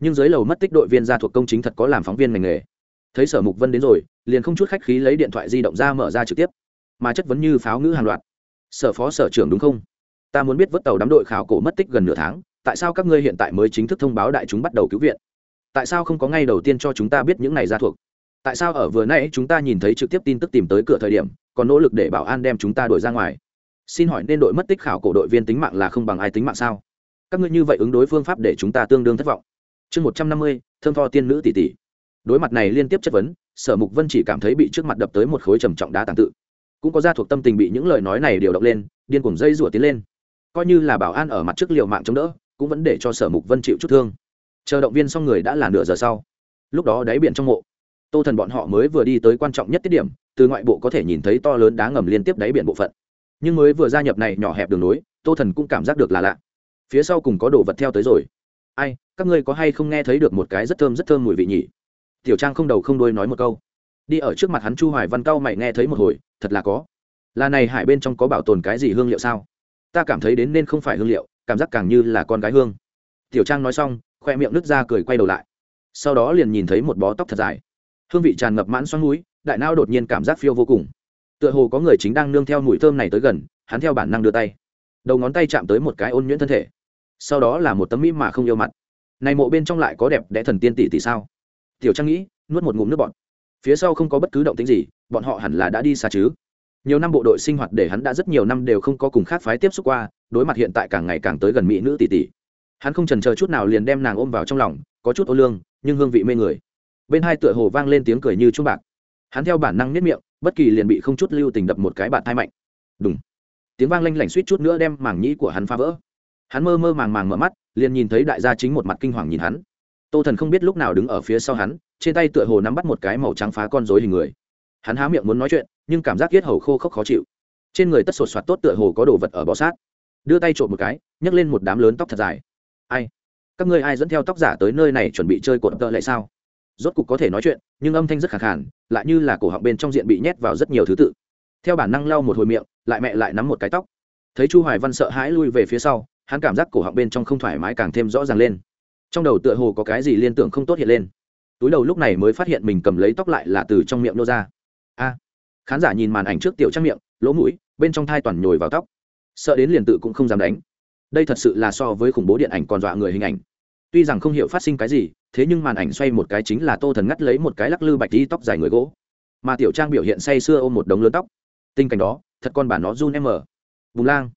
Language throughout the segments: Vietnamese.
nhưng dưới lầu mất tích đội viên ra thuộc công chính thật có làm phóng viên ngành nghề. Thấy sở mục vân đến rồi, liền không chút khách khí lấy điện thoại di động ra mở ra trực tiếp. Mà chất vấn như pháo ngữ hàng loạt. Sở phó sở trưởng đúng không? Ta muốn biết vớt tàu đám đội khảo cổ mất tích gần nửa tháng, tại sao các ngươi hiện tại mới chính thức thông báo đại chúng bắt đầu cứu viện? Tại sao không có ngay đầu tiên cho chúng ta biết những này ra thuộc? Tại sao ở vừa nãy chúng ta nhìn thấy trực tiếp tin tức tìm tới cửa thời điểm, còn nỗ lực để bảo an đem chúng ta đuổi ra ngoài? Xin hỏi nên đội mất tích khảo cổ đội viên tính mạng là không bằng ai tính mạng sao? Các ngươi như vậy ứng đối phương pháp để chúng ta tương đương thất vọng chương một trăm năm mươi, thơm tho tiên nữ tỷ tỷ. Đối mặt này liên tiếp chất vấn, sở mục vân chỉ cảm thấy bị trước mặt đập tới một khối trầm trọng đá tàng tự. Cũng có gia thuộc tâm tình bị những lời nói này điều động lên, điên cuồng dây rủa tiến lên. Coi như là bảo an ở mặt trước liều mạng chống đỡ, cũng vẫn để cho sở mục vân chịu chút thương. Chờ động viên xong người đã là nửa giờ sau. Lúc đó đáy biển trong mộ, tô thần bọn họ mới vừa đi tới quan trọng nhất tiết điểm, từ ngoại bộ có thể nhìn thấy to lớn đá ngầm liên tiếp đáy biển bộ phận. Nhưng mới vừa gia nhập này nhỏ hẹp đường nối, tô thần cũng cảm giác được là lạ. Phía sau cùng có đồ vật theo tới rồi. Ai các ngươi có hay không nghe thấy được một cái rất thơm rất thơm mùi vị nhỉ? Tiểu trang không đầu không đuôi nói một câu. Đi ở trước mặt hắn chu hoài văn cao mày nghe thấy một hồi, thật là có. Là này hải bên trong có bảo tồn cái gì hương liệu sao? Ta cảm thấy đến nên không phải hương liệu, cảm giác càng như là con gái hương. Tiểu trang nói xong, khoe miệng nứt ra cười quay đầu lại. Sau đó liền nhìn thấy một bó tóc thật dài. Hương vị tràn ngập mãn xoắn núi, đại não đột nhiên cảm giác phiêu vô cùng. Tựa hồ có người chính đang nương theo mùi thơm này tới gần, hắn theo bản năng đưa tay. Đầu ngón tay chạm tới một cái ôn nhuyễn thân thể. Sau đó là một tấm mỹ mà không yêu mặt này mộ bên trong lại có đẹp đẽ thần tiên tỷ tỷ sao? Tiểu trang nghĩ, nuốt một ngụm nước bọn phía sau không có bất cứ động tĩnh gì, bọn họ hẳn là đã đi xa chứ. Nhiều năm bộ đội sinh hoạt để hắn đã rất nhiều năm đều không có cùng khác phái tiếp xúc qua, đối mặt hiện tại càng ngày càng tới gần mỹ nữ tỷ tỷ. Hắn không trần chờ chút nào liền đem nàng ôm vào trong lòng, có chút ô lương, nhưng hương vị mê người. Bên hai tựa hồ vang lên tiếng cười như trung bạc. Hắn theo bản năng nếp miệng, bất kỳ liền bị không chút lưu tình đập một cái bạn thai mạnh. Đúng tiếng vang lanh lảnh suýt chút nữa đem mảng nhĩ của hắn phá vỡ hắn mơ mơ màng màng mở mắt, liền nhìn thấy đại gia chính một mặt kinh hoàng nhìn hắn. Tô thần không biết lúc nào đứng ở phía sau hắn, trên tay tựa hồ nắm bắt một cái màu trắng phá con dối hình người. Hắn há miệng muốn nói chuyện, nhưng cảm giác yết hầu khô khốc khó chịu. Trên người tất sột soạt tốt tựa hồ có đồ vật ở bọ sát. Đưa tay trộm một cái, nhấc lên một đám lớn tóc thật dài. Ai? Các ngươi ai dẫn theo tóc giả tới nơi này chuẩn bị chơi cột tợ lại sao? Rốt cục có thể nói chuyện, nhưng âm thanh rất khẳng khản lại như là cổ họng bên trong diện bị nhét vào rất nhiều thứ tự. Theo bản năng lau một hồi miệng, lại mẹ lại nắm một cái tóc. Thấy chu hoài văn sợ hãi lui về phía sau hắn cảm giác cổ họng bên trong không thoải mái càng thêm rõ ràng lên. Trong đầu tựa hồ có cái gì liên tưởng không tốt hiện lên. Túi đầu lúc này mới phát hiện mình cầm lấy tóc lại là từ trong miệng nô ra. A! Khán giả nhìn màn ảnh trước tiểu trang miệng, lỗ mũi, bên trong thai toàn nhồi vào tóc. Sợ đến liền tự cũng không dám đánh. Đây thật sự là so với khủng bố điện ảnh còn dọa người hình ảnh. Tuy rằng không hiểu phát sinh cái gì, thế nhưng màn ảnh xoay một cái chính là tô thần ngắt lấy một cái lắc lư bạch đi tóc dài người gỗ. Mà tiểu trang biểu hiện say sưa ôm một đống lớn tóc. Tình cảnh đó, thật con bà nó run em mở vùng lang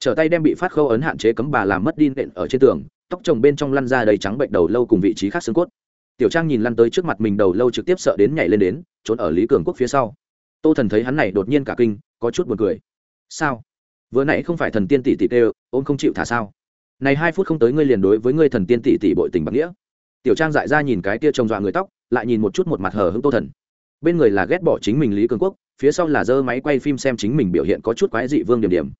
trở tay đem bị phát khâu ấn hạn chế cấm bà làm mất đi nện ở trên tường, tóc chồng bên trong lăn ra đầy trắng bệnh đầu lâu cùng vị trí khác xương cốt. Tiểu trang nhìn lăn tới trước mặt mình đầu lâu trực tiếp sợ đến nhảy lên đến, trốn ở lý cường quốc phía sau. Tô thần thấy hắn này đột nhiên cả kinh, có chút buồn cười. Sao? Vừa nãy không phải thần tiên tỷ tỷ tê ôm không chịu thả sao? Này hai phút không tới ngươi liền đối với ngươi thần tiên tỷ tỷ bội tình bằng nghĩa. Tiểu trang dại ra nhìn cái tia trông dọa người tóc, lại nhìn một chút một mặt hờ hững tô thần. Bên người là ghét bỏ chính mình lý cường quốc, phía sau là dơ máy quay phim xem chính mình biểu hiện có chút quái dị vương điểm điểm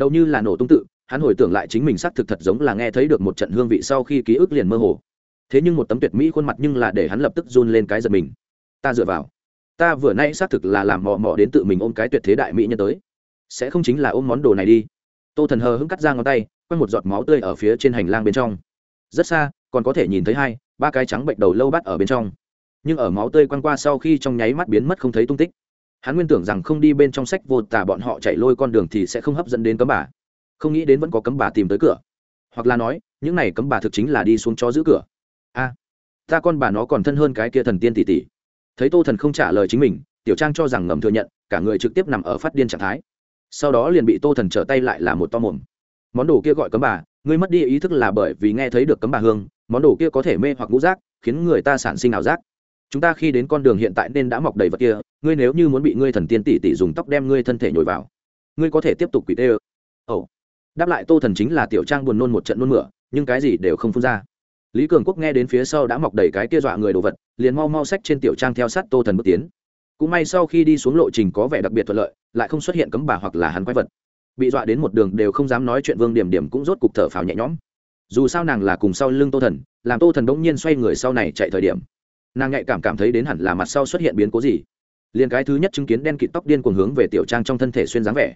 đầu như là nổ tung tự, hắn hồi tưởng lại chính mình xác thực thật giống là nghe thấy được một trận hương vị sau khi ký ức liền mơ hồ. Thế nhưng một tấm tuyệt mỹ khuôn mặt nhưng là để hắn lập tức run lên cái giật mình. Ta dựa vào. Ta vừa nay xác thực là làm mò mò đến tự mình ôm cái tuyệt thế đại mỹ nhân tới. Sẽ không chính là ôm món đồ này đi. Tô thần hờ hững cắt ra ngón tay, quét một giọt máu tươi ở phía trên hành lang bên trong. Rất xa, còn có thể nhìn thấy hai, ba cái trắng bệnh đầu lâu bắt ở bên trong. Nhưng ở máu tươi quăng qua sau khi trong nháy mắt biến mất không thấy tung tích hắn nguyên tưởng rằng không đi bên trong sách vô tả bọn họ chạy lôi con đường thì sẽ không hấp dẫn đến cấm bà. Không nghĩ đến vẫn có cấm bà tìm tới cửa. Hoặc là nói, những này cấm bà thực chính là đi xuống chó giữ cửa. A, ta con bà nó còn thân hơn cái kia thần tiên tỷ tỷ. Thấy tô thần không trả lời chính mình, tiểu trang cho rằng ngầm thừa nhận, cả người trực tiếp nằm ở phát điên trạng thái. Sau đó liền bị tô thần trở tay lại là một to mồm. Món đồ kia gọi cấm bà, ngươi mất đi ý thức là bởi vì nghe thấy được cấm bà hương, món đồ kia có thể mê hoặc ngũ rác khiến người ta sản sinh ảo giác chúng ta khi đến con đường hiện tại nên đã mọc đầy vật kia, ngươi nếu như muốn bị ngươi thần tiên tỷ tỷ dùng tóc đem ngươi thân thể nhồi vào, ngươi có thể tiếp tục quỷ tê ơ. Ồ. Đáp lại tô thần chính là tiểu trang buồn nôn một trận nôn mửa, nhưng cái gì đều không phun ra. Lý cường quốc nghe đến phía sau đã mọc đầy cái kia dọa người đồ vật, liền mau mau sách trên tiểu trang theo sát tô thần bước tiến. Cũng may sau khi đi xuống lộ trình có vẻ đặc biệt thuận lợi, lại không xuất hiện cấm bà hoặc là hắn quái vật. Bị dọa đến một đường đều không dám nói chuyện vương điểm điểm cũng rốt cục thở phào nhẹ nhõm. Dù sao nàng là cùng sau lưng tô thần, làm tô thần bỗng nhiên xoay người sau này chạy thời điểm nàng nhạy cảm cảm thấy đến hẳn là mặt sau xuất hiện biến cố gì. Liền cái thứ nhất chứng kiến đen kịt tóc điên cuồng hướng về tiểu trang trong thân thể xuyên dáng vẻ.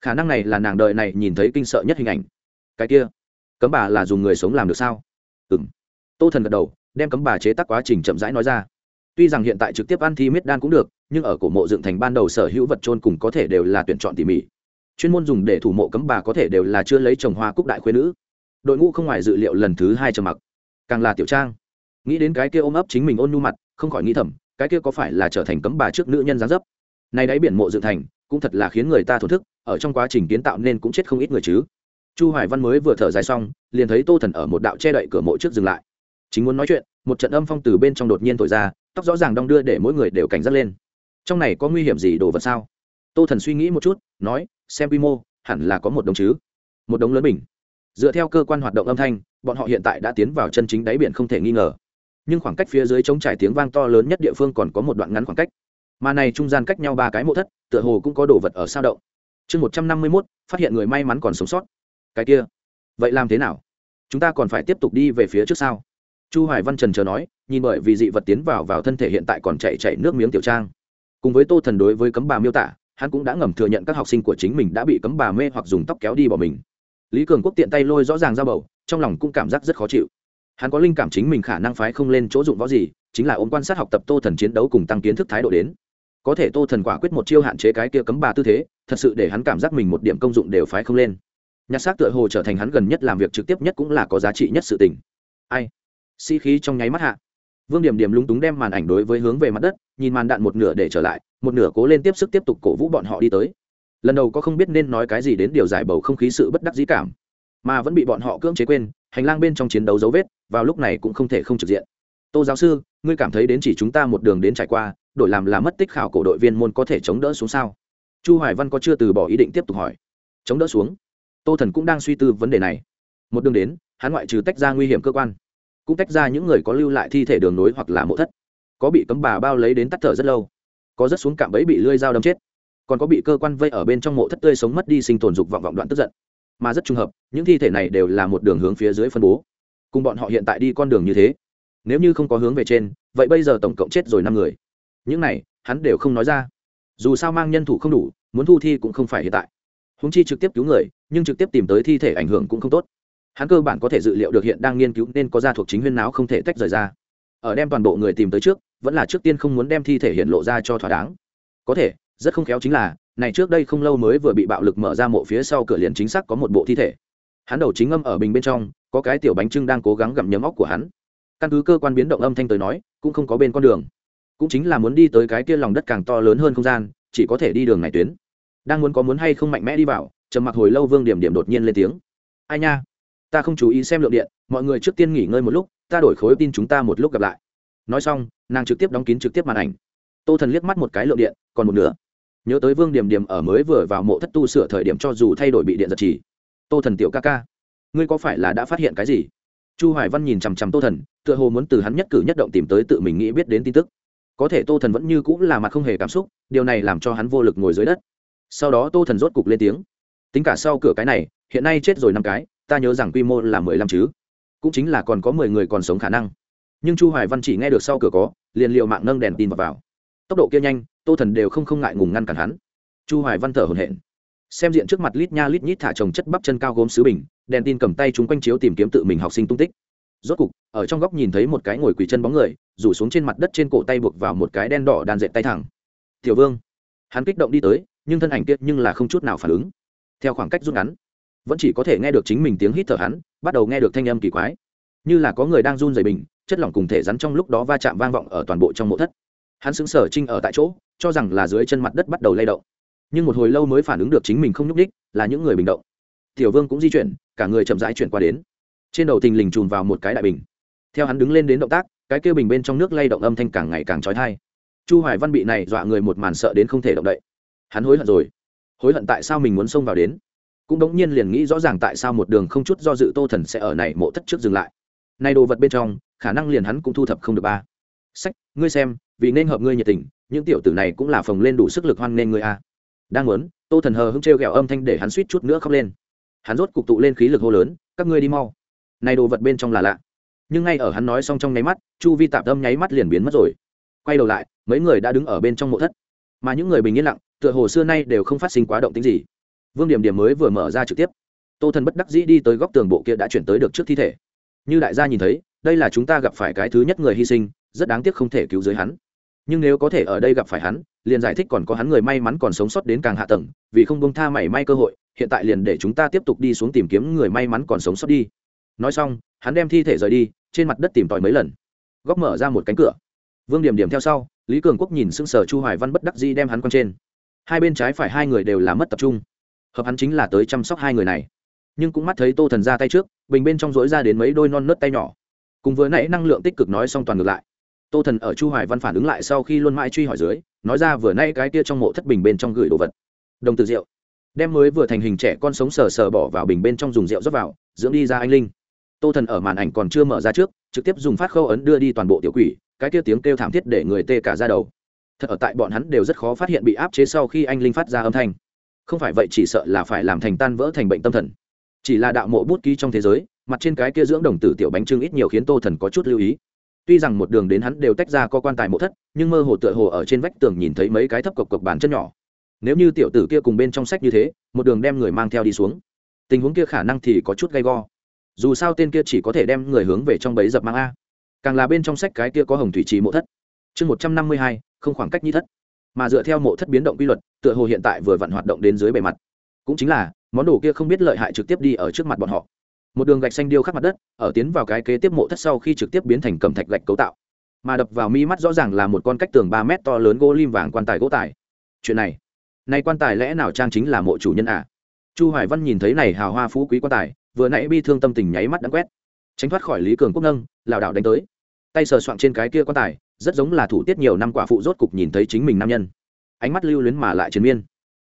Khả năng này là nàng đợi này nhìn thấy kinh sợ nhất hình ảnh. Cái kia, cấm bà là dùng người sống làm được sao? Ừ m tô thần gật đầu, đem cấm bà chế tác quá trình chậm rãi nói ra. Tuy rằng hiện tại trực tiếp ăn thi miết đan cũng được, nhưng ở cổ mộ dựng thành ban đầu sở hữu vật trôn cùng có thể đều là tuyển chọn tỉ mỉ. Chuyên môn dùng để thủ mộ cấm bà có thể đều là chưa lấy trồng hoa cúc đại khuyên nữ. Đội ngũ không ngoài dự liệu lần thứ hai trầm mặc. Càng là tiểu trang nghĩ đến cái kia ôm ấp chính mình ôn nu mặt, không khỏi nghĩ thầm, cái kia có phải là trở thành cấm bà trước nữ nhân gián dấp? Nay đáy biển mộ dựng thành, cũng thật là khiến người ta thổn thức, ở trong quá trình kiến tạo nên cũng chết không ít người chứ. Chu hoài văn mới vừa thở dài xong, liền thấy tô thần ở một đạo che đậy cửa mộ trước dừng lại. Chính muốn nói chuyện, một trận âm phong từ bên trong đột nhiên thổi ra, tóc rõ ràng đong đưa để mỗi người đều cảnh giác lên. Trong này có nguy hiểm gì đồ vật sao? Tô thần suy nghĩ một chút, nói, xem quy mô, hẳn là có một đống chứ. Một đống lớn bình. Dựa theo cơ quan hoạt động âm thanh, bọn họ hiện tại đã tiến vào chân chính đáy biển không thể nghi ngờ nhưng khoảng cách phía dưới chống trải tiếng vang to lớn nhất địa phương còn có một đoạn ngắn khoảng cách. Mà này trung gian cách nhau ba cái mộ thất, tựa hồ cũng có đồ vật ở sao động. Chương một trăm năm mươi mốt, phát hiện người may mắn còn sống sót. Cái kia, vậy làm thế nào? Chúng ta còn phải tiếp tục đi về phía trước sau chu hoài văn trần chờ nói, nhìn bởi vì dị vật tiến vào vào thân thể hiện tại còn chạy chạy nước miếng tiểu trang. Cùng với tô thần đối với cấm bà miêu tả, hắn cũng đã ngầm thừa nhận các học sinh của chính mình đã bị cấm bà mê hoặc dùng tóc kéo đi bỏ mình. Lý cường quốc tiện tay lôi rõ ràng ra bầu, trong lòng cũng cảm giác rất khó chịu hắn có linh cảm chính mình khả năng phái không lên chỗ dụng võ gì, chính là ôm quan sát học tập tô thần chiến đấu cùng tăng kiến thức thái độ đến. Có thể tô thần quả quyết một chiêu hạn chế cái kia cấm bà tư thế, thật sự để hắn cảm giác mình một điểm công dụng đều phái không lên. Nhặt xác tựa hồ trở thành hắn gần nhất làm việc trực tiếp nhất cũng là có giá trị nhất sự tình. Ai? Sĩ、si、khí trong nháy mắt hạ. Vương điểm điểm lúng túng đem màn ảnh đối với hướng về mặt đất, nhìn màn đạn một nửa để trở lại, một nửa cố lên tiếp sức tiếp tục cổ vũ bọn họ đi tới. Lần đầu có không biết nên nói cái gì đến điều giải bầu không khí sự bất đắc dĩ cảm, mà vẫn bị bọn họ cưỡng chế quên, hành lang bên trong chiến đấu dấu vết vào lúc này cũng không thể không trực diện. Tô giáo sư, ngươi cảm thấy đến chỉ chúng ta một đường đến trải qua, đổi làm là mất tích khảo cổ đội viên môn có thể chống đỡ xuống sao? Chu hoài văn có chưa từ bỏ ý định tiếp tục hỏi. Chống đỡ xuống? Tô thần cũng đang suy tư vấn đề này. Một đường đến, hắn ngoại trừ tách ra nguy hiểm cơ quan, cũng tách ra những người có lưu lại thi thể đường nối hoặc là mộ thất. Có bị cấm bà bao lấy đến tắt thở rất lâu. Có rất xuống cạm bẫy bị lưỡi dao đâm chết. Còn có bị cơ quan vây ở bên trong mộ thất tươi sống mất đi sinh tồn dục vọng vọng đoạn tức giận. Mà rất trùng hợp, những thi thể này đều là một đường hướng phía dưới phân bố cùng bọn họ hiện tại đi con đường như thế. Nếu như không có hướng về trên, vậy bây giờ tổng cộng chết rồi năm người. Những này, hắn đều không nói ra. Dù sao mang nhân thủ không đủ, muốn thu thi cũng không phải hiện tại. Húng chi trực tiếp cứu người, nhưng trực tiếp tìm tới thi thể ảnh hưởng cũng không tốt. Hắn cơ bản có thể dự liệu được hiện đang nghiên cứu nên có gia thuộc chính huyên não không thể tách rời ra. Ở đem toàn bộ người tìm tới trước, vẫn là trước tiên không muốn đem thi thể hiện lộ ra cho thỏa đáng. Có thể, rất không khéo chính là, này trước đây không lâu mới vừa bị bạo lực mở ra mộ phía sau cửa liền chính xác có một bộ thi thể. Hắn đầu chính âm ở bình bên trong có cái tiểu bánh trưng đang cố gắng gặm nhấm óc của hắn. Căn cứ cơ quan biến động âm thanh tới nói, cũng không có bên con đường. Cũng chính là muốn đi tới cái kia lòng đất càng to lớn hơn không gian, chỉ có thể đi đường này tuyến. Đang muốn có muốn hay không mạnh mẽ đi vào, trầm mặc hồi lâu vương điểm điểm đột nhiên lên tiếng. Ai nha, ta không chú ý xem lượng điện, mọi người trước tiên nghỉ ngơi một lúc, ta đổi khối tin chúng ta một lúc gặp lại. Nói xong, nàng trực tiếp đóng kín trực tiếp màn ảnh. Tô thần liếc mắt một cái lượng điện, còn một nửa. Nhớ tới vương điểm điểm ở mới vừa vào mộ thất tu sửa thời điểm cho dù thay đổi bị điện giật chỉ. Tô thần tiểu ca ca ngươi có phải là đã phát hiện cái gì? Chu hoài văn nhìn chằm chằm tô thần tựa hồ muốn từ hắn nhất cử nhất động tìm tới tự mình nghĩ biết đến tin tức. Có thể tô thần vẫn như cũng là mặt không hề cảm xúc điều này làm cho hắn vô lực ngồi dưới đất. Sau đó tô thần rốt cục lên tiếng. Tính cả sau cửa cái này hiện nay chết rồi năm cái ta nhớ rằng quy mô là mười lăm chứ. Cũng chính là còn có mười người còn sống khả năng. Nhưng chu hoài văn chỉ nghe được sau cửa có liền liệu mạng nâng đèn tin vào, vào. tốc độ kia nhanh tô thần đều không không ngại ngùng ngăn cản hắn. Chu hoài văn thở hổn hển. Xem diện trước mặt lít nha lít nhít thả chồng chất bắp chân cao gốm sứ bình đèn tin cầm tay chúng quanh chiếu tìm kiếm tự mình học sinh tung tích. Rốt cục ở trong góc nhìn thấy một cái ngồi quỳ chân bóng người rủ xuống trên mặt đất trên cổ tay buộc vào một cái đen đỏ đan dệt tay thẳng. Tiểu vương. Hắn kích động đi tới nhưng thân ảnh kia nhưng là không chút nào phản ứng. Theo khoảng cách rút ngắn vẫn chỉ có thể nghe được chính mình tiếng hít thở hắn bắt đầu nghe được thanh âm kỳ quái. Như là có người đang run dày mình, chất lỏng cùng thể rắn trong lúc đó va chạm vang vọng ở toàn bộ trong mộ thất. Hắn xứng sở trinh ở tại chỗ cho rằng là dưới chân mặt đất bắt đầu lay động. Nhưng một hồi lâu mới phản ứng được chính mình không nhúc đích là những người bình động tiểu vương cũng di chuyển, cả người chậm rãi chuyển qua đến. Trên đầu thình lình chùm vào một cái đại bình. Theo hắn đứng lên đến động tác, cái kêu bình bên trong nước lay động âm thanh càng ngày càng trói thai chu hoài văn bị này dọa người một màn sợ đến không thể động đậy. Hắn hối hận rồi. Hối hận tại sao mình muốn xông vào đến? Cũng đống nhiên liền nghĩ rõ ràng tại sao một đường không chút do dự tô thần sẽ ở này mộ thất trước dừng lại. Nay đồ vật bên trong, khả năng liền hắn cũng thu thập không được ba. Sách, ngươi xem, vì nên hợp ngươi nhiệt tình, những tiểu tử này cũng là phồng lên đủ sức lực hoan nên ngươi a. Đang muốn, tô thần hờ hững trêu ghẹo âm thanh để hắn suýt chút nữa khóc lên hắn rốt cục tụ lên khí lực hô lớn, các ngươi đi mau. Này đồ vật bên trong là lạ. Nhưng ngay ở hắn nói xong trong nháy mắt, chu vi tạp tâm nháy mắt liền biến mất rồi. Quay đầu lại, mấy người đã đứng ở bên trong mộ thất. Mà những người bình yên lặng, tựa hồ xưa nay đều không phát sinh quá động tính gì. Vương điểm điểm mới vừa mở ra trực tiếp. Tô thần bất đắc dĩ đi tới góc tường bộ kia đã chuyển tới được trước thi thể. Như đại gia nhìn thấy, đây là chúng ta gặp phải cái thứ nhất người hy sinh, rất đáng tiếc không thể cứu dưới hắn. Nhưng nếu có thể ở đây gặp phải hắn, liền giải thích còn có hắn người may mắn còn sống sót đến càng hạ tầng, vì không bông tha mảy may cơ hội hiện tại liền để chúng ta tiếp tục đi xuống tìm kiếm người may mắn còn sống sót đi. Nói xong, hắn đem thi thể rời đi, trên mặt đất tìm tòi mấy lần. Góc mở ra một cánh cửa. Vương điểm điểm theo sau, lý cường quốc nhìn sững sờ chu hoài văn bất đắc dĩ đem hắn quăng trên. Hai bên trái phải hai người đều là mất tập trung. Hợp hắn chính là tới chăm sóc hai người này. Nhưng cũng mắt thấy tô thần ra tay trước, bình bên trong rỗi ra đến mấy đôi non nớt tay nhỏ. Cùng vừa nãy năng lượng tích cực nói xong toàn ngược lại. Tô thần ở chu hoài văn phản ứng lại sau khi luôn mãi truy hỏi dưới, nói ra vừa nay cái kia trong mộ thất bình bên trong gửi đồ vật. Đồng từ rượu đem mới vừa thành hình trẻ con sống sờ sờ bỏ vào bình bên trong dùng rượu rót vào, dưỡng đi ra anh linh. Tô thần ở màn ảnh còn chưa mở ra trước, trực tiếp dùng phát khâu ấn đưa đi toàn bộ tiểu quỷ, cái kia tiếng kêu thảm thiết để người tê cả ra đầu. Thật ở tại bọn hắn đều rất khó phát hiện bị áp chế sau khi anh linh phát ra âm thanh. Không phải vậy chỉ sợ là phải làm thành tan vỡ thành bệnh tâm thần. Chỉ là đạo mộ bút ký trong thế giới, mặt trên cái kia dưỡng đồng tử tiểu bánh trưng ít nhiều khiến tô thần có chút lưu ý. Tuy rằng một đường đến hắn đều tách ra có quan tài mộ thất, nhưng mơ hồ tựa hồ ở trên vách tường nhìn thấy mấy cái thấp cộc cộc bàn chân nhỏ nếu như tiểu tử kia cùng bên trong sách như thế, một đường đem người mang theo đi xuống, tình huống kia khả năng thì có chút gay go. Dù sao tên kia chỉ có thể đem người hướng về trong bẫy dập mang a. Càng là bên trong sách cái kia có hồng thủy trì mộ thất. Chương một trăm năm mươi hai, không khoảng cách nhi thất. Mà dựa theo mộ thất biến động quy luật, tựa hồ hiện tại vừa vặn hoạt động đến dưới bề mặt. Cũng chính là, món đồ kia không biết lợi hại trực tiếp đi ở trước mặt bọn họ. Một đường gạch xanh điêu khắc mặt đất, ở tiến vào cái kế tiếp mộ thất sau khi trực tiếp biến thành cầm thạch gạch cấu tạo. Mà đập vào mi mắt rõ ràng là một con cách tường ba mét to lớn gỗ lim vàng quan tài gỗ tài chuyện này này quan tài lẽ nào trang chính là mộ chủ nhân à? Chu hoài văn nhìn thấy này hào hoa phú quý quan tài, vừa nãy bi thương tâm tình nháy mắt đã quét. Tránh thoát khỏi lý cường quốc nâng, lảo đảo đánh tới. Tay sờ soạng trên cái kia quan tài, rất giống là thủ tiết nhiều năm quả phụ rốt cục nhìn thấy chính mình nam nhân. Ánh mắt lưu luyến mà lại chiến miên.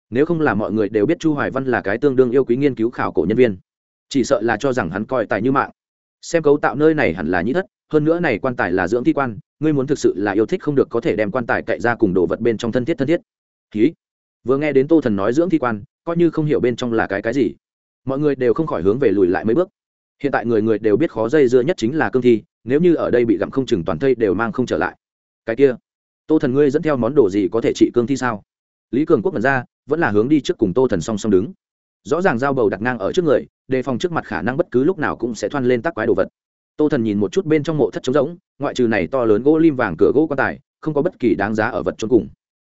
Nếu không là mọi người đều biết chu hoài văn là cái tương đương yêu quý nghiên cứu khảo cổ nhân viên. Chỉ sợ là cho rằng hắn coi tài như mạng. Xem cấu tạo nơi này hẳn là nhĩ thất, hơn nữa này quan tài là dưỡng thi quan, ngươi muốn thực sự là yêu thích không được có thể đem quan tài cậy ra cùng đồ vật bên trong thân thiết thân thiết. Ký vừa nghe đến tô thần nói dưỡng thi quan, coi như không hiểu bên trong là cái cái gì. Mọi người đều không khỏi hướng về lùi lại mấy bước. Hiện tại người người đều biết khó dây dưa nhất chính là cương thi, nếu như ở đây bị gặm không chừng toàn thây đều mang không trở lại. Cái kia, tô thần ngươi dẫn theo món đồ gì có thể trị cương thi sao? Lý cường quốc mật ra, vẫn là hướng đi trước cùng tô thần song song đứng. Rõ ràng dao bầu đặt ngang ở trước người, đề phòng trước mặt khả năng bất cứ lúc nào cũng sẽ thoăn lên tắc quái đồ vật. Tô thần nhìn một chút bên trong mộ thất trống rỗng, ngoại trừ này to lớn gỗ lim vàng cửa gỗ quan tài, không có bất kỳ đáng giá ở vật trốn cùng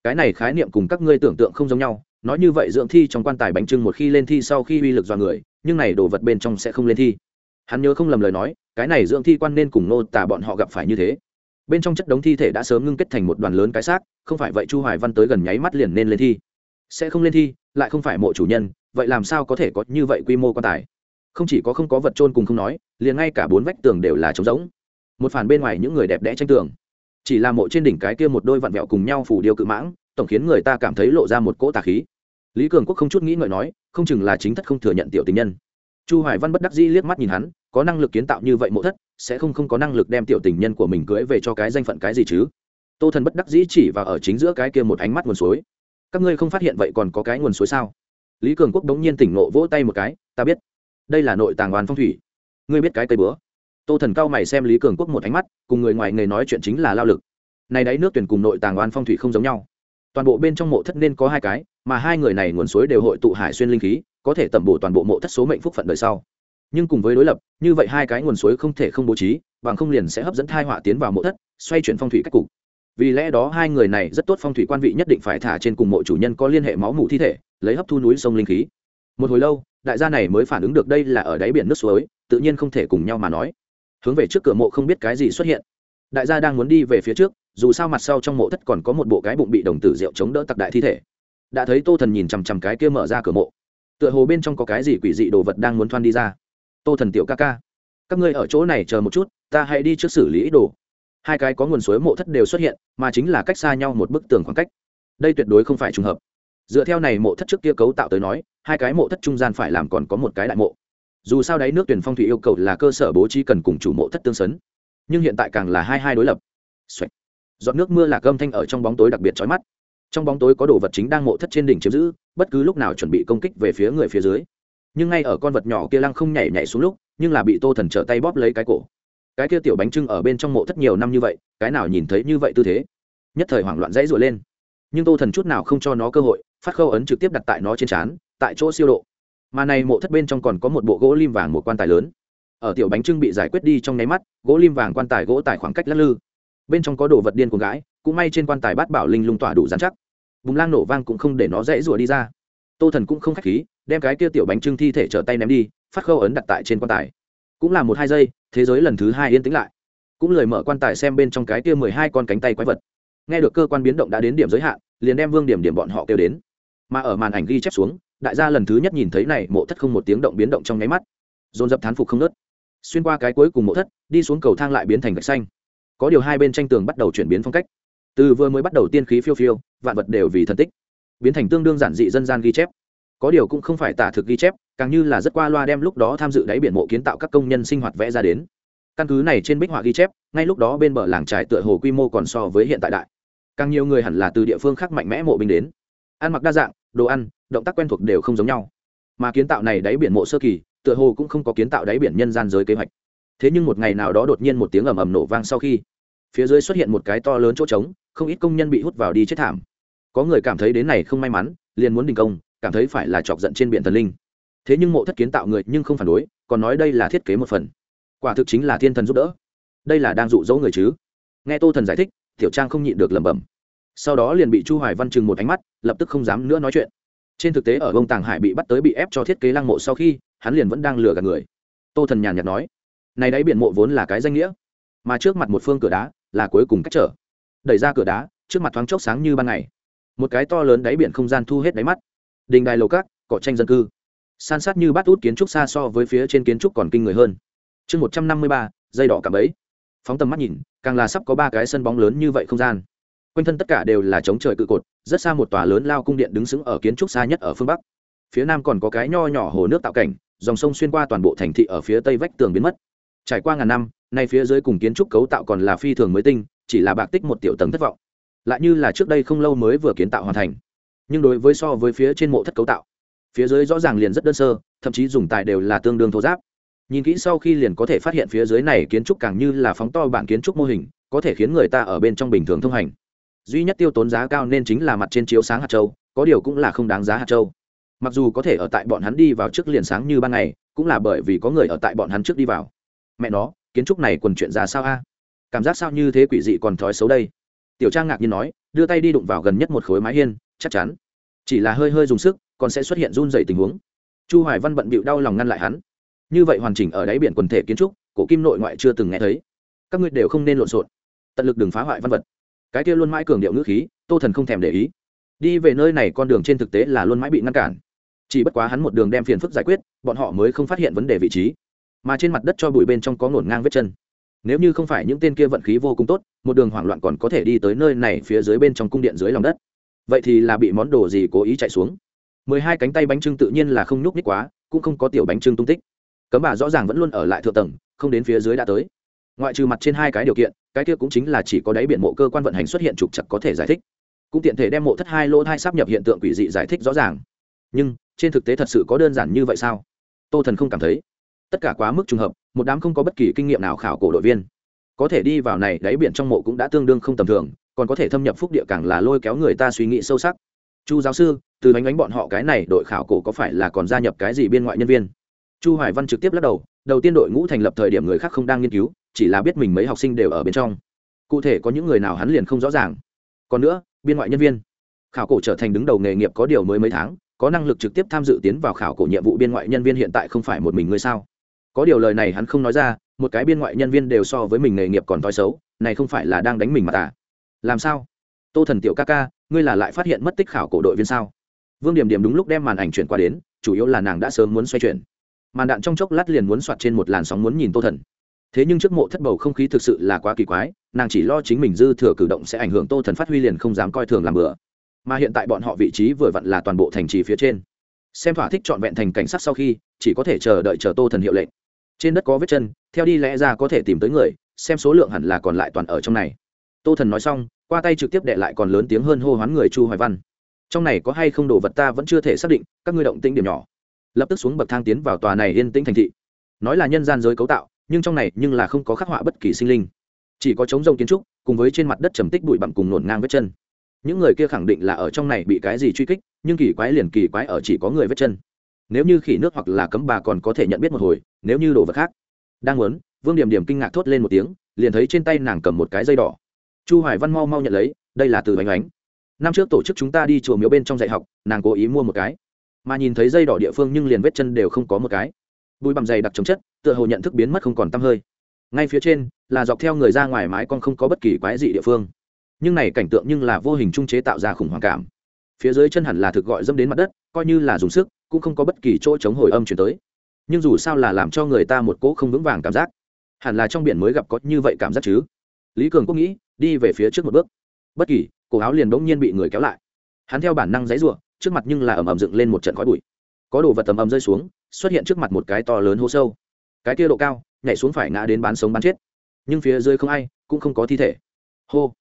cái này khái niệm cùng các ngươi tưởng tượng không giống nhau, nói như vậy dưỡng thi trong quan tài bánh trưng một khi lên thi sau khi uy lực dọa người, nhưng này đồ vật bên trong sẽ không lên thi. Hắn nhớ không lầm lời nói, cái này dưỡng thi quan nên cùng nô tả bọn họ gặp phải như thế. Bên trong chất đống thi thể đã sớm ngưng kết thành một đoàn lớn cái xác, không phải vậy chu hoài văn tới gần nháy mắt liền nên lên thi. Sẽ không lên thi, lại không phải mộ chủ nhân, vậy làm sao có thể có như vậy quy mô quan tài? Không chỉ có không có vật trôn cùng không nói, liền ngay cả bốn vách tường đều là trống rỗng. Một phản bên ngoài những người đẹp đẽ tranh tường chỉ là mộ trên đỉnh cái kia một đôi vặn vẹo cùng nhau phủ điêu cự mãng, tổng khiến người ta cảm thấy lộ ra một cỗ tà khí. Lý cường quốc không chút nghĩ ngợi nói, không chừng là chính thất không thừa nhận tiểu tình nhân. Chu hoài văn bất đắc dĩ liếc mắt nhìn hắn, có năng lực kiến tạo như vậy mộ thất, sẽ không không có năng lực đem tiểu tình nhân của mình cưới về cho cái danh phận cái gì chứ? Tô thần bất đắc dĩ chỉ và ở chính giữa cái kia một ánh mắt nguồn suối. Các ngươi không phát hiện vậy còn có cái nguồn suối sao? Lý cường quốc đống nhiên tỉnh nộ vỗ tay một cái, ta biết. Đây là nội tàng oan phong thủy. Ngươi biết cái cây bữa tô thần cao mày xem lý cường quốc một ánh mắt, cùng người ngoài nghề nói chuyện chính là lao lực. Này đáy nước tuyển cùng nội tàng oan phong thủy không giống nhau. Toàn bộ bên trong mộ thất nên có hai cái, mà hai người này nguồn suối đều hội tụ hải xuyên linh khí, có thể tẩm bổ toàn bộ mộ thất số mệnh phúc phận đời sau. Nhưng cùng với đối lập, như vậy hai cái nguồn suối không thể không bố trí, bằng không liền sẽ hấp dẫn thai họa tiến vào mộ thất, xoay chuyển phong thủy cách cục. Vì lẽ đó hai người này rất tốt phong thủy quan vị nhất định phải thả trên cùng mộ chủ nhân có liên hệ máu mủ thi thể, lấy hấp thu núi sông linh khí. Một hồi lâu, đại gia này mới phản ứng được đây là ở đáy biển nước suối, tự nhiên không thể cùng nhau mà nói hướng về trước cửa mộ không biết cái gì xuất hiện. Đại gia đang muốn đi về phía trước, dù sao mặt sau trong mộ thất còn có một bộ cái bụng bị đồng tử rượu chống đỡ tặc đại thi thể. Đã thấy tô thần nhìn chằm chằm cái kia mở ra cửa mộ. Tựa hồ bên trong có cái gì quỷ dị đồ vật đang muốn thoan đi ra. Tô thần tiểu ca ca, các ngươi ở chỗ này chờ một chút, ta hãy đi trước xử lý ý đồ. Hai cái có nguồn suối mộ thất đều xuất hiện, mà chính là cách xa nhau một bức tường khoảng cách. Đây tuyệt đối không phải trùng hợp. Dựa theo này mộ thất trước kia cấu tạo tới nói, hai cái mộ thất trung gian phải làm còn có một cái đại mộ dù sao đáy nước tuyển phong thủy yêu cầu là cơ sở bố trí cần cùng chủ mộ thất tương xấn nhưng hiện tại càng là hai hai đối lập. Xoạch. giọt nước mưa lạc âm thanh ở trong bóng tối đặc biệt chói mắt. Trong bóng tối có đồ vật chính đang mộ thất trên đỉnh chiếm giữ, bất cứ lúc nào chuẩn bị công kích về phía người phía dưới. Nhưng ngay ở con vật nhỏ kia lăng không nhảy nhảy xuống lúc, nhưng là bị tô thần trở tay bóp lấy cái cổ. Cái kia tiểu bánh trưng ở bên trong mộ thất nhiều năm như vậy, cái nào nhìn thấy như vậy tư thế? Nhất thời hoảng loạn dãy rụa lên. Nhưng tô thần chút nào không cho nó cơ hội, phát khâu ấn trực tiếp đặt tại nó trên trán, tại chỗ siêu độ mà này mộ thất bên trong còn có một bộ gỗ lim vàng một quan tài lớn. Ở tiểu bánh trưng bị giải quyết đi trong nháy mắt, gỗ lim vàng quan tài gỗ tại khoảng cách lắc lư. Bên trong có đồ vật điên của gái cũng may trên quan tài bát bảo linh lung tỏa đủ dán chắc. Bùng lang nổ vang cũng không để nó dễ rủa đi ra. Tô thần cũng không k h á c h khí, đem cái kia tiểu bánh trưng thi thể trở tay ném đi, phát khâu ấn đặt tại trên quan tài. Cũng là một hai giây, thế giới lần thứ hai yên tĩnh lại. Cũng lời mở quan tài xem bên trong cái kia mười hai con cánh tay quái vật. Nghe được cơ quan biến động đã đến điểm giới hạn, liền đem vương điểm điểm bọn họ kêu đến. Mà ở màn ảnh ghi chép xuống đại gia lần thứ nhất nhìn thấy này, mộ thất không một tiếng động biến động trong nháy mắt. Dồn dập thán phục không nớt. Xuyên qua cái cuối cùng mộ thất, đi xuống cầu thang lại biến thành gạch xanh. Có điều hai bên tranh tường bắt đầu chuyển biến phong cách. Từ vừa mới bắt đầu tiên khí phiêu phiêu, vạn vật đều vì thần tích, biến thành tương đương giản dị dân gian ghi chép. Có điều cũng không phải tả thực ghi chép, càng như là rất qua loa đem lúc đó tham dự đáy biển mộ kiến tạo các công nhân sinh hoạt vẽ ra đến. Căn cứ này trên bích họa ghi chép, ngay lúc đó bên bờ làng trải tựa hồ quy mô còn so với hiện tại đại. Càng nhiều người hẳn là từ địa phương khác mạnh mẽ mộ binh đến. Ăn mặc đa dạng đồ ăn, động tác quen thuộc đều không giống nhau. Mà kiến tạo này đáy biển mộ sơ kỳ, tựa hồ cũng không có kiến tạo đáy biển nhân gian giới kế hoạch. Thế nhưng một ngày nào đó đột nhiên một tiếng ầm ầm nổ vang sau khi, phía dưới xuất hiện một cái to lớn chỗ trống, không ít công nhân bị hút vào đi chết thảm. Có người cảm thấy đến này không may mắn, liền muốn đình công, cảm thấy phải là chọc giận trên biển thần linh. Thế nhưng mộ thất kiến tạo người nhưng không phản đối, còn nói đây là thiết kế một phần. Quả thực chính là thiên thần giúp đỡ. Đây là đang dụ dỗ người chứ. Nghe tô thần giải thích, tiểu trang không nhịn được lẩm bẩm sau đó liền bị chu hoài văn chừng một ánh mắt, lập tức không dám nữa nói chuyện. Trên thực tế ở bông tàng hải bị bắt tới bị ép cho thiết kế lăng mộ sau khi, hắn liền vẫn đang lừa gạt người. Tô thần nhàn nhạt nói, này đáy biển mộ vốn là cái danh nghĩa, mà trước mặt một phương cửa đá là cuối cùng cách trở. Đẩy ra cửa đá, trước mặt thoáng chốc sáng như ban ngày. Một cái to lớn đáy biển không gian thu hết đáy mắt. Đình đài lầu cát cỏ tranh dân cư. San sát như bát út kiến trúc xa so với phía trên kiến trúc còn kinh người hơn. Chương một trăm năm mươi ba, dây đỏ cảm ấy phóng tầm mắt nhìn, càng là sắp có ba cái sân bóng lớn như vậy không gian quanh thân tất cả đều là chống trời cự cột, rất xa một tòa lớn lao cung điện đứng sững ở kiến trúc xa nhất ở phương bắc. Phía nam còn có cái nho nhỏ hồ nước tạo cảnh, dòng sông xuyên qua toàn bộ thành thị ở phía tây vách tường biến mất. Trải qua ngàn năm, nay phía dưới cùng kiến trúc cấu tạo còn là phi thường mới tinh, chỉ là bạc tích một tiểu tầng thất vọng. Lại như là trước đây không lâu mới vừa kiến tạo hoàn thành. Nhưng đối với so với phía trên mộ thất cấu tạo, phía dưới rõ ràng liền rất đơn sơ, thậm chí dùng tài đều là tương đương thô giáp. Nhìn kỹ sau khi liền có thể phát hiện phía dưới này kiến trúc càng như là phóng to bản kiến trúc mô hình, có thể khiến người ta ở bên trong bình thường thông hành duy nhất tiêu tốn giá cao nên chính là mặt trên chiếu sáng hạt châu, có điều cũng là không đáng giá hạt châu. Mặc dù có thể ở tại bọn hắn đi vào trước liền sáng như ban ngày, cũng là bởi vì có người ở tại bọn hắn trước đi vào. Mẹ nó, kiến trúc này quần chuyện ra sao a? Cảm giác sao như thế quỷ dị còn thói xấu đây? Tiểu trang ngạc nhiên nói, đưa tay đi đụng vào gần nhất một khối mái hiên, chắc chắn. Chỉ là hơi hơi dùng sức, còn sẽ xuất hiện run dày tình huống. Chu hoài văn bận bịu đau lòng ngăn lại hắn. Như vậy hoàn chỉnh ở đáy biển quần thể kiến trúc, cổ kim nội ngoại chưa từng nghe thấy. Các ngươi đều không nên lộn xộn. Tận lực đừng phá hoại văn vật cái kia luôn mãi cường điệu ngữ khí, tô thần không thèm để ý. Đi về nơi này con đường trên thực tế là luôn mãi bị ngăn cản. Chỉ bất quá hắn một đường đem phiền phức giải quyết, bọn họ mới không phát hiện vấn đề vị trí. Mà trên mặt đất cho bụi bên trong có ngổn ngang vết chân. Nếu như không phải những tên kia vận khí vô cùng tốt, một đường hoảng loạn còn có thể đi tới nơi này phía dưới bên trong cung điện dưới lòng đất. Vậy thì là bị món đồ gì cố ý chạy xuống? Mười hai cánh tay bánh trưng tự nhiên là không nhúc nhích quá, cũng không có tiểu bánh trưng tung tích. Cấm bà rõ ràng vẫn luôn ở lại thượng tầng, không đến phía dưới đã tới ngoại trừ mặt trên hai cái điều kiện, cái kia cũng chính là chỉ có đáy biển mộ cơ quan vận hành xuất hiện trục chặt có thể giải thích. Cũng tiện thể đem mộ thất hai lỗ thai sắp nhập hiện tượng quỷ dị giải thích rõ ràng. Nhưng, trên thực tế thật sự có đơn giản như vậy sao? Tô thần không cảm thấy. Tất cả quá mức trùng hợp, một đám không có bất kỳ kinh nghiệm nào khảo cổ đội viên. Có thể đi vào này, đáy biển trong mộ cũng đã tương đương không tầm thường, còn có thể thâm nhập phúc địa càng là lôi kéo người ta suy nghĩ sâu sắc. Chu giáo sư, từ bánh bánh bọn họ cái này đội khảo cổ có phải là còn gia nhập cái gì biên ngoại nhân viên? Chu hoài văn trực tiếp lắc đầu đầu tiên đội ngũ thành lập thời điểm người khác không đang nghiên cứu chỉ là biết mình mấy học sinh đều ở bên trong. Cụ thể có những người nào hắn liền không rõ ràng. Còn nữa, biên ngoại nhân viên. Khảo cổ trở thành đứng đầu nghề nghiệp có điều mới mấy tháng, có năng lực trực tiếp tham dự tiến vào khảo cổ nhiệm vụ biên ngoại nhân viên hiện tại không phải một mình ngươi sao? Có điều lời này hắn không nói ra, một cái biên ngoại nhân viên đều so với mình nghề nghiệp còn thói xấu, này không phải là đang đánh mình mà à? Làm sao? Tô thần tiểu ca ca, ngươi là lại phát hiện mất tích khảo cổ đội viên sao? Vương điểm điểm đúng lúc đem màn ảnh chuyển qua đến, chủ yếu là nàng đã sớm muốn xoay chuyển. Màn đạn trong chốc lát liền muốn soạt trên một làn sóng muốn nhìn tô thần thế nhưng trước mộ thất bầu không khí thực sự là quá kỳ quái, nàng chỉ lo chính mình dư thừa cử động sẽ ảnh hưởng tô thần phát huy liền không dám coi thường làm bừa. Mà hiện tại bọn họ vị trí vừa vặn là toàn bộ thành trì phía trên. Xem thỏa thích trọn vẹn thành cảnh sát sau khi, chỉ có thể chờ đợi chờ tô thần hiệu lệnh. Trên đất có vết chân, theo đi lẽ ra có thể tìm tới người, xem số lượng hẳn là còn lại toàn ở trong này. Tô thần nói xong, qua tay trực tiếp đệ lại còn lớn tiếng hơn hô hoán người chu hoài văn. Trong này có hay không đồ vật ta vẫn chưa thể xác định, các ngươi động tĩnh điểm nhỏ. Lập tức xuống bậc thang tiến vào tòa này yên tĩnh thành thị. Nói là nhân gian giới cấu tạo nhưng trong này nhưng là không có khắc họa bất kỳ sinh linh. Chỉ có trống rông kiến trúc, cùng với trên mặt đất trầm tích bụi bặm cùng nổn ngang vết chân. Những người kia khẳng định là ở trong này bị cái gì truy kích, nhưng kỳ quái liền kỳ quái ở chỉ có người vết chân. Nếu như khỉ nước hoặc là cấm bà còn có thể nhận biết một hồi, nếu như đồ vật khác đang muốn, vương điểm điểm kinh ngạc thốt lên một tiếng, liền thấy trên tay nàng cầm một cái dây đỏ. Chu hoài văn mau mau nhận lấy, đây là từ bánh bánh. Năm trước tổ chức chúng ta đi chùa miếu bên trong dạy học, nàng cố ý mua một cái. Mà nhìn thấy dây đỏ địa phương nhưng liền vết chân đều không có một cái bụi bằm dày đặc chống chất, tựa hồ nhận thức biến mất không còn tăm hơi. Ngay phía trên, là dọc theo người ra ngoài mái con không có bất kỳ quái dị địa phương. Nhưng này cảnh tượng nhưng là vô hình trung chế tạo ra khủng hoảng cảm. Phía dưới chân hẳn là thực gọi dâm đến mặt đất, coi như là dùng sức, cũng không có bất kỳ chỗ chống hồi âm chuyển tới. Nhưng dù sao là làm cho người ta một cỗ không vững vàng cảm giác. Hẳn là trong biển mới gặp có như vậy cảm giác chứ. Lý cường cũng nghĩ, đi về phía trước một bước. Bất kỳ, cổ áo liền bỗng nhiên bị người kéo lại. Hắn theo bản năng dãy r u ộ trước mặt nhưng là ầm ầm dựng lên một trận khói bụi. Có đồ vật tầm ầm rơi xuống xuất hiện trước mặt một cái to lớn hố sâu. Cái kia độ cao, nhảy xuống phải ngã đến bán sống bán chết. Nhưng phía dưới không ai, cũng không có thi thể. Hô.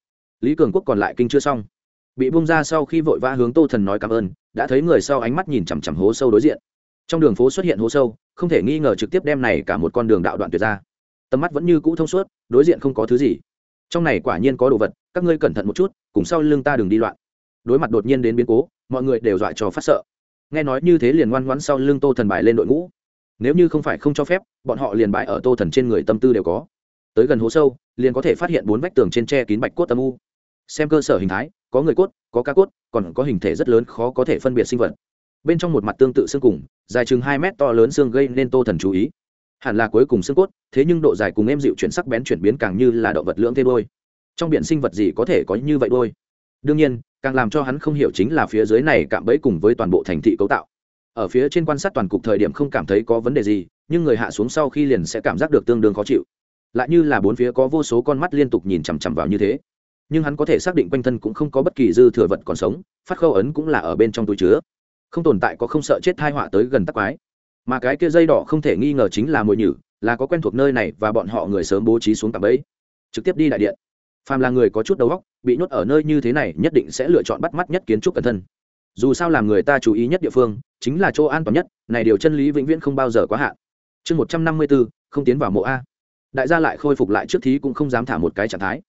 Lý cường quốc còn lại kinh chưa xong. Bị bung ra sau khi vội vã hướng tô thần nói cảm ơn, đã thấy người sau ánh mắt nhìn chằm chằm hố sâu đối diện. Trong đường phố xuất hiện hố sâu, không thể nghi ngờ trực tiếp đem này cả một con đường đạo đoạn tuyệt ra. Tầm mắt vẫn như cũ thông suốt, đối diện không có thứ gì. Trong này quả nhiên có đồ vật, các ngươi cẩn thận một chút, cùng sau lưng ta đừng đi loạn. Đối mặt đột nhiên đến biến cố, mọi người đều dọa cho phát sợ nghe nói như thế liền ngoan ngoãn sau lưng tô thần bài lên đội ngũ. Nếu như không phải không cho phép, bọn họ liền bãi ở tô thần trên người tâm tư đều có. Tới gần hố sâu, liền có thể phát hiện bốn vách tường trên tre kín bạch cốt tâm u. Xem cơ sở hình thái, có người cốt, có cá cốt, còn có hình thể rất lớn, khó có thể phân biệt sinh vật. Bên trong một mặt tương tự xương cùng, dài chừng hai mét to lớn xương gây nên tô thần chú ý. Hẳn là cuối cùng xương cốt, thế nhưng độ dài cùng em dịu chuyển sắc bén chuyển biến càng như là động vật lưỡng thêm đôi trong biển sinh vật gì có thể có như vậy đôi đương nhiên càng làm cho hắn không hiểu chính là phía dưới này cạm bẫy cùng với toàn bộ thành thị cấu tạo. Ở phía trên quan sát toàn cục thời điểm không cảm thấy có vấn đề gì, nhưng người hạ xuống sau khi liền sẽ cảm giác được tương đương khó chịu. Lại như là bốn phía có vô số con mắt liên tục nhìn chằm chằm vào như thế. Nhưng hắn có thể xác định quanh thân cũng không có bất kỳ dư thừa vật còn sống, phát khâu ấn cũng là ở bên trong túi chứa. Không tồn tại có không sợ chết thai họa tới gần tắc quái. Mà cái kia dây đỏ không thể nghi ngờ chính là mồi nhử, là có quen thuộc nơi này và bọn họ người sớm bố trí xuống tạm ấy trực tiếp đi đại điện phàm là người có chút đầu óc, bị nhốt ở nơi như thế này nhất định sẽ lựa chọn bắt mắt nhất kiến trúc cẩn thân dù sao làm người ta chú ý nhất địa phương, chính là chỗ an toàn nhất, này điều chân lý vĩnh viễn không bao giờ quá hạn. Chương một trăm năm mươi bốn, không tiến vào mộ a. Đại gia lại khôi phục lại trước thí cũng không dám thả một cái trạng thái.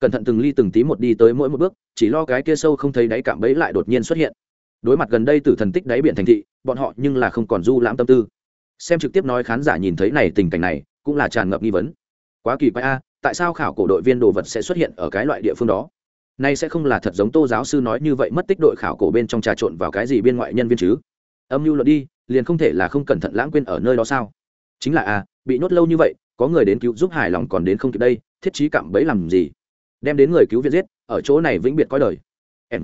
Cẩn thận từng ly từng tí một đi tới mỗi một bước, chỉ lo cái kia sâu không thấy đáy cảm bẫy lại đột nhiên xuất hiện. Đối mặt gần đây từ thần tích đáy biển thành thị, bọn họ nhưng là không còn du lãm tâm tư. Xem trực tiếp nói khán giả nhìn thấy này tình cảnh này, cũng là tràn ngập nghi vấn. Quá kỳ quái a tại sao khảo cổ đội viên đồ vật sẽ xuất hiện ở cái loại địa phương đó? Nay sẽ không là thật giống tô giáo sư nói như vậy mất tích đội khảo cổ bên trong trà trộn vào cái gì biên ngoại nhân viên chứ? Âm mưu luận đi, liền không thể là không cẩn thận lãng quên ở nơi đó sao? Chính là a bị nhốt lâu như vậy, có người đến cứu giúp hài lòng còn đến không kịp đây, thiết trí cạm bẫy làm gì? Đem đến người cứu viện giết, ở chỗ này vĩnh biệt coi đời. Em.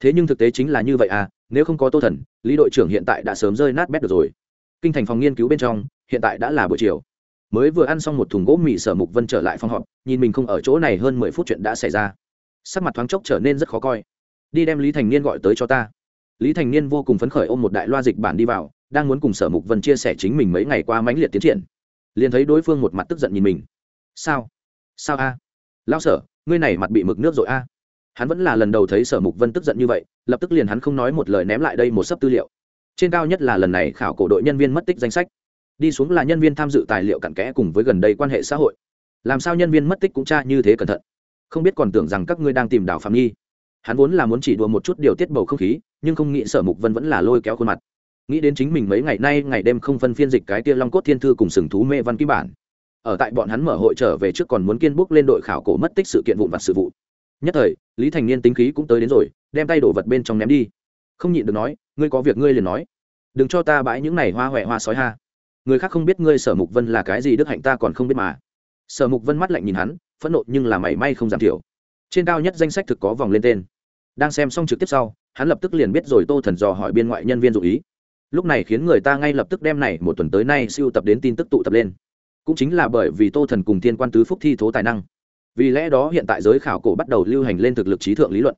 Thế nhưng thực tế chính là như vậy à nếu không có tô thần, lý đội trưởng hiện tại đã sớm rơi nát bét được rồi. Kinh thành phòng nghiên cứu bên trong, hiện tại đã là buổi chiều mới vừa ăn xong một thùng gỗ mì sở mục vân trở lại phòng họp, nhìn mình không ở chỗ này hơn mười phút chuyện đã xảy ra. Sắc mặt thoáng chốc trở nên rất khó coi. Đi đem lý thành niên gọi tới cho ta. Lý thành niên vô cùng phấn khởi ôm một đại loa dịch bản đi vào, đang muốn cùng sở mục vân chia sẻ chính mình mấy ngày qua mãnh liệt tiến triển. Liền thấy đối phương một mặt tức giận nhìn mình. Sao? Sao a? Lao sở, ngươi này mặt bị mực nước rồi a? Hắn vẫn là lần đầu thấy sở mục vân tức giận như vậy, lập tức liền hắn không nói một lời ném lại đây một sấp tư liệu. Trên cao nhất là lần này khảo cổ đội nhân viên mất tích danh sách đi xuống là nhân viên tham dự tài liệu cặn kẽ cùng với gần đây quan hệ xã hội. Làm sao nhân viên mất tích cũng tra như thế cẩn thận. Không biết còn tưởng rằng các ngươi đang tìm đào phạm nghi. Hắn vốn là muốn chỉ đùa một chút điều tiết bầu không khí, nhưng không nghĩ sở mục vân vẫn là lôi kéo khuôn mặt. Nghĩ đến chính mình mấy ngày nay, ngày đêm không phân phiên dịch cái tia long cốt thiên thư cùng sừng thú mê văn ký bản. Ở tại bọn hắn mở hội trở về trước còn muốn kiên bút lên đội khảo cổ mất tích sự kiện vụn vặt sự vụ. Nhất thời, lý thành niên tính khí cũng tới đến rồi, đem tay đổ vật bên trong ném đi. Không nhịn được nói, ngươi có việc ngươi liền nói. Đừng cho ta bãi những này hoa huệ hoa sói ha người khác không biết ngươi sở mục vân là cái gì, đức hạnh ta còn không biết mà. Sở mục vân mắt lạnh nhìn hắn, phẫn nộ nhưng là mảy may không giảm thiểu. Trên cao nhất danh sách thực có vòng lên tên. Đang xem xong trực tiếp sau, hắn lập tức liền biết rồi tô thần dò hỏi biên ngoại nhân viên dụ ý. Lúc này khiến người ta ngay lập tức đem này một tuần tới nay siêu tập đến tin tức tụ tập lên. Cũng chính là bởi vì tô thần cùng thiên quan tứ phúc thi thố tài năng. Vì lẽ đó hiện tại giới khảo cổ bắt đầu lưu hành lên thực lực trí thượng lý luận.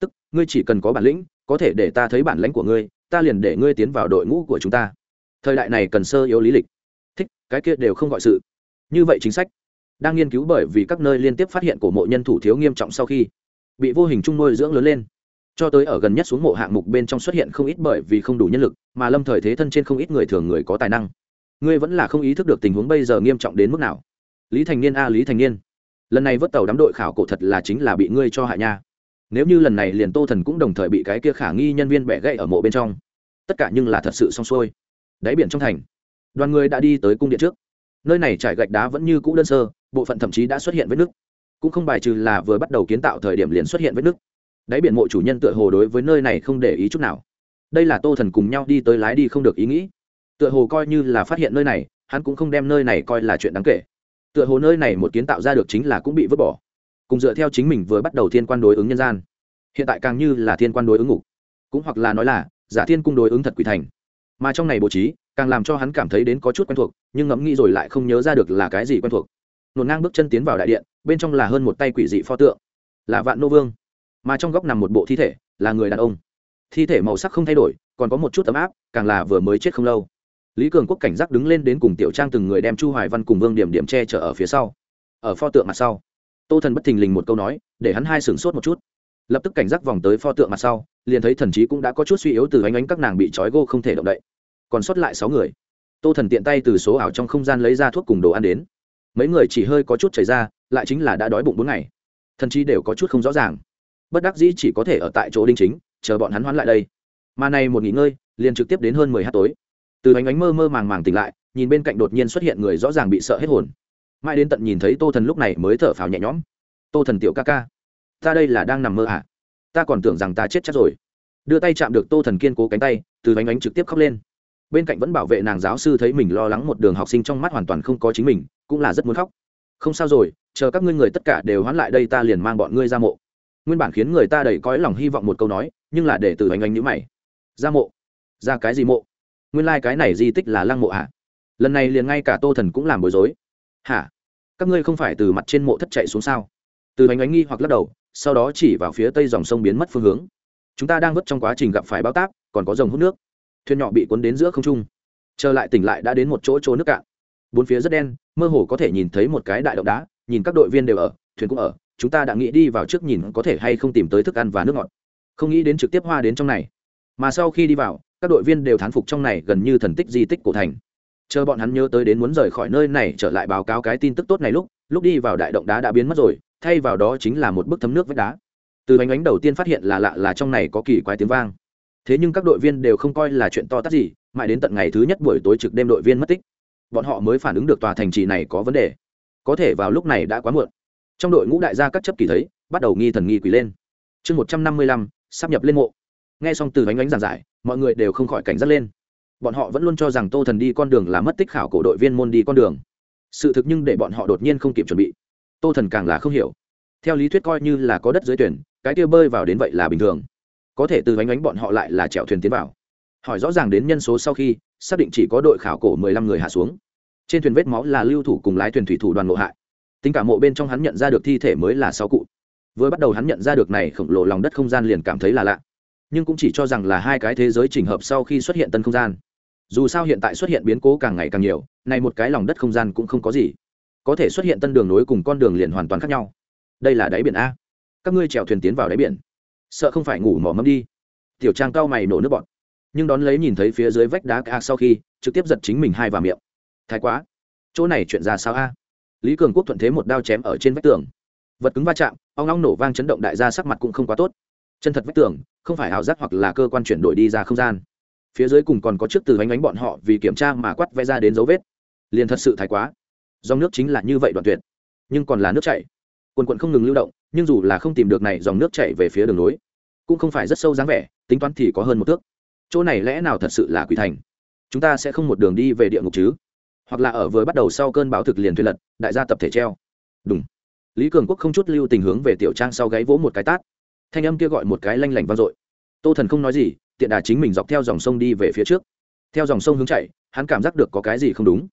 Tức, ngươi chỉ cần có bản lĩnh, có thể để ta thấy bản lãnh của ngươi, ta liền để ngươi tiến vào đội ngũ của chúng ta thời đại này cần sơ yếu lý lịch. Thích, cái kia đều không gọi sự. Như vậy chính sách đang nghiên cứu bởi vì các nơi liên tiếp phát hiện cổ mộ nhân thủ thiếu nghiêm trọng sau khi bị vô hình trung nuôi dưỡng lớn lên. Cho tới ở gần nhất xuống mộ hạng mục bên trong xuất hiện không ít bởi vì không đủ nhân lực, mà lâm thời thế thân trên không ít người thường người có tài năng. Ngươi vẫn là không ý thức được tình huống bây giờ nghiêm trọng đến mức nào. Lý thành niên a, lý thành niên. Lần này vớt tàu đám đội khảo cổ thật là chính là bị ngươi cho hại nha. Nếu như lần này liền tô thần cũng đồng thời bị cái kia khả nghi nhân viên bẻ gãy ở mộ bên trong. Tất cả nhưng là thật sự xong xuôi đáy biển trong thành. Đoàn người đã đi tới cung điện trước. Nơi này trải gạch đá vẫn như cũ đơn sơ, bộ phận thậm chí đã xuất hiện vết nứt. Cũng không bài trừ là vừa bắt đầu kiến tạo thời điểm liền xuất hiện vết nứt. Đáy biển mộ chủ nhân tựa hồ đối với nơi này không để ý chút nào. Đây là tô thần cùng nhau đi tới lái đi không được ý nghĩ. Tựa hồ coi như là phát hiện nơi này, hắn cũng không đem nơi này coi là chuyện đáng kể. Tựa hồ nơi này một kiến tạo ra được chính là cũng bị vứt bỏ. Cùng dựa theo chính mình vừa bắt đầu thiên quan đối ứng nhân gian. Hiện tại càng như là thiên quan đối ứng ngục. Cũng hoặc là nói là, giả thiên cung đối ứng thật quỷ thành mà trong này bố trí, càng làm cho hắn cảm thấy đến có chút quen thuộc, nhưng ngẫm nghĩ rồi lại không nhớ ra được là cái gì quen thuộc. Nổn ngang bước chân tiến vào đại điện, bên trong là hơn một tay quỷ dị pho tượng, là vạn nô vương. Mà trong góc nằm một bộ thi thể, là người đàn ông. Thi thể màu sắc không thay đổi, còn có một chút ấm áp, càng là vừa mới chết không lâu. Lý cường quốc cảnh giác đứng lên đến cùng tiểu trang từng người đem chu hoài văn cùng vương điểm điểm che chở ở phía sau. Ở pho tượng mặt sau, tô thần bất thình lình một câu nói, để hắn hai sửng sốt một chút. Lập tức cảnh giác vòng tới pho tượng mặt sau, liền thấy thần chí cũng đã có chút suy yếu từ ánh ánh các nàng bị trói gô không thể động đậy còn sót lại sáu người. Tô thần tiện tay từ số ảo trong không gian lấy ra thuốc cùng đồ ăn đến. Mấy người chỉ hơi có chút chảy ra, lại chính là đã đói bụng bốn ngày. Thần chí đều có chút không rõ ràng. Bất đắc dĩ chỉ có thể ở tại chỗ đinh chính, chờ bọn hắn hoán lại đây. Mà này một nghỉ ngơi, liền trực tiếp đến hơn mười h tối. Từ ánh ánh mơ mơ màng màng tỉnh lại, nhìn bên cạnh đột nhiên xuất hiện người rõ ràng bị sợ hết hồn. Mãi đến tận nhìn thấy tô thần lúc này mới thở phào nhẹ nhõm. Tô thần tiểu ca ca, ta đây là đang nằm mơ à? Ta còn tưởng rằng ta chết chắc rồi. Đưa tay chạm được tô thần kiên cố cánh tay, từ ánh ánh trực tiếp khóc lên bên cạnh vẫn bảo vệ nàng giáo sư thấy mình lo lắng một đường học sinh trong mắt hoàn toàn không có chính mình, cũng là rất muốn khóc. Không sao rồi, chờ các ngươi người tất cả đều hoán lại đây ta liền mang bọn ngươi ra mộ. Nguyên bản khiến người ta đầy cõi lòng hy vọng một câu nói, nhưng là để từ ánh ánh nhữ mày. Ra mộ? Ra cái gì mộ? Nguyên lai、like、cái này di tích là lăng mộ hả? Lần này liền ngay cả tô thần cũng làm bối rối. Hả? Các ngươi không phải từ mặt trên mộ thất chạy xuống sao? Từ ánh ánh nghi hoặc lắc đầu, sau đó chỉ vào phía tây dòng sông biến mất phương hướng. Chúng ta đang vớt trong quá trình gặp phải bao tác còn có dòng hút nước thuyền nhỏ bị cuốn đến giữa không trung. Trở lại tỉnh lại đã đến một chỗ chỗ nước cạn. Bốn phía rất đen, mơ hồ có thể nhìn thấy một cái đại động đá, nhìn các đội viên đều ở, thuyền cũng ở, chúng ta đã nghĩ đi vào trước nhìn có thể hay không tìm tới thức ăn và nước ngọt. Không nghĩ đến trực tiếp hoa đến trong này. Mà sau khi đi vào, các đội viên đều thán phục trong này gần như thần tích di tích cổ thành. Chờ bọn hắn nhớ tới đến muốn rời khỏi nơi này trở lại báo cáo cái tin tức tốt này lúc lúc đi vào đại động đá đã biến mất rồi, thay vào đó chính là một bức thấm nước vách đá. Từ bánh ánh đầu tiên phát hiện là lạ là trong này có kỳ quái tiếng vang thế nhưng các đội viên đều không coi là chuyện to tát gì, mãi đến tận ngày thứ nhất buổi tối trực đêm đội viên mất tích. Bọn họ mới phản ứng được tòa thành trì này có vấn đề. Có thể vào lúc này đã quá muộn. Trong đội ngũ đại gia các chấp kỳ thấy, bắt đầu nghi thần nghi quỷ lên. Chương một trăm năm mươi lăm, sắp nhập lên mộ. Nghe xong từ bánh ánh giảng giải, mọi người đều không khỏi cảnh giác lên. Bọn họ vẫn luôn cho rằng tô thần đi con đường là mất tích khảo cổ đội viên môn đi con đường. Sự thực nhưng để bọn họ đột nhiên không kịp chuẩn bị. Tô thần càng là không hiểu. Theo lý thuyết coi như là có đất dưới tuyển, cái kia bơi vào đến vậy là bình thường có thể từ bánh bánh bọn họ lại là chèo thuyền tiến vào. Hỏi rõ ràng đến nhân số sau khi, xác định chỉ có đội khảo cổ mười lăm người hạ xuống. Trên thuyền vết máu là lưu thủ cùng lái thuyền thủy thủ đoàn mộ hại. Tính cả mộ bên trong hắn nhận ra được thi thể mới là sáu cụ. Vừa bắt đầu hắn nhận ra được này khổng lồ lòng đất không gian liền cảm thấy là lạ. Nhưng cũng chỉ cho rằng là hai cái thế giới trình hợp sau khi xuất hiện tân không gian. Dù sao hiện tại xuất hiện biến cố càng ngày càng nhiều, này một cái lòng đất không gian cũng không có gì. Có thể xuất hiện tân đường nối cùng con đường liền hoàn toàn khác nhau. Đây là đáy biển a. Các ngươi chèo thuyền tiến vào đáy biển sợ không phải ngủ mỏ mâm đi. Tiểu trang cao mày nổ nước bọt. Nhưng đón lấy nhìn thấy phía dưới vách đá ca sau khi, trực tiếp giật chính mình hai vào miệng. Thái quá. Chỗ này chuyện ra sao a? Lý cường quốc thuận thế một đao chém ở trên vách tường. Vật cứng va chạm, ong ong nổ vang chấn động đại gia sắc mặt cũng không quá tốt. Chân thật vách tường, không phải ảo giác hoặc là cơ quan chuyển đổi đi ra không gian. Phía dưới cùng còn có chiếc từ bánh bánh bọn họ vì kiểm tra mà quắt vẽ ra đến dấu vết. Liền thật sự thái quá. Dòng nước chính là như vậy đoạn tuyệt. Nhưng còn là nước chảy. Quần quận không ngừng lưu động nhưng dù là không tìm được này dòng nước chảy về phía đường núi cũng không phải rất sâu dáng vẻ, tính toán thì có hơn một thước. Chỗ này lẽ nào thật sự là quỷ thành? Chúng ta sẽ không một đường đi về địa ngục chứ? Hoặc là ở vừa bắt đầu sau cơn bão thực liền thuê lật, đại gia tập thể treo. Đúng lý cường quốc không chút lưu tình hướng về tiểu trang sau gáy vỗ một cái tát. Thanh âm kia gọi một cái lanh lảnh vang dội. Tô thần không nói gì, tiện đà chính mình dọc theo dòng sông đi về phía trước. Theo dòng sông hướng chạy, hắn cảm giác được có cái gì không đúng.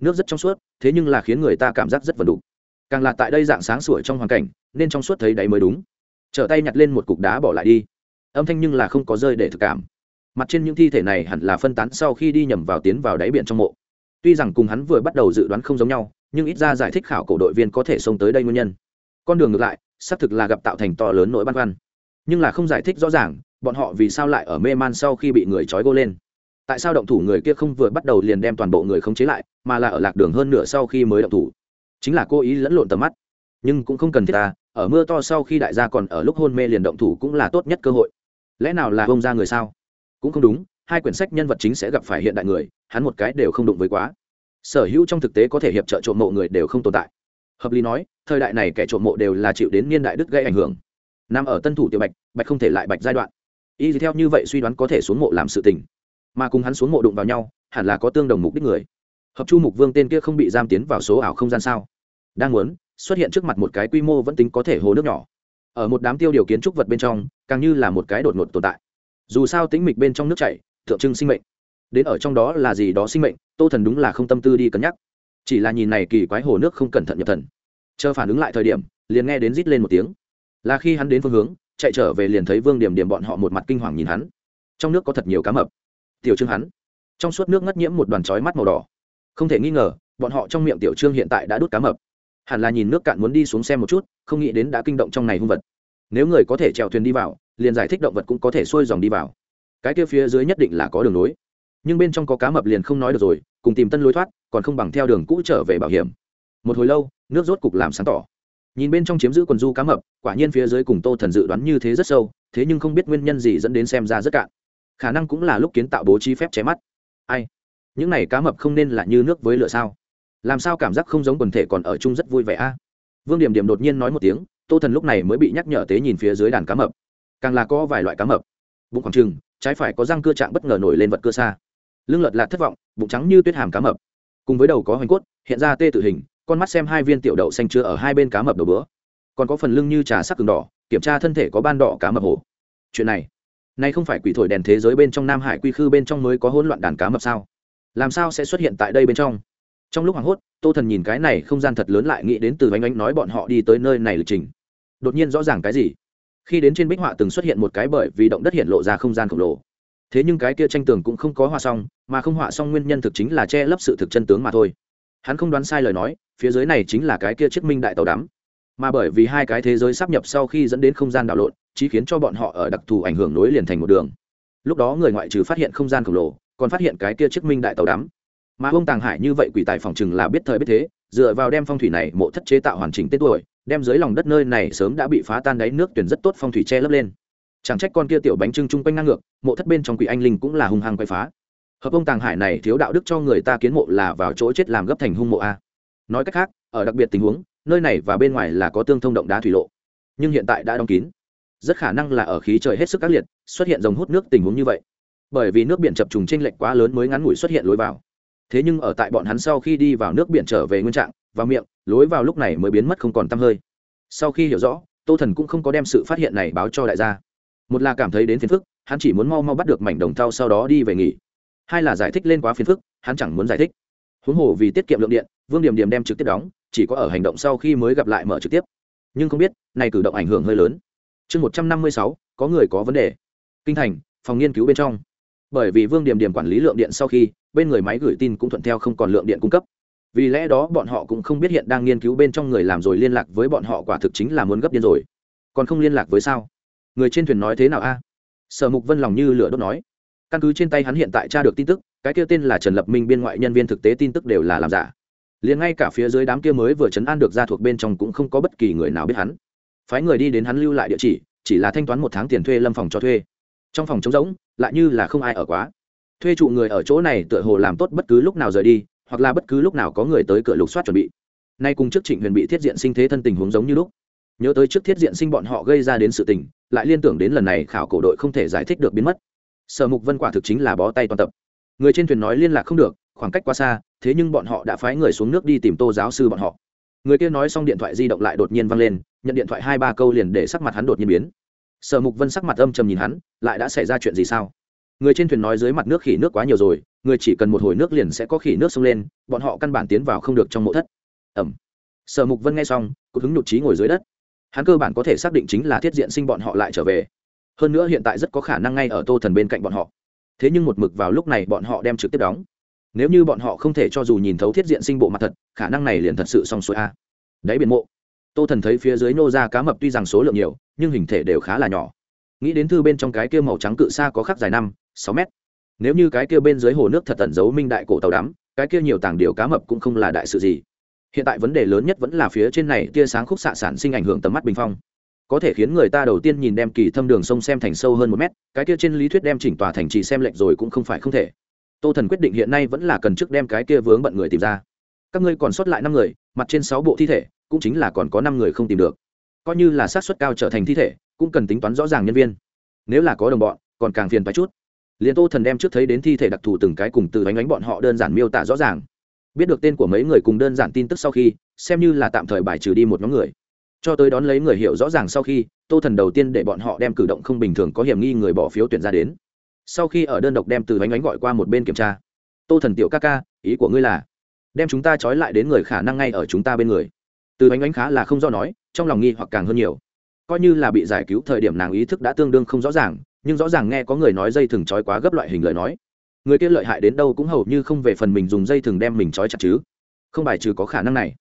Nước rất trong suốt, thế nhưng là khiến người ta cảm giác rất vần đục càng là tại đây dạng sáng sủa trong hoàn cảnh nên trong suốt thấy đáy mới đúng. Trở tay nhặt lên một cục đá bỏ lại đi. Âm thanh nhưng là không có rơi để thực cảm. Mặt trên những thi thể này hẳn là phân tán sau khi đi nhầm vào tiến vào đáy biển trong mộ. Tuy rằng cùng hắn vừa bắt đầu dự đoán không giống nhau, nhưng ít ra giải thích khảo cổ đội viên có thể xông tới đây nguyên nhân. Con đường ngược lại, xác thực là gặp tạo thành to lớn nỗi băn khoăn. Nhưng là không giải thích rõ ràng, bọn họ vì sao lại ở mê man sau khi bị người trói gô lên? Tại sao động thủ người kia không vừa bắt đầu liền đem toàn bộ người khống chế lại, mà là ở lạc đường hơn nửa sau khi mới động thủ? Chính là cố ý lẫn lộn tầm mắt. Nhưng cũng không cần thiết ta ở mưa to sau khi đại gia còn ở lúc hôn mê liền động thủ cũng là tốt nhất cơ hội. Lẽ nào là bông ra người sao? Cũng không đúng, hai quyển sách nhân vật chính sẽ gặp phải hiện đại người, hắn một cái đều không đụng với quá. Sở hữu trong thực tế có thể hiệp trợ trộm mộ người đều không tồn tại. Hợp lý nói, thời đại này kẻ trộm mộ đều là chịu đến niên đại đức gây ảnh hưởng. Nằm ở tân thủ tiểu bạch bạch không thể lại bạch giai đoạn. Y theo như vậy suy đoán có thể xuống mộ làm sự tình. Mà cùng hắn xuống mộ đụng vào nhau, hẳn là có tương đồng mục đích người. Hợp chu mục vương tên kia không bị giam tiến vào số ảo không gian sao? Đang muốn xuất hiện trước mặt một cái quy mô vẫn tính có thể hồ nước nhỏ. Ở một đám tiêu điều kiến trúc vật bên trong, càng như là một cái đột ngột tồn tại. Dù sao tính mịch bên trong nước chảy, tượng trưng sinh mệnh. Đến ở trong đó là gì đó sinh mệnh, tô thần đúng là không tâm tư đi cân nhắc. Chỉ là nhìn này kỳ quái hồ nước không cẩn thận nhập thần. Chờ phản ứng lại thời điểm, liền nghe đến rít lên một tiếng. Là khi hắn đến phương hướng, chạy trở về liền thấy vương điểm điểm bọn họ một mặt kinh hoàng nhìn hắn. Trong nước có thật nhiều cá mập. Tiểu trương hắn. Trong suốt nước ngất nhiễm một đoàn chói mắt màu đỏ. Không thể nghi ngờ, bọn họ trong miệng tiểu trương hiện tại đã đút cá mập hẳn là nhìn nước cạn muốn đi xuống xem một chút, không nghĩ đến đã kinh động trong này hung vật. Nếu người có thể trèo thuyền đi vào, liền giải thích động vật cũng có thể xuôi dòng đi vào. Cái kia phía dưới nhất định là có đường lối nhưng bên trong có cá mập liền không nói được rồi, cùng tìm tân lối thoát, còn không bằng theo đường cũ trở về bảo hiểm. Một hồi lâu, nước rốt cục làm sáng tỏ. Nhìn bên trong chiếm giữ quần du cá mập, quả nhiên phía dưới cùng tô thần dự đoán như thế rất sâu, thế nhưng không biết nguyên nhân gì dẫn đến xem ra rất cạn. Khả năng cũng là lúc kiến tạo bố trí phép che mắt. Ai? Những này cá mập không nên là như nước với lửa sao? Làm sao cảm giác không giống quần thể còn ở chung rất vui vẻ a? Vương điểm điểm đột nhiên nói một tiếng, tô thần lúc này mới bị nhắc nhở tế nhìn phía dưới đàn cá mập. Càng là có vài loại cá mập. Bụng khoảng trừng, trái phải có răng cưa trạng bất ngờ nổi lên vật cưa xa. Lưng lật lạc thất vọng, bụng trắng như tuyết hàm cá mập. Cùng với đầu có hoành cốt, hiện ra tê tự hình, con mắt xem hai viên tiểu đậu xanh chứa ở hai bên cá mập đầu bữa. Còn có phần lưng như trà sắc cường đỏ, kiểm tra thân thể có ban đỏ cá mập hồ chuyện này, nay không phải quỷ thổi đèn thế giới bên trong nam hải quy khư bên trong mới có hỗn loạn đàn cá mập sao? Làm sao sẽ xuất hiện tại đây bên trong? Trong lúc hoảng hốt, tô thần nhìn cái này không gian thật lớn lại nghĩ đến từ bánh ánh nói bọn họ đi tới nơi này lịch trình. Đột nhiên rõ ràng cái gì? Khi đến trên bích họa từng xuất hiện một cái bởi vì động đất hiện lộ ra không gian khổng lồ. Thế nhưng cái kia tranh tường cũng không có họa xong, mà không họa xong nguyên nhân thực chính là che lấp sự thực chân tướng mà thôi. Hắn không đoán sai lời nói, phía dưới này chính là cái kia chiếc minh đại tàu đắm. Mà bởi vì hai cái thế giới sắp nhập sau khi dẫn đến không gian đảo lộn chỉ khiến cho bọn họ ở đặc thù ảnh hưởng nối liền thành một đường. Lúc đó người ngoại trừ phát hiện không gian khổng lồ, còn phát hiện cái kia chiếc minh đại tàu đắm mà ông tàng hải như vậy quỷ tài phòng chừng là biết thời biết thế, dựa vào đem phong thủy này mộ thất chế tạo hoàn chỉnh tên tuổi, đem dưới lòng đất nơi này sớm đã bị phá tan đáy nước tuyển rất tốt phong thủy che lấp lên. Chẳng trách con kia tiểu bánh trưng chung quanh ngang ngược, mộ thất bên trong quỷ anh linh cũng là hung hăng quay phá. Hợp ông tàng hải này thiếu đạo đức cho người ta kiến mộ là vào chỗ chết làm gấp thành hung mộ a. Nói cách khác, ở đặc biệt tình huống, nơi này và bên ngoài là có tương thông động đá thủy lộ, nhưng hiện tại đã đóng kín. Rất khả năng là ở khí trời hết sức ác liệt, xuất hiện dòng hút nước tình huống như vậy. Bởi vì nước biển chập trùng trên lệch quá lớn mới ngắn ngủi xuất hiện lối vào thế nhưng ở tại bọn hắn sau khi đi vào nước biển trở về nguyên trạng và miệng, lối vào lúc này mới biến mất không còn tăm hơi. Sau khi hiểu rõ, tô thần cũng không có đem sự phát hiện này báo cho đại gia. Một là cảm thấy đến phiền phức, hắn chỉ muốn mau mau bắt được mảnh đồng thau sau đó đi về nghỉ. Hai là giải thích lên quá phiền phức, hắn chẳng muốn giải thích. Huống hồ vì tiết kiệm lượng điện, vương điểm điểm đem trực tiếp đóng, chỉ có ở hành động sau khi mới gặp lại mở trực tiếp. Nhưng không biết, này cử động ảnh hưởng hơi lớn. Chương một trăm năm mươi sáu, có người có vấn đề. Kinh thành, phòng nghiên cứu bên trong. Bởi vì vương điểm điểm quản lý lượng điện sau khi bên người máy gửi tin cũng thuận theo không còn lượng điện cung cấp. Vì lẽ đó bọn họ cũng không biết hiện đang nghiên cứu bên trong người làm rồi liên lạc với bọn họ quả thực chính là muốn gấp điên rồi. Còn không liên lạc với sao? Người trên thuyền nói thế nào a? Sở mục vân lòng như lửa đốt nói. Căn cứ trên tay hắn hiện tại tra được tin tức, cái kia tên là trần lập minh biên ngoại nhân viên thực tế tin tức đều là làm giả. Liền ngay cả phía dưới đám kia mới vừa chấn an được ra thuộc bên trong cũng không có bất kỳ người nào biết hắn. Phái người đi đến hắn lưu lại địa chỉ chỉ là thanh toán một tháng tiền thuê lâm phòng cho thuê. Trong phòng trống rỗng, lại như là không ai ở quá thuê trụ người ở chỗ này tựa hồ làm tốt bất cứ lúc nào rời đi, hoặc là bất cứ lúc nào có người tới cửa lục soát chuẩn bị. Nay cùng trước trịnh huyền bị thiết diện sinh thế thân tình huống giống như lúc. Nhớ tới trước thiết diện sinh bọn họ gây ra đến sự tình, lại liên tưởng đến lần này khảo cổ đội không thể giải thích được biến mất. Sở mục vân quả thực chính là bó tay toàn tập. Người trên thuyền nói liên lạc không được, khoảng cách quá xa, thế nhưng bọn họ đã phái người xuống nước đi tìm tô giáo sư bọn họ. Người kia nói xong điện thoại di động lại đột nhiên văng lên, nhận điện thoại hai ba câu liền để sắc mặt hắn đột nhiên biến. Sở mục vân sắc mặt âm trầm nhìn hắn, lại đã xảy ra chuyện gì sao? Người trên thuyền nói dưới mặt nước khỉ nước quá nhiều rồi, người chỉ cần một hồi nước liền sẽ có khỉ nước xông lên, bọn họ căn bản tiến vào không được trong mộ thất. Ẩm sở mục vân nghe xong cục hứng nhục trí ngồi dưới đất. Hắn cơ bản có thể xác định chính là thiết diện sinh bọn họ lại trở về. Hơn nữa hiện tại rất có khả năng ngay ở tô thần bên cạnh bọn họ. Thế nhưng một mực vào lúc này bọn họ đem trực tiếp đóng. Nếu như bọn họ không thể cho dù nhìn thấu thiết diện sinh bộ mặt thật, khả năng này liền thật sự xong xuôi a. Đáy biển mộ, tô thần thấy phía dưới nô ra cá mập tuy rằng số lượng nhiều, nhưng hình thể đều khá là nhỏ. Nghĩ đến thư bên trong cái kia màu trắng cự xa có khắc dài năm sáu mét. Nếu như cái kia bên dưới hồ nước thật tận giấu minh đại cổ tàu đắm, cái kia nhiều tảng điều cá mập cũng không là đại sự gì. Hiện tại vấn đề lớn nhất vẫn là phía trên này tia sáng khúc xạ sản sinh ảnh hưởng tầm mắt bình phong. Có thể khiến người ta đầu tiên nhìn đem kỳ thâm đường sông xem thành sâu hơn một mét, cái kia trên lý thuyết đem chỉnh tòa thành trì xem lệch rồi cũng không phải không thể. Tô thần quyết định hiện nay vẫn là cần trước đem cái kia vướng bận người tìm ra. Các ngươi còn sót lại năm người, mặt trên sáu bộ thi thể, cũng chính là còn có năm người không tìm được. Coi như là sát suất cao trở thành thi thể, cũng cần tính toán rõ ràng nhân viên. Nếu là có đồng bọn, còn càng phiền phải chút liền tô thần đem trước thấy đến thi thể đặc thù từng cái cùng từ bánh bánh bọn họ đơn giản miêu tả rõ ràng. Biết được tên của mấy người cùng đơn giản tin tức sau khi, xem như là tạm thời bài trừ đi một nhóm người. Cho tới đón lấy người hiểu rõ ràng sau khi, tô thần đầu tiên để bọn họ đem cử động không bình thường có hiểm nghi người bỏ phiếu tuyển ra đến. Sau khi ở đơn độc đem từ bánh bánh gọi qua một bên kiểm tra, tô thần tiểu ca ca, ý của ngươi là, đem chúng ta trói lại đến người khả năng ngay ở chúng ta bên người. Từ bánh bánh khá là không do nói, trong lòng nghi hoặc càng hơn nhiều. Coi như là bị giải cứu thời điểm nàng ý thức đã tương đương không rõ ràng nhưng rõ ràng nghe có người nói dây thừng trói quá gấp loại hình lời nói. Người kia lợi hại đến đâu cũng hầu như không về phần mình dùng dây thừng đem mình trói chặt chứ. Không bài trừ có khả năng này.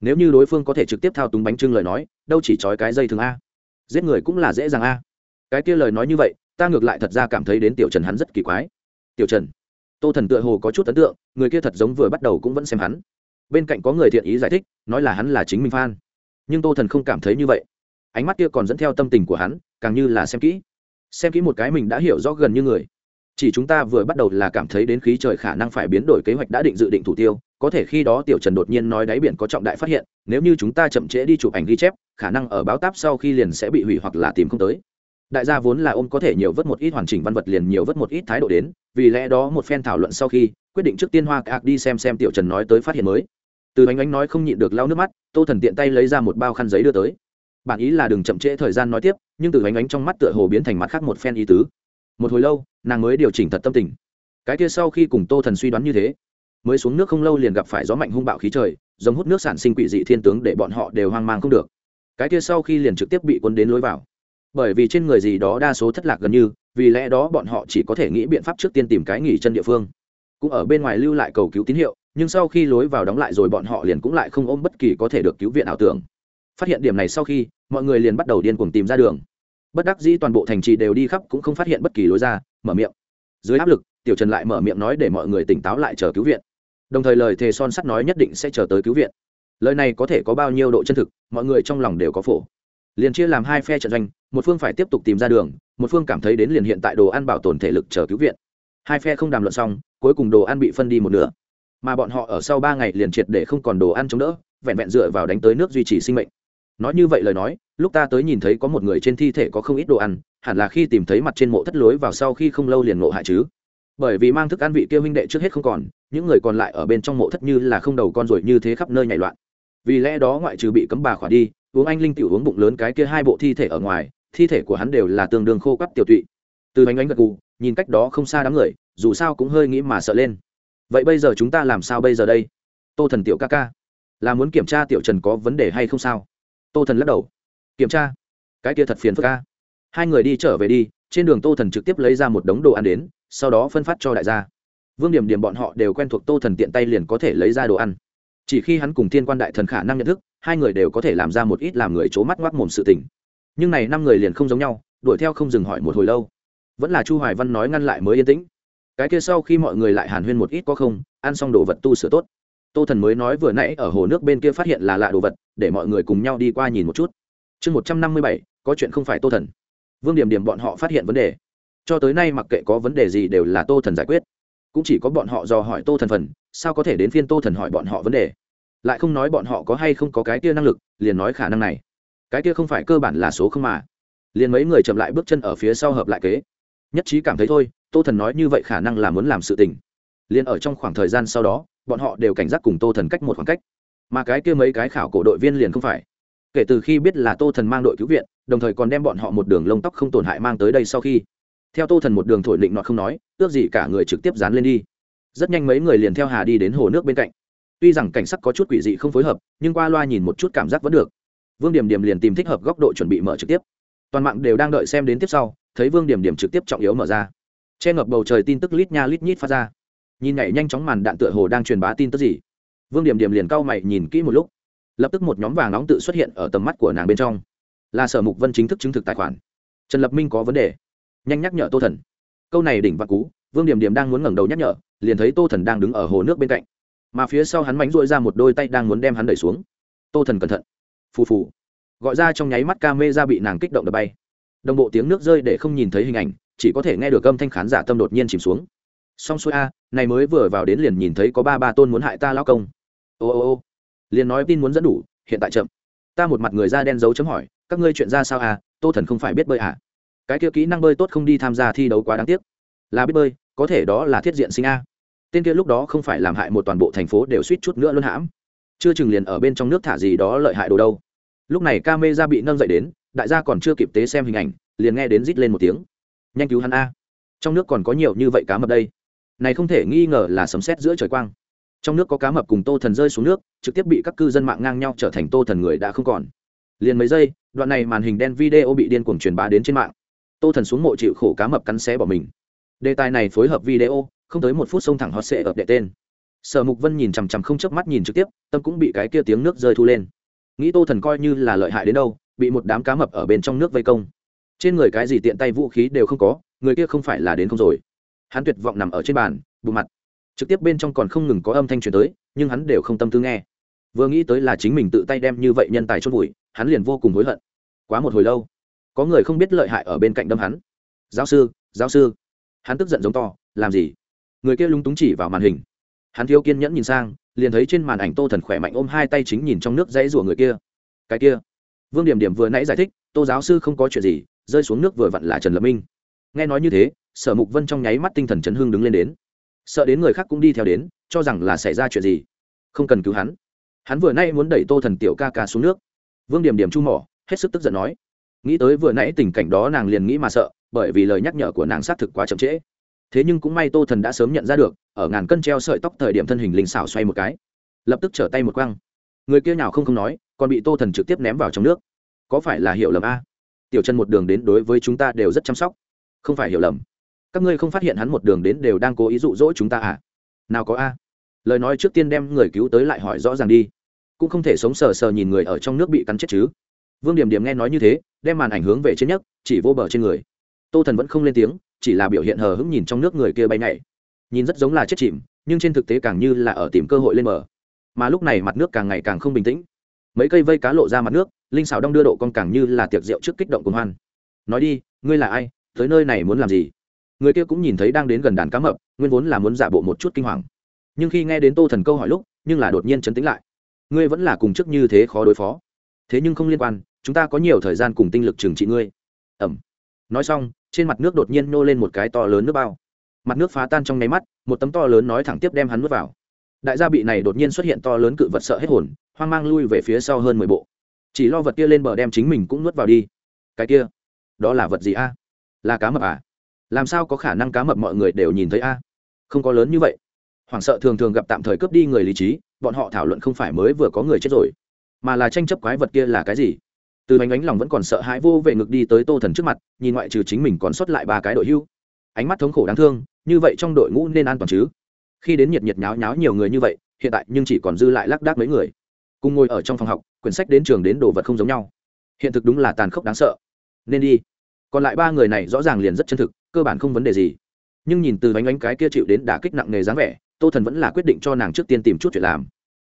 Nếu như đối phương có thể trực tiếp thao túng bánh trưng lời nói, đâu chỉ trói cái dây thừng a. Giết người cũng là dễ dàng a. Cái kia lời nói như vậy, ta ngược lại thật ra cảm thấy đến tiểu trần hắn rất kỳ quái. Tiểu trần, tô thần tựa hồ có chút ấn tượng, người kia thật giống vừa bắt đầu cũng vẫn xem hắn. Bên cạnh có người thiện ý giải thích, nói là hắn là chính mình phan nhưng tô thần không cảm thấy như vậy. Ánh mắt kia còn dẫn theo tâm tình của hắn, càng như là xem kỹ xem kỹ một cái mình đã hiểu rõ gần như người. Chỉ chúng ta vừa bắt đầu là cảm thấy đến khí trời khả năng phải biến đổi kế hoạch đã định dự định thủ tiêu, có thể khi đó tiểu trần đột nhiên nói đáy biển có trọng đại phát hiện, nếu như chúng ta chậm trễ đi chụp ảnh ghi chép, khả năng ở báo táp sau khi liền sẽ bị hủy hoặc là tìm không tới. Đại gia vốn là ôm có thể nhiều vớt một ít hoàn chỉnh văn vật liền nhiều vớt một ít thái độ đến, vì lẽ đó một phen thảo luận sau khi, quyết định trước tiên hoa cạc đi xem xem tiểu trần nói tới phát hiện mới. Từ ánh ánh nói không nhịn được lau nước mắt, tô thần tiện tay lấy ra một bao khăn giấy đưa tới bản ý là đừng chậm trễ thời gian nói tiếp, nhưng từ ánh ánh trong mắt tựa hồ biến thành mặt khác một phen ý tứ. Một hồi lâu, nàng mới điều chỉnh thật tâm tình. Cái kia sau khi cùng tô thần suy đoán như thế, mới xuống nước không lâu liền gặp phải gió mạnh hung bạo khí trời, giống hút nước sản sinh quỷ dị thiên tướng để bọn họ đều hoang mang không được. Cái kia sau khi liền trực tiếp bị quân đến lối vào. Bởi vì trên người gì đó đa số thất lạc gần như, vì lẽ đó bọn họ chỉ có thể nghĩ biện pháp trước tiên tìm cái nghỉ chân địa phương. Cũng ở bên ngoài lưu lại cầu cứu tín hiệu, nhưng sau khi lối vào đóng lại rồi bọn họ liền cũng lại không ôm bất kỳ có thể được cứu viện ảo tưởng phát hiện điểm này sau khi, mọi người liền bắt đầu điên cuồng tìm ra đường. Bất đắc dĩ toàn bộ thành trì đều đi khắp cũng không phát hiện bất kỳ lối ra, mở miệng. Dưới áp lực, tiểu trần lại mở miệng nói để mọi người tỉnh táo lại chờ cứu viện. Đồng thời lời thề son sắt nói nhất định sẽ chờ tới cứu viện. Lời này có thể có bao nhiêu độ chân thực, mọi người trong lòng đều có phổ. Liền chia làm hai phe trận doanh, một phương phải tiếp tục tìm ra đường, một phương cảm thấy đến liền hiện tại đồ ăn bảo tồn thể lực chờ cứu viện. Hai phe không đàm luận xong, cuối cùng đồ ăn bị phân đi một nửa. Mà bọn họ ở sau ba ngày liền triệt để không còn đồ ăn chống đỡ, vẹn vẹn dựa vào đánh tới nước duy trì sinh mệnh nói như vậy lời nói, lúc ta tới nhìn thấy có một người trên thi thể có không ít đồ ăn, hẳn là khi tìm thấy mặt trên mộ thất lối vào sau khi không lâu liền ngộ hại chứ. Bởi vì mang thức ăn vị kia huynh đệ trước hết không còn, những người còn lại ở bên trong mộ thất như là không đầu con rồi như thế khắp nơi nhảy loạn. Vì lẽ đó ngoại trừ bị cấm bà khỏa đi, uống anh linh tiểu uống bụng lớn cái kia hai bộ thi thể ở ngoài, thi thể của hắn đều là tương đương khô quắp tiểu tụy. Từ bánh bánh gật gù, nhìn cách đó không xa đám người, dù sao cũng hơi nghĩ mà sợ lên. Vậy bây giờ chúng ta làm sao bây giờ đây? Tô thần tiểu ca ca, là muốn kiểm tra tiểu trần có vấn đề hay không sao? Tô thần lắc đầu. Kiểm tra. Cái kia thật phiền phức ca hai người đi trở về đi, trên đường tô thần trực tiếp lấy ra một đống đồ ăn đến, sau đó phân phát cho đại gia. Vương điểm điểm bọn họ đều quen thuộc tô thần tiện tay liền có thể lấy ra đồ ăn. Chỉ khi hắn cùng thiên quan đại thần khả năng nhận thức, hai người đều có thể làm ra một ít làm người c h ố mắt ngoác mồm sự tình. Nhưng này năm người liền không giống nhau, đuổi theo không dừng hỏi một hồi lâu. Vẫn là chu hoài văn nói ngăn lại mới yên tĩnh. Cái kia sau khi mọi người lại hàn huyên một ít có không, ăn xong đồ vật tu sửa tốt. Tô thần mới nói vừa nãy ở hồ nước bên kia phát hiện là lạ đồ vật để mọi người cùng nhau đi qua nhìn một chút. Chương một trăm năm mươi bảy, có chuyện không phải tô thần. Vương điểm điểm bọn họ phát hiện vấn đề. Cho tới nay mặc kệ có vấn đề gì đều là tô thần giải quyết. Cũng chỉ có bọn họ dò hỏi tô thần phần, sao có thể đến phiên tô thần hỏi bọn họ vấn đề. Lại không nói bọn họ có hay không có cái kia năng lực, liền nói khả năng này. Cái kia không phải cơ bản là số không mà. Liền mấy người chậm lại bước chân ở phía sau hợp lại kế. Nhất trí cảm thấy thôi, tô thần nói như vậy khả năng là muốn làm sự tình. Liền ở trong khoảng thời gian sau đó, bọn họ đều cảnh giác cùng tô thần cách một khoảng cách mà cái kia mấy cái khảo cổ đội viên liền không phải. Kể từ khi biết là tô thần mang đội cứu viện, đồng thời còn đem bọn họ một đường lông tóc không tổn hại mang tới đây sau khi. Theo tô thần một đường thổi định nọ không nói, ước gì cả người trực tiếp dán lên đi. Rất nhanh mấy người liền theo hà đi đến hồ nước bên cạnh. Tuy rằng cảnh sắc có chút quỷ dị không phối hợp, nhưng qua loa nhìn một chút cảm giác vẫn được. Vương điểm điểm liền tìm thích hợp góc độ chuẩn bị mở trực tiếp. Toàn mạng đều đang đợi xem đến tiếp sau, thấy vương điểm điểm trực tiếp trọng yếu mở ra. Che ngập bầu trời tin tức lít nha lít nhít phát ra. Nhìn nhảy nhanh chóng màn đạn tựa hồ đang truyền bá tin tức gì vương điểm điểm liền cau mày nhìn kỹ một lúc. Lập tức một nhóm vàng nóng tự xuất hiện ở tầm mắt của nàng bên trong. Là sở mục vân chính thức chứng thực tài khoản. Trần lập minh có vấn đề. Nhanh nhắc nhở tô thần. Câu này đỉnh và cú, vương điểm điểm đang muốn ngẩng đầu nhắc nhở, liền thấy tô thần đang đứng ở hồ nước bên cạnh. Mà phía sau hắn mánh rội ra một đôi tay đang muốn đem hắn đẩy xuống. Tô thần cẩn thận. Phù phù. Gọi ra trong nháy mắt ca mê ra bị nàng kích động đập bay. Đồng bộ tiếng nước rơi để không nhìn thấy hình ảnh, chỉ có thể nghe được âm thanh khán giả tâm đột nhiên chìm xuống. Xong xuôi a, này mới vừa vào đến liền nhìn thấy có ba ba tôn muốn hại ta lao công ô ô ô. Liền nói tin muốn dẫn đủ, hiện tại chậm. Ta một mặt người da đen dấu chấm hỏi, các ngươi chuyện ra sao à tô thần không phải biết bơi à? Cái kia kỹ năng bơi tốt không đi tham gia thi đấu quá đáng tiếc. Là biết bơi, có thể đó là thiết diện sinh a. Tên kia lúc đó không phải làm hại một toàn bộ thành phố đều suýt chút nữa luôn hãm. Chưa chừng liền ở bên trong nước thả gì đó lợi hại đồ đâu. Lúc này ca mê ra bị nâng dậy đến, đại gia còn chưa kịp tế xem hình ảnh, liền nghe đến rít lên một tiếng. Nhanh cứu hắn a. Trong nước còn có nhiều như vậy cá mập đây. Này không thể nghi ngờ là sấm sét giữa trời quang trong nước có cá mập cùng tô thần rơi xuống nước, trực tiếp bị các cư dân mạng ngang nhau trở thành tô thần người đã không còn. Liền mấy giây, đoạn này màn hình đen video bị điên cuồng truyền bá đến trên mạng. Tô thần xuống mộ chịu khổ cá mập cắn xé bỏ mình. Đề tài này phối hợp video, không tới một phút xông thẳng hot sệ ập đệ tên. Sở mục vân nhìn chằm chằm không chớp mắt nhìn trực tiếp, tâm cũng bị cái kia tiếng nước rơi thu lên. Nghĩ tô thần coi như là lợi hại đến đâu, bị một đám cá mập ở bên trong nước vây công. Trên người cái gì tiện tay vũ khí đều không có, người kia không phải là đến không rồi. Hắn tuyệt vọng nằm ở trên bàn, bù mặt trực tiếp bên trong còn không ngừng có âm thanh truyền tới, nhưng hắn đều không tâm tư nghe. Vừa nghĩ tới là chính mình tự tay đem như vậy nhân tài chốt vùi, hắn liền vô cùng hối hận. Quá một hồi lâu, có người không biết lợi hại ở bên cạnh đâm hắn. Giáo sư giáo sư. Hắn tức giận giống to, làm gì? Người kia lúng túng chỉ vào màn hình. Hắn thiếu kiên nhẫn nhìn sang, liền thấy trên màn ảnh tô thần khỏe mạnh ôm hai tay chính nhìn trong nước dãy rủa người kia. Cái kia? Vương điểm điểm vừa nãy giải thích, tô giáo sư không có chuyện gì, rơi xuống nước vừa vặn là trần lập minh. Nghe nói như thế, sở mục vân trong nháy mắt tinh thần chấn hương đứng lên đến sợ đến người khác cũng đi theo đến, cho rằng là xảy ra chuyện gì. Không cần cứu hắn. Hắn vừa nay muốn đẩy tô thần tiểu ca ca xuống nước. Vương điểm điểm chu mỏ, hết sức tức giận nói. Nghĩ tới vừa nãy tình cảnh đó nàng liền nghĩ mà sợ, bởi vì lời nhắc nhở của nàng xác thực quá chậm trễ. Thế nhưng cũng may tô thần đã sớm nhận ra được, ở ngàn cân treo sợi tóc thời điểm thân hình linh xảo xoay một cái. Lập tức trở tay một quăng. Người kia nào không không nói, còn bị tô thần trực tiếp ném vào trong nước. Có phải là hiểu lầm a? Tiểu chân một đường đến đối với chúng ta đều rất chăm sóc. Không phải hiểu lầm các ngươi không phát hiện hắn một đường đến đều đang cố ý dụ dỗ chúng ta à? Nào có a? Lời nói trước tiên đem người cứu tới lại hỏi rõ ràng đi. Cũng không thể sống sờ sờ nhìn người ở trong nước bị cắn chết chứ. Vương điểm điểm nghe nói như thế, đem màn ảnh hướng về trên nhất chỉ vô bờ trên người. Tô thần vẫn không lên tiếng, chỉ là biểu hiện hờ hững nhìn trong nước người kia bay nhảy. Nhìn rất giống là chết chìm, nhưng trên thực tế càng như là ở tìm cơ hội lên bờ. Mà lúc này mặt nước càng ngày càng không bình tĩnh. Mấy cây vây cá lộ ra mặt nước, linh xào đong đưa độ con càng như là tiệc rượu trước kích động cùng hoan. Nói đi, ngươi là ai? Tới nơi này muốn làm gì? Người kia cũng nhìn thấy đang đến gần đàn cá mập, nguyên vốn là muốn giả bộ một chút kinh hoàng. Nhưng khi nghe đến tô thần câu hỏi lúc, nhưng là đột nhiên chấn tĩnh lại. Ngươi vẫn là cùng chức như thế khó đối phó. Thế nhưng không liên quan, chúng ta có nhiều thời gian cùng tinh lực trừng trị ngươi. Ẩm. Nói xong, trên mặt nước đột nhiên nô lên một cái to lớn nước bao. Mặt nước phá tan trong nháy mắt, một tấm to lớn nói thẳng tiếp đem hắn nuốt vào. Đại gia bị này đột nhiên xuất hiện to lớn cự vật sợ hết hồn, hoang mang lui về phía sau hơn mười bộ. Chỉ lo vật kia lên bờ đem chính mình cũng nuốt vào đi. Cái kia, đó là vật gì a? Là cá mập à? Làm sao có khả năng cá mập mọi người đều nhìn thấy a? Không có lớn như vậy. Hoảng sợ thường thường gặp tạm thời cướp đi người lý trí, bọn họ thảo luận không phải mới vừa có người chết rồi, mà là tranh chấp quái vật kia là cái gì? Từ ánh ánh lòng vẫn còn sợ hãi vô về ngực đi tới tô thần trước mặt, nhìn ngoại trừ chính mình còn sót lại ba cái đội hưu. Ánh mắt thống khổ đáng thương, như vậy trong đội ngũ nên an toàn chứ? Khi đến nhiệt nhiệt nháo nháo nhiều người như vậy, hiện tại nhưng chỉ còn dư lại lác đác mấy người. Cùng ngồi ở trong phòng học, quyển sách đến trường đến đồ vật không giống nhau. Hiện thực đúng là tàn khốc đáng sợ. Nên đi. Còn lại ba người này rõ ràng liền rất chân thực cơ bản không vấn đề gì. Nhưng nhìn từ bánh bánh cái kia chịu đến đả kích nặng nề dáng vẻ, tô thần vẫn là quyết định cho nàng trước tiên tìm chút chuyện làm.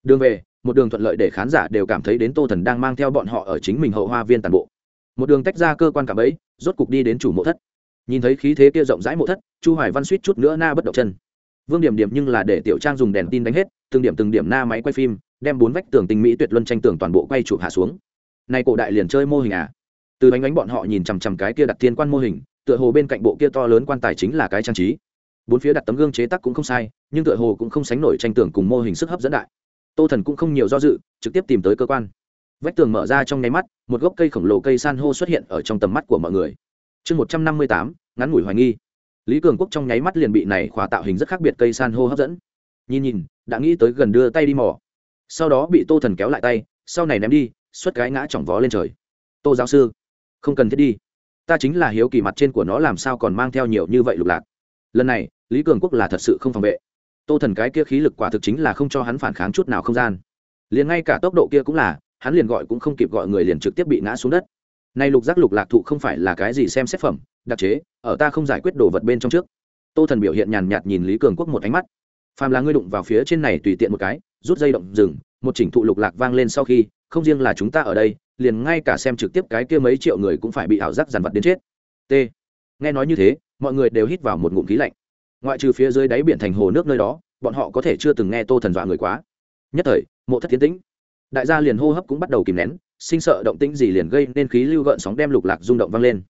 Đường về, một đường thuận lợi để khán giả đều cảm thấy đến tô thần đang mang theo bọn họ ở chính mình hậu hoa viên tàn bộ. Một đường tách ra cơ quan cảm ấy rốt cục đi đến chủ mộ thất. Nhìn thấy khí thế kia rộng rãi mộ thất, chu hoài văn suýt chút nữa na bất động chân. Vương điểm điểm nhưng là để tiểu trang dùng đèn tin đánh hết, từng điểm từng điểm na máy quay phim, đem bốn vách tường tình mỹ tuyệt luân tranh tường toàn bộ quay chụp hạ xuống. Nay cổ đại liền chơi mô hình à? Từ bánh bánh bọn họ nhìn chằm chằm cái kia đặt thiên quan mô hình tựa hồ bên cạnh bộ kia to lớn quan tài chính là cái trang trí. Bốn phía đặt tấm gương chế tác cũng không sai, nhưng tựa hồ cũng không sánh nổi tranh tường cùng mô hình sức hấp dẫn đại. Tô thần cũng không nhiều do dự, trực tiếp tìm tới cơ quan. Vách tường mở ra trong nháy mắt, một gốc cây khổng lồ cây san hô xuất hiện ở trong tầm mắt của mọi người. Chương một trăm năm mươi tám, ngắn ngủi hoài nghi. Lý cường quốc trong nháy mắt liền bị này khỏa tạo hình rất khác biệt cây san hô hấp dẫn. Nhìn nhìn, đã nghĩ tới gần đưa tay đi mò. Sau đó bị tô thần kéo lại tay, sau này ném đi, xuất cái ngã chỏng vó lên trời. Tô giáo sư, không cần thiết đi ta chính là hiếu kỳ mặt trên của nó làm sao còn mang theo nhiều như vậy lục lạc. Lần này, lý cường quốc là thật sự không phòng vệ. Tô thần cái kia khí lực quả thực chính là không cho hắn phản kháng chút nào không gian. Liền ngay cả tốc độ kia cũng là, hắn liền gọi cũng không kịp gọi người liền trực tiếp bị ngã xuống đất. Nay lục giác lục lạc thụ không phải là cái gì xem xét phẩm, đặc chế, ở ta không giải quyết đồ vật bên trong trước. Tô thần biểu hiện nhàn nhạt nhìn lý cường quốc một ánh mắt. Phàm là ngươi đụng vào phía trên này tùy tiện một cái, rút dây động rừng, một chỉnh thụ lục lạc vang lên sau khi, không riêng là chúng ta ở đây liền ngay cả xem trực tiếp cái kia mấy triệu người cũng phải bị ảo giác dằn vặt đến chết. T. Nghe nói như thế, mọi người đều hít vào một ngụm khí lạnh. Ngoại trừ phía dưới đáy biển thành hồ nước nơi đó, bọn họ có thể chưa từng nghe tô thần dọa người quá. Nhất thời, mộ thất tiến tĩnh. Đại gia liền hô hấp cũng bắt đầu kìm nén, sinh sợ động tĩnh gì liền gây nên khí lưu gợn sóng đem lục lạc rung động vang lên.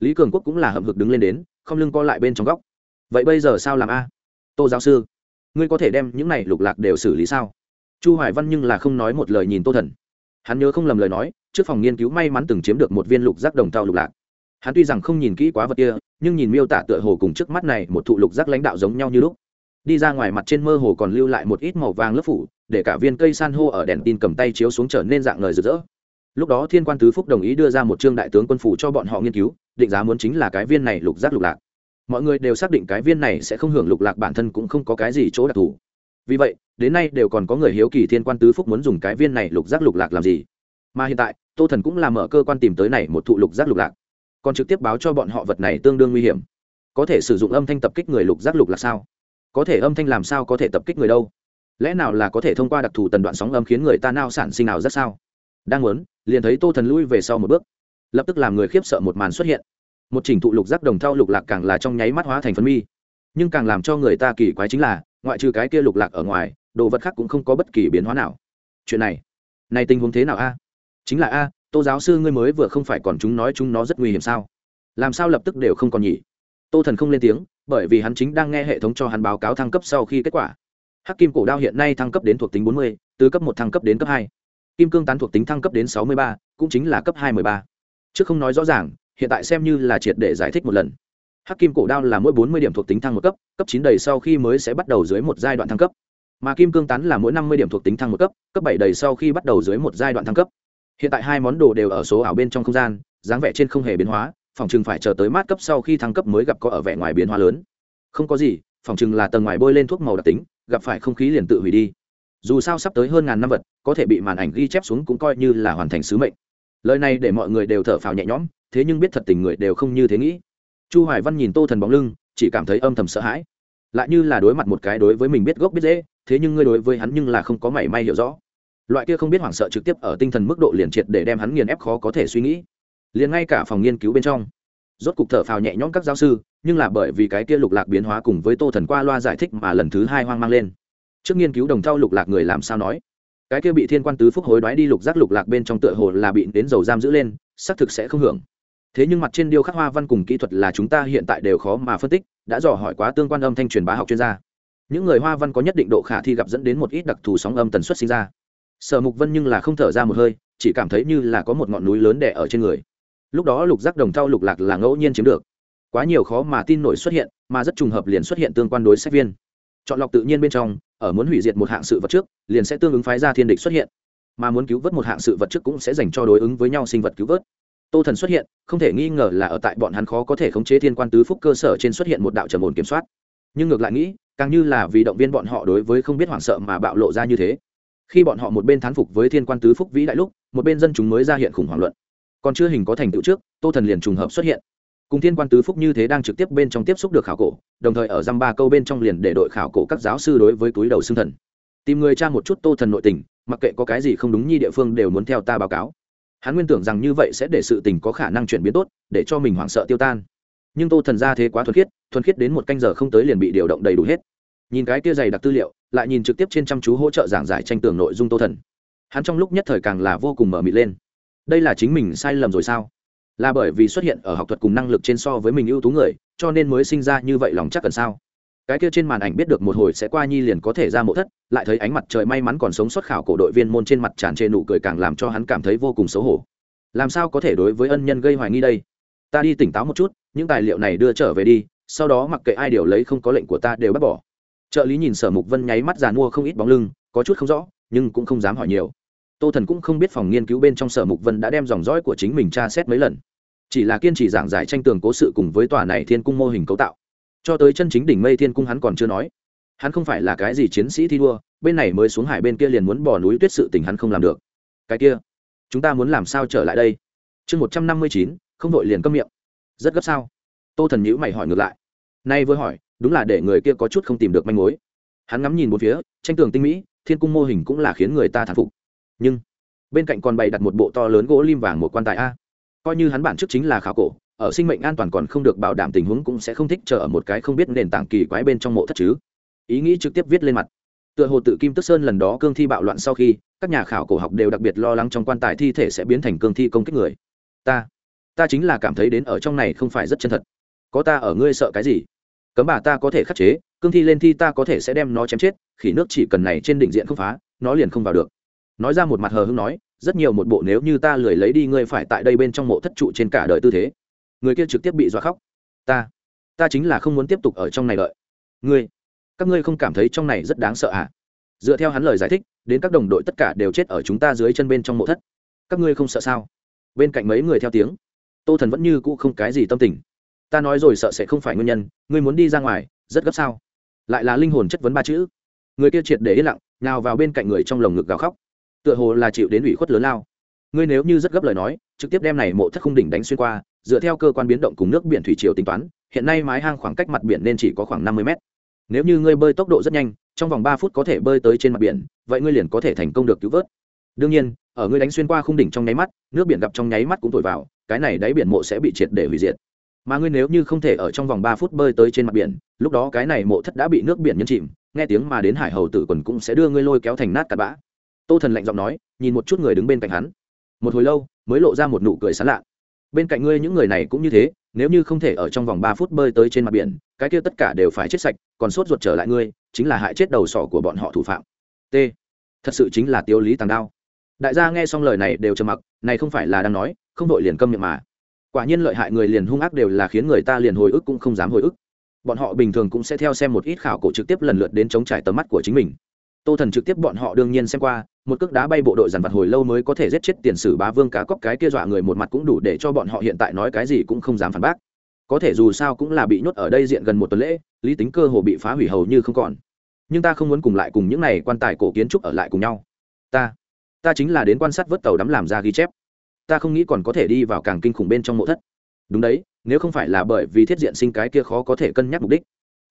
Lý cường quốc cũng là hậm hực đứng lên đến, không lưng co lại bên trong góc. Vậy bây giờ sao làm a? Tô giáo sư, ngươi có thể đem những này lục lạc đều xử lý sao? Chu hoài văn nhưng là không nói một lời nhìn tô thần. Hắn nhớ không lầm lời nói trước phòng nghiên cứu may mắn từng chiếm được một viên lục giác đồng tàu lục lạc. Hắn tuy rằng không nhìn kỹ quá vật kia, nhưng nhìn miêu tả tựa hồ cùng trước mắt này một thụ lục giác lãnh đạo giống nhau như lúc. Đi ra ngoài mặt trên mơ hồ còn lưu lại một ít màu vàng lớp phủ, để cả viên cây san hô ở đèn tin cầm tay chiếu xuống trở nên dạng lời rực rỡ. Lúc đó thiên quan tứ phúc đồng ý đưa ra một trương đại tướng quân phủ cho bọn họ nghiên cứu, định giá muốn chính là cái viên này lục giác lục lạc. Mọi người đều xác định cái viên này sẽ không hưởng lục lạc bản thân cũng không có cái gì chỗ đặc thù. Vì vậy, đến nay đều còn có người hiếu kỳ thiên quan tứ phúc muốn dùng cái viên này lục giác lục lạc làm gì. Mà hiện tại tô thần cũng làm mở cơ quan tìm tới này một thụ lục giác lục lạc. Còn trực tiếp báo cho bọn họ vật này tương đương nguy hiểm. Có thể sử dụng âm thanh tập kích người lục giác lục là sao? Có thể âm thanh làm sao có thể tập kích người đâu? Lẽ nào là có thể thông qua đặc thù tần đoạn sóng âm khiến người ta nao sản sinh nào rất sao? Đang muốn, liền thấy tô thần lui về sau một bước. Lập tức làm người khiếp sợ một màn xuất hiện. Một chỉnh thụ lục giác đồng thau lục lạc càng là trong nháy mắt hóa thành phân mi. Nhưng càng làm cho người ta kỳ quái chính là, ngoại trừ cái kia lục lạc ở ngoài, đồ vật khác cũng không có bất kỳ biến hóa nào. Chuyện này này tình huống thế nào a? Chính là a, tô giáo sư ngươi mới vừa không phải còn chúng nói chúng nó rất nguy hiểm sao? Làm sao lập tức đều không còn nhỉ? Tô thần không lên tiếng, bởi vì hắn chính đang nghe hệ thống cho hắn báo cáo thăng cấp sau khi kết quả. Hắc kim cổ đao hiện nay thăng cấp đến thuộc tính bốn mươi, từ cấp một thăng cấp đến cấp hai. Kim cương tán thuộc tính thăng cấp đến sáu mươi ba, cũng chính là cấp hai mươi ba. Trước không nói rõ ràng, hiện tại xem như là triệt để giải thích một lần. Hắc kim cổ đao là mỗi bốn mươi điểm thuộc tính thăng một cấp cấp chín đầy sau khi mới sẽ bắt đầu dưới một giai đoạn thăng cấp. Mà kim cương tán là mỗi năm mươi điểm thuộc tính thăng một cấp cấp bảy đầy sau khi bắt đầu dưới một giai đoạn thăng cấp hiện tại hai món đồ đều ở số ảo bên trong không gian, dáng vẻ trên không hề biến hóa, phòng chừng phải chờ tới mát cấp sau khi thăng cấp mới gặp có ở vẻ ngoài biến hóa lớn. Không có gì, phòng chừng là tầng ngoài bôi lên thuốc màu đặc tính, gặp phải không khí liền tự hủy đi. Dù sao sắp tới hơn ngàn năm vật, có thể bị màn ảnh ghi chép xuống cũng coi như là hoàn thành sứ mệnh. Lời này để mọi người đều thở phào nhẹ nhõm, thế nhưng biết thật tình người đều không như thế nghĩ. Chu hoài văn nhìn tô thần bóng lưng, chỉ cảm thấy âm thầm sợ hãi. Lại như là đối mặt một cái đối với mình biết gốc biết dễ thế nhưng ngươi đối với hắn nhưng là không có mảy may hiểu rõ loại kia không biết hoảng sợ trực tiếp ở tinh thần mức độ liền triệt để đem hắn nghiền ép khó có thể suy nghĩ. Liền ngay cả phòng nghiên cứu bên trong, rốt cục thở phào nhẹ nhõm các giáo sư, nhưng là bởi vì cái kia lục lạc biến hóa cùng với tô thần qua loa giải thích mà lần thứ hai hoang mang lên. Trước nghiên cứu đồng thau lục lạc người làm sao nói? Cái kia bị thiên quan tứ phúc hối đoái đi lục giác lục lạc bên trong tựa hồ là bị đến dầu giam giữ lên, xác thực sẽ không hưởng. Thế nhưng mặt trên điêu khắc hoa văn cùng kỹ thuật là chúng ta hiện tại đều khó mà phân tích, đã dò hỏi quá tương quan âm thanh truyền bá học chuyên gia. Những người hoa văn có nhất định độ khả thi gặp dẫn đến một ít đặc thù sóng âm tần suất sinh ra sở mục vân nhưng là không thở ra một hơi, chỉ cảm thấy như là có một ngọn núi lớn đẻ ở trên người. Lúc đó lục giác đồng thau lục lạc là ngẫu nhiên chiếm được. Quá nhiều khó mà tin nổi xuất hiện, mà rất trùng hợp liền xuất hiện tương quan đối sách viên. Chọn lọc tự nhiên bên trong, ở muốn hủy diệt một hạng sự vật trước, liền sẽ tương ứng phái ra thiên địch xuất hiện. Mà muốn cứu vớt một hạng sự vật trước cũng sẽ dành cho đối ứng với nhau sinh vật cứu vớt. Tô thần xuất hiện, không thể nghi ngờ là ở tại bọn hắn khó có thể khống chế thiên quan tứ phúc cơ sở trên xuất hiện một đạo trầm ổn kiểm soát. Nhưng ngược lại nghĩ, càng như là vì động viên bọn họ đối với không biết hoảng sợ mà bạo lộ ra như thế khi bọn họ một bên thán phục với thiên quan tứ phúc vĩ đại lúc, một bên dân chúng mới ra hiện khủng hoảng luận. Còn chưa hình có thành tựu trước, tô thần liền trùng hợp xuất hiện. Cùng thiên quan tứ phúc như thế đang trực tiếp bên trong tiếp xúc được khảo cổ, đồng thời ở dăm ba câu bên trong liền để đội khảo cổ các giáo sư đối với túi đầu xương thần. Tìm người cha một chút tô thần nội tình, mặc kệ có cái gì không đúng như địa phương đều muốn theo ta báo cáo. Hắn nguyên tưởng rằng như vậy sẽ để sự tình có khả năng chuyển biến tốt, để cho mình hoảng sợ tiêu tan. Nhưng tô thần ra thế quá thuần khiết thuần khiết đến một canh giờ không tới liền bị điều động đầy đủ hết. Nhìn cái kia dày đặc tư liệu lại nhìn trực tiếp trên chăm chú hỗ trợ giảng giải tranh tường nội dung tô thần. Hắn trong lúc nhất thời càng là vô cùng mở mịt lên. Đây là chính mình sai lầm rồi sao? Là bởi vì xuất hiện ở học thuật cùng năng lực trên so với mình ưu tú người, cho nên mới sinh ra như vậy lòng chắc cần sao? Cái kia trên màn ảnh biết được một hồi sẽ qua nhi liền có thể ra mộ thất, lại thấy ánh mặt trời may mắn còn sống xuất khảo cổ đội viên môn trên mặt tràn trề nụ cười càng làm cho hắn cảm thấy vô cùng xấu hổ. Làm sao có thể đối với ân nhân gây hoài nghi đây? Ta đi tỉnh táo một chút, những tài liệu này đưa trở về đi, sau đó mặc kệ ai điều lấy không có lệnh của ta đều bắt bỏ trợ lý nhìn sở mục vân nháy mắt giàn mua không ít bóng lưng, có chút không rõ, nhưng cũng không dám hỏi nhiều. Tô thần cũng không biết phòng nghiên cứu bên trong sở mục vân đã đem dòng dõi của chính mình tra xét mấy lần. Chỉ là kiên trì giảng giải tranh tường cố sự cùng với tòa này thiên cung mô hình cấu tạo. Cho tới chân chính đỉnh mây thiên cung hắn còn chưa nói. Hắn không phải là cái gì chiến sĩ thi đua, bên này mới xuống hải bên kia liền muốn bỏ núi tuyết sự tình hắn không làm được. Cái kia, chúng ta muốn làm sao trở lại đây? Chương một trăm năm mươi chín, không đội liền câm miệng. Rất gấp sao? Tô thần nhữ mày hỏi ngược lại nay vừa hỏi, đúng là để người kia có chút không tìm được manh mối. Hắn ngắm nhìn một phía, tranh tường tinh mỹ, thiên cung mô hình cũng là khiến người ta thán phục. Nhưng, bên cạnh còn bày đặt một bộ to lớn gỗ lim vàng một quan tài a. Coi như hắn bản trước chính là khảo cổ, ở sinh mệnh an toàn còn không được bảo đảm tình huống cũng sẽ không thích chờ ở một cái không biết nền tảng kỳ quái bên trong mộ thất chứ. Ý nghĩ trực tiếp viết lên mặt. Tựa hồ tự kim tức sơn lần đó cương thi bạo loạn sau khi, các nhà khảo cổ học đều đặc biệt lo lắng trong quan tài thi thể sẽ biến thành cương thi công kích người. Ta ta chính là cảm thấy đến ở trong này không phải rất chân thật có ta ở ngươi sợ cái gì? Cấm bà ta có thể khắc chế, cương thi lên thi ta có thể sẽ đem nó chém chết, khỉ nước chỉ cần này trên đỉnh diện không phá, nó liền không vào được. Nói ra một mặt hờ hưng nói, rất nhiều một bộ nếu như ta lười lấy đi ngươi phải tại đây bên trong mộ thất trụ trên cả đời tư thế. Người kia trực tiếp bị dọa khóc. Ta ta chính là không muốn tiếp tục ở trong này đợi. Ngươi, các ngươi không cảm thấy trong này rất đáng sợ à? Dựa theo hắn lời giải thích, đến các đồng đội tất cả đều chết ở chúng ta dưới chân bên trong mộ thất. Các ngươi không sợ sao? Bên cạnh mấy người theo tiếng. Tô thần vẫn như cũ không cái gì tâm tình ta nói rồi sợ sẽ không phải nguyên nhân, ngươi muốn đi ra ngoài, rất gấp sao? Lại là linh hồn chất vấn ba chữ. Người kia triệt để yên lặng, nào vào bên cạnh người trong lồng ngực gào khóc. Tựa hồ là chịu đến ủy khuất lớn lao. Ngươi nếu như rất gấp lời nói, trực tiếp đem này mộ thất khung đỉnh đánh xuyên qua, dựa theo cơ quan biến động cùng nước biển thủy triều tính toán, hiện nay mái hang khoảng cách mặt biển nên chỉ có khoảng năm mươi mét. Nếu như ngươi bơi tốc độ rất nhanh, trong vòng ba phút có thể bơi tới trên mặt biển, vậy ngươi liền có thể thành công được cứu vớt. Đương nhiên, ở ngươi đánh xuyên qua khung đỉnh trong nháy mắt, nước biển gặp trong nháy mắt cũng thổi vào, cái này đáy biển mộ sẽ bị triệt để hủy diệt mà ngươi nếu như không thể ở trong vòng ba phút bơi tới trên mặt biển, lúc đó cái này mộ thất đã bị nước biển nhấn chìm, nghe tiếng mà đến hải hầu tử quần cũng sẽ đưa ngươi lôi kéo thành nát cặn bã. Tô thần lạnh giọng nói, nhìn một chút người đứng bên cạnh hắn. Một hồi lâu, mới lộ ra một nụ cười sán lạ. Bên cạnh ngươi những người này cũng như thế, nếu như không thể ở trong vòng ba phút bơi tới trên mặt biển, cái kia tất cả đều phải chết sạch, còn sốt ruột trở lại ngươi, chính là hại chết đầu sỏ của bọn họ thủ phạm. T. Thật sự chính là tiêu lý tàng đao. Đại gia nghe xong lời này đều trầm mặc, này không phải là đang nói, không đội liền câm miệng mà quả nhiên lợi hại người liền hung ác đều là khiến người ta liền hồi ức cũng không dám hồi ức. Bọn họ bình thường cũng sẽ theo xem một ít khảo cổ trực tiếp lần lượt đến chống trải tầm mắt của chính mình. Tô thần trực tiếp bọn họ đương nhiên xem qua, một cước đá bay bộ đội dàn vặt hồi lâu mới có thể giết chết tiền sử bá vương cá cóc, cái kia dọa người một mặt cũng đủ để cho bọn họ hiện tại nói cái gì cũng không dám phản bác. Có thể dù sao cũng là bị nhốt ở đây diện gần một tuần lễ, lý tính cơ hồ bị phá hủy hầu như không còn. Nhưng ta không muốn cùng lại cùng những này quan tài cổ kiến trúc ở lại cùng nhau. Ta ta chính là đến quan sát vớt tàu đắm làm ra ghi chép ta không nghĩ còn có thể đi vào càng kinh khủng bên trong mộ thất. Đúng đấy, nếu không phải là bởi vì thiết diện sinh cái kia khó có thể cân nhắc mục đích,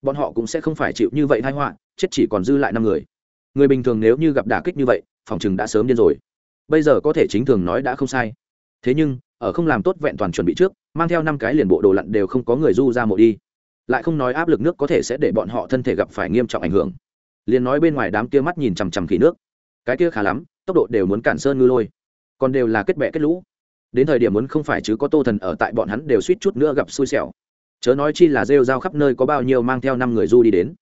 bọn họ cũng sẽ không phải chịu như vậy thái họa, chết chỉ còn dư lại năm người. Người bình thường nếu như gặp đả kích như vậy, phòng chừng đã sớm điên rồi. Bây giờ có thể chính thường nói đã không sai. Thế nhưng, ở không làm tốt vẹn toàn chuẩn bị trước, mang theo năm cái liền bộ đồ lặn đều không có người du ra mộ đi. Lại không nói áp lực nước có thể sẽ để bọn họ thân thể gặp phải nghiêm trọng ảnh hưởng. Liền nói bên ngoài đám kia mắt nhìn chằm chằm khỉ nước. Cái kia khá lắm, tốc độ đều muốn cản sơn ngư lôi. Còn đều là kết bẹ kết lũ đến thời điểm muốn không phải chứ có tô thần ở tại bọn hắn đều suýt chút nữa gặp xui xẻo. Chớ nói chi là rêu rao khắp nơi có bao nhiêu mang theo năm người du đi đến.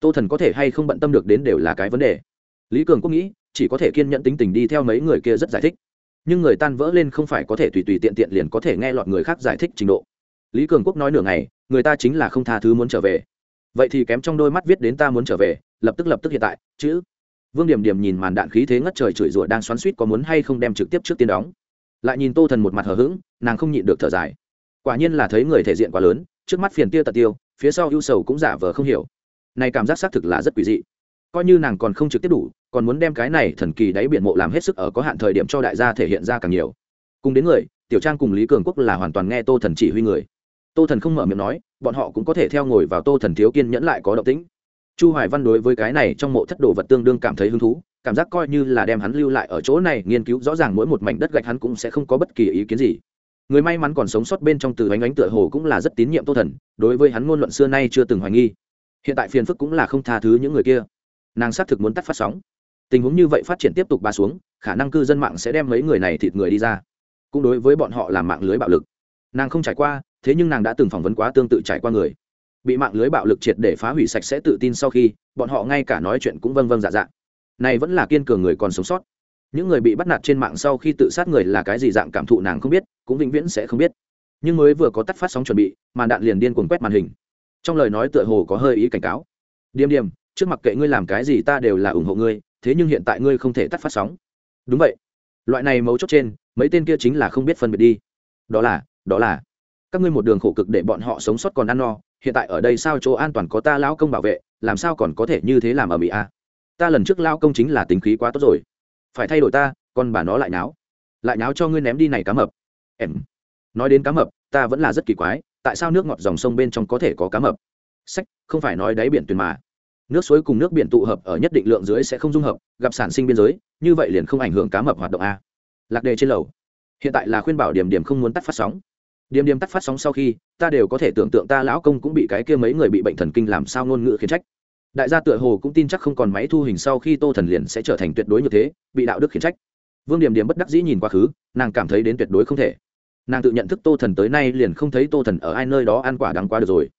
Tô thần có thể hay không bận tâm được đến đều là cái vấn đề. Lý cường cũng nghĩ, chỉ có thể kiên nhẫn tính tình đi theo mấy người kia rất giải thích. Nhưng người tan vỡ lên không phải có thể tùy tùy tiện tiện liền có thể nghe lọt người khác giải thích trình độ. Lý cường quốc nói nửa ngày, người ta chính là không tha thứ muốn trở về. Vậy thì kém trong đôi mắt viết đến ta muốn trở về, lập tức lập tức hiện tại, chứ. Vương điểm điểm nhìn màn đạn khí thế ngất trời chửi rủa đang xoắn suýt có muốn hay không đem trực tiếp trước tiên đóng lại nhìn tô thần một mặt hờ hững, nàng không nhịn được thở dài. Quả nhiên là thấy người thể diện quá lớn, trước mắt phiền tia tật tiêu, phía sau ưu sầu cũng giả vờ không hiểu. Này cảm giác xác thực là rất quỷ dị. Coi như nàng còn không trực tiếp đủ, còn muốn đem cái này thần kỳ đáy biển mộ làm hết sức ở có hạn thời điểm cho đại gia thể hiện ra càng nhiều. Cùng đến người, tiểu trang cùng lý cường quốc là hoàn toàn nghe tô thần chỉ huy người. Tô thần không mở miệng nói, bọn họ cũng có thể theo ngồi vào tô thần thiếu kiên nhẫn lại có động tĩnh. Chu hoài văn đối với cái này trong mộ thất đồ vật tương đương cảm thấy hứng thú cảm giác coi như là đem hắn lưu lại ở chỗ này, nghiên cứu rõ ràng mỗi một mảnh đất gạch hắn cũng sẽ không có bất kỳ ý kiến gì. Người may mắn còn sống sót bên trong từ ánh ánh tựa hồ cũng là rất tín nhiệm tô thần, đối với hắn ngôn luận xưa nay chưa từng hoài nghi. Hiện tại phiền phức cũng là không tha thứ những người kia. Nàng xác thực muốn tắt phát sóng. Tình huống như vậy phát triển tiếp tục ba xuống, khả năng cư dân mạng sẽ đem mấy người này thịt người đi ra. Cũng đối với bọn họ làm mạng lưới bạo lực. Nàng không trải qua, thế nhưng nàng đã từng phỏng vấn quá tương tự trải qua người. Bị mạng lưới bạo lực triệt để phá hủy sạch sẽ tự tin sau khi, bọn họ ngay cả nói chuyện cũng vâng vâng dạ dạ này vẫn là kiên cường người còn sống sót. Những người bị bắt nạt trên mạng sau khi tự sát người là cái gì dạng cảm thụ nàng không biết, cũng vĩnh viễn sẽ không biết. Nhưng mới vừa có tắt phát sóng chuẩn bị, màn đạn liền điên cuồng quét màn hình. Trong lời nói tựa hồ có hơi ý cảnh cáo. Điềm điềm, trước mặt kệ ngươi làm cái gì ta đều là ủng hộ ngươi, thế nhưng hiện tại ngươi không thể tắt phát sóng. Đúng vậy. Loại này mấu chốt trên, mấy tên kia chính là không biết phân biệt đi. Đó là đó là, các ngươi một đường khổ cực để bọn họ sống sót còn ăn no, hiện tại ở đây sao chỗ an toàn có ta lão công bảo vệ, làm sao còn có thể như thế làm ở mỹ a? Ta lần trước lao công chính là tính khí quá tốt rồi. Phải thay đổi ta còn bà nó lại náo. Lại náo cho ngươi ném đi này cá mập. Em. Nói đến cá mập, ta vẫn là rất kỳ quái, tại sao nước ngọt dòng sông bên trong có thể có cá mập? Sách, không phải nói đáy biển tuyền mà. Nước suối cùng nước biển tụ hợp ở nhất định lượng dưới sẽ không dung hợp, gặp sản sinh biên giới, như vậy liền không ảnh hưởng cá mập hoạt động a. Lạc đề trên lầu. Hiện tại là khuyên bảo điểm điểm không muốn tắt phát sóng. Điềm điềm tắt phát sóng sau khi, ta đều có thể tưởng tượng ta lão công cũng bị cái kia mấy người bị bệnh thần kinh làm sao ngôn ngữ khiến trách đại gia tựa hồ cũng tin chắc không còn máy thu hình sau khi tô thần liền sẽ trở thành tuyệt đối như thế, bị đạo đức khiển trách. Vương điểm điểm bất đắc dĩ nhìn quá khứ, nàng cảm thấy đến tuyệt đối không thể. Nàng tự nhận thức tô thần tới nay liền không thấy tô thần ở ai nơi đó ăn quả đáng quá được rồi.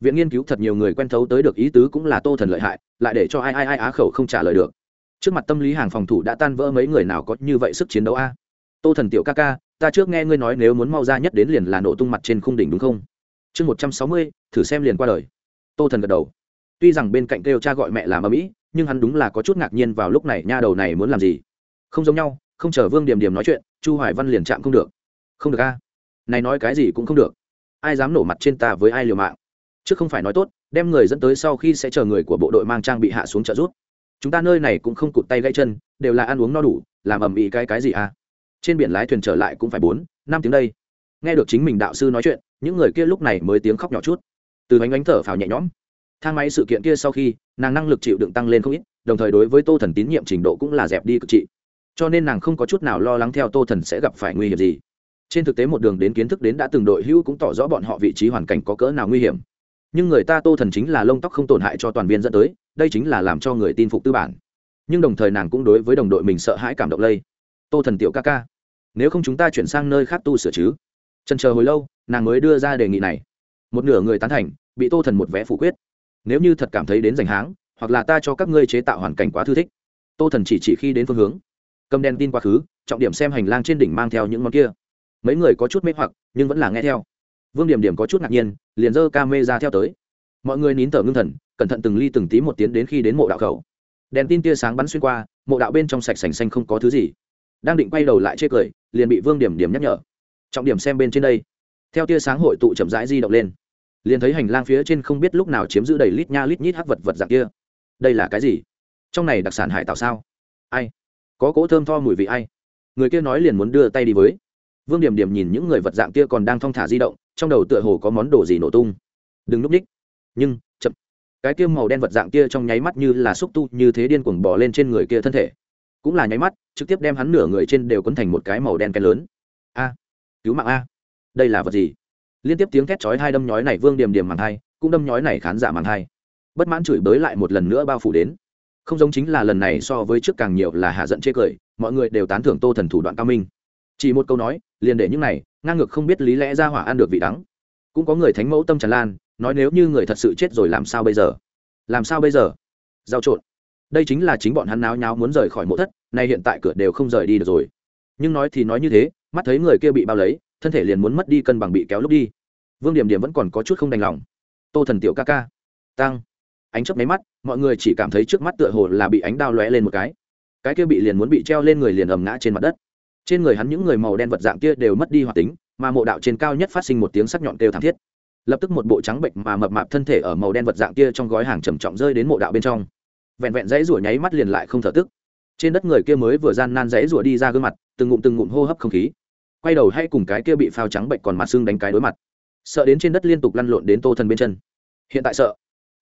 Viện nghiên cứu thật nhiều người quen thấu tới được ý tứ cũng là tô thần lợi hại, lại để cho ai ai ai á khẩu không trả lời được. Trước mặt tâm lý hàng phòng thủ đã tan vỡ mấy người nào có như vậy sức chiến đấu a? Tô thần tiểu ca ca, ta trước nghe ngươi nói nếu muốn mau ra nhất đến liền là nổ tung mặt trên khung đỉnh đúng không? Chương một trăm sáu mươi, thử xem liền qua đời. Tô thần gật đầu tuy rằng bên cạnh kêu cha gọi mẹ làm ở mỹ nhưng hắn đúng là có chút ngạc nhiên vào lúc này, nha đầu này muốn làm gì? Không giống nhau, không chờ vương điểm điểm nói chuyện, chu hoài văn liền chạm không được. Không được a. Này nói cái gì cũng không được. Ai dám nổ mặt trên ta với ai liều mạng? Chứ không phải nói tốt, đem người dẫn tới sau khi sẽ chờ người của bộ đội mang trang bị hạ xuống trợ giúp. Chúng ta nơi này cũng không cụt tay gãy chân, đều là ăn uống no đủ, làm ầm ĩ cái cái gì à trên biển lái thuyền trở lại cũng phải bốn, năm tiếng đây. Nghe được chính mình đạo sư nói chuyện, những người kia lúc này mới tiếng khóc nhỏ chút. Từ bánh bánh thở phào nhẹ nhõm thang máy sự kiện kia sau khi, nàng năng lực chịu đựng tăng lên không ít, đồng thời đối với tô thần tín nhiệm trình độ cũng là dẹp đi cực trị. Cho nên nàng không có chút nào lo lắng theo tô thần sẽ gặp phải nguy hiểm gì. Trên thực tế một đường đến kiến thức đến đã từng đội hữu cũng tỏ rõ bọn họ vị trí hoàn cảnh có cỡ nào nguy hiểm. Nhưng người ta tô thần chính là lông tóc không tổn hại cho toàn viên dẫn tới, đây chính là làm cho người tin phục tư bản. Nhưng đồng thời nàng cũng đối với đồng đội mình sợ hãi cảm động lây. Tô thần tiểu ca ca, nếu không chúng ta chuyển sang nơi khác tu sửa chứ? Trần chờ hồi lâu, nàng mới đưa ra đề nghị này. Một nửa người tán thành, bị tô thần một vé phủ quyết nếu như thật cảm thấy đến giành háng, hoặc là ta cho các ngươi chế tạo hoàn cảnh quá thư thích. Tô thần chỉ chỉ khi đến phương hướng. Cầm đèn tin quá khứ, trọng điểm xem hành lang trên đỉnh mang theo những món kia. Mấy người có chút mê hoặc, nhưng vẫn là nghe theo. Vương điểm điểm có chút ngạc nhiên, liền dơ ca mê ra theo tới. Mọi người nín thở ngưng thần, cẩn thận từng ly từng tí một tiến đến khi đến mộ đạo khẩu. Đèn tin tia sáng bắn xuyên qua, mộ đạo bên trong sạch sành xanh không có thứ gì. Đang định quay đầu lại chê cười, liền bị vương điểm điểm nhắc nhở. Trọng điểm xem bên trên đây. Theo tia sáng hội tụ chậm rãi di động lên liền thấy hành lang phía trên không biết lúc nào chiếm giữ đầy lít nha lít nhít hắc vật vật dạng kia. Đây là cái gì? Trong này đặc sản hải tạo sao? Ai? Có cỗ thơm tho mùi vị ai? Người kia nói liền muốn đưa tay đi với. Vương điểm điểm nhìn những người vật dạng kia còn đang thong thả di động, trong đầu tựa hồ có món đồ gì nổ tung. Đừng núp ních nhưng, chậm. Cái kia màu đen vật dạng kia trong nháy mắt như là xúc tu, như thế điên cuồng bỏ lên trên người kia thân thể. Cũng là nháy mắt, trực tiếp đem hắn nửa người trên đều quấn thành một cái màu đen cái lớn. A, cứu mạng a. Đây là vật gì? Liên tiếp tiếng thét chói hai đâm nhói này vương điểm điểm màng hai, cũng đâm nhói này khán giả màng hai. Bất mãn chửi bới lại một lần nữa bao phủ đến. Không giống chính là lần này so với trước càng nhiều là hạ giận chê cười, mọi người đều tán thưởng tô thần thủ đoạn cao minh. Chỉ một câu nói, liền để những này, ngang ngược không biết lý lẽ ra hỏa ăn được vị đắng. Cũng có người thánh mẫu tâm tràn lan, nói nếu như người thật sự chết rồi làm sao bây giờ? Làm sao bây giờ? Giao trộn. Đây chính là chính bọn hắn náo nháo muốn rời khỏi mộ thất, nay hiện tại cửa đều không rời đi được rồi. Nhưng nói thì nói như thế, mắt thấy người kia bị bao lấy, thân thể liền muốn mất đi cân bằng bị kéo lúc đi vương điểm điểm vẫn còn có chút không đành lòng. Tô thần tiểu ca ca tăng ánh chớp máy mắt, mọi người chỉ cảm thấy trước mắt tựa hồ là bị ánh đao lóe lên một cái. Cái kia bị liền muốn bị treo lên người liền ầm ngã trên mặt đất. Trên người hắn những người màu đen vật dạng kia đều mất đi hoạt tính, mà mộ đạo trên cao nhất phát sinh một tiếng sắc nhọn kêu thảm thiết. Lập tức một bộ trắng bệnh mà mập mạp thân thể ở màu đen vật dạng kia trong gói hàng trầm trọng rơi đến mộ đạo bên trong. Vẹn vẹn dãy rủa nháy mắt liền lại không thở tức. Trên đất người kia mới vừa gian nan dãy rủa đi ra gương mặt, từng ngụm từng ngụm hô hấp không khí. Quay đầu hay cùng cái kia bị phao trắng bệnh còn mặt xương đánh cái đối mặt sợ đến trên đất liên tục lăn lộn đến tô thần bên chân. Hiện tại sợ?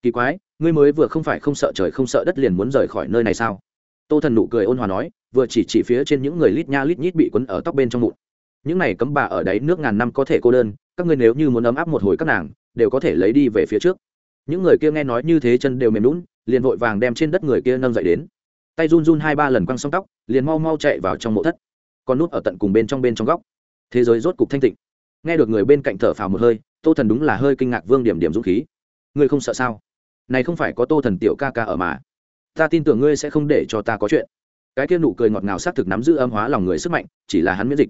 Kỳ quái, ngươi mới vừa không phải không sợ trời không sợ đất liền muốn rời khỏi nơi này sao? Tô thần nụ cười ôn hòa nói, vừa chỉ chỉ phía trên những người lít nha lít nhít bị quấn ở tóc bên trong mụn. Những này cấm bà ở đáy nước ngàn năm có thể cô đơn, các ngươi nếu như muốn ấm áp một hồi các nàng, đều có thể lấy đi về phía trước. Những người kia nghe nói như thế chân đều mềm lún liền vội vàng đem trên đất người kia nâng dậy đến. Tay run run hai ba lần quăng xong tóc, liền mau mau chạy vào trong mộ thất, còn nút ở tận cùng bên trong bên trong góc. Thế giới rốt cục thanh tịnh nghe được người bên cạnh thở phào một hơi, tô thần đúng là hơi kinh ngạc vương điểm điểm dũng khí. Ngươi không sợ sao? Này không phải có tô thần tiểu ca ca ở mà. Ta tin tưởng ngươi sẽ không để cho ta có chuyện. Cái kia nụ cười ngọt ngào xác thực nắm giữ âm hóa lòng người sức mạnh, chỉ là hắn miễn dịch.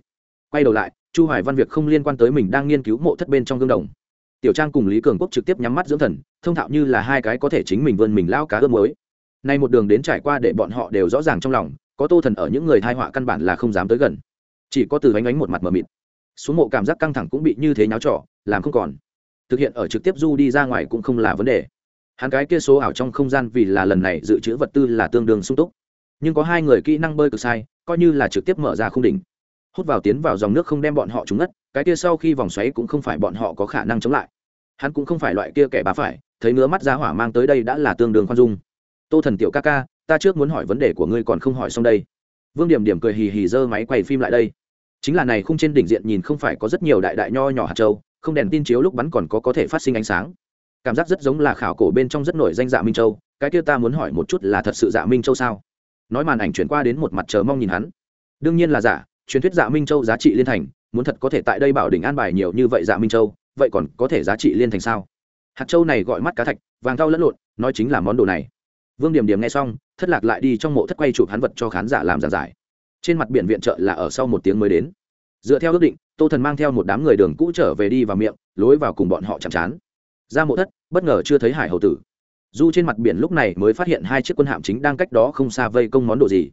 Quay đầu lại, chu hoài văn việc không liên quan tới mình đang nghiên cứu mộ thất bên trong gương đồng. Tiểu trang cùng lý cường quốc trực tiếp nhắm mắt dưỡng thần, thông thạo như là hai cái có thể chính mình vươn mình lao cá ướp mới nay một đường đến trải qua để bọn họ đều rõ ràng trong lòng, có tô thần ở những người thai họa căn bản là không dám tới gần. Chỉ có từ bánh ánh một mặt mờ mịt xuống mộ cảm giác căng thẳng cũng bị như thế nháo trọ, làm không còn. Thực hiện ở trực tiếp du đi ra ngoài cũng không là vấn đề. Hắn cái kia số ảo trong không gian vì là lần này dự trữ vật tư là tương đương sung túc. Nhưng có hai người kỹ năng bơi cực sai, coi như là trực tiếp mở ra không đỉnh. Hút vào tiến vào dòng nước không đem bọn họ trúng ngất, cái kia sau khi vòng xoáy cũng không phải bọn họ có khả năng chống lại. Hắn cũng không phải loại kia kẻ bá phải, thấy ngứa mắt ra hỏa mang tới đây đã là tương đương khoan dung. Tô thần tiểu ca ca, ta trước muốn hỏi vấn đề của ngươi còn không hỏi xong đây. Vương điểm điểm cười hì hì giơ máy quay phim lại đây chính là này khung trên đỉnh diện nhìn không phải có rất nhiều đại đại nho nhỏ hạt châu, không đèn tin chiếu lúc bắn còn có có thể phát sinh ánh sáng. Cảm giác rất giống là khảo cổ bên trong rất nổi danh dạ minh châu, cái kia ta muốn hỏi một chút là thật sự dạ minh châu sao? Nói màn ảnh chuyển qua đến một mặt chờ mong nhìn hắn. Đương nhiên là giả, truyền thuyết dạ minh châu giá trị liên thành, muốn thật có thể tại đây bảo đỉnh an bài nhiều như vậy dạ minh châu, vậy còn có thể giá trị liên thành sao? Hạt châu này gọi mắt cá thạch, vàng thau lẫn lộn, nói chính là món đồ này. Vương điểm điểm nghe xong, thất lạc lại đi trong mộ thất quay chụp hắn vật cho khán giả làm giả giải trên mặt biển viện trợ là ở sau một tiếng mới đến. Dựa theo ước định, tô thần mang theo một đám người đường cũ trở về đi vào miệng, lối vào cùng bọn họ chạm chán ra mộ thất, bất ngờ chưa thấy hải hầu tử. Du trên mặt biển lúc này mới phát hiện hai chiếc quân hạm chính đang cách đó không xa vây công món đồ gì.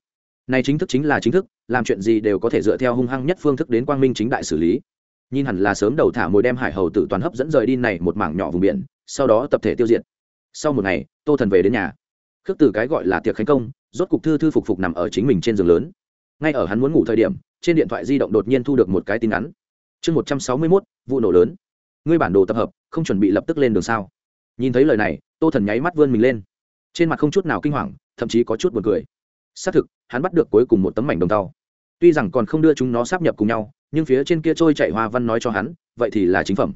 Này chính thức chính là chính thức, làm chuyện gì đều có thể dựa theo hung hăng nhất phương thức đến quang minh chính đại xử lý. Nhìn hẳn là sớm đầu thả mồi đem hải hầu tử toàn hấp dẫn rời đi này một mảng nhỏ vùng biển, sau đó tập thể tiêu diệt. Sau một ngày, tô thần về đến nhà. Khước từ cái gọi là tiệc khánh công, rốt cục thư thư phục phục nằm ở chính mình trên giường lớn ngay ở hắn muốn ngủ thời điểm, trên điện thoại di động đột nhiên thu được một cái tin ngắn chương một trăm sáu mươi mốt, vụ nổ lớn. Ngươi bản đồ tập hợp, không chuẩn bị lập tức lên đường sao? Nhìn thấy lời này, tô thần nháy mắt vươn mình lên. Trên mặt không chút nào kinh hoàng, thậm chí có chút b u ồ n cười. Xác thực, hắn bắt được cuối cùng một tấm mảnh đồng tàu tuy rằng còn không đưa chúng nó sáp nhập cùng nhau, nhưng phía trên kia trôi chạy hoa văn nói cho hắn, vậy thì là chính phẩm.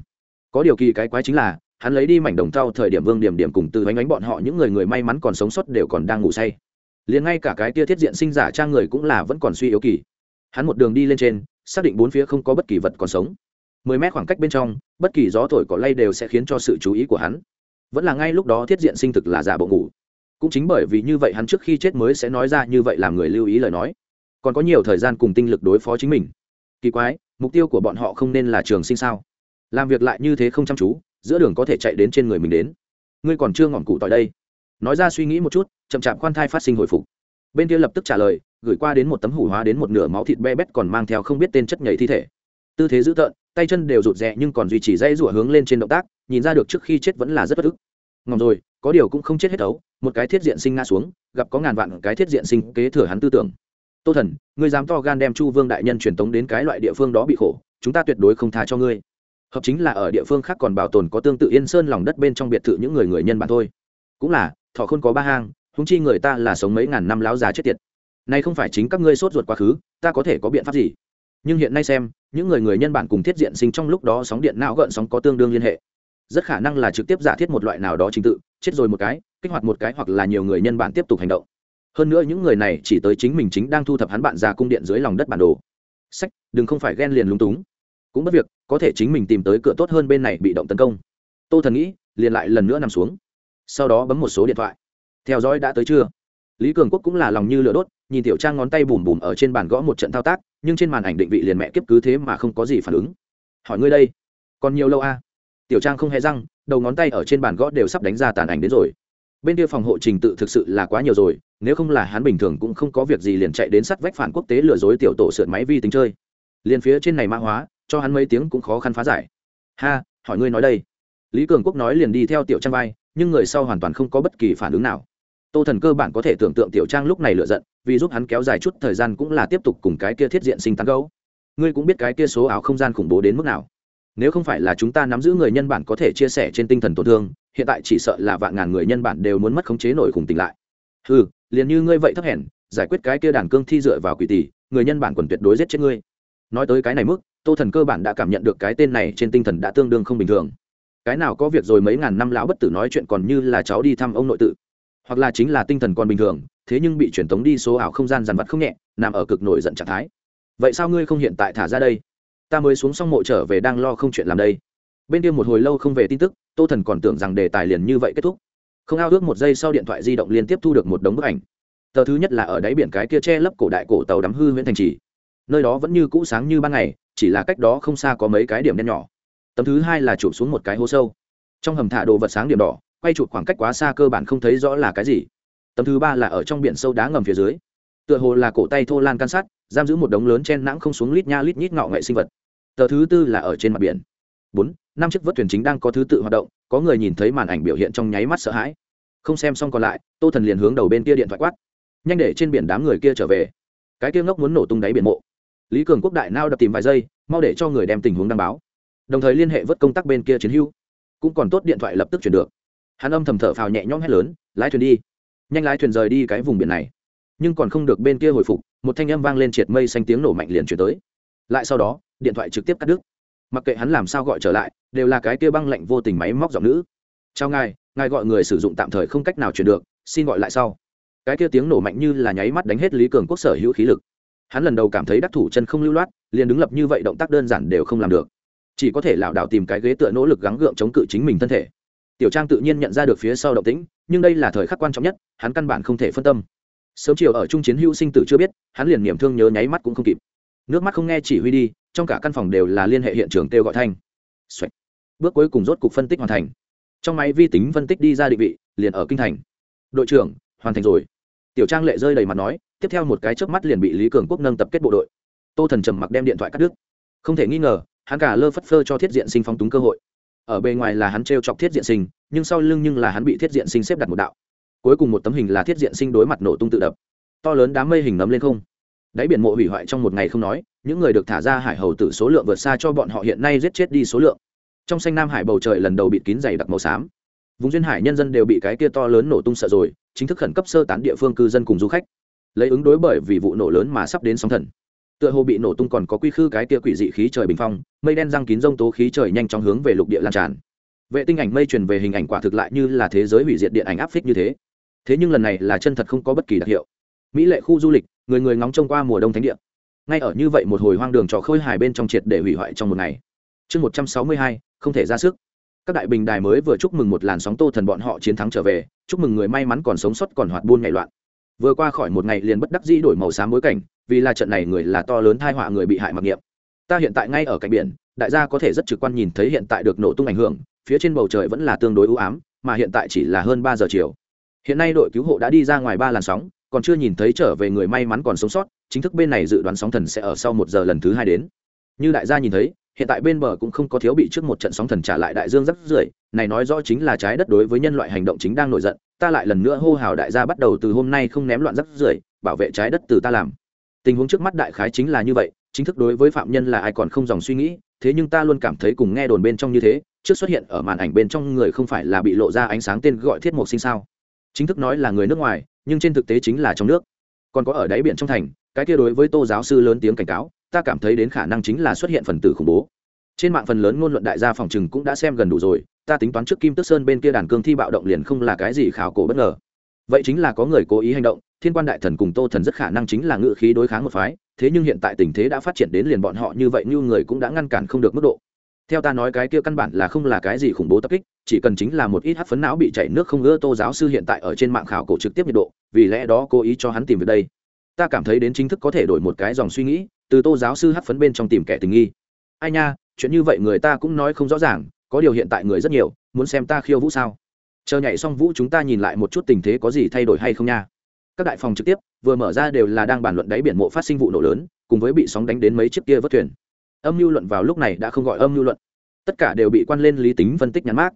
Có điều kỳ cái quái chính là, hắn lấy đi mảnh đồng tàu thời điểm vương điểm điểm cùng từ bánh bánh bọn họ những người người may mắn còn sống sót đều còn đang ngủ say liền ngay cả cái tia thiết diện sinh giả trang người cũng là vẫn còn suy yếu kỳ. Hắn một đường đi lên trên, xác định bốn phía không có bất kỳ vật còn sống. Mười mét khoảng cách bên trong, bất kỳ gió thổi cỏ lay đều sẽ khiến cho sự chú ý của hắn. Vẫn là ngay lúc đó thiết diện sinh thực là giả bộ ngủ. Cũng chính bởi vì như vậy hắn trước khi chết mới sẽ nói ra như vậy làm người lưu ý lời nói. Còn có nhiều thời gian cùng tinh lực đối phó chính mình. Kỳ quái, mục tiêu của bọn họ không nên là trường sinh sao? Làm việc lại như thế không chăm chú, giữa đường có thể chạy đến trên người mình đến. Ngươi còn chưa ngọn cụ tỏi đây nói ra suy nghĩ một chút, chậm chạp khoan thai phát sinh hồi phục. Bên kia lập tức trả lời, gửi qua đến một tấm hủ hóa đến một nửa máu thịt be bét còn mang theo không biết tên chất nhảy thi thể. Tư thế dữ tợn, tay chân đều rụt rè nhưng còn duy trì dây rủa hướng lên trên động tác, nhìn ra được trước khi chết vẫn là rất bất ức. Ngầm rồi, có điều cũng không chết hết đấu một cái thiết diện sinh ngã xuống, gặp có ngàn vạn cái thiết diện sinh kế thừa hắn tư tưởng. Tô thần, ngươi dám to gan đem chu vương đại nhân truyền tống đến cái loại địa phương đó bị khổ, chúng ta tuyệt đối không tha cho ngươi. Hợp chính là ở địa phương khác còn bảo tồn có tương tự yên sơn lòng đất bên trong biệt thự những người người nhân bản thôi. Cũng là thọ không có ba hang húng chi người ta là sống mấy ngàn năm láo già chết tiệt. Nay không phải chính các ngươi sốt ruột quá khứ, ta có thể có biện pháp gì? Nhưng hiện nay xem, những người người nhân bản cùng thiết diện sinh trong lúc đó sóng điện não gợn sóng có tương đương liên hệ. Rất khả năng là trực tiếp giả thiết một loại nào đó trình tự, chết rồi một cái, kích hoạt một cái hoặc là nhiều người nhân bản tiếp tục hành động. Hơn nữa những người này chỉ tới chính mình chính đang thu thập hắn bạn già cung điện dưới lòng đất bản đồ. Sách, đừng không phải ghen liền lúng túng. Cũng bất việc, có thể chính mình tìm tới cửa tốt hơn bên này bị động tấn công. Tô thần nghĩ, liền lại lần nữa nằm xuống sau đó bấm một số điện thoại. Theo dõi đã tới chưa? Lý cường quốc cũng là lòng như lửa đốt, nhìn tiểu trang ngón tay bùm bùm ở trên bàn gõ một trận thao tác, nhưng trên màn ảnh định vị liền mẹ kiếp cứ thế mà không có gì phản ứng. Hỏi ngươi đây, còn nhiều lâu a à? tiểu trang không hề răng, đầu ngón tay ở trên bàn gõ đều sắp đánh ra tàn ảnh đến rồi. Bên kia phòng hộ trình tự thực sự là quá nhiều rồi, nếu không là hắn bình thường cũng không có việc gì liền chạy đến sắt vách phản quốc tế lừa dối tiểu tổ sượt máy vi tính chơi. Liền phía trên này mã hóa, cho hắn mấy tiếng cũng khó khăn phá giải. Ha, hỏi ngươi nói đây. Lý cường quốc nói liền đi theo tiểu trang vai nhưng người sau hoàn toàn không có bất kỳ phản ứng nào. Tô thần cơ bản có thể tưởng tượng tiểu trang lúc này lựa giận, vì giúp hắn kéo dài chút thời gian cũng là tiếp tục cùng cái kia thiết diện sinh tán gấu. Ngươi cũng biết cái kia số áo không gian khủng bố đến mức nào. Nếu không phải là chúng ta nắm giữ người nhân bản có thể chia sẻ trên tinh thần tổn thương, hiện tại chỉ sợ là vạn ngàn người nhân bản đều muốn mất khống chế nổi khủng tình lại. Ừ liền như ngươi vậy thấp hèn, giải quyết cái kia đàn cương thi dựa vào quỷ tỷ, người nhân bản quần tuyệt đối giết chết ngươi. Nói tới cái này mức, tô thần cơ bản đã cảm nhận được cái tên này trên tinh thần đã tương đương không bình thường cái nào có việc rồi mấy ngàn năm lão bất tử nói chuyện còn như là cháu đi thăm ông nội tự. Hoặc là chính là tinh thần còn bình thường, thế nhưng bị truyền tống đi số ảo không gian dằn vặt không nhẹ, nằm ở cực nổi giận trạng thái. Vậy sao ngươi không hiện tại thả ra đây? Ta mới xuống xong mộ trở về đang lo không chuyện làm đây. Bên kia một hồi lâu không về tin tức, tô thần còn tưởng rằng đề tài liền như vậy kết thúc. Không ao ước một giây sau điện thoại di động liên tiếp thu được một đống bức ảnh. Tờ thứ nhất là ở đáy biển cái kia che lấp cổ đại cổ tàu đắm hư huyện thành trì. Nơi đó vẫn như cũ sáng như ban ngày, chỉ là cách đó không xa có mấy cái điểm đen nhỏ tấm thứ hai là chụp xuống một cái hố sâu. Trong hầm thả đồ vật sáng điểm đỏ, quay chụp khoảng cách quá xa cơ bản không thấy rõ là cái gì. Tấm thứ ba là ở trong biển sâu đá ngầm phía dưới. Tựa hồ là cổ tay thô lan can sát, giam giữ một đống lớn chen nãng không xuống lít nha lít nhít ngạo nghệ sinh vật. Tờ thứ tư là ở trên mặt biển. Bốn, năm chiếc vớt thuyền chính đang có thứ tự hoạt động, có người nhìn thấy màn ảnh biểu hiện trong nháy mắt sợ hãi. Không xem xong còn lại, tô thần liền hướng đầu bên kia điện thoại quát. Nhanh để trên biển đám người kia trở về. Cái kia ngốc muốn nổ tung đáy biển mộ. Lý cường quốc đại nao đập tìm vài giây, mau để cho người đem tình huống đăng báo đồng thời liên hệ vớt công tác bên kia chiến hưu cũng còn tốt điện thoại lập tức chuyển được. Hắn âm thầm thở phào nhẹ nhõm hét lớn, lái thuyền đi. Nhanh lái thuyền rời đi cái vùng biển này. Nhưng còn không được bên kia hồi phục, một thanh âm vang lên triệt mây xanh tiếng nổ mạnh liền chuyển tới. Lại sau đó, điện thoại trực tiếp cắt đứt. Mặc kệ hắn làm sao gọi trở lại, đều là cái kia băng lạnh vô tình máy móc giọng nữ. Chào ngài ngài gọi người sử dụng tạm thời không cách nào chuyển được, xin gọi lại sau. Cái kia tiếng nổ mạnh như là nháy mắt đánh hết lý cường quốc sở hữu khí lực. Hắn lần đầu cảm thấy đắc thủ chân không lưu loát, liền đứng lập như vậy động tác đơn giản đều không làm được chỉ có thể lảo đảo tìm cái ghế tựa nỗ lực gắng gượng chống cự chính mình thân thể. Tiểu trang tự nhiên nhận ra được phía sau động tĩnh, nhưng đây là thời khắc quan trọng nhất, hắn căn bản không thể phân tâm. Sớm chiều ở trung chiến hữu sinh tử chưa biết, hắn liền niềm thương nhớ nháy mắt cũng không kịp. Nước mắt không nghe chỉ huy đi, trong cả căn phòng đều là liên hệ hiện trường kêu gọi thanh、Xoạch. bước cuối cùng rốt cục phân tích hoàn thành. Trong máy vi tính phân tích đi ra định vị, liền ở kinh thành. Đội trưởng, hoàn thành rồi. Tiểu trang lệ rơi đầy mặt nói, tiếp theo một cái chớp mắt liền bị lý cường quốc nâng tập kết bộ đội. Tô thần trầm mặc đem điện thoại cắt đứt. Không thể nghi ngờ hắn cả lơ phất phơ cho thiết diện sinh phóng túng cơ hội. Ở bề ngoài là hắn t chọc thiết diện sinh, nhưng sau lưng nhưng là hắn bị thiết diện sinh xếp đặt một đạo. Cuối cùng một tấm hình là thiết diện sinh đối mặt nổ tung tự đập. To lớn đám mây hình nấm lên không. Đáy biển mộ hủy hoại trong một ngày không nói, những người được thả ra hải hầu tử số lượng vượt xa cho bọn họ hiện nay giết chết đi số lượng. Trong xanh nam hải bầu trời lần đầu bị kín dày đặc màu xám. Vùng duyên hải nhân dân đều bị cái kia to lớn nổ tung sợ rồi, chính thức khẩn cấp sơ tán địa phương cư dân cùng du khách. Lấy ứng đối bởi vì vụ nổ lớn mà sắp đến sóng thần tựa hồ bị nổ tung còn có quy khư cái kia quỷ dị khí trời bình phong, mây đen răng kín rông tố khí trời nhanh chóng hướng về lục địa lan tràn. Vệ tinh ảnh mây truyền về hình ảnh quả thực lại như là thế giới hủy diệt điện ảnh áp phích như thế. Thế nhưng lần này là chân thật không có bất kỳ đặc hiệu. Mỹ lệ khu du lịch, người người ngóng trông qua mùa đông thánh địa. Ngay ở như vậy một hồi hoang đường trò khơi hài bên trong triệt để hủy hoại trong một ngày. Chương một trăm sáu mươi hai, không thể ra sức. Các đại bình đài mới vừa chúc mừng một làn sóng tô thần bọn họ chiến thắng trở về, chúc mừng người may mắn còn sống sót còn hoạt buôn nhảy loạn vừa qua khỏi một ngày liền bất đắc dĩ đổi màu xám bối cảnh, vì là trận này người là to lớn thai họa người bị hại mặc niệm. Ta hiện tại ngay ở cạnh biển, đại gia có thể rất trực quan nhìn thấy hiện tại được nổ tung ảnh hưởng, phía trên bầu trời vẫn là tương đối ưu ám, mà hiện tại chỉ là hơn ba giờ chiều. Hiện nay đội cứu hộ đã đi ra ngoài ba làn sóng, còn chưa nhìn thấy trở về người may mắn còn sống sót, chính thức bên này dự đoán sóng thần sẽ ở sau một giờ lần thứ hai đến. Như đại gia nhìn thấy, hiện tại bên bờ cũng không có thiếu bị trước một trận sóng thần trả lại đại dương rất rưởi, này nói rõ chính là trái đất đối với nhân loại hành động chính đang nổi giận ta lại lần nữa hô hào đại gia bắt đầu từ hôm nay không ném loạn rắc rưởi, bảo vệ trái đất từ ta làm. Tình huống trước mắt đại khái chính là như vậy, chính thức đối với phạm nhân là ai còn không dòng suy nghĩ, thế nhưng ta luôn cảm thấy cùng nghe đồn bên trong như thế, trước xuất hiện ở màn ảnh bên trong người không phải là bị lộ ra ánh sáng tên gọi thiết mộc sinh sao? Chính thức nói là người nước ngoài, nhưng trên thực tế chính là trong nước. Còn có ở đáy biển trong thành, cái kia đối với tô giáo sư lớn tiếng cảnh cáo, ta cảm thấy đến khả năng chính là xuất hiện phần tử khủng bố. Trên mạng phần lớn ngôn luận đại gia phòng trừng cũng đã xem gần đủ rồi ta tính toán trước kim tức sơn bên kia đàn cương thi bạo động liền không là cái gì khảo cổ bất ngờ. Vậy chính là có người cố ý hành động, thiên quan đại thần cùng tô thần rất khả năng chính là ngự khí đối kháng một phái, thế nhưng hiện tại tình thế đã phát triển đến liền bọn họ như vậy như người cũng đã ngăn cản không được mức độ. Theo ta nói cái kia căn bản là không là cái gì khủng bố tập kích, chỉ cần chính là một ít hát phấn não bị chảy nước không ngỡ tô giáo sư hiện tại ở trên mạng khảo cổ trực tiếp nhiệt độ, vì lẽ đó cố ý cho hắn tìm về đây. Ta cảm thấy đến chính thức có thể đổi một cái dòng suy nghĩ, từ tô giáo sư hát phấn bên trong tìm kẻ tình nghi. Ai nha, chuyện như vậy người ta cũng nói không rõ ràng có điều hiện tại người rất nhiều, muốn xem ta khiêu vũ sao? Chờ nhảy xong vũ chúng ta nhìn lại một chút tình thế có gì thay đổi hay không nha. Các đại phòng trực tiếp, vừa mở ra đều là đang bàn luận đáy biển mộ phát sinh vụ nổ lớn, cùng với bị sóng đánh đến mấy chiếc kia vớt thuyền. Âm mưu luận vào lúc này đã không gọi âm mưu luận. Tất cả đều bị quan lên lý tính phân tích nhắn mát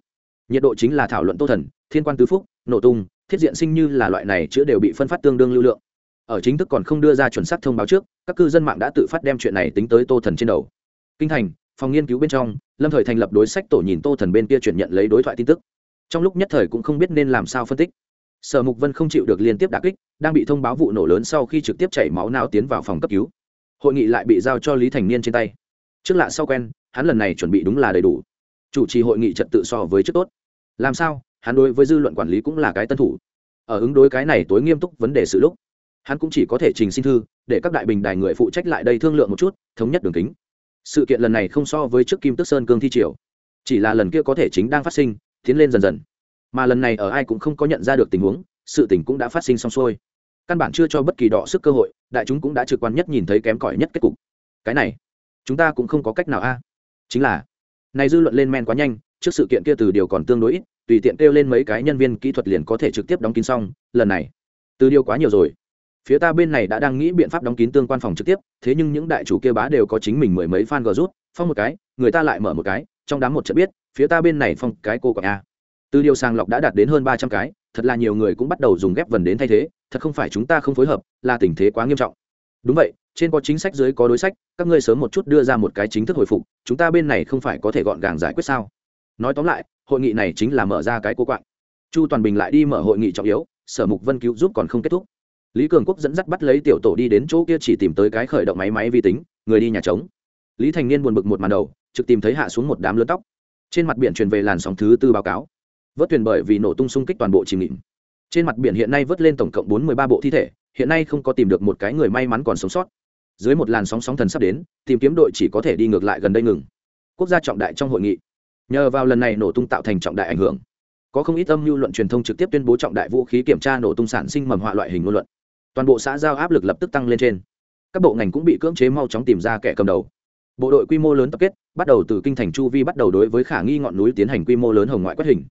nhiệt độ chính là thảo luận tô thần, thiên quan tứ phúc, nổ tung, thiết diện sinh như là loại này chữa đều bị phân phát tương đương lưu lượng. Ở chính thức còn không đưa ra chuẩn xác thông báo trước, các cư dân mạng đã tự phát đem chuyện này tính tới tô thần trên đầu. Kinh thành phòng nghiên cứu bên trong, lâm thời thành lập đối sách tổ nhìn tô thần bên kia chuyển nhận lấy đối thoại tin tức. Trong lúc nhất thời cũng không biết nên làm sao phân tích. Sở mục vân không chịu được liên tiếp đà kích, đang bị thông báo vụ nổ lớn sau khi trực tiếp chảy máu não tiến vào phòng cấp cứu. Hội nghị lại bị giao cho lý thành niên trên tay. Trước lạ sau quen, hắn lần này chuẩn bị đúng là đầy đủ. Chủ trì hội nghị trật tự so với trước tốt. Làm sao, hắn đối với dư luận quản lý cũng là cái tân thủ. Ở ứng đối cái này tối nghiêm túc vấn đề sự lúc, hắn cũng chỉ có thể trình xin thư, để các đại bình đài người phụ trách lại đây thương lượng một chút, thống nhất đường kính sự kiện lần này không so với trước kim tức sơn cương thi triều. Chỉ là lần kia có thể chính đang phát sinh, tiến lên dần dần. Mà lần này ở ai cũng không có nhận ra được tình huống, sự tình cũng đã phát sinh xong xuôi. Căn bản chưa cho bất kỳ đọ sức cơ hội, đại chúng cũng đã trực quan nhất nhìn thấy kém cỏi nhất kết cục. Cái này, chúng ta cũng không có cách nào a. Chính là, này dư luận lên men quá nhanh, trước sự kiện kia từ điều còn tương đối ít, tùy tiện kêu lên mấy cái nhân viên kỹ thuật liền có thể trực tiếp đóng kín xong, lần này, từ điều quá nhiều rồi phía ta bên này đã đang nghĩ biện pháp đóng kín tương quan phòng trực tiếp, thế nhưng những đại chủ kia bá đều có chính mình mười mấy fan gờ rút, phong một cái, người ta lại mở một cái, trong đám một trận biết, phía ta bên này phong cái cô quảng a. Từ điều sàng lọc đã đạt đến hơn ba trăm cái, thật là nhiều người cũng bắt đầu dùng ghép vần đến thay thế, thật không phải chúng ta không phối hợp, là tình thế quá nghiêm trọng. Đúng vậy, trên có chính sách dưới có đối sách, các ngươi sớm một chút đưa ra một cái chính thức hồi phục, chúng ta bên này không phải có thể gọn gàng giải quyết sao? Nói tóm lại, hội nghị này chính là mở ra cái cô quạng chu toàn bình lại đi mở hội nghị trọng yếu, sở mục vân cứu giúp còn không kết thúc lý cường quốc dẫn dắt bắt lấy tiểu tổ đi đến chỗ kia chỉ tìm tới cái khởi động máy máy vi tính, người đi nhà trống. Lý thành niên buồn bực một màn đầu, trực tìm thấy hạ xuống một đám lớn tóc. Trên mặt biển truyền về làn sóng thứ tư báo cáo. Vớt thuyền bởi vì nổ tung xung kích toàn bộ chìm nghỉm. Trên mặt biển hiện nay vớt lên tổng cộng bốn mươi ba bộ thi thể, hiện nay không có tìm được một cái người may mắn còn sống sót. Dưới một làn sóng sóng thần sắp đến, tìm kiếm đội chỉ có thể đi ngược lại gần đây ngừng. Quốc gia trọng đại trong hội nghị. Nhờ vào lần này nổ tung tạo thành trọng đại ảnh hưởng. Có không ít âm mưu luận truyền thông trực tiếp tuyên bố trọng đại vũ khí kiểm tra nổ tung sản sinh mầm họa loại hình ngôn luận toàn bộ xã giao áp lực lập tức tăng lên trên. Các bộ ngành cũng bị cưỡng chế mau chóng tìm ra kẻ cầm đầu. Bộ đội quy mô lớn tập kết, bắt đầu từ kinh thành chu vi bắt đầu đối với khả nghi ngọn núi tiến hành quy mô lớn hồng ngoại quét hình.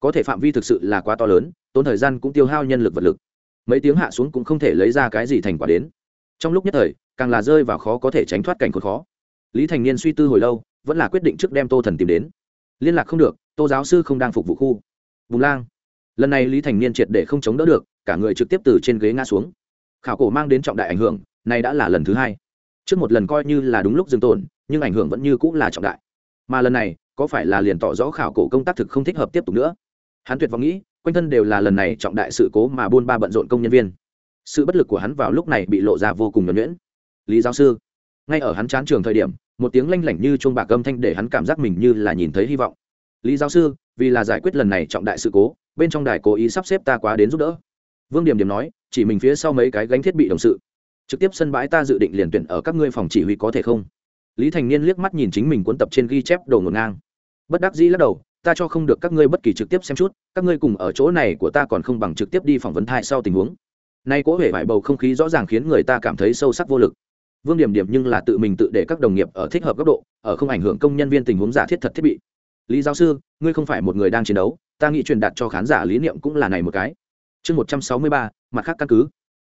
Có thể phạm vi thực sự là quá to lớn, tốn thời gian cũng tiêu hao nhân lực vật lực. Mấy tiếng hạ xuống cũng không thể lấy ra cái gì thành quả đến. Trong lúc nhất thời, càng là rơi vào khó có thể tránh thoát cảnh khốn khó. Lý thành niên suy tư hồi lâu, vẫn là quyết định trước đem tô thần tìm đến. Liên lạc không được, tô giáo sư không đang phục vụ khu. Vùng lang. Lần này lý thành niên triệt để không chống đỡ được, cả người trực tiếp từ trên ghế ngã xuống khảo cổ mang đến trọng đại ảnh hưởng này đã là lần thứ hai. Trước một lần coi như là đúng lúc dừng tồn, nhưng ảnh hưởng vẫn như cũng là trọng đại. Mà lần này, có phải là liền tỏ rõ khảo cổ công tác thực không thích hợp tiếp tục nữa? Hắn tuyệt vọng nghĩ, quanh thân đều là lần này trọng đại sự cố mà buôn ba bận rộn công nhân viên. Sự bất lực của hắn vào lúc này bị lộ ra vô cùng nhuẩn nhuyễn. Lý giáo sư, ngay ở hắn chán trường thời điểm, một tiếng lanh lảnh như chuông bạc âm thanh để hắn cảm giác mình như là nhìn thấy hy vọng. Lý giáo sư, vì là giải quyết lần này trọng đại sự cố, bên trong đài cố ý sắp xếp ta quá đến giúp đỡ vương điểm điểm nói, chỉ mình phía sau mấy cái gánh thiết bị đồng sự. Trực tiếp sân bãi ta dự định liền tuyển ở các ngươi phòng chỉ huy có thể không? Lý thành niên liếc mắt nhìn chính mình cuốn tập trên ghi chép đồ ngổn ngang. Bất đắc dĩ lắc đầu, ta cho không được các ngươi bất kỳ trực tiếp xem chút, các ngươi cùng ở chỗ này của ta còn không bằng trực tiếp đi phỏng vấn thai sau tình huống. Nay cố hệ vải bầu không khí rõ ràng khiến người ta cảm thấy sâu sắc vô lực. Vương điểm điểm nhưng là tự mình tự để các đồng nghiệp ở thích hợp góc độ, ở không ảnh hưởng công nhân viên tình huống giả thiết thật thiết bị. Lý giáo sư, ngươi không phải một người đang chiến đấu, ta nghĩ truyền đạt cho khán giả lý niệm cũng là này một cái chương một trăm sáu mươi ba, mặt khác căn cứ.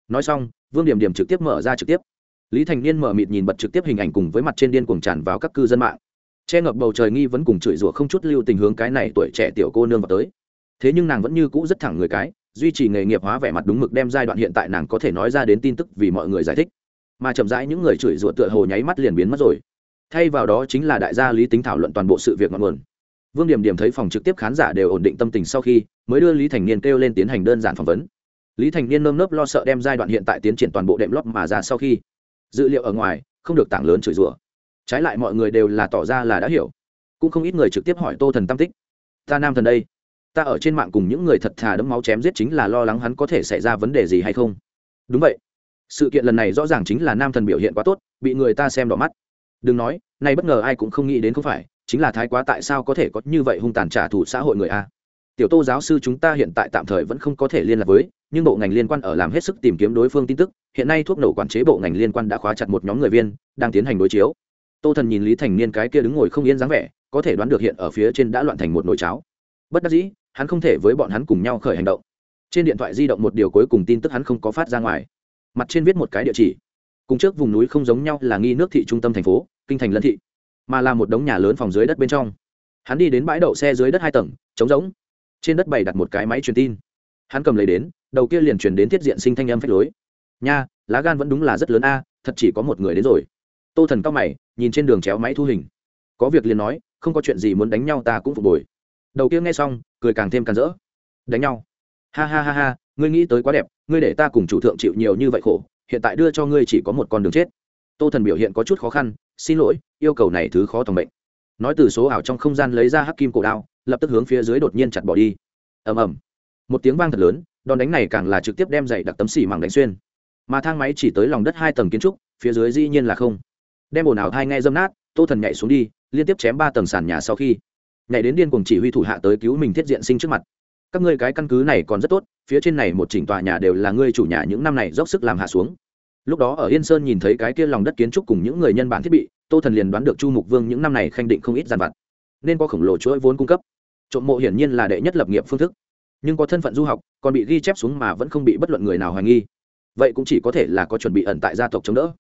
Nói xong, vương điểm điểm trực tiếp mở ra trực tiếp. Lý thành niên mở mịt nhìn bật trực tiếp hình ảnh cùng với mặt trên điên cuồng tràn vào các cư dân mạng. Che ngập bầu trời nghi vẫn cùng chửi rủa không chút lưu tình hướng cái này tuổi trẻ tiểu cô nương vào tới. Thế nhưng nàng vẫn như cũ rất thẳng người cái, duy trì nghề nghiệp hóa vẻ mặt đúng mực đem giai đoạn hiện tại nàng có thể nói ra đến tin tức vì mọi người giải thích. Mà chậm rãi những người chửi rủa tựa hồ nháy mắt liền biến mất rồi. Thay vào đó chính là đại gia lý tính thảo luận toàn bộ sự việc ngọn nguồn vương điểm điểm thấy phòng trực tiếp khán giả đều ổn định tâm tình sau khi, mới đưa lý thành niên kêu lên tiến hành đơn giản phỏng vấn. Lý thành niên nơm nớp lo sợ đem giai đoạn hiện tại tiến triển toàn bộ đệm lót mà ra sau khi dữ liệu ở ngoài, không được tảng lớn chửi rủa. Trái lại mọi người đều là tỏ ra là đã hiểu. Cũng không ít người trực tiếp hỏi tô thần tam tích, ta nam thần đây, ta ở trên mạng cùng những người thật thà đấm máu chém giết chính là lo lắng hắn có thể xảy ra vấn đề gì hay không? Đúng vậy. Sự kiện lần này rõ ràng chính là nam thần biểu hiện quá tốt, bị người ta xem đỏ mắt. Đừng nói, nay bất ngờ ai cũng không nghĩ đến không phải chính là thái quá tại sao có thể có như vậy hung tàn trả thù xã hội người a? Tiểu tô giáo sư chúng ta hiện tại tạm thời vẫn không có thể liên lạc với, nhưng bộ ngành liên quan ở làm hết sức tìm kiếm đối phương tin tức, hiện nay thuốc nổ quản chế bộ ngành liên quan đã khóa chặt một nhóm người viên, đang tiến hành đối chiếu. Tô thần nhìn lý thành niên cái kia đứng ngồi không yên dáng vẻ, có thể đoán được hiện ở phía trên đã loạn thành một nồi cháo. Bất đắc dĩ, hắn không thể với bọn hắn cùng nhau khởi hành động. Trên điện thoại di động một điều cuối cùng tin tức hắn không có phát ra ngoài. Mặt trên viết một cái địa chỉ. Cùng trước vùng núi không giống nhau là nghi nước thị trung tâm thành phố, kinh thành lân thị mà là một đống nhà lớn phòng dưới đất bên trong. Hắn đi đến bãi đậu xe dưới đất hai tầng, trống rỗng. Trên đất bày đặt một cái máy truyền tin. Hắn cầm lấy đến, đầu kia liền truyền đến thiết diện sinh thanh âm phách lối. Nha, lá gan vẫn đúng là rất lớn a, thật chỉ có một người đến rồi. Tô thần cao mày, nhìn trên đường chéo máy thu hình. Có việc liền nói, không có chuyện gì muốn đánh nhau ta cũng phục hồi. Đầu kia nghe xong, cười càng thêm càng rỡ. Đánh nhau? Ha ha ha ha, ngươi nghĩ tới quá đẹp, ngươi để ta cùng chủ thượng chịu nhiều như vậy khổ, hiện tại đưa cho ngươi chỉ có một con đường chết. Tô thần biểu hiện có chút khó khăn xin lỗi, yêu cầu này thứ khó tầm bệnh nói từ số ảo trong không gian lấy ra hắc kim cổ đao, lập tức hướng phía dưới đột nhiên chặt bỏ đi. Ầm ầm. Một tiếng vang thật lớn, đòn đánh này càng là trực tiếp đem dậy đặc tấm xỉ mảng đánh xuyên. Mà thang máy chỉ tới lòng đất hai tầng kiến trúc, phía dưới dĩ nhiên là không. Đem ồn ào thai nghe dâm nát, tô thần nhảy xuống đi, liên tiếp chém ba tầng sàn nhà sau khi. Nhảy đến điên cùng chỉ huy thủ hạ tới cứu mình thiết diện sinh trước mặt. Các ngươi cái căn cứ này còn rất tốt, phía trên này một chỉnh tòa nhà đều là ngươi chủ nhà, những năm này dốc sức làm hạ xuống lúc đó ở yên sơn nhìn thấy cái kia lòng đất kiến trúc cùng những người nhân bản thiết bị, tô thần liền đoán được chu mục vương những năm này khanh định không ít giàn vặt, nên có khổng lồ chuỗi vốn cung cấp. Trộm mộ hiển nhiên là đệ nhất lập nghiệp phương thức. Nhưng có thân phận du học, còn bị ghi chép xuống mà vẫn không bị bất luận người nào hoài nghi. Vậy cũng chỉ có thể là có chuẩn bị ẩn tại gia tộc chống đỡ.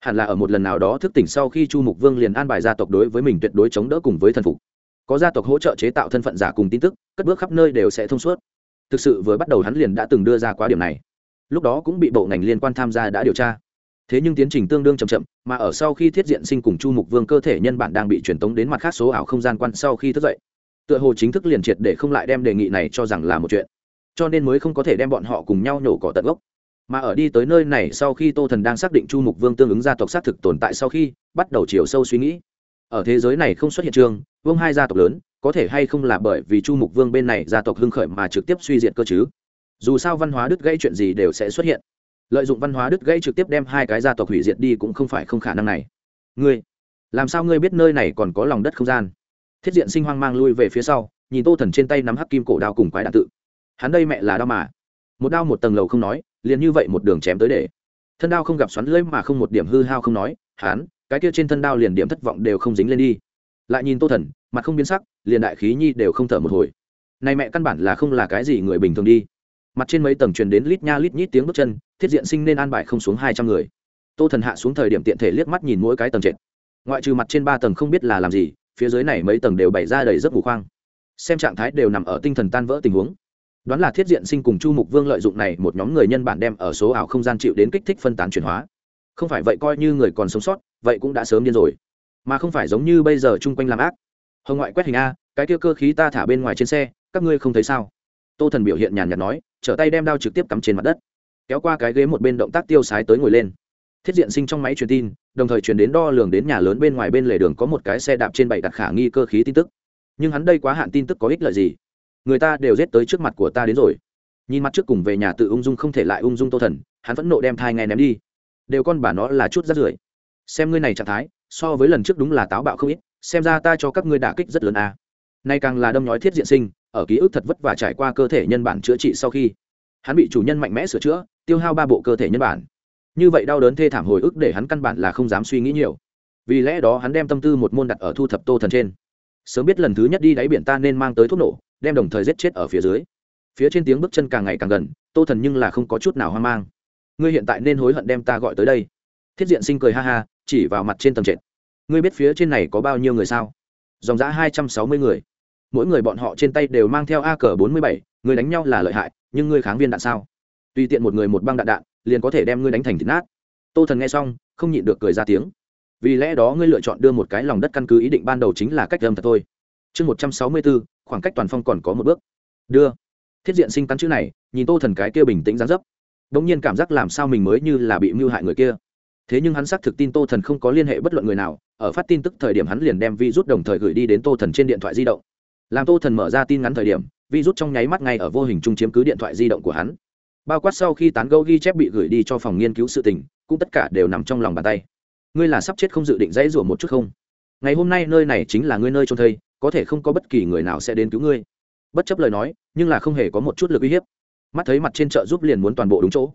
Hẳn là ở một lần nào đó thức tỉnh sau khi chu mục vương liền an bài gia tộc đối với mình tuyệt đối chống đỡ cùng với thần phục. Có gia tộc hỗ trợ chế tạo thân phận giả cùng tin tức, cất bước khắp nơi đều sẽ thông suốt. Thực sự vừa bắt đầu hắn liền đã từng đưa ra quá điểm này lúc đó cũng bị bộ ngành liên quan tham gia đã điều tra. Thế nhưng tiến trình tương đương chậm chậm, mà ở sau khi thiết diện sinh cùng chu mục vương cơ thể nhân bản đang bị truyền tống đến mặt khác số ảo không gian quan sau khi thức dậy. Tựa hồ chính thức liền triệt để không lại đem đề nghị này cho rằng là một chuyện. Cho nên mới không có thể đem bọn họ cùng nhau nhổ cỏ tận gốc. Mà ở đi tới nơi này sau khi tô thần đang xác định chu mục vương tương ứng gia tộc xác thực tồn tại sau khi, bắt đầu chiều sâu suy nghĩ. Ở thế giới này không xuất hiện trường, vương hai gia tộc lớn, có thể hay không là bởi vì chu mục vương bên này gia tộc hưng khởi mà trực tiếp suy diện cơ chứ? Dù sao văn hóa đứt gãy chuyện gì đều sẽ xuất hiện. Lợi dụng văn hóa đứt gãy trực tiếp đem hai cái gia tộc hủy diệt đi cũng không phải không khả năng này. Ngươi, làm sao ngươi biết nơi này còn có lòng đất không gian? Thiết diện sinh hoang mang lui về phía sau, nhìn tô thần trên tay nắm hắc kim cổ đao cùng quái đạn tự. Hắn đây mẹ là đao mà. Một đao một tầng lầu không nói, liền như vậy một đường chém tới để. Thân đao không gặp xoắn lưỡi mà không một điểm hư hao không nói, hắn, cái kia trên thân đao liền điểm thất vọng đều không dính lên đi. Lại nhìn tô thần, mặt không biến sắc, liền đại khí nhi đều không thở một hồi. Này mẹ căn bản là không là cái gì người bình thường đi mặt trên mấy tầng truyền đến lít nha lít nhít tiếng bước chân, thiết diện sinh nên an bài không xuống hai trăm người. Tô thần hạ xuống thời điểm tiện thể liếc mắt nhìn mỗi cái tầng trệt. Ngoại trừ mặt trên ba tầng không biết là làm gì, phía dưới này mấy tầng đều bày ra đầy giấc ngủ khoang. Xem trạng thái đều nằm ở tinh thần tan vỡ tình huống. Đoán là thiết diện sinh cùng chu mục vương lợi dụng này một nhóm người nhân bản đem ở số ảo không gian chịu đến kích thích phân tán chuyển hóa. Không phải vậy coi như người còn sống sót, vậy cũng đã sớm điên rồi. Mà không phải giống như bây giờ chung quanh làm ác. Hồng ngoại quét hình a, cái kia cơ khí ta thả bên ngoài trên xe, các ngươi không thấy sao? Tô thần biểu hiện nhàn nhạt nói trở tay đem đao trực tiếp cắm trên mặt đất, kéo qua cái ghế một bên động tác tiêu sái tới ngồi lên. Thiết diện sinh trong máy truyền tin, đồng thời truyền đến đo lường đến nhà lớn bên ngoài bên lề đường có một cái xe đạp trên bảy đặt khả nghi cơ khí tin tức. Nhưng hắn đây quá hạn tin tức có ích lợi gì? Người ta đều giết tới trước mặt của ta đến rồi. Nhìn mặt trước cùng về nhà tự ung dung không thể lại ung dung tô thần, hắn vẫn nộ đem thai ngay ném đi. Đều con bà nó là chút rắt rưởi. Xem ngươi này trạng thái, so với lần trước đúng là táo bạo không ít, xem ra ta cho các ngươi đả kích rất lớn à. nay càng là đâm nhói thiết diện sinh ở ký ức thật vất vả trải qua cơ thể nhân bản chữa trị sau khi, hắn bị chủ nhân mạnh mẽ sửa chữa, tiêu hao ba bộ cơ thể nhân bản. Như vậy đau đớn thê thảm hồi ức để hắn căn bản là không dám suy nghĩ nhiều. Vì lẽ đó hắn đem tâm tư một môn đặt ở thu thập tô thần trên. Sớm biết lần thứ nhất đi đáy biển ta nên mang tới thuốc nổ, đem đồng thời giết chết ở phía dưới. Phía trên tiếng bước chân càng ngày càng gần, tô thần nhưng là không có chút nào hoang mang. Ngươi hiện tại nên hối hận đem ta gọi tới đây. Thiết diện sinh cười ha ha, chỉ vào mặt trên tầng trệt. Ngươi biết phía trên này có bao nhiêu người sao? Dòng giã hai trăm sáu mươi người mỗi người bọn họ trên tay đều mang theo a cờ bốn mươi bảy, người đánh nhau là lợi hại, nhưng ngươi kháng viên đạn sao? Tùy tiện một người một băng đạn đạn, liền có thể đem ngươi đánh thành thịt nát. Tô thần nghe xong, không nhịn được cười ra tiếng. Vì lẽ đó ngươi lựa chọn đưa một cái lòng đất căn cứ ý định ban đầu chính là cách âm thật thôi. Chương một trăm sáu mươi bốn khoảng cách toàn phong còn có một bước. Đưa. Thiết diện sinh cắn chữ này, nhìn tô thần cái kia bình tĩnh gián dấp. Đ ỗ n g nhiên cảm giác làm sao mình mới như là bị mưu hại người kia. Thế nhưng hắn xác thực tin tô thần không có liên hệ bất luận người nào, ở phát tin tức thời điểm hắn liền đem vi rút đồng thời gửi đi đến tô thần trên điện thoại di động làm tô thần mở ra tin ngắn thời điểm, vi rút trong nháy mắt ngay ở vô hình chung chiếm cứ điện thoại di động của hắn. Bao quát sau khi tán gẫu ghi chép bị gửi đi cho phòng nghiên cứu sự tình, cũng tất cả đều nằm trong lòng bàn tay. Ngươi là sắp chết không dự định dãy rủa một chút không? Ngày hôm nay nơi này chính là ngươi nơi trôn thây, có thể không có bất kỳ người nào sẽ đến cứu ngươi. Bất chấp lời nói, nhưng là không hề có một chút lực uy hiếp. Mắt thấy mặt trên chợ giúp liền muốn toàn bộ đúng chỗ.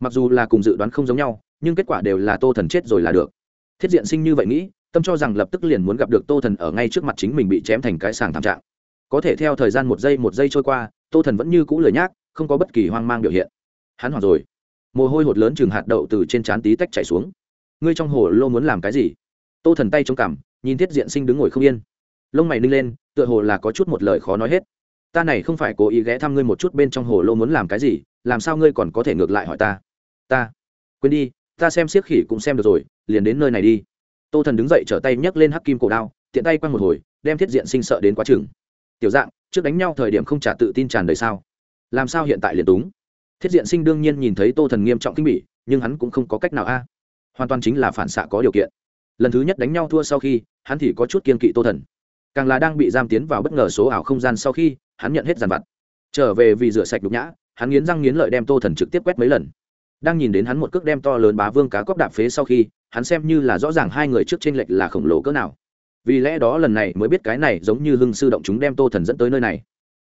Mặc dù là cùng dự đoán không giống nhau, nhưng kết quả đều là tô thần chết rồi là được. Thiết diện sinh như vậy nghĩ, tâm cho rằng lập tức liền muốn gặp được tô thần ở ngay trước mặt chính mình bị chém thành cái sàng thảm trạng có thể theo thời gian một giây một giây trôi qua tô thần vẫn như cũ lười nhác không có bất kỳ hoang mang biểu hiện. Hắn hoảng rồi. Mồ hôi hột lớn chừng hạt đậu từ trên trán tí tách chảy xuống. Ngươi trong hồ lô muốn làm cái gì? Tô thần tay trong cảm, nhìn thiết diện sinh đứng ngồi không yên. Lông mày ninh lên tựa hồ là có chút một lời khó nói hết. Ta này không phải cố ý ghé thăm ngươi một chút bên trong hồ lô muốn làm cái gì làm sao ngươi còn có thể ngược lại hỏi ta? Ta. Quên đi ta xem siếc khỉ cũng xem được rồi liền đến nơi này đi. Tô thần đứng dậy trở tay nhấc lên hắc kim cổ đao tiện tay quăng một hồi đem thiết diện sinh sợ đến quá chừng tiểu dạng, trước đánh nhau thời điểm không trả tự tin tràn đời sao? Làm sao hiện tại liền túng? Thiết diện sinh đương nhiên nhìn thấy tô thần nghiêm trọng kinh bỉ, nhưng hắn cũng không có cách nào a. Hoàn toàn chính là phản xạ có điều kiện. Lần thứ nhất đánh nhau thua sau khi, hắn thì có chút kiên kỵ tô thần. Càng là đang bị giam tiến vào bất ngờ số ảo không gian sau khi, hắn nhận hết dàn vặt. Trở về vì rửa sạch đục nhã, hắn nghiến răng nghiến lợi đem tô thần trực tiếp quét mấy lần. Đang nhìn đến hắn một cước đem to lớn bá vương cá cóc đạp phế sau khi, hắn xem như là rõ ràng hai người trước t r ê n lệch là khổng lồ cỡ nào vì lẽ đó lần này mới biết cái này giống như hưng sư động chúng đem tô thần dẫn tới nơi này.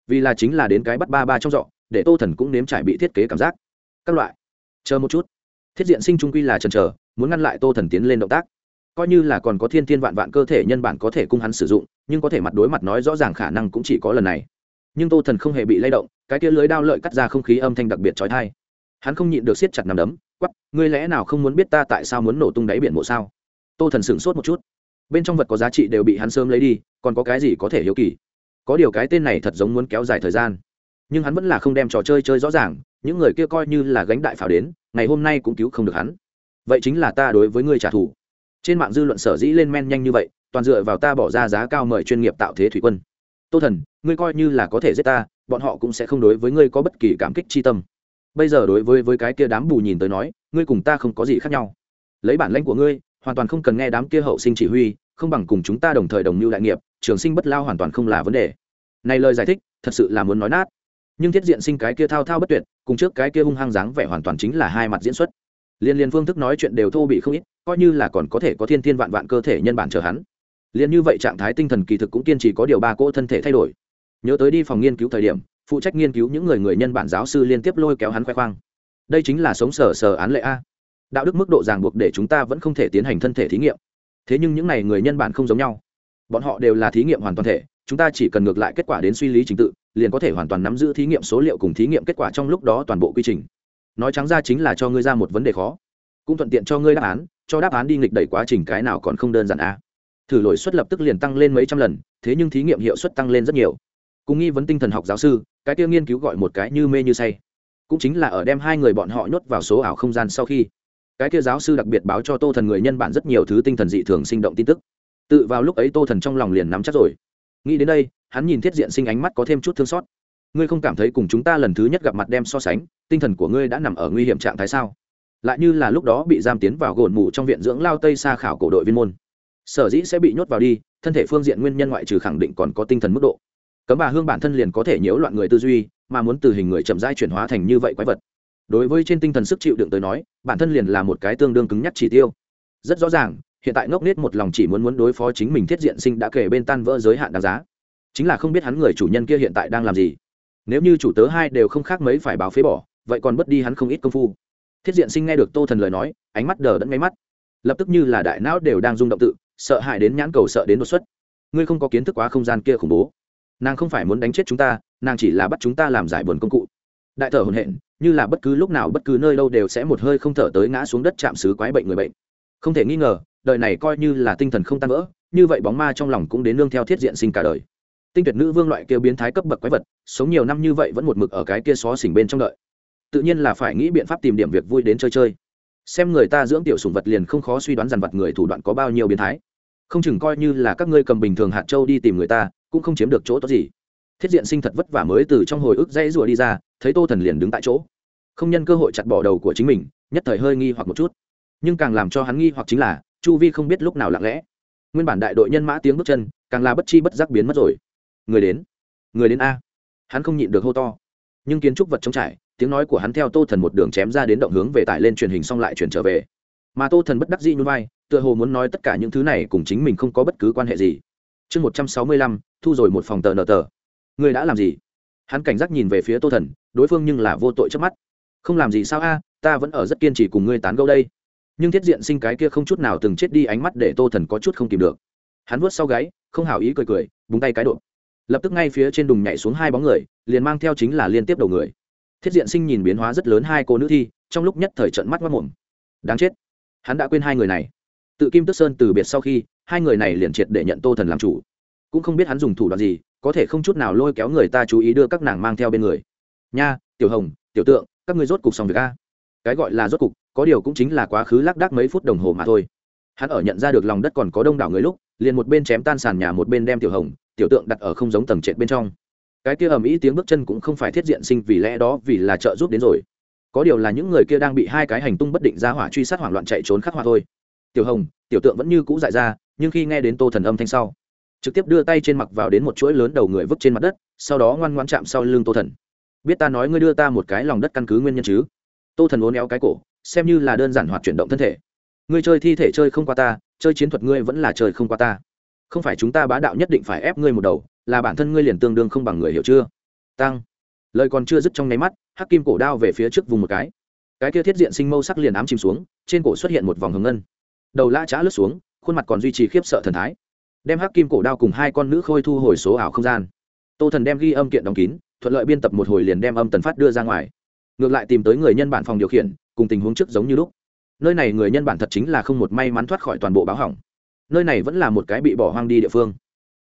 Vì là chính là đến cái bắt ba ba trong dọ để tô thần cũng nếm trải bị thiết kế cảm giác. Các loại. Chờ một chút. Thiết diện sinh trung quy là chần chờ, muốn ngăn lại tô thần tiến lên động tác. Coi như là còn có thiên thiên vạn vạn cơ thể nhân bản có thể cung hắn sử dụng, nhưng có thể mặt đối mặt nói rõ ràng khả năng cũng chỉ có lần này. Nhưng tô thần không hề bị lay động, cái kia lưới đao lợi cắt ra không khí âm thanh đặc biệt trói thai hắn không nhịn được siết chặt nằm đấm quắp ngươi lẽ nào không muốn biết ta tại sao muốn nổ tung đáy biển mộ sao? Tô thần sửng sốt một chút bên trong vật có giá trị đều bị hắn sớm lấy đi, còn có cái gì có thể hiếu kỳ? Có điều cái tên này thật giống muốn kéo dài thời gian. Nhưng hắn vẫn là không đem trò chơi chơi rõ ràng, những người kia coi như là gánh đại pháo đến, ngày hôm nay cũng cứu không được hắn. Vậy chính là ta đối với ngươi trả thù. Trên mạng dư luận sở dĩ lên men nhanh như vậy, toàn dựa vào ta bỏ ra giá cao mời chuyên nghiệp tạo thế thủy quân. Tô thần, ngươi coi như là có thể giết ta, bọn họ cũng sẽ không đối với ngươi có bất kỳ cảm kích chi tâm. Bây giờ đối với với cái kia đám bù nhìn tới nói, ngươi cùng ta không có gì khác nhau. Lấy bản lãnh của ngươi hoàn toàn không cần nghe đám kia hậu sinh chỉ huy, không bằng cùng chúng ta đồng thời đồng mưu đại nghiệp, trường sinh bất lao hoàn toàn không là vấn đề. Này lời giải thích, thật sự là muốn nói nát. Nhưng thiết diện sinh cái kia thao thao bất tuyệt, cùng trước cái kia hung hăng dáng vẻ hoàn toàn chính là hai mặt diễn xuất. Liên liên phương thức nói chuyện đều thô bị không ít, coi như là còn có thể có thiên thiên vạn vạn cơ thể nhân bản chờ hắn. Liên như vậy trạng thái tinh thần kỳ thực cũng kiên trì có điều ba cỗ thân thể thay đổi. Nhớ tới đi phòng nghiên cứu thời điểm, phụ trách nghiên cứu những người người nhân bản giáo sư liên tiếp lôi kéo hắn khoe khoang. Đây chính là sống sờ sờ án lệ a đạo đức mức độ ràng buộc để chúng ta vẫn không thể tiến hành thân thể thí nghiệm. Thế nhưng những n à y người nhân bản không giống nhau. Bọn họ đều là thí nghiệm hoàn toàn thể, chúng ta chỉ cần ngược lại kết quả đến suy lý trình tự, liền có thể hoàn toàn nắm giữ thí nghiệm số liệu cùng thí nghiệm kết quả trong lúc đó toàn bộ quy trình. Nói trắng ra chính là cho ngươi ra một vấn đề khó. Cũng thuận tiện cho ngươi đáp án, cho đáp án đi nghịch đẩy quá trình cái nào còn không đơn giản a thử lỗi suất lập tức liền tăng lên mấy trăm lần, thế nhưng thí nghiệm hiệu suất tăng lên rất nhiều. Cùng nghi vấn tinh thần học giáo sư, cái tiêu nghiên cứu gọi một cái như mê như say. Cũng chính là ở đem hai người bọn họ nhốt vào số ảo không gian sau khi cái kia giáo sư đặc biệt báo cho tô thần người nhân bản rất nhiều thứ tinh thần dị thường sinh động tin tức. Tự vào lúc ấy tô thần trong lòng liền nắm chắc rồi. Nghĩ đến đây, hắn nhìn thiết diện sinh ánh mắt có thêm chút thương xót. Ngươi không cảm thấy cùng chúng ta lần thứ nhất gặp mặt đem so sánh, tinh thần của ngươi đã nằm ở nguy hiểm trạng thái sao? Lại như là lúc đó bị giam tiến vào gồn mù trong viện dưỡng lao tây xa khảo cổ đội viên môn. Sở dĩ sẽ bị nhốt vào đi, thân thể phương diện nguyên nhân ngoại trừ khẳng định còn có tinh thần mức độ. Cấm bà hương bản thân liền có thể nhiễu loạn người tư duy, mà muốn từ hình người chậm rãi chuyển hóa thành như vậy quái vật đối với trên tinh thần sức chịu đựng tới nói, bản thân liền là một cái tương đương cứng nhắc chỉ tiêu. Rất rõ ràng, hiện tại ngốc nết một lòng chỉ muốn muốn đối phó chính mình thiết diện sinh đã kể bên tan vỡ giới hạn đáng giá. Chính là không biết hắn người chủ nhân kia hiện tại đang làm gì. Nếu như chủ tớ hai đều không khác mấy phải báo phế bỏ, vậy còn bất đi hắn không ít công phu. Thiết diện sinh nghe được tô thần lời nói, ánh mắt đờ đẫn ngay mắt. Lập tức như là đại não đều đang rung động tự, sợ hãi đến nhãn cầu sợ đến đột xuất. Ngươi không có kiến thức quá không gian kia khủng bố. Nàng không phải muốn đánh chết chúng ta, nàng chỉ là bắt chúng ta làm giải buồn công cụ. Đại thở hồn hện như là bất cứ lúc nào bất cứ nơi đâu đều sẽ một hơi không thở tới ngã xuống đất chạm xứ quái bệnh người bệnh. Không thể nghi ngờ, đời này coi như là tinh thần không tan vỡ, như vậy bóng ma trong lòng cũng đến nương theo thiết diện sinh cả đời. Tinh tuyệt nữ vương loại kia biến thái cấp bậc quái vật, sống nhiều năm như vậy vẫn một mực ở cái kia xó xỉnh bên trong đợi. Tự nhiên là phải nghĩ biện pháp tìm điểm việc vui đến chơi chơi. Xem người ta dưỡng tiểu sùng vật liền không khó suy đoán dằn vặt người thủ đoạn có bao nhiêu biến thái. Không chừng coi như là các ngươi cầm bình thường hạt châu đi tìm người ta, cũng không chiếm được chỗ tốt gì. Thiết diện sinh thật vất vả mới từ trong hồi ức dãy rùa đi ra thấy tô thần liền đứng tại chỗ. Không nhân cơ hội chặt bỏ đầu của chính mình, nhất thời hơi nghi hoặc một chút. Nhưng càng làm cho hắn nghi hoặc chính là, chu vi không biết lúc nào lặng lẽ. Nguyên bản đại đội nhân mã tiếng bước chân, càng là bất chi bất giác biến mất rồi. Người đến người đến a. Hắn không nhịn được hô to. Nhưng kiến trúc vật trống trải, tiếng nói của hắn theo tô thần một đường chém ra đến động hướng về tải lên truyền hình xong lại chuyển trở về. Mà tô thần bất đắc dĩ nhún vai, tựa hồ muốn nói tất cả những thứ này cùng chính mình không có bất cứ quan hệ gì. Chương một trăm sáu mươi lăm, thu rồi một phòng tờ nợ tờ. Người đã làm gì? Hắn cảnh giác nhìn về phía tô thần, đối phương nhưng là vô tội trước mắt. Không làm gì sao a, ta vẫn ở rất kiên trì cùng ngươi tán gẫu đây. Nhưng thiết diện sinh cái kia không chút nào từng chết đi ánh mắt để tô thần có chút không tìm được. Hắn vuốt sau gáy, không hảo ý cười cười, búng tay cái độ lập tức ngay phía trên đùng nhảy xuống hai bóng người, liền mang theo chính là liên tiếp đầu người. Thiết diện sinh nhìn biến hóa rất lớn hai cô nữ thi, trong lúc nhất thời trận mắt mất mồm. Đáng chết. Hắn đã quên hai người này. Tự kim tức sơn từ biệt sau khi, hai người này liền triệt để nhận tô thần làm chủ. Cũng không biết hắn dùng thủ đoạn gì có thể không chút nào lôi kéo người ta chú ý đưa các nàng mang theo bên người. Nha, tiểu hồng, tiểu tượng, các người rốt cục xong việc a? Cái gọi là rốt cục, có điều cũng chính là quá khứ lác đác mấy phút đồng hồ mà thôi. Hắn ở nhận ra được lòng đất còn có đông đảo người lúc, liền một bên chém tan sàn nhà một bên đem tiểu hồng, tiểu tượng đặt ở không giống tầng trệt bên trong. Cái kia ầm ĩ tiếng bước chân cũng không phải thiết diện sinh vì lẽ đó, vì là trợ giúp đến rồi. Có điều là những người kia đang bị hai cái hành tung bất định ra hỏa truy sát hoảng loạn chạy trốn khắc hoa thôi. Tiểu hồng, tiểu tượng vẫn như cũ dại ra, nhưng khi nghe đến tô thần âm thanh sau trực tiếp đưa tay trên mặt vào đến một chuỗi lớn đầu người vứt trên mặt đất, sau đó ngoan ngoan chạm sau lưng tô thần. Biết ta nói ngươi đưa ta một cái lòng đất căn cứ nguyên nhân chứ? Tô thần uốn éo cái cổ, xem như là đơn giản hoạt chuyển động thân thể. Ngươi chơi thi thể chơi không qua ta, chơi chiến thuật ngươi vẫn là chơi không qua ta. Không phải chúng ta bá đạo nhất định phải ép ngươi một đầu, là bản thân ngươi liền tương đương không bằng người hiểu chưa? Tăng. Lời còn chưa dứt trong nháy mắt, hắc kim cổ đao về phía trước vùng một cái. Cái kia thiết diện sinh mâu sắc liền ám chìm xuống, trên cổ xuất hiện một vòng hồng ngân. Đầu la trá lướt xuống, khuôn mặt còn duy trì khiếp sợ thần thái đem hắc kim cổ đao cùng hai con nữ khôi thu hồi số ảo không gian. Tô thần đem ghi âm kiện đóng kín, thuận lợi biên tập một hồi liền đem âm tần phát đưa ra ngoài. Ngược lại tìm tới người nhân bản phòng điều khiển, cùng tình huống trước giống như lúc. Nơi này người nhân bản thật chính là không một may mắn thoát khỏi toàn bộ báo hỏng. Nơi này vẫn là một cái bị bỏ hoang đi địa phương.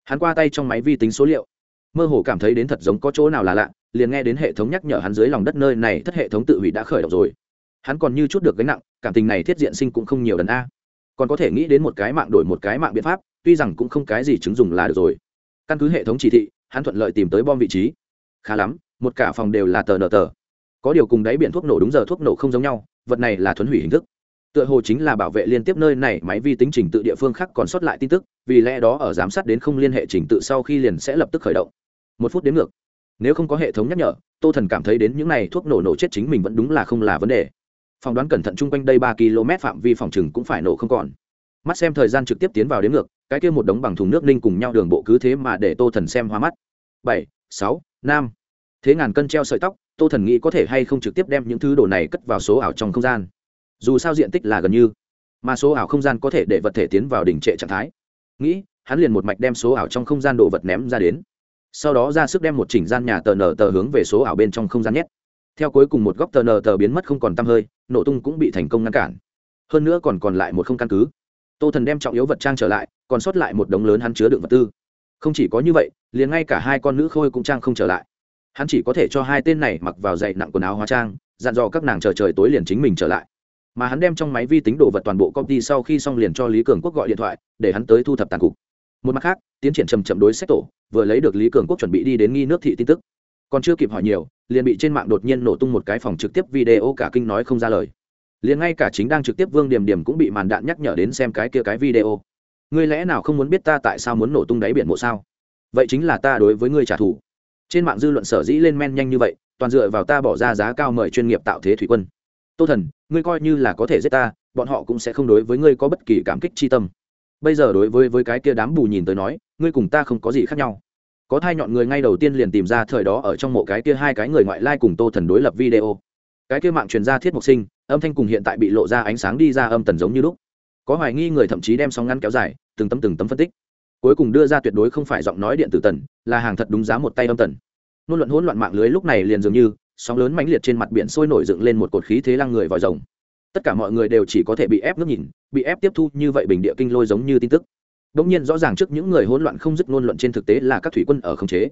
Hắn qua tay trong máy vi tính số liệu. Mơ hồ cảm thấy đến thật giống có chỗ nào là lạ, liền nghe đến hệ thống nhắc nhở hắn dưới lòng đất nơi này thất hệ thống tự hủy đã khởi động rồi. Hắn còn như chút được gánh nặng, cảm tình này thiết diện sinh cũng không nhiều lần a còn có thể nghĩ đến một cái mạng đổi một cái mạng biện pháp, tuy rằng cũng không cái gì chứng dùng là được rồi. Căn cứ hệ thống chỉ thị, hắn thuận lợi tìm tới bom vị trí. Khá lắm, một cả phòng đều là tờ nờ tờ. Có điều cùng đáy biển thuốc nổ đúng giờ thuốc nổ không giống nhau, vật này là thuấn hủy hình thức. Tựa hồ chính là bảo vệ liên tiếp nơi này, máy vi tính trình tự địa phương khác còn sót lại tin tức, vì lẽ đó ở giám sát đến không liên hệ trình tự sau khi liền sẽ lập tức khởi động. Một phút đến ngược. Nếu không có hệ thống nhắc nhở, tô thần cảm thấy đến những này thuốc nổ nổ chết chính mình vẫn đúng là không là vấn đề phỏng đoán cẩn thận chung quanh đây ba km phạm vi phòng chừng cũng phải nổ không còn. Mắt xem thời gian trực tiếp tiến vào đến ngược, cái kia một đống bằng thùng nước ninh cùng nhau đường bộ cứ thế mà để tô thần xem hoa mắt. Bảy, sáu, năm. Thế ngàn cân treo sợi tóc, tô thần nghĩ có thể hay không trực tiếp đem những thứ đồ này cất vào số ảo trong không gian. Dù sao diện tích là gần như, mà số ảo không gian có thể để vật thể tiến vào đỉnh trệ trạng thái. Nghĩ, hắn liền một mạch đem số ảo trong không gian đồ vật ném ra đến. Sau đó ra sức đem một chỉnh gian nhà tờ nở tờ hướng về số ảo bên trong không gian nhét theo cuối cùng một góc tờ nờ tờ biến mất không còn t hơi, nổ tung cũng bị thành công ngăn cản. Hơn nữa còn còn lại một không căn cứ. Tô thần đem trọng yếu vật trang trở lại, còn sót lại một đống lớn hắn chứa đựng vật tư. Không chỉ có như vậy, liền ngay cả hai con nữ khôi cũng trang không trở lại. Hắn chỉ có thể cho hai tên này mặc vào dày nặng quần áo hóa trang, dặn dò các nàng chờ trời tối liền chính mình trở lại. Mà hắn đem trong máy vi tính đồ vật toàn bộ công ty sau khi xong liền cho lý cường quốc gọi điện thoại, để hắn tới thu thập tàn cục. Một mặt khác, tiến triển chầm chậm đối sách tổ, vừa lấy được lý cường quốc chuẩn bị đi đến nghi nước thị tin tức còn chưa kịp hỏi nhiều, liền bị trên mạng đột nhiên nổ tung một cái phòng trực tiếp video cả kinh nói không ra lời. Liền ngay cả chính đang trực tiếp vương điểm điểm cũng bị màn đạn nhắc nhở đến xem cái kia cái video. Ngươi lẽ nào không muốn biết ta tại sao muốn nổ tung đáy biển mộ sao? Vậy chính là ta đối với ngươi trả thù. Trên mạng dư luận sở dĩ lên men nhanh như vậy, toàn dựa vào ta bỏ ra giá cao mời chuyên nghiệp tạo thế thủy quân. Tô thần, ngươi coi như là có thể giết ta, bọn họ cũng sẽ không đối với ngươi có bất kỳ cảm kích chi tâm. Bây giờ đối với với cái kia đám bù nhìn tới nói, ngươi cùng ta không có gì khác nhau có thai nhọn người ngay đầu tiên liền tìm ra thời đó ở trong mộ cái kia hai cái người ngoại lai cùng tô thần đối lập video. Cái kia mạng truyền ra thiết mộc sinh, âm thanh cùng hiện tại bị lộ ra ánh sáng đi ra âm tần giống như lúc. Có hoài nghi người thậm chí đem sóng ngắn kéo dài, từng tấm từng tấm phân tích. Cuối cùng đưa ra tuyệt đối không phải giọng nói điện tử tần, là hàng thật đúng giá một tay âm tần. Ngôn luận hỗn loạn mạng lưới lúc này liền dường như, sóng lớn mãnh liệt trên mặt biển sôi nổi dựng lên một cột khí thế lăng người vòi rồng. Tất cả mọi người đều chỉ có thể bị ép ngước nhìn, bị ép tiếp thu như vậy bình địa kinh lôi giống như tin tức bỗng nhiên rõ ràng trước những người hỗn loạn không dứt ngôn luận trên thực tế là các thủy quân ở khống chế.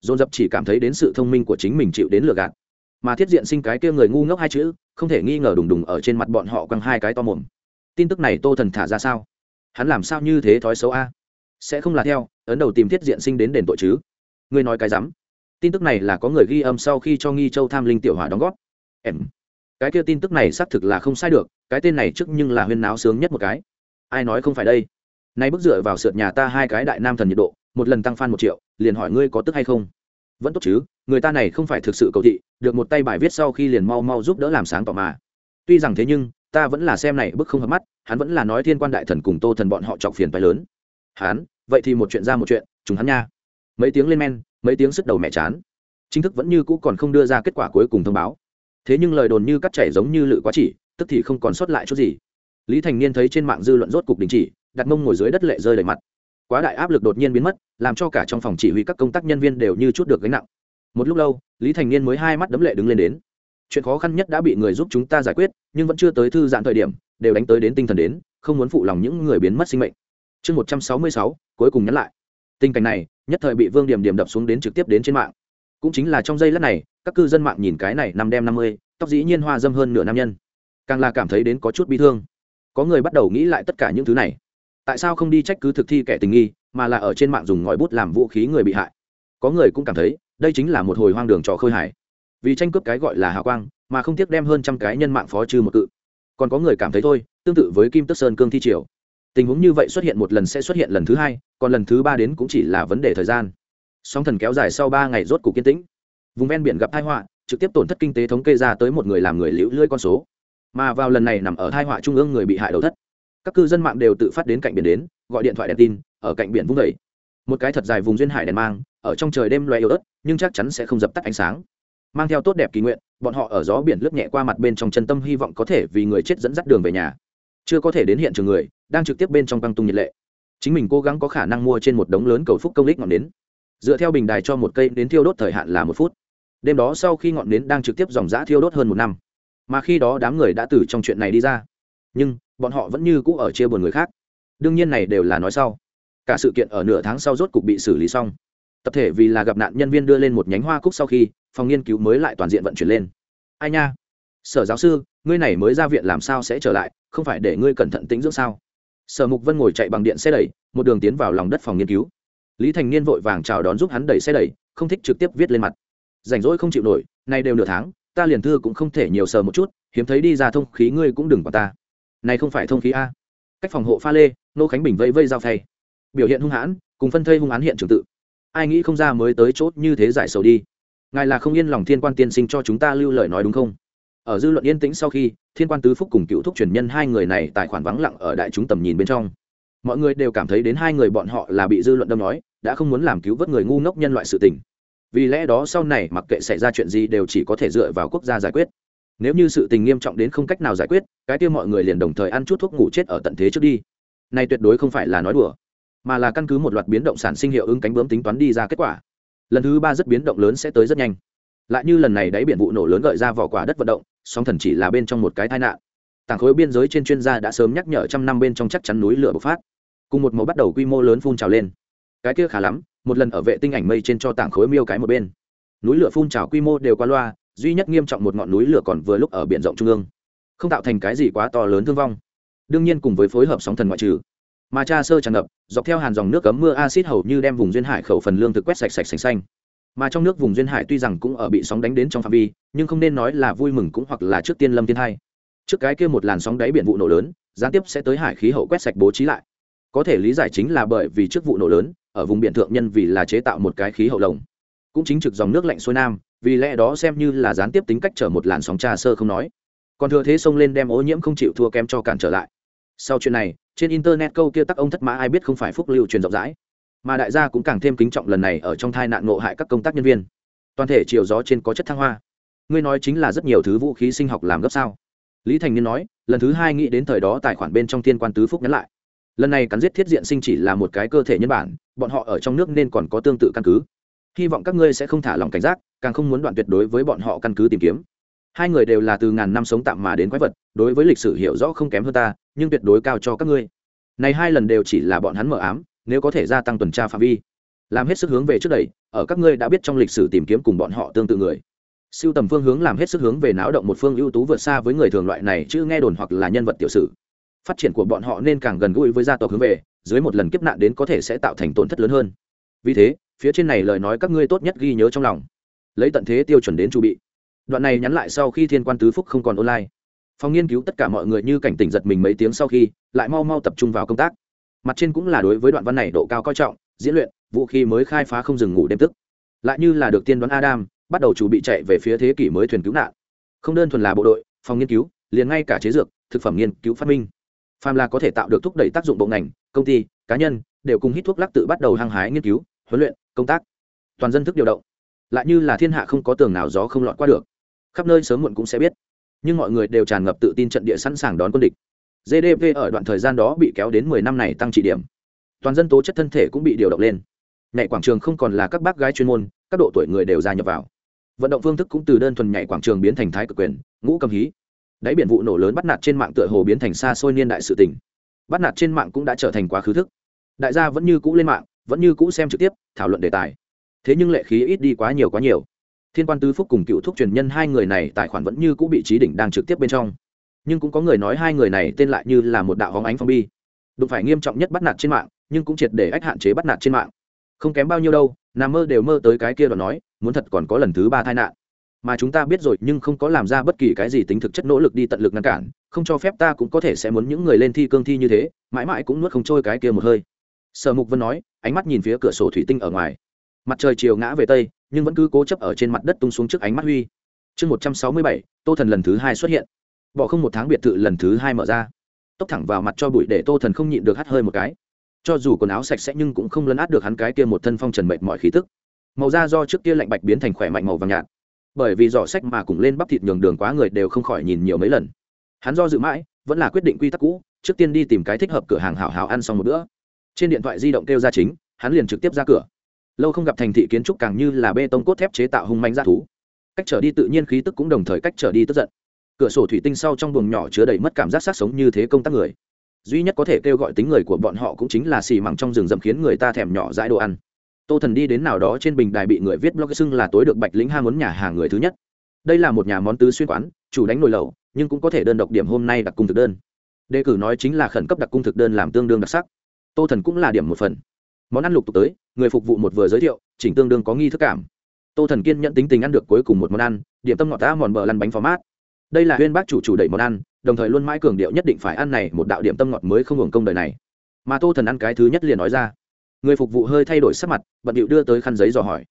Dồn dập chỉ cảm thấy đến sự thông minh của chính mình chịu đến lừa gạt. Mà thiết diện sinh cái kia người ngu ngốc hai chữ, không thể nghi ngờ đùng đùng ở trên mặt bọn họ quăng hai cái to mồm. Tin tức này tô thần thả ra sao? Hắn làm sao như thế thói xấu a? Sẽ không là theo, ấn đầu tìm thiết diện sinh đến đền tội chứ? Ngươi nói cái rắm. Tin tức này là có người ghi âm sau khi cho nghi châu tham linh tiểu hỏa đóng góp. Em. Cái kia tin tức này xác thực là không sai được, cái tên này trước nhưng là huyên náo sướng nhất một cái. Ai nói không phải đây? Nay bức dựa vào sượt nhà ta hai cái đại nam thần nhiệt độ, một lần tăng fan một triệu, liền hỏi ngươi có tức hay không? Vẫn tốt chứ, người ta này không phải thực sự cầu thị, được một tay bài viết sau khi liền mau mau giúp đỡ làm sáng tỏ mà. Tuy rằng thế nhưng, ta vẫn là xem này bức không hợp mắt, hắn vẫn là nói thiên quan đại thần cùng tô thần bọn họ chọc phiền phải lớn. Hắn, vậy thì một chuyện ra một chuyện chúng hắn nha. Mấy tiếng lên men, mấy tiếng sức đầu mẹ chán. Chính thức vẫn như cũ còn không đưa ra kết quả cuối cùng thông báo. Thế nhưng lời đồn như cắt chảy giống như lự quá chỉ, tức thì không còn sót lại chút gì. Lý thành niên thấy trên mạng dư luận rốt cục đình chỉ đặt mông ngồi dưới đất lệ rơi đầy mặt. Quá đại áp lực đột nhiên biến mất, làm cho cả trong phòng chỉ huy các công tác nhân viên đều như chút được gánh nặng. Một lúc lâu, lý thành niên mới hai mắt đấm lệ đứng lên đến. Chuyện khó khăn nhất đã bị người giúp chúng ta giải quyết, nhưng vẫn chưa tới thư giãn thời điểm, đều đánh tới đến tinh thần đến, không muốn phụ lòng những người biến mất sinh mệnh. Chương một trăm sáu mươi sáu, cuối cùng nhắn lại. Tình cảnh này, nhất thời bị vương điểm điểm đập xuống đến trực tiếp đến trên mạng. Cũng chính là trong giây lát này, các cư dân mạng nhìn cái này năm đem năm mươi, tóc dĩ nhiên hoa dâm hơn nửa nam nhân. Càng là cảm thấy đến có chút bi thương. Có người bắt đầu nghĩ lại tất cả những thứ này tại sao không đi trách cứ thực thi kẻ tình nghi, mà là ở trên mạng dùng ngòi bút làm vũ khí người bị hại? Có người cũng cảm thấy, đây chính là một hồi hoang đường trò khơi hải vì tranh cướp cái gọi là hào quang, mà không tiếc đem hơn trăm cái nhân mạng phó trừ một cự. Còn có người cảm thấy thôi, tương tự với kim tức sơn cương thi triều. Tình huống như vậy xuất hiện một lần sẽ xuất hiện lần thứ hai, còn lần thứ ba đến cũng chỉ là vấn đề thời gian. Sóng thần kéo dài sau ba ngày rốt cuộc kiên tĩnh. Vùng ven biển gặp tai họa, trực tiếp tổn thất kinh tế thống kê ra tới một người làm người liễu lưỡi con số. Mà vào lần này nằm ở tai họa trung ương người bị hại đầu thất các cư dân mạng đều tự phát đến cạnh biển đến, gọi điện thoại đèn tin, ở cạnh biển vung vẩy. Một cái thật dài vùng duyên hải đèn mang, ở trong trời đêm loe yếu ớt, nhưng chắc chắn sẽ không dập tắt ánh sáng. Mang theo tốt đẹp kỳ nguyện, bọn họ ở gió biển lướt nhẹ qua mặt bên trong chân tâm hy vọng có thể vì người chết dẫn dắt đường về nhà. Chưa có thể đến hiện trường người, đang trực tiếp bên trong băng tung nhiệt lệ. Chính mình cố gắng có khả năng mua trên một đống lớn cầu phúc công lích ngọn nến. Dựa theo bình đài cho một cây đến thiêu đốt thời hạn là một phút. Đêm đó sau khi ngọn nến đang trực tiếp dòng giã thiêu đốt hơn một năm. Mà khi đó đám người đã từ trong chuyện này đi ra nhưng bọn họ vẫn như cũ ở chia buồn người khác. Đương nhiên này đều là nói sau. Cả sự kiện ở nửa tháng sau rốt cục bị xử lý xong. Tập thể vì là gặp nạn nhân viên đưa lên một nhánh hoa cúc sau khi, phòng nghiên cứu mới lại toàn diện vận chuyển lên. Ai nha? Sở giáo sư, ngươi này mới ra viện làm sao sẽ trở lại, không phải để ngươi cẩn thận tính dưỡng sao? Sở mục vân ngồi chạy bằng điện xe đẩy, một đường tiến vào lòng đất phòng nghiên cứu. Lý thành niên vội vàng chào đón giúp hắn đẩy xe đẩy, không thích trực tiếp viết lên mặt. Rảnh rỗi không chịu nổi, nay đều nửa tháng, ta liền thư cũng không thể nhiều sờ một chút, hiếm thấy đi ra thông khí ngươi cũng đừng vào ta này không phải thông khí a. Cách phòng hộ pha lê, nô khánh bình vây vây dao thay biểu hiện hung hãn, cùng phân thây hung án hiện trường tự. Ai nghĩ không ra mới tới chốt như thế giải sầu đi. Ngài là không yên lòng thiên quan tiên sinh cho chúng ta lưu lời nói đúng không? Ở dư luận yên tĩnh sau khi, thiên quan tứ phúc cùng cựu thúc truyền nhân hai người này tài khoản vắng lặng ở đại chúng tầm nhìn bên trong. Mọi người đều cảm thấy đến hai người bọn họ là bị dư luận đâm nói, đã không muốn làm cứu vớt người ngu ngốc nhân loại sự tình. Vì lẽ đó sau này mặc kệ xảy ra chuyện gì đều chỉ có thể dựa vào quốc gia giải quyết nếu như sự tình nghiêm trọng đến không cách nào giải quyết, cái kia mọi người liền đồng thời ăn chút thuốc ngủ chết ở tận thế trước đi. Này tuyệt đối không phải là nói đùa, mà là căn cứ một loạt biến động sản sinh hiệu ứng cánh bướm tính toán đi ra kết quả. Lần thứ ba rất biến động lớn sẽ tới rất nhanh. Lại như lần này đáy biển vụ nổ lớn gợi ra vỏ quả đất vận động song thần chỉ là bên trong một cái tai nạn. Tảng khối biên giới trên chuyên gia đã sớm nhắc nhở trăm năm bên trong chắc chắn núi lửa bộc phát. Cùng một màu bắt đầu quy mô lớn phun trào lên. Cái kia khá lắm, một lần ở vệ tinh ảnh mây trên cho tảng khối miêu cái một bên. Núi lửa phun trào quy mô đều qua loa duy nhất nghiêm trọng một ngọn núi lửa còn vừa lúc ở biển rộng trung ương. Không tạo thành cái gì quá to lớn thương vong. Đương nhiên cùng với phối hợp sóng thần ngoại trừ. Mà cha sơ tràn ngập, dọc theo hàn dòng nước cấm mưa acid hầu như đem vùng duyên hải khẩu phần lương thực quét sạch sạch sành xanh. Mà trong nước vùng duyên hải tuy rằng cũng ở bị sóng đánh đến trong phạm vi, nhưng không nên nói là vui mừng cũng hoặc là trước tiên lâm thiên hai. Trước cái kia một làn sóng đáy biển vụ nổ lớn, gián tiếp sẽ tới hải khí hậu quét sạch bố trí lại. Có thể lý giải chính là bởi vì trước vụ nổ lớn, ở vùng biển thượng nhân vì là chế tạo một cái khí hậu lồng cũng chính trực dòng nước lạnh xuôi nam, vì lẽ đó xem như là gián tiếp tính cách chở một làn sóng trà sơ không nói. Còn thừa thế xông lên đem ô nhiễm không chịu thua kém cho cản trở lại. Sau chuyện này, trên internet câu kia tắc ông thất mã ai biết không phải phúc lưu truyền rộng rãi, mà đại gia cũng càng thêm kính trọng lần này ở trong thai nạn ngộ hại các công tác nhân viên. Toàn thể chiều gió trên có chất thăng hoa. Ngươi nói chính là rất nhiều thứ vũ khí sinh học làm gấp sao? Lý thành niên nói, lần thứ hai nghĩ đến thời đó tài khoản bên trong thiên quan tứ phúc nhắn lại. Lần này cắn giết thiết diện sinh chỉ là một cái cơ thể nhân bản, bọn họ ở trong nước nên còn có tương tự căn cứ hy vọng các ngươi sẽ không thả lòng cảnh giác, càng không muốn đoạn tuyệt đối với bọn họ căn cứ tìm kiếm. Hai người đều là từ ngàn năm sống tạm mà đến quái vật, đối với lịch sử hiểu rõ không kém hơn ta, nhưng tuyệt đối cao cho các ngươi. Này hai lần đều chỉ là bọn hắn mở ám, nếu có thể gia tăng tuần tra phạm vi. Làm hết sức hướng về trước đây, ở các ngươi đã biết trong lịch sử tìm kiếm cùng bọn họ tương tự người. Siêu tầm phương hướng làm hết sức hướng về náo động một phương ưu tú vượt xa với người thường loại này, chứ nghe đồn hoặc là nhân vật tiểu sử. Phát triển của bọn họ nên càng gần gũi với gia tộc hướng về, dưới một lần kiếp nạn đến có thể sẽ tạo thành tổn thất lớn hơn. Vì thế phía trên này lời nói các ngươi tốt nhất ghi nhớ trong lòng. Lấy tận thế tiêu chuẩn đến chu bị. Đoạn này nhắn lại sau khi thiên quan tứ phúc không còn online. Phòng nghiên cứu tất cả mọi người như cảnh tỉnh giật mình mấy tiếng sau khi, lại mau mau tập trung vào công tác. Mặt trên cũng là đối với đoạn văn này độ cao coi trọng, diễn luyện, vũ khí mới khai phá không dừng ngủ đêm tức. Lại như là được tiên đoán adam, bắt đầu chủ bị chạy về phía thế kỷ mới thuyền cứu nạn. Không đơn thuần là bộ đội, phòng nghiên cứu, liền ngay cả chế dược, thực phẩm nghiên cứu phát minh. Phàm là có thể tạo được thúc đẩy tác dụng bộ ngành, công ty, cá nhân, đều cùng hít thuốc lắc tự bắt đầu hăng hái nghiên cứu huấn luyện, công tác, toàn dân thức điều động. Lại như là thiên hạ không có tường nào gió không lọt qua được. Khắp nơi sớm muộn cũng sẽ biết. Nhưng mọi người đều tràn ngập tự tin trận địa sẵn sàng đón quân địch. Gdp ở đoạn thời gian đó bị kéo đến mười năm này tăng trị điểm. Toàn dân tố chất thân thể cũng bị điều động lên. Nhảy quảng trường không còn là các bác gái chuyên môn, các độ tuổi người đều gia nhập vào. Vận động phương thức cũng từ đơn thuần nhảy quảng trường biến thành thái cực quyền, ngũ cầm hí. Đáy biển vụ nổ lớn bắt nạt trên mạng tựa hồ biến thành xa xôi niên đại sự tình. Bắt nạt trên mạng cũng đã trở thành quá khứ thức. Đại gia vẫn như cũ lên mạng vẫn như cũ xem trực tiếp, thảo luận đề tài. Thế nhưng lệ khí ít đi quá nhiều quá nhiều. Thiên quan tứ phúc cùng cựu thúc truyền nhân hai người này tài khoản vẫn như cũ bị trí đỉnh đang trực tiếp bên trong. Nhưng cũng có người nói hai người này tên lại như là một đạo hóng ánh phong bi. Đụng phải nghiêm trọng nhất bắt nạt trên mạng, nhưng cũng triệt để ách hạn chế bắt nạt trên mạng. Không kém bao nhiêu đâu nằm mơ đều mơ tới cái kia đoạn nói, muốn thật còn có lần thứ ba tai nạn. Mà chúng ta biết rồi, nhưng không có làm ra bất kỳ cái gì tính thực chất nỗ lực đi tận lực ngăn cản, không cho phép ta cũng có thể sẽ muốn những người lên thi cương thi như thế, mãi mãi cũng nuốt không trôi cái kia một hơi sở mục vân nói, ánh mắt nhìn phía cửa sổ thủy tinh ở ngoài. Mặt trời chiều ngã về tây, nhưng vẫn cứ cố chấp ở trên mặt đất tung xuống trước ánh mắt huy. Chương một trăm sáu mươi bảy, tô thần lần thứ hai xuất hiện. Bỏ không một tháng biệt thự lần thứ hai mở ra. Tốc thẳng vào mặt cho bụi để tô thần không nhịn được hắt hơi một cái. Cho dù quần áo sạch sẽ nhưng cũng không lấn át được hắn cái kia một thân phong trần mệt mọi khí tức. Màu da do trước kia lạnh bạch biến thành khỏe mạnh màu vàng nhạt. Bởi vì giỏ sách mà cùng lên bắp thịt nhường đường quá người đều không khỏi nhìn nhiều mấy lần. Hắn do dự mãi, vẫn là quyết định quy tắc cũ, trước tiên đi tìm cái thích hợp cửa hàng hảo hảo ăn xong một bữa trên điện thoại di động kêu ra chính, hắn liền trực tiếp ra cửa. Lâu không gặp thành thị kiến trúc càng như là bê tông cốt thép chế tạo hung manh ra thú. Cách trở đi tự nhiên khí tức cũng đồng thời cách trở đi tức giận. Cửa sổ thủy tinh sau trong buồng nhỏ chứa đầy mất cảm giác sát sống như thế công tác người. Duy nhất có thể kêu gọi tính người của bọn họ cũng chính là xì mẳng trong rừng rậm khiến người ta thèm nhỏ dãi đồ ăn. Tô thần đi đến nào đó trên bình đài bị người viết blog xưng là tối được bạch lĩnh ham muốn nhà hàng người thứ nhất. Đây là một nhà món tứ xuyên quán, chủ đánh nồi lẩu, nhưng cũng có thể đơn độc điểm hôm nay đặc cung thực đơn. Đề cử nói chính là khẩn cấp đặc cung thực đơn làm tương đương đặc sắc tô thần cũng là điểm một phần. Món ăn lục tục tới, người phục vụ một vừa giới thiệu, chỉnh tương đương có nghi thức cảm. Tô thần kiên nhận tính tình ăn được cuối cùng một món ăn, điểm tâm ngọt ta mòn bờ lăn bánh phó mát. Đây là huyên bác chủ chủ đẩy món ăn, đồng thời luôn mãi cường điệu nhất định phải ăn này một đạo điểm tâm ngọt mới không hưởng công đời này. Mà tô thần ăn cái thứ nhất liền nói ra. Người phục vụ hơi thay đổi sắc mặt, bận điệu đưa tới khăn giấy dò hỏi.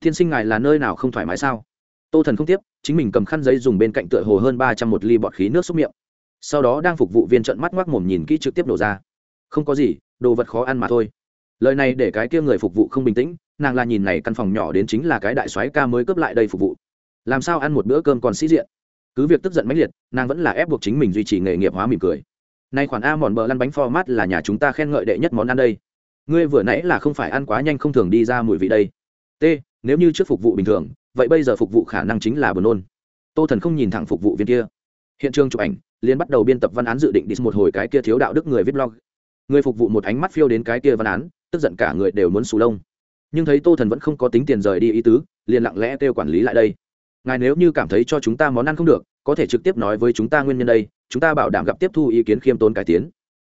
Thiên sinh ngài là nơi nào không thoải mái sao? Tô thần không tiếp, chính mình cầm khăn giấy dùng bên cạnh tựa hồ hơn ba trăm một ly bọt khí nước xúc miệng. Sau đó đang phục vụ viên trận mắt ngoác mồm nhìn kỹ trực tiếp nổ ra. Không có gì đồ vật khó ăn mà thôi. Lời này để cái kia người phục vụ không bình tĩnh, nàng là nhìn này căn phòng nhỏ đến chính là cái đại soái ca mới cướp lại đây phục vụ. Làm sao ăn một bữa cơm còn sĩ diện? Cứ việc tức giận mãnh liệt, nàng vẫn là ép buộc chính mình duy trì nghề nghiệp hóa mỉm cười. Nay khoản a mòn bờ lăn bánh format là nhà chúng ta khen ngợi đệ nhất món ăn đây. Ngươi vừa nãy là không phải ăn quá nhanh không thường đi ra mùi vị đây. T, nếu như trước phục vụ bình thường, vậy bây giờ phục vụ khả năng chính là buồn nôn. Tô thần không nhìn thẳng phục vụ viên kia. Hiện trường chụp ảnh liên bắt đầu biên tập văn án dự định đi một hồi cái kia thiếu đạo đức người viết blog người phục vụ một ánh mắt phiêu đến cái kia văn án, tức giận cả người đều muốn xù lông. Nhưng thấy tô thần vẫn không có tính tiền rời đi ý tứ, liền lặng lẽ kêu quản lý lại đây. Ngài nếu như cảm thấy cho chúng ta món ăn không được, có thể trực tiếp nói với chúng ta nguyên nhân đây, chúng ta bảo đảm gặp tiếp thu ý kiến khiêm tốn cải tiến.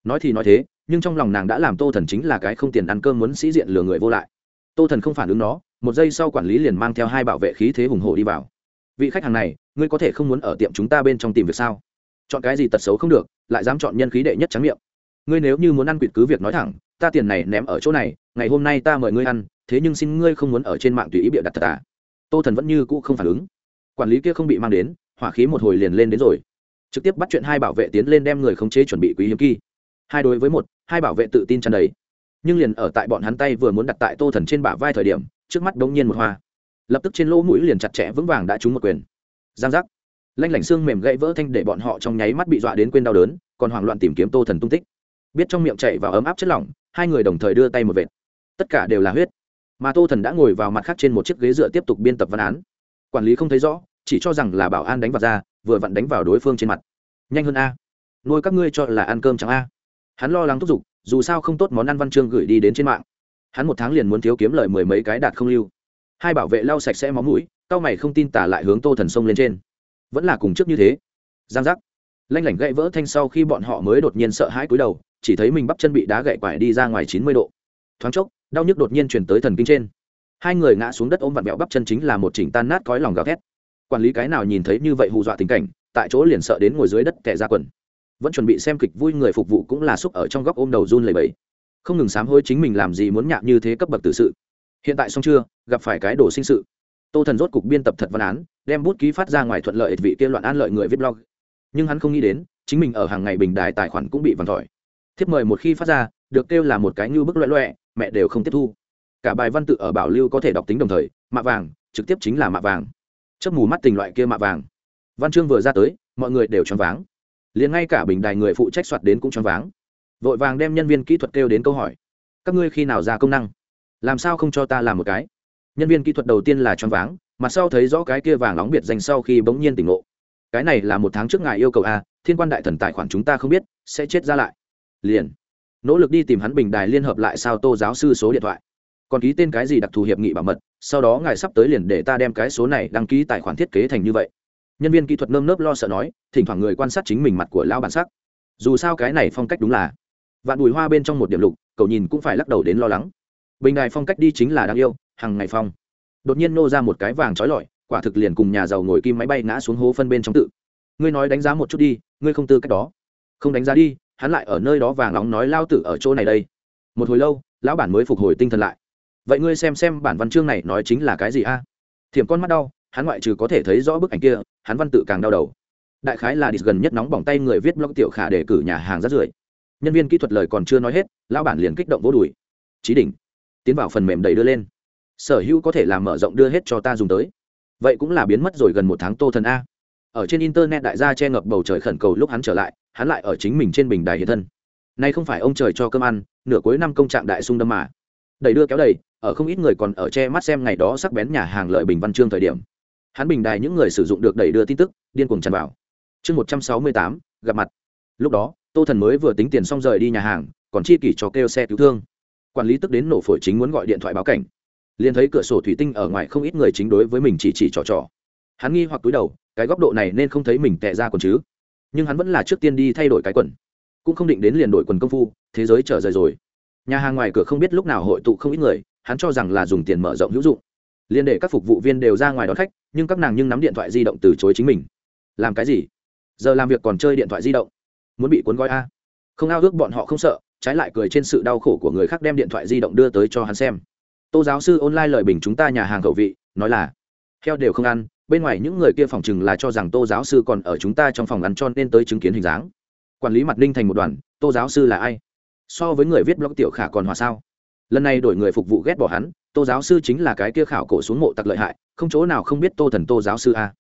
Nói thì nói thế, nhưng trong lòng nàng đã làm tô thần chính là cái không tiền ăn cơm muốn sĩ diện lừa người vô lại. Tô thần không phản ứng nó, một giây sau quản lý liền mang theo hai bảo vệ khí thế hùng hồ đi vào. Vị khách hàng này, ngươi có thể không muốn ở tiệm chúng ta bên trong tìm việc sao? Chọn cái gì tật xấu không được, lại dám chọn nhân khí đệ nhất trắng miệng ngươi nếu như muốn ăn quỵt cứ việc nói thẳng, ta tiền này ném ở chỗ này, ngày hôm nay ta mời ngươi ăn, thế nhưng xin ngươi không muốn ở trên mạng tùy ý bịa đặt thật à? Tô thần vẫn như cũ không phản ứng. Quản lý kia không bị mang đến, hỏa khí một hồi liền lên đến rồi. Trực tiếp bắt chuyện hai bảo vệ tiến lên đem người khống chế chuẩn bị quý hiếm kỳ. Hai đối với một, hai bảo vệ tự tin tràn đầy. Nhưng liền ở tại bọn hắn tay vừa muốn đặt tại tô thần trên bả vai thời điểm, trước mắt đống nhiên một hoa. Lập tức trên lỗ mũi liền chặt chẽ vững vàng đã trúng một quyền. Giang giác. Lanh lảnh xương mềm gãy vỡ thanh để bọn họ trong nháy mắt bị dọa đến quên đau đớn, còn hoảng loạn tìm kiếm tô thần tung tích biết trong miệng chạy vào ấm áp chất lỏng, hai người đồng thời đưa tay một vệt. Tất cả đều là huyết. Mà tô thần đã ngồi vào mặt khác trên một chiếc ghế dựa tiếp tục biên tập văn án. Quản lý không thấy rõ, chỉ cho rằng là bảo an đánh vào ra vừa vặn đánh vào đối phương trên mặt. Nhanh hơn a. Nuôi các ngươi cho là ăn cơm chẳng a. Hắn lo lắng thúc giục, dù sao không tốt món ăn văn chương gửi đi đến trên mạng. Hắn một tháng liền muốn thiếu kiếm lời mười mấy cái đạt không lưu. Hai bảo vệ lau sạch sẽ máu mũi tao mày không tin tả lại hướng tô thần sông lên trên. Vẫn là cùng trước như thế. Giang giác lanh lảnh gãy vỡ thanh sau khi bọn họ mới đột nhiên sợ hãi cúi đầu, chỉ thấy mình bắp chân bị đá gậy quải đi ra ngoài chín mươi độ. Thoáng chốc, đau nhức đột nhiên chuyển tới thần kinh trên. Hai người ngã xuống đất ôm vặn vẹo bắp chân chính là một chỉnh tan nát cõi lòng gào thét. Quản lý cái nào nhìn thấy như vậy hù dọa tình cảnh, tại chỗ liền sợ đến ngồi dưới đất kẻ ra quần. Vẫn chuẩn bị xem kịch vui người phục vụ cũng là xúc ở trong góc ôm đầu run lầy bẫy không ngừng sám hối chính mình làm gì muốn nhạc như thế cấp bậc tự sự. Hiện tại xong chưa, gặp phải cái đồ sinh sự. Tô thần rốt cục biên tập thật văn án, đem bút ký phát ra ngoài thuận lợi vị kia loạn an lợi người viết blog nhưng hắn không nghĩ đến, chính mình ở hàng ngày bình đài tài khoản cũng bị vằn thỏi. Thiếp mời một khi phát ra, được kêu là một cái như bức loẹ loẹ, mẹ đều không tiếp thu. Cả bài văn tự ở bảo lưu có thể đọc tính đồng thời, mạ vàng, trực tiếp chính là mạ vàng. Chớp mù mắt tình loại kia mạ vàng. Văn chương vừa ra tới, mọi người đều choáng váng. Liền ngay cả bình đài người phụ trách soạt đến cũng choáng váng. Vội vàng đem nhân viên kỹ thuật kêu đến câu hỏi. Các ngươi khi nào ra công năng? Làm sao không cho ta làm một cái? Nhân viên kỹ thuật đầu tiên là choáng váng mặt sau thấy rõ cái kia vàng nóng biệt dành sau khi bỗng nhiên tỉnh ngộ cái này là một tháng trước ngài yêu cầu a, thiên quan đại thần tài khoản chúng ta không biết, sẽ chết ra lại. Liền, nỗ lực đi tìm hắn bình đài liên hợp lại sao tô giáo sư số điện thoại. Còn ký tên cái gì đặc thù hiệp nghị bảo mật, sau đó ngài sắp tới liền để ta đem cái số này đăng ký tài khoản thiết kế thành như vậy. Nhân viên kỹ thuật nơm nớp lo sợ nói, thỉnh thoảng người quan sát chính mình mặt của lão bản sắc. Dù sao cái này phong cách đúng là vạn bùi hoa bên trong một điểm lục, cậu nhìn cũng phải lắc đầu đến lo lắng. Bình đài phong cách đi chính là đáng yêu, hằng ngày phong. Đột nhiên nô ra một cái vàng trói lọi quả thực liền cùng nhà giàu ngồi kim máy bay ngã xuống hố phân bên trong tự. Ngươi nói đánh giá một chút đi, ngươi không tư cách đó. Không đánh giá đi, hắn lại ở nơi đó vàng nóng nói lao tử ở chỗ này đây. Một hồi lâu, lão bản mới phục hồi tinh thần lại. Vậy ngươi xem xem bản văn chương này nói chính là cái gì a? Thiểm con mắt đau, hắn ngoại trừ có thể thấy rõ bức ảnh kia, hắn văn tự càng đau đầu. Đại khái là đi gần nhất nóng bỏng tay người viết blog tiểu khả để cử nhà hàng rất rưởi. Nhân viên kỹ thuật lời còn chưa nói hết, lão bản liền kích động vô đùi. Trí đỉnh. Tiến vào phần mềm đầy đưa lên. Sở hữu có thể làm mở rộng đưa hết cho ta dùng tới vậy cũng là biến mất rồi gần một tháng tô thần a. Ở trên internet đại gia che ngập bầu trời khẩn cầu lúc hắn trở lại, hắn lại ở chính mình trên bình đài hiện thân. Nay không phải ông trời cho cơm ăn, nửa cuối năm công trạng đại sung đâm mà. Đẩy đưa kéo đầy ở không ít người còn ở che mắt xem ngày đó sắc bén nhà hàng lợi bình văn chương thời điểm. Hắn bình đài những người sử dụng được đẩy đưa tin tức, điên cuồng tràn vào. Chương một trăm sáu mươi tám, gặp mặt. Lúc đó, tô thần mới vừa tính tiền xong rời đi nhà hàng, còn chi kỷ cho kêu xe cứu thương. Quản lý tức đến nổ phổi chính muốn gọi điện thoại báo cảnh liền thấy cửa sổ thủy tinh ở ngoài không ít người chính đối với mình chỉ chỉ trò trò. Hắn nghi hoặc túi đầu, cái góc độ này nên không thấy mình tệ ra còn chứ. Nhưng hắn vẫn là trước tiên đi thay đổi cái quần. Cũng không định đến liền đổi quần công phu, thế giới trở rời rồi. Nhà hàng ngoài cửa không biết lúc nào hội tụ không ít người, hắn cho rằng là dùng tiền mở rộng hữu dụng. Liên để các phục vụ viên đều ra ngoài đón khách, nhưng các nàng nhưng nắm điện thoại di động từ chối chính mình. Làm cái gì? Giờ làm việc còn chơi điện thoại di động? Muốn bị cuốn gói a? Không ao ước bọn họ không sợ, trái lại cười trên sự đau khổ của người khác đem điện thoại di động đưa tới cho hắn xem tô giáo sư online lời bình chúng ta nhà hàng khẩu vị, nói là, heo đều không ăn, bên ngoài những người kia phòng chừng là cho rằng tô giáo sư còn ở chúng ta trong phòng ăn cho nên tới chứng kiến hình dáng. Quản lý mặt ninh thành một đoàn, tô giáo sư là ai? So với người viết blog tiểu khả còn hòa sao? Lần này đổi người phục vụ ghét bỏ hắn, tô giáo sư chính là cái kia khảo cổ xuống mộ tặc lợi hại, không chỗ nào không biết tô thần tô giáo sư a.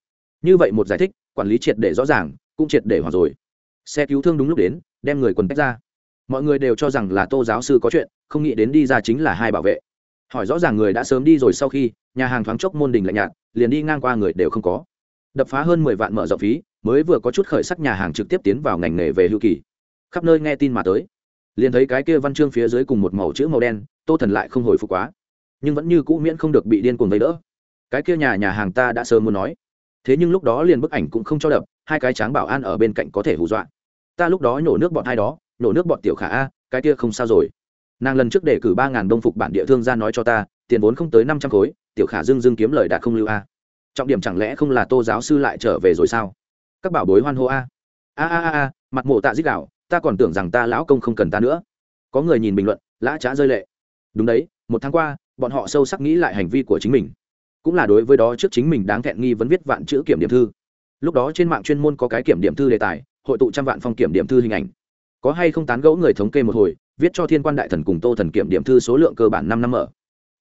Như vậy một giải thích, quản lý triệt để rõ ràng, cũng triệt để hòa rồi. Xe cứu thương đúng lúc đến, đem người quần tách ra. Mọi người đều cho rằng là tô giáo sư có chuyện, không nghĩ đến đi ra chính là hai bảo vệ hỏi rõ ràng người đã sớm đi rồi sau khi, nhà hàng thoáng chốc môn đình lạnh nhạt, liền đi ngang qua người đều không có. Đập phá hơn mười vạn mở rộng phí, mới vừa có chút khởi sắc nhà hàng trực tiếp tiến vào ngành nghề về hưu kỳ. Khắp nơi nghe tin mà tới. Liền thấy cái kia văn chương phía dưới cùng một màu chữ màu đen, tô thần lại không hồi phục quá. Nhưng vẫn như cũ miễn không được bị điên cuồng vây đỡ. Cái kia nhà nhà hàng ta đã sớm muốn nói. Thế nhưng lúc đó liền bức ảnh cũng không cho đập, hai cái tráng bảo an ở bên cạnh có thể hù dọa. Ta lúc đó nhổ nước bọn hai đó, nhổ nước bọn tiểu khả a, cái kia không sao rồi nàng lần trước đề cử ba ngàn đông phục bản địa thương ra nói cho ta, tiền vốn không tới năm trăm khối, tiểu khả dương dương kiếm lời đạt không lưu a. Trọng điểm chẳng lẽ không là tô giáo sư lại trở về rồi sao? Các bảo bối hoan hô a. A a a mặt mộ tạ dích đạo ta còn tưởng rằng ta lão công không cần ta nữa. Có người nhìn bình luận, lã trá rơi lệ. Đúng đấy, một tháng qua, bọn họ sâu sắc nghĩ lại hành vi của chính mình. Cũng là đối với đó trước chính mình đáng thẹn nghi vẫn viết vạn chữ kiểm điểm thư. Lúc đó trên mạng chuyên môn có cái kiểm điểm thư đề tài, hội tụ trăm vạn phong kiểm điểm thư hình ảnh. Có hay không tán gẫu người thống kê một hồi viết cho thiên quan đại thần cùng tô thần kiểm điểm thư số lượng cơ bản năm năm ở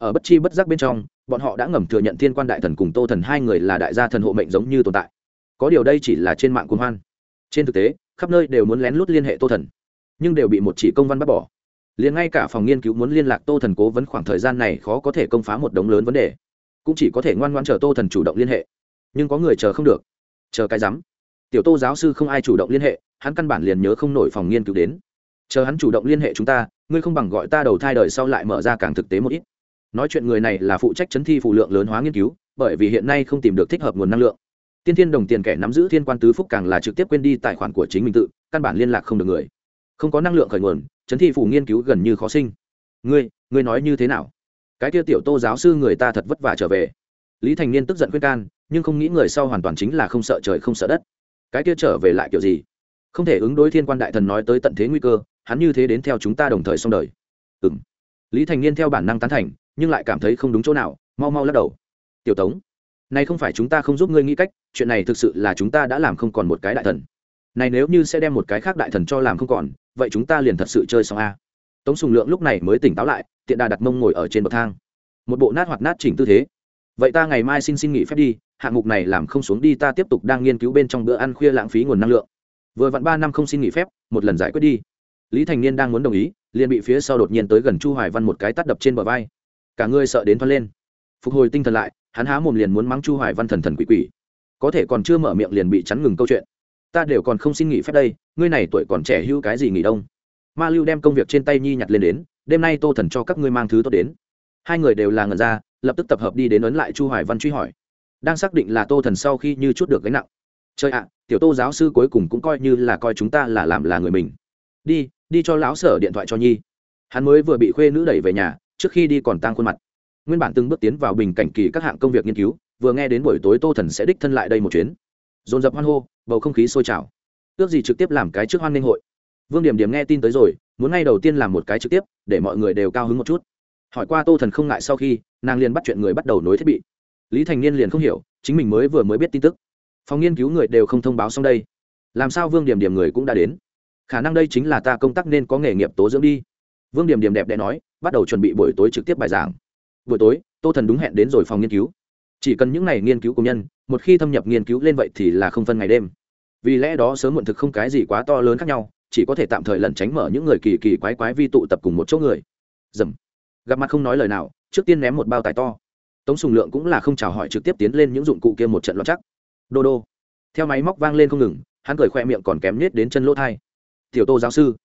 ở bất chi bất giác bên trong, bọn họ đã ngầm thừa nhận thiên quan đại thần cùng tô thần hai người là đại gia thần hộ mệnh giống như tồn tại. Có điều đây chỉ là trên mạng cuồng hoan. Trên thực tế, khắp nơi đều muốn lén lút liên hệ tô thần, nhưng đều bị một chỉ công văn bắt bỏ. Liền ngay cả phòng nghiên cứu muốn liên lạc tô thần cố vấn khoảng thời gian này khó có thể công phá một đống lớn vấn đề. Cũng chỉ có thể ngoan ngoan chờ tô thần chủ động liên hệ. Nhưng có người chờ không được. Chờ cái rắm. Tiểu tô giáo sư không ai chủ động liên hệ, hắn căn bản liền nhớ không nổi phòng nghiên cứu đến chờ hắn chủ động liên hệ chúng ta, ngươi không bằng gọi ta đầu thai đời sau lại mở ra càng thực tế một ít. Nói chuyện người này là phụ trách chấn thi phụ lượng lớn hóa nghiên cứu, bởi vì hiện nay không tìm được thích hợp nguồn năng lượng. Tiên thiên đồng tiền kẻ nắm giữ thiên quan tứ phúc càng là trực tiếp quên đi tài khoản của chính mình tự, căn bản liên lạc không được người. Không có năng lượng khởi nguồn, chấn thi phủ nghiên cứu gần như khó sinh. Ngươi ngươi nói như thế nào? Cái kia tiểu tô giáo sư người ta thật vất vả trở về. Lý thành niên tức giận khuyên can, nhưng không nghĩ người sau hoàn toàn chính là không sợ trời không sợ đất. Cái kia trở về lại kiểu gì? Không thể ứng đối thiên quan đại thần nói tới tận thế nguy cơ hắn như thế đến theo chúng ta đồng thời xong đời. Ừ m lý thành niên theo bản năng tán thành, nhưng lại cảm thấy không đúng chỗ nào, mau mau lắc đầu. Tiểu tống, này không phải chúng ta không giúp ngươi nghĩ cách, chuyện này thực sự là chúng ta đã làm không còn một cái đại thần. Này nếu như sẽ đem một cái khác đại thần cho làm không còn, vậy chúng ta liền thật sự chơi xong a. Tống sùng lượng lúc này mới tỉnh táo lại, tiện đà đặt mông ngồi ở trên bậc thang. Một bộ nát hoặc nát chỉnh tư thế. Vậy ta ngày mai xin xin nghỉ phép đi, hạng mục này làm không xuống đi ta tiếp tục đang nghiên cứu bên trong bữa ăn khuya lãng phí nguồn năng lượng. Vừa vặn ba năm không xin nghỉ phép, một lần giải quyết đi lý thành niên đang muốn đồng ý, liền bị phía sau đột nhiên tới gần chu hoài văn một cái tắt đập trên bờ vai. Cả người sợ đến thoát lên. Phục hồi tinh thần lại, hắn há mồm liền muốn mắng chu hoài văn thần thần quỷ quỷ. Có thể còn chưa mở miệng liền bị chắn ngừng câu chuyện. Ta đều còn không xin nghỉ phép đây, ngươi này tuổi còn trẻ hưu cái gì nghỉ đông? Ma lưu đem công việc trên tay nhi nhặt lên đến, đêm nay tô thần cho các ngươi mang thứ tốt đến. Hai người đều là ngần ra, lập tức tập hợp đi đến ấn lại chu hoài văn truy hỏi. Đang xác định là tô thần sau khi như chút được gánh nặng. Chơi ạ, tiểu tô giáo sư cuối cùng cũng coi như là coi chúng ta là làm là người mình. Đi đi cho lão sở điện thoại cho nhi. Hắn mới vừa bị khuê nữ đẩy về nhà, trước khi đi còn tăng khuôn mặt. Nguyên bản từng bước tiến vào bình cảnh kỳ các hạng công việc nghiên cứu, vừa nghe đến buổi tối tô thần sẽ đích thân lại đây một chuyến. Dồn dập hoan hô, bầu không khí sôi trào. Ước gì trực tiếp làm cái trước hoan nghênh hội. Vương điểm điểm nghe tin tới rồi, muốn ngay đầu tiên làm một cái trực tiếp, để mọi người đều cao hứng một chút. Hỏi qua tô thần không ngại sau khi, nàng liền bắt chuyện người bắt đầu nối thiết bị. Lý thành niên liền không hiểu, chính mình mới vừa mới biết tin tức. Phòng nghiên cứu người đều không thông báo xong đây. Làm sao vương điểm điểm người cũng đã đến? Khả năng đây chính là ta công tác nên có nghề nghiệp tố dưỡng đi. Vương điểm điểm đẹp đẽ nói, bắt đầu chuẩn bị buổi tối trực tiếp bài giảng. Buổi tối, tô thần đúng hẹn đến rồi phòng nghiên cứu. Chỉ cần những ngày nghiên cứu công nhân, một khi thâm nhập nghiên cứu lên vậy thì là không phân ngày đêm. Vì lẽ đó sớm muộn thực không cái gì quá to lớn khác nhau, chỉ có thể tạm thời lẩn tránh mở những người kỳ kỳ quái quái vi tụ tập cùng một chỗ người. Dầm. Gặp mặt không nói lời nào, trước tiên ném một bao tài to. Tống sùng lượng cũng là không chào hỏi trực tiếp tiến lên những dụng cụ kia một trận loạn chắc đô đô. Theo máy móc vang lên không ngừng, hắn cười khoe miệng còn kém nết đến chân lỗ thai tiểu tô giáo sư.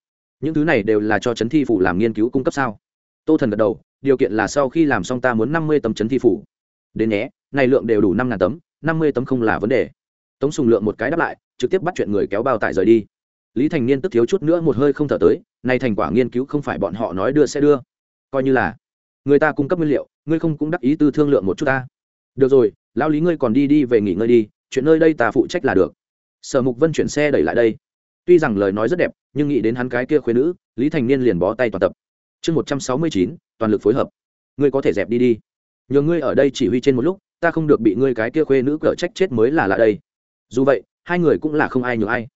Những thứ này đều là cho chấn thi phủ làm nghiên cứu cung cấp sao? Tô thần gật đầu, điều kiện là sau khi làm xong ta muốn năm mươi tấm chấn thi phủ. Đến nhé, này lượng đều đủ năm ngàn tấm, năm mươi tấm không là vấn đề. Tống sùng lượng một cái đáp lại, trực tiếp bắt chuyện người kéo bao tải rời đi. Lý thành niên tức thiếu chút nữa một hơi không thở tới nay thành quả nghiên cứu không phải bọn họ nói đưa sẽ đưa. Coi như là, người ta cung cấp nguyên liệu, ngươi không cũng đắc ý tư thương lượng một chút ta. Được rồi, lão lý ngươi còn đi đi về nghỉ ngơi đi, chuyện nơi đây ta phụ trách là được. Sở mục vân chuyển xe đẩy lại đây tuy rằng lời nói rất đẹp, nhưng nghĩ đến hắn cái kia khuyên nữ, lý thành niên liền bó tay toàn tập. Chương một trăm sáu mươi chín, toàn lực phối hợp. Ngươi có thể dẹp đi đi. Nhờ ngươi ở đây chỉ huy trên một lúc, ta không được bị ngươi cái kia khuê nữ cở trách chết mới là lạ đây. Dù vậy, hai người cũng là không ai nhường ai.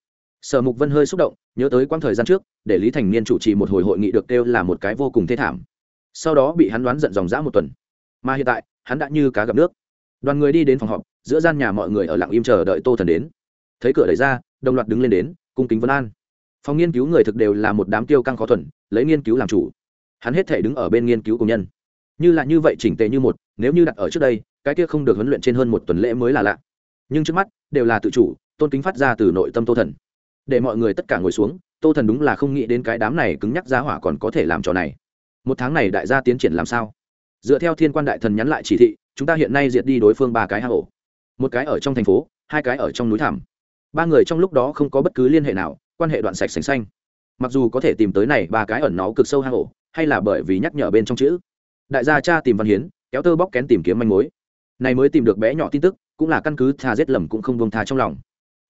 Sở mục vân hơi xúc động, nhớ tới quãng thời gian trước, để lý thành niên chủ trì một hồi hội nghị được kêu là một cái vô cùng thê thảm. Sau đó bị hắn đoán giận dòng dã một tuần. Mà hiện tại, hắn đã như cá gặp nước. Đoàn người đi đến phòng họp, giữa gian nhà mọi người ở lặng im chờ đợi tô thần đến. Thấy cửa đẩy ra đồng loạt đứng lên đến cung kính vân an. Phòng nghiên cứu người thực đều là một đám tiêu căng khó thuần, lấy nghiên cứu làm chủ. Hắn hết thể đứng ở bên nghiên cứu công nhân. Như là như vậy chỉnh tề như một, nếu như đặt ở trước đây, cái kia không được huấn luyện trên hơn một tuần lễ mới là lạ. Nhưng trước mắt, đều là tự chủ, tôn kính phát ra từ nội tâm tô thần. Để mọi người tất cả ngồi xuống, tô thần đúng là không nghĩ đến cái đám này cứng nhắc giá hỏa còn có thể làm trò này. Một tháng này đại gia tiến triển làm sao? Dựa theo thiên quan đại thần nhắn lại chỉ thị, chúng ta hiện nay diệt đi đối phương ba cái hạ hổ một cái ở trong thành phố, hai cái ở trong núi thảm ba người trong lúc đó không có bất cứ liên hệ nào, quan hệ đoạn sạch sành xanh. Mặc dù có thể tìm tới này ba cái ẩn nó cực sâu hang ổ, hay là bởi vì nhắc nhở bên trong chữ. Đại gia cha tìm văn hiến, kéo tơ bóc kén tìm kiếm manh mối. Này mới tìm được bé nhỏ tin tức, cũng là căn cứ tha giết lầm cũng không buông tha trong lòng.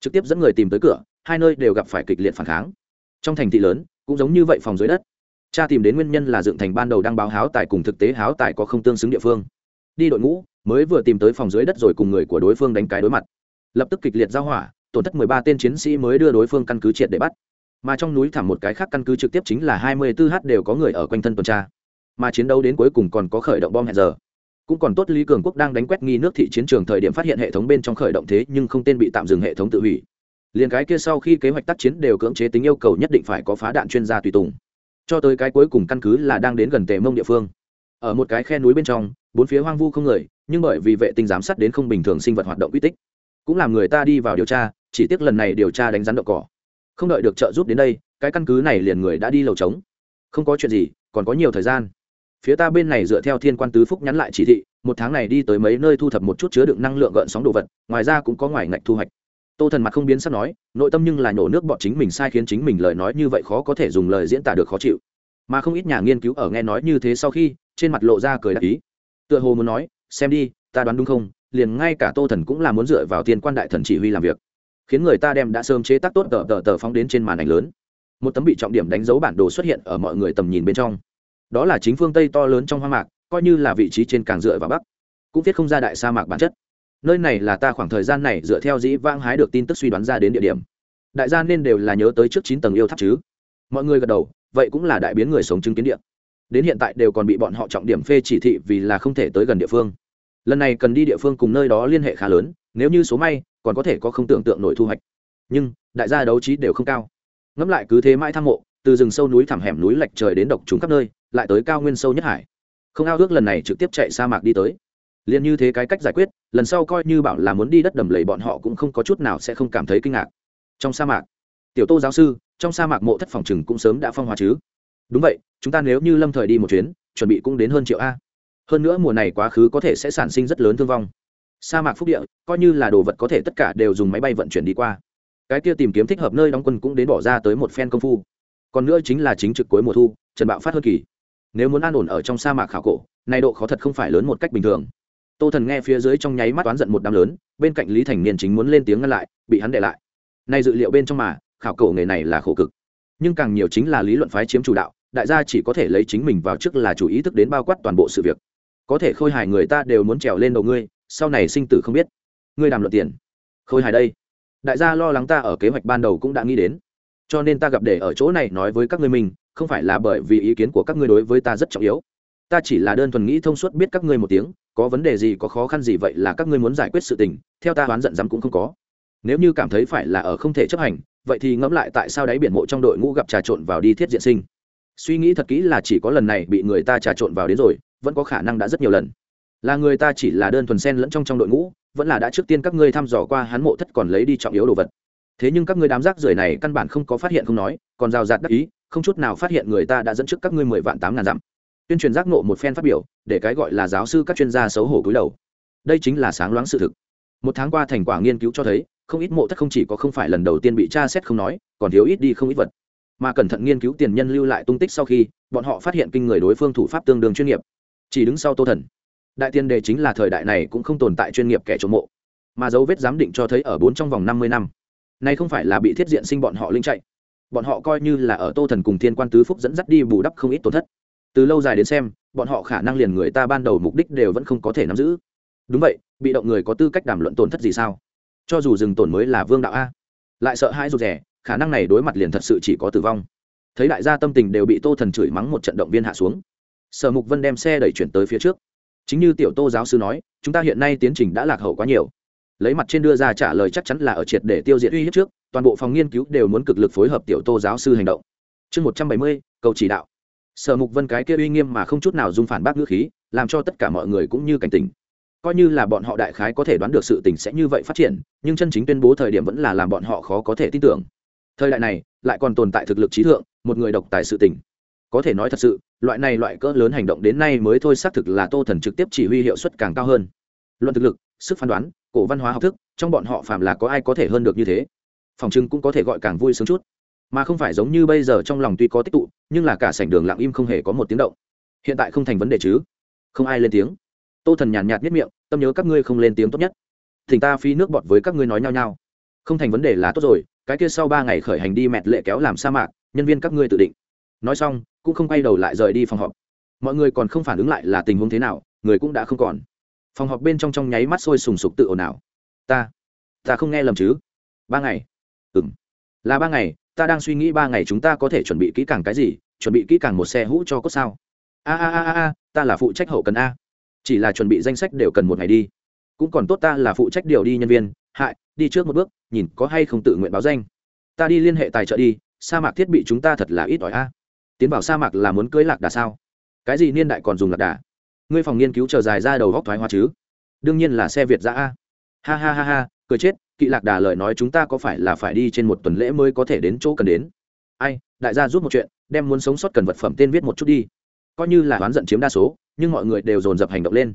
Trực tiếp dẫn người tìm tới cửa, hai nơi đều gặp phải kịch liệt phản kháng. Trong thành thị lớn, cũng giống như vậy phòng dưới đất. Cha tìm đến nguyên nhân là dựng thành ban đầu đang báo háo tài cùng thực tế háo tài có không tương xứng địa phương. Đi đội ngũ, mới vừa tìm tới phòng dưới đất rồi cùng người của đối phương đánh cái đối mặt. Lập tức kịch liệt giao hỏa tổn thất mười ba tên chiến sĩ mới đưa đối phương căn cứ triệt để bắt. Mà trong núi thảm một cái khác căn cứ trực tiếp chính là hai mươi 24 h đều có người ở quanh thân tuần tra. Mà chiến đấu đến cuối cùng còn có khởi động bom hẹn giờ. Cũng còn tốt lý cường quốc đang đánh quét nghi nước thị chiến trường thời điểm phát hiện hệ thống bên trong khởi động thế nhưng không tên bị tạm dừng hệ thống tự hủy. Liền cái kia sau khi kế hoạch tác chiến đều cưỡng chế tính yêu cầu nhất định phải có phá đạn chuyên gia tùy tùng. Cho tới cái cuối cùng căn cứ là đang đến gần tề mông địa phương. Ở một cái khe núi bên trong, bốn phía hoang vu không người, nhưng bởi vì vệ tinh giám sát đến không bình thường sinh vật hoạt động uy tích, cũng làm người ta đi vào điều tra chỉ tiếc lần này điều tra đánh rắn đậu cỏ. Không đợi được trợ giúp đến đây, cái căn cứ này liền người đã đi lầu trống. Không có chuyện gì, còn có nhiều thời gian. Phía ta bên này dựa theo thiên quan tứ phúc nhắn lại chỉ thị, một tháng này đi tới mấy nơi thu thập một chút chứa đựng năng lượng gợn sóng đồ vật, ngoài ra cũng có ngoài ngạch thu hoạch. Tô thần mặt không biến sắp nói, nội tâm nhưng là nhổ nước bọn chính mình sai khiến chính mình lời nói như vậy khó có thể dùng lời diễn tả được khó chịu. Mà không ít nhà nghiên cứu ở nghe nói như thế sau khi, trên mặt lộ ra cười đặc ý. Tựa hồ muốn nói, xem đi, ta đoán đúng không? Liền ngay cả tô thần cũng là muốn dựa vào thiên quan đại thần chỉ huy làm việc khiến người ta đem đã sớm chế tác tốt tờ tờ tờ phóng đến trên màn ảnh lớn. Một tấm bị trọng điểm đánh dấu bản đồ xuất hiện ở mọi người tầm nhìn bên trong. Đó là chính phương tây to lớn trong hoang mạc, coi như là vị trí trên càng dựa vào bắc, cũng viết không ra đại sa mạc bản chất. Nơi này là ta khoảng thời gian này dựa theo dĩ vãng hái được tin tức suy đoán ra đến địa điểm. Đại gia nên đều là nhớ tới trước chín tầng yêu tháp chứ. Mọi người gật đầu, vậy cũng là đại biến người sống chứng kiến địa. Đến hiện tại đều còn bị bọn họ trọng điểm phê chỉ thị vì là không thể tới gần địa phương. Lần này cần đi địa phương cùng nơi đó liên hệ khá lớn, nếu như số may còn có thể có không tưởng tượng nổi thu hoạch. Nhưng, đại gia đấu trí đều không cao. Ngẫm lại cứ thế mãi tham mộ, từ rừng sâu núi thẳm hẻm núi lệch trời đến độc trùng khắp nơi, lại tới cao nguyên sâu nhất hải. Không ao ước lần này trực tiếp chạy sa mạc đi tới. Liền như thế cái cách giải quyết, lần sau coi như bảo là muốn đi đất đầm lầy bọn họ cũng không có chút nào sẽ không cảm thấy kinh ngạc. Trong sa mạc, tiểu tô giáo sư, trong sa mạc mộ thất phòng chừng cũng sớm đã phong hóa chứ. Đúng vậy, chúng ta nếu như lâm thời đi một chuyến, chuẩn bị cũng đến hơn triệu a. Hơn nữa mùa này quá khứ có thể sẽ sản sinh rất lớn thương vong sa mạc phúc địa, coi như là đồ vật có thể tất cả đều dùng máy bay vận chuyển đi qua. Cái kia tìm kiếm thích hợp nơi đóng quân cũng đến bỏ ra tới một phen công phu. Còn nữa chính là chính trực cuối mùa thu, trần bạo phát hơn kỳ. Nếu muốn an ổn ở trong sa mạc khảo cổ nay độ khó thật không phải lớn một cách bình thường. Tô thần nghe phía dưới trong nháy mắt oán giận một đám lớn, bên cạnh lý thành niên chính muốn lên tiếng ngăn lại, bị hắn để lại. Nay dự liệu bên trong mà, khảo cổ nghề này là khổ cực. Nhưng càng nhiều chính là lý luận phái chiếm chủ đạo, đại gia chỉ có thể lấy chính mình vào trước là chủ ý thức đến bao quát toàn bộ sự việc. Có thể khôi hài người ta đều muốn trèo lên đầu ngươi sau này sinh tử không biết. Ngươi đàm luận tiền. Khôi hài đây. Đại gia lo lắng ta ở kế hoạch ban đầu cũng đã nghĩ đến. Cho nên ta gặp để ở chỗ này nói với các ngươi mình, không phải là bởi vì ý kiến của các ngươi đối với ta rất trọng yếu. Ta chỉ là đơn thuần nghĩ thông suốt biết các ngươi một tiếng, có vấn đề gì, có khó khăn gì vậy là các ngươi muốn giải quyết sự tình, theo ta đoán giận dám cũng không có. Nếu như cảm thấy phải là ở không thể chấp hành, vậy thì ngẫm lại tại sao đáy biển mộ trong đội ngũ gặp trà trộn vào đi thiết diện sinh. Suy nghĩ thật kỹ là chỉ có lần này bị người ta trà trộn vào đến rồi, vẫn có khả năng đã rất nhiều lần là người ta chỉ là đơn thuần sen lẫn trong trong đội ngũ, vẫn là đã trước tiên các ngươi thăm dò qua hắn mộ thất còn lấy đi trọng yếu đồ vật. Thế nhưng các ngươi đám rác rưởi này căn bản không có phát hiện không nói, còn rào rạt đắc ý, không chút nào phát hiện người ta đã dẫn trước các ngươi mười vạn tám ngàn dặm. Tuyên truyền giác nộ một phen phát biểu, để cái gọi là giáo sư các chuyên gia xấu hổ cúi đầu. Đây chính là sáng loáng sự thực. Một tháng qua thành quả nghiên cứu cho thấy, không ít mộ thất không chỉ có không phải lần đầu tiên bị tra xét không nói, còn thiếu ít đi không ít vật. Mà cẩn thận nghiên cứu tiền nhân lưu lại tung tích sau khi, bọn họ phát hiện kinh người đối phương thủ pháp tương đương chuyên nghiệp. Chỉ đứng sau tô thần đại tiên đề chính là thời đại này cũng không tồn tại chuyên nghiệp kẻ trộm mộ, mà dấu vết giám định cho thấy ở bốn trong vòng năm mươi năm. Nay không phải là bị thiết diện sinh bọn họ linh chạy. Bọn họ coi như là ở tô thần cùng thiên quan tứ phúc dẫn dắt đi bù đắp không ít tổn thất. Từ lâu dài đến xem, bọn họ khả năng liền người ta ban đầu mục đích đều vẫn không có thể nắm giữ. Đúng vậy, bị động người có tư cách đàm luận tổn thất gì sao? Cho dù rừng tổn mới là vương đạo a. Lại sợ hãi rụt rẻ khả năng này đối mặt liền thật sự chỉ có tử vong. Thấy đại gia tâm tình đều bị tô thần chửi mắng một trận động viên hạ xuống. Sở mục vân đem xe đẩy chuyển tới phía trước chính như tiểu tô giáo sư nói, chúng ta hiện nay tiến trình đã lạc hậu quá nhiều. Lấy mặt trên đưa ra trả lời chắc chắn là ở triệt để tiêu diệt uy hiếp trước, toàn bộ phòng nghiên cứu đều muốn cực lực phối hợp tiểu tô giáo sư hành động. Chương một trăm bảy mươi, cầu chỉ đạo. Sở mục vân cái kia uy nghiêm mà không chút nào dung phản bác ngữ khí, làm cho tất cả mọi người cũng như cảnh tỉnh. Coi như là bọn họ đại khái có thể đoán được sự tình sẽ như vậy phát triển, nhưng chân chính tuyên bố thời điểm vẫn là làm bọn họ khó có thể tin tưởng. Thời đại này, lại còn tồn tại thực lực trí thượng, một người độc tài sự tình có thể nói thật sự, loại này loại cỡ lớn hành động đến nay mới thôi xác thực là tô thần trực tiếp chỉ huy hiệu suất càng cao hơn. Luận thực lực, sức phán đoán, cổ văn hóa học thức, trong bọn họ phạm là có ai có thể hơn được như thế? Phòng trưng cũng có thể gọi càng vui sướng chút. Mà không phải giống như bây giờ trong lòng tuy có tích tụ, nhưng là cả sảnh đường lặng im không hề có một tiếng động. Hiện tại không thành vấn đề chứ? Không ai lên tiếng. Tô thần nhàn nhạt nhất miệng, tâm nhớ các ngươi không lên tiếng tốt nhất. Thỉnh ta phi nước bọt với các ngươi nói nhau nhau không thành vấn đề là tốt rồi, cái kia sau ba ngày khởi hành đi mẹt lệ kéo làm sa mạc, nhân viên các ngươi tự định. Nói xong cũng không quay đầu lại rời đi phòng họp. Mọi người còn không phản ứng lại là tình huống thế nào người cũng đã không còn. Phòng họp bên trong trong nháy mắt sôi sùng sục tự ồn ào. Ta ta không nghe lầm chứ? Ba ngày. Ừm, là ba ngày ta đang suy nghĩ ba ngày chúng ta có thể chuẩn bị kỹ càng cái gì chuẩn bị kỹ càng một xe hũ cho cốt sao? A a a a ta là phụ trách hậu cần a. Chỉ là chuẩn bị danh sách đều cần một ngày đi. Cũng còn tốt ta là phụ trách điều đi nhân viên. Hại đi trước một bước nhìn có hay không tự nguyện báo danh. Ta đi liên hệ tài trợ đi sa mạc thiết bị chúng ta thật là ít ỏi a tiến vào sa mạc là muốn cưới lạc đà sao? Cái gì niên đại còn dùng lạc đà? Ngươi phòng nghiên cứu chờ dài ra đầu góc thoái hoa chứ? Đương nhiên là xe việt ra a. Ha ha ha ha, cười chết, kỵ lạc đà lời nói chúng ta có phải là phải đi trên một tuần lễ mới có thể đến chỗ cần đến? Ai, đại gia giúp một chuyện, đem muốn sống sót cần vật phẩm tên viết một chút đi. Coi như là oán giận chiếm đa số, nhưng mọi người đều dồn dập hành động lên.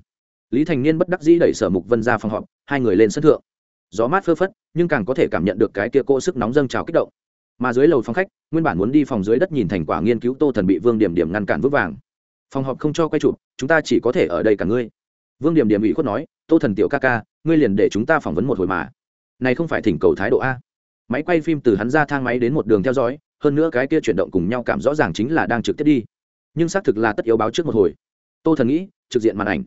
Lý thành niên bất đắc dĩ đẩy sở mục vân ra phòng họp, hai người lên sân thượng. Gió mát phơ phất, nhưng càng có thể cảm nhận được cái kia cô sức nóng dâng trào kích động mà dưới lầu phòng khách, nguyên bản muốn đi phòng dưới đất nhìn thành quả nghiên cứu tô thần bị vương điểm điểm ngăn cản vững vàng. Phòng họp không cho quay chụp, chúng ta chỉ có thể ở đây cả ngươi. Vương điểm điểm ủy khuất nói, tô thần tiểu ca ca, ngươi liền để chúng ta phỏng vấn một hồi mà. Này không phải thỉnh cầu thái độ a. Máy quay phim từ hắn ra thang máy đến một đường theo dõi, hơn nữa cái kia chuyển động cùng nhau cảm rõ ràng chính là đang trực tiếp đi. Nhưng xác thực là tất yếu báo trước một hồi. Tô thần nghĩ, trực diện màn ảnh.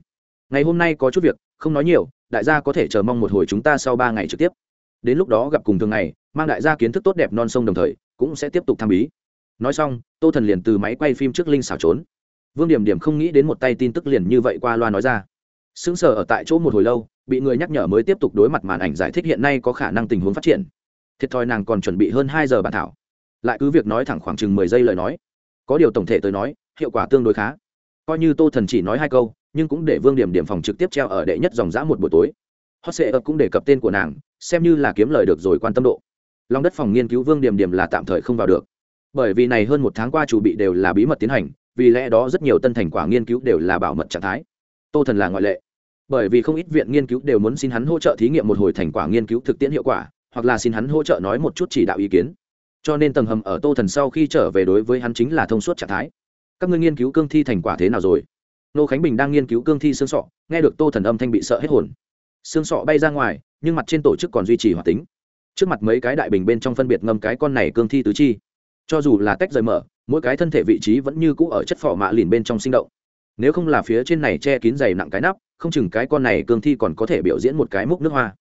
Ngày hôm nay có chút việc, không nói nhiều, đại gia có thể chờ mong một hồi chúng ta sau ba ngày trực tiếp. Đến lúc đó gặp cùng thường ngày mang đại gia kiến thức tốt đẹp non sông đồng thời, cũng sẽ tiếp tục tham bí. Nói xong, tô thần liền từ máy quay phim trước linh xảo trốn. Vương điểm điểm không nghĩ đến một tay tin tức liền như vậy qua loa nói ra. Sững sờ ở tại chỗ một hồi lâu, bị người nhắc nhở mới tiếp tục đối mặt màn ảnh giải thích hiện nay có khả năng tình huống phát triển. Thiệt thòi nàng còn chuẩn bị hơn hai giờ bàn thảo. Lại cứ việc nói thẳng khoảng chừng mười giây lời nói. Có điều tổng thể tới nói, hiệu quả tương đối khá. Coi như tô thần chỉ nói hai câu, nhưng cũng để vương điểm điểm phòng trực tiếp treo ở đệ nhất dòng giã một buổi tối. Hot sệ ập cũng đề cập tên của nàng, xem như là kiếm lời được rồi quan tâm độ lòng đất phòng nghiên cứu vương điểm điểm là tạm thời không vào được. Bởi vì này hơn một tháng qua chủ bị đều là bí mật tiến hành, vì lẽ đó rất nhiều tân thành quả nghiên cứu đều là bảo mật trạng thái. Tô thần là ngoại lệ. Bởi vì không ít viện nghiên cứu đều muốn xin hắn hỗ trợ thí nghiệm một hồi thành quả nghiên cứu thực tiễn hiệu quả, hoặc là xin hắn hỗ trợ nói một chút chỉ đạo ý kiến. Cho nên tầng hầm ở tô thần sau khi trở về đối với hắn chính là thông suốt trạng thái. Các ngươi nghiên cứu cương thi thành quả thế nào rồi? Nô khánh bình đang nghiên cứu cương thi xương sọ, nghe được tô thần âm thanh bị sợ hết hồn. Xương sọ bay ra ngoài, nhưng mặt trên tổ chức còn duy trì hoạt tính trước mặt mấy cái đại bình bên trong phân biệt ngâm cái con này cương thi tứ chi. Cho dù là tách rời mở, mỗi cái thân thể vị trí vẫn như cũ ở chất phỏ mạ lìn bên trong sinh động. Nếu không là phía trên này che kín dày nặng cái nắp, không chừng cái con này cương thi còn có thể biểu diễn một cái múc nước hoa.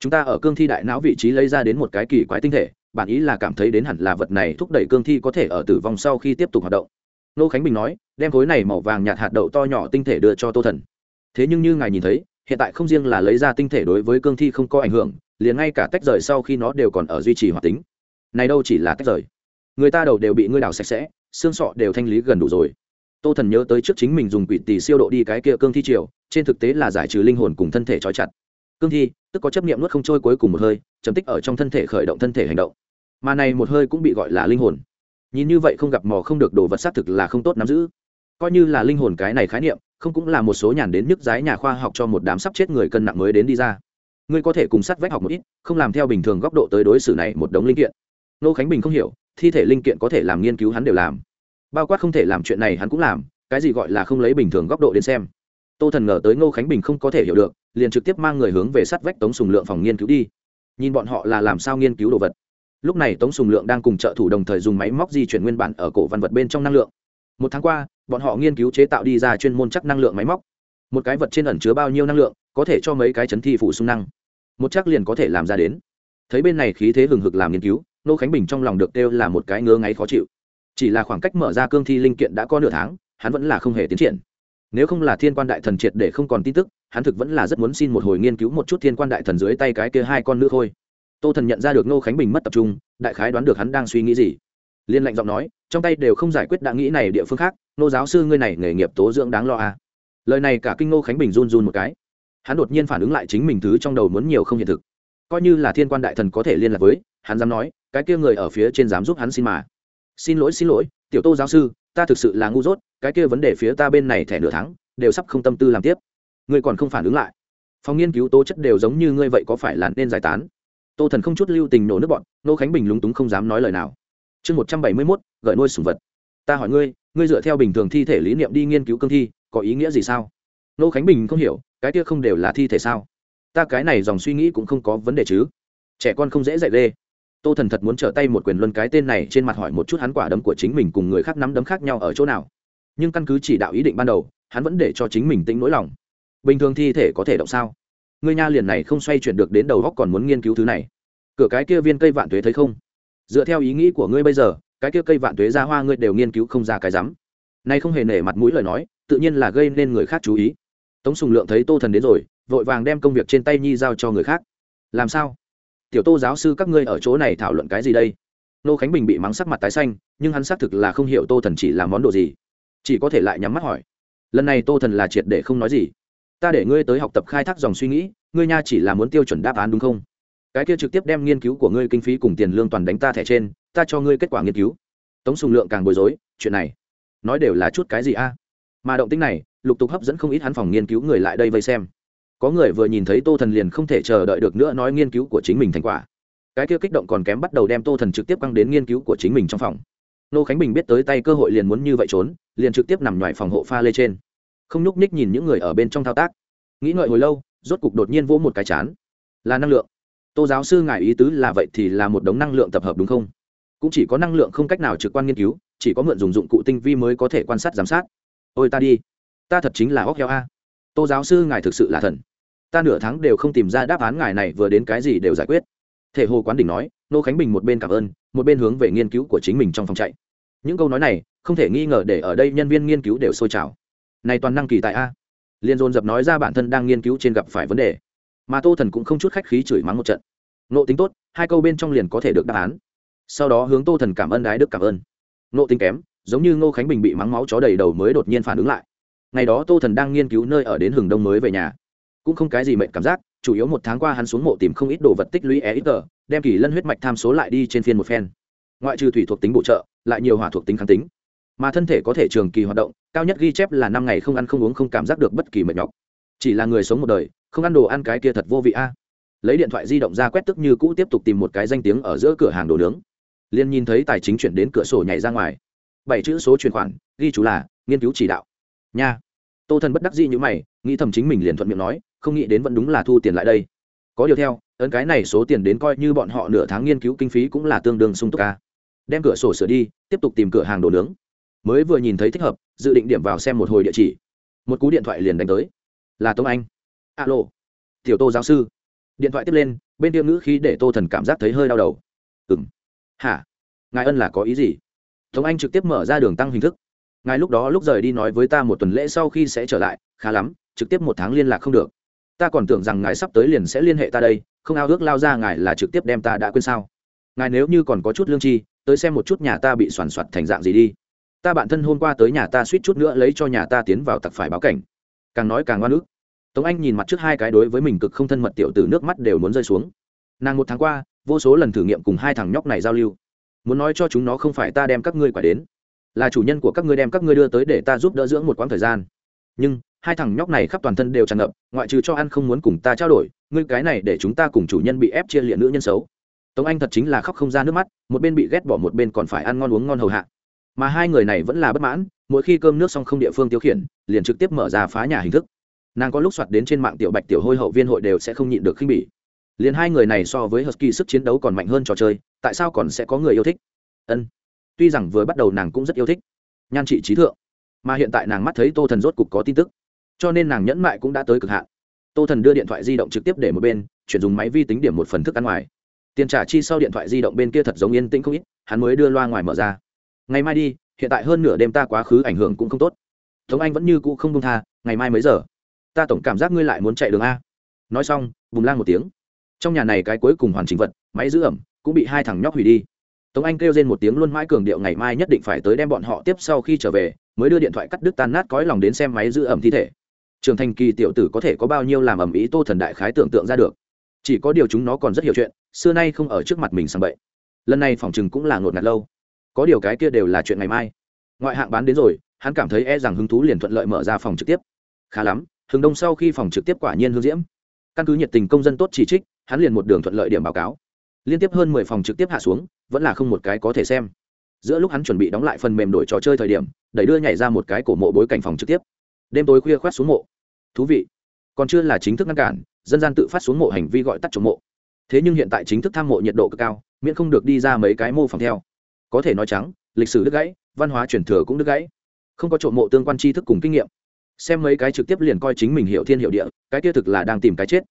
Chúng ta ở cương thi đại não vị trí lấy ra đến một cái kỳ quái tinh thể, bản ý là cảm thấy đến hẳn là vật này thúc đẩy cương thi có thể ở tử vong sau khi tiếp tục hoạt động. Nô khánh bình nói, đem khối này màu vàng nhạt hạt đậu to nhỏ tinh thể đưa cho tô thần. Thế nhưng như ngài nhìn thấy hiện tại không riêng là lấy ra tinh thể đối với cương thi không có ảnh hưởng, liền ngay cả tách rời sau khi nó đều còn ở duy trì hoạt tính. Này đâu chỉ là tách rời. Người ta đầu đều bị ngươi đào sạch sẽ, xương sọ đều thanh lý gần đủ rồi. Tô thần nhớ tới trước chính mình dùng quỷ tỳ siêu độ đi cái kia cương thi triều, trên thực tế là giải trừ linh hồn cùng thân thể trói chặt. Cương thi, tức có chấp nghiệm nuốt không trôi cuối cùng một hơi chấm tích ở trong thân thể khởi động thân thể hành động. Mà này một hơi cũng bị gọi là linh hồn. Nhìn như vậy không gặp mò không được đồ vật xác thực là không tốt nắm giữ. Coi như là linh hồn cái này khái niệm không cũng là một số nhàn đến nhức giái nhà khoa học cho một đám sắp chết người cân nặng mới đến đi ra. Ngươi có thể cùng sắt vách học một ít, không làm theo bình thường góc độ tới đối xử này một đống linh kiện. Nô khánh bình không hiểu, thi thể linh kiện có thể làm nghiên cứu hắn đều làm. Bao quát không thể làm chuyện này hắn cũng làm, cái gì gọi là không lấy bình thường góc độ đến xem. Tô thần ngờ tới ngô khánh bình không có thể hiểu được, liền trực tiếp mang người hướng về sát vách tống sùng lượng phòng nghiên cứu đi. Nhìn bọn họ là làm sao nghiên cứu đồ vật. Lúc này tống sùng lượng đang cùng trợ thủ đồng thời dùng máy móc di chuyển nguyên bản ở cổ văn vật bên trong năng lượng. Một tháng qua bọn họ nghiên cứu chế tạo đi ra chuyên môn chắc năng lượng máy móc. Một cái vật trên ẩn chứa bao nhiêu năng lượng, có thể cho mấy cái chấn thi phủ xung năng. Một chắc liền có thể làm ra đến. Thấy bên này khí thế hừng hực làm nghiên cứu, nô khánh bình trong lòng được kêu là một cái ngứa ngáy khó chịu. Chỉ là khoảng cách mở ra cương thi linh kiện đã có nửa tháng, hắn vẫn là không hề tiến triển. Nếu không là thiên quan đại thần triệt để không còn tin tức, hắn thực vẫn là rất muốn xin một hồi nghiên cứu một chút thiên quan đại thần dưới tay cái kia hai con nữ thôi. Tô thần nhận ra được nô khánh bình mất tập trung, đại khái đoán được hắn đang suy nghĩ gì liên lạnh giọng nói, trong tay đều không giải quyết đã nghĩ này địa phương khác, nô giáo sư ngươi này nghề nghiệp tố dưỡng đáng lo à. lời này cả kinh nô khánh bình run run một cái. Hắn đột nhiên phản ứng lại chính mình thứ trong đầu muốn nhiều không hiện thực. Coi như là thiên quan đại thần có thể liên lạc với, hắn dám nói, cái kia người ở phía trên dám giúp hắn xin mà. Xin lỗi xin lỗi, tiểu tô giáo sư, ta thực sự là ngu dốt, cái kia vấn đề phía ta bên này thẻ nửa tháng, đều sắp không tâm tư làm tiếp. Ngươi còn không phản ứng lại. Phòng nghiên cứu tố chất đều giống như ngươi vậy có phải là nên giải tán? Tô thần không chút lưu tình nổ nước bọn, nô khánh bình lúng túng không dám nói lời nào chương một trăm bảy mươi mốt, gợi nuôi sùng vật. Ta hỏi ngươi ngươi dựa theo bình thường thi thể lý niệm đi nghiên cứu cương thi, có ý nghĩa gì sao? Nô khánh bình không hiểu, cái kia không đều là thi thể sao? Ta cái này dòng suy nghĩ cũng không có vấn đề chứ. Trẻ con không dễ dạy ghê. Tô thần thật muốn trở tay một quyền luân cái tên này trên mặt hỏi một chút hắn quả đấm của chính mình cùng người khác nắm đấm khác nhau ở chỗ nào. Nhưng căn cứ chỉ đạo ý định ban đầu, hắn vẫn để cho chính mình tính nỗi lòng. Bình thường thi thể có thể động sao? Ngươi nha liền này không xoay chuyển được đến đầu góc còn muốn nghiên cứu thứ này. Cửa cái kia viên cây vạn tuế thấy không? Dựa theo ý nghĩ của ngươi bây giờ, cái kia cây vạn tuế ra hoa ngươi đều nghiên cứu không ra cái rắm. Nay không hề nể mặt mũi lời nói, tự nhiên là gây nên người khác chú ý. Tống sùng lượng thấy tô thần đến rồi, vội vàng đem công việc trên tay nhi giao cho người khác. Làm sao? Tiểu tô giáo sư các ngươi ở chỗ này thảo luận cái gì đây? Nô khánh bình bị mắng sắc mặt tái xanh, nhưng hắn xác thực là không hiểu tô thần chỉ làm món đồ gì. Chỉ có thể lại nhắm mắt hỏi. Lần này tô thần là triệt để không nói gì. Ta để ngươi tới học tập khai thác dòng suy nghĩ, ngươi nha chỉ là muốn tiêu chuẩn đáp án đúng không? Cái kia trực tiếp đem nghiên cứu của ngươi kinh phí cùng tiền lương toàn đánh ta thẻ trên, ta cho ngươi kết quả nghiên cứu. Tống sùng lượng càng bối rối, chuyện này nói đều là chút cái gì a? Mà động tính này, lục tục hấp dẫn không ít hắn phòng nghiên cứu người lại đây vây xem. Có người vừa nhìn thấy tô thần liền không thể chờ đợi được nữa nói nghiên cứu của chính mình thành quả. Cái kia kích động còn kém bắt đầu đem tô thần trực tiếp căng đến nghiên cứu của chính mình trong phòng. Nô khánh bình biết tới tay cơ hội liền muốn như vậy trốn, liền trực tiếp nằm ngoài phòng hộ pha lê trên. Không nhúc ních nhìn những người ở bên trong thao tác. Nghĩ ngợi hồi lâu, rốt cục đột nhiên vỗ một cái chán. Là năng lượng tô giáo sư ngài ý tứ là vậy thì là một đống năng lượng tập hợp đúng không? Cũng chỉ có năng lượng không cách nào trực quan nghiên cứu, chỉ có mượn dùng dụng cụ tinh vi mới có thể quan sát giám sát. Ôi ta đi, ta thật chính là óc heo a. Tô giáo sư ngài thực sự là thần. Ta nửa tháng đều không tìm ra đáp án ngài này vừa đến cái gì đều giải quyết. Thể hồ quán đỉnh nói, nô khánh bình một bên cảm ơn, một bên hướng về nghiên cứu của chính mình trong phòng chạy. Những câu nói này, không thể nghi ngờ để ở đây nhân viên nghiên cứu đều sôi trào. Này toàn năng kỳ tại a. Liên dồn dập nói ra bản thân đang nghiên cứu trên gặp phải vấn đề mà tô thần cũng không chút khách khí chửi mắng một trận. Nộ tính tốt, hai câu bên trong liền có thể được đáp án. Sau đó hướng tô thần cảm ơn đái đức cảm ơn. Nộ tính kém, giống như ngô khánh bình bị mắng máu chó đầy đầu mới đột nhiên phản ứng lại. Ngày đó tô thần đang nghiên cứu nơi ở đến hừng đông mới về nhà. Cũng không cái gì mệnh cảm giác, chủ yếu một tháng qua hắn xuống mộ tìm không ít đồ vật tích lũy e ít tờ, đem kỳ lân huyết mạch tham số lại đi trên phiên một phen. Ngoại trừ thủy thuộc tính bổ trợ, lại nhiều hỏa thuộc tính kháng tính. Mà thân thể có thể trường kỳ hoạt động, cao nhất ghi chép là năm ngày không ăn không uống không cảm giác được bất kỳ mệt nhọc chỉ là người sống một đời, không ăn đồ ăn cái kia thật vô vị a. Lấy điện thoại di động ra quét tức như cũ tiếp tục tìm một cái danh tiếng ở giữa cửa hàng đồ nướng. Liên nhìn thấy tài chính chuyển đến cửa sổ nhảy ra ngoài. Bảy chữ số chuyển khoản, ghi chú là, nghiên cứu chỉ đạo. Nha. Tô thần bất đắc dĩ như mày, nghĩ thầm chính mình liền thuận miệng nói, không nghĩ đến vẫn đúng là thu tiền lại đây. Có điều theo, ấn cái này số tiền đến coi như bọn họ nửa tháng nghiên cứu kinh phí cũng là tương đương sung túc ca đem cửa sổ sửa đi, tiếp tục tìm cửa hàng đồ nướng. Mới vừa nhìn thấy thích hợp, dự định điểm vào xem một hồi địa chỉ. Một cú điện thoại liền đánh tới là tống anh alo tiểu tô giáo sư điện thoại tiếp lên bên tiêu ngữ khi để tô thần cảm giác thấy hơi đau đầu ừng hả ngài ân là có ý gì tống anh trực tiếp mở ra đường tăng hình thức ngài lúc đó lúc rời đi nói với ta một tuần lễ sau khi sẽ trở lại khá lắm trực tiếp một tháng liên lạc không được ta còn tưởng rằng ngài sắp tới liền sẽ liên hệ ta đây không ao ước lao ra ngài là trực tiếp đem ta đã quên sao ngài nếu như còn có chút lương chi tới xem một chút nhà ta bị soàn soạt thành dạng gì đi ta bạn thân hôm qua tới nhà ta suýt chút nữa lấy cho nhà ta tiến vào tặc phải báo cảnh càng nói càng oan ức. Tống anh nhìn mặt trước hai cái đối với mình cực không thân mật tiểu từ nước mắt đều muốn rơi xuống. Nàng một tháng qua, vô số lần thử nghiệm cùng hai thằng nhóc này giao lưu. Muốn nói cho chúng nó không phải ta đem các ngươi quả đến, là chủ nhân của các ngươi đem các ngươi đưa tới để ta giúp đỡ dưỡng một quãng thời gian. Nhưng, hai thằng nhóc này khắp toàn thân đều tràn ngập, ngoại trừ cho ăn không muốn cùng ta trao đổi, ngươi cái này để chúng ta cùng chủ nhân bị ép chia liện nữ nhân xấu. Tống anh thật chính là khóc không ra nước mắt, một bên bị ghét bỏ một bên còn phải ăn ngon uống ngon hầu hạ mà hai người này vẫn là bất mãn, mỗi khi cơm nước xong không địa phương tiêu khiển, liền trực tiếp mở ra phá nhà hình thức. Nàng có lúc soạt đến trên mạng tiểu bạch tiểu hôi hậu viên hội đều sẽ không nhịn được khinh bỉ. Liền hai người này so với husky sức chiến đấu còn mạnh hơn trò chơi, tại sao còn sẽ có người yêu thích? Ân. Tuy rằng vừa bắt đầu nàng cũng rất yêu thích. Nhan trị trí thượng. Mà hiện tại nàng mắt thấy tô thần rốt cục có tin tức. Cho nên nàng nhẫn mại cũng đã tới cực hạn. Tô thần đưa điện thoại di động trực tiếp để một bên, chuyển dùng máy vi tính điểm một phần thức ăn ngoài. Tiền trả chi sau điện thoại di động bên kia thật giống yên tĩnh không ít, hắn mới đưa loa ngoài mở ra ngày mai đi, hiện tại hơn nửa đêm ta quá khứ ảnh hưởng cũng không tốt. Tống anh vẫn như cũ không đông tha, ngày mai mấy giờ? Ta tổng cảm giác ngươi lại muốn chạy đường a. Nói xong, bùng lang một tiếng. Trong nhà này cái cuối cùng hoàn chỉnh vật, máy giữ ẩm, cũng bị hai thằng nhóc hủy đi. Tống anh kêu lên một tiếng luôn mãi cường điệu ngày mai nhất định phải tới đem bọn họ tiếp sau khi trở về, mới đưa điện thoại cắt đứt tan nát cõi lòng đến xem máy giữ ẩm thi thể. Trường thành kỳ tiểu tử có thể có bao nhiêu làm ẩm ý tô thần đại khái tưởng tượng ra được. Chỉ có điều chúng nó còn rất hiểu chuyện, xưa nay không ở trước mặt mình sang bậy. Lần này phòng chừng cũng là ngột ngạt lâu có điều cái kia đều là chuyện ngày mai. Ngoại hạng bán đến rồi, hắn cảm thấy e rằng hứng thú liền thuận lợi mở ra phòng trực tiếp. Khá lắm hừng đông sau khi phòng trực tiếp quả nhiên hương diễm. Căn cứ nhiệt tình công dân tốt chỉ trích, hắn liền một đường thuận lợi điểm báo cáo. Liên tiếp hơn mười phòng trực tiếp hạ xuống, vẫn là không một cái có thể xem. Giữa lúc hắn chuẩn bị đóng lại phần mềm đổi trò chơi thời điểm, đẩy đưa nhảy ra một cái cổ mộ bối cảnh phòng trực tiếp. Đêm tối khuya khoát xuống mộ. Thú vị. Còn chưa là chính thức ngăn cản, dân gian tự phát xuống mộ hành vi gọi tắt chống mộ. Thế nhưng hiện tại chính thức tham mộ nhiệt độ cực cao, miễn không được đi ra mấy cái mô phòng theo có thể nói trắng, lịch sử đứt gãy, văn hóa truyền thừa cũng đứt gãy. Không có trộm mộ tương quan tri thức cùng kinh nghiệm. Xem mấy cái trực tiếp liền coi chính mình hiểu thiên hiểu địa, cái kia thực là đang tìm cái chết.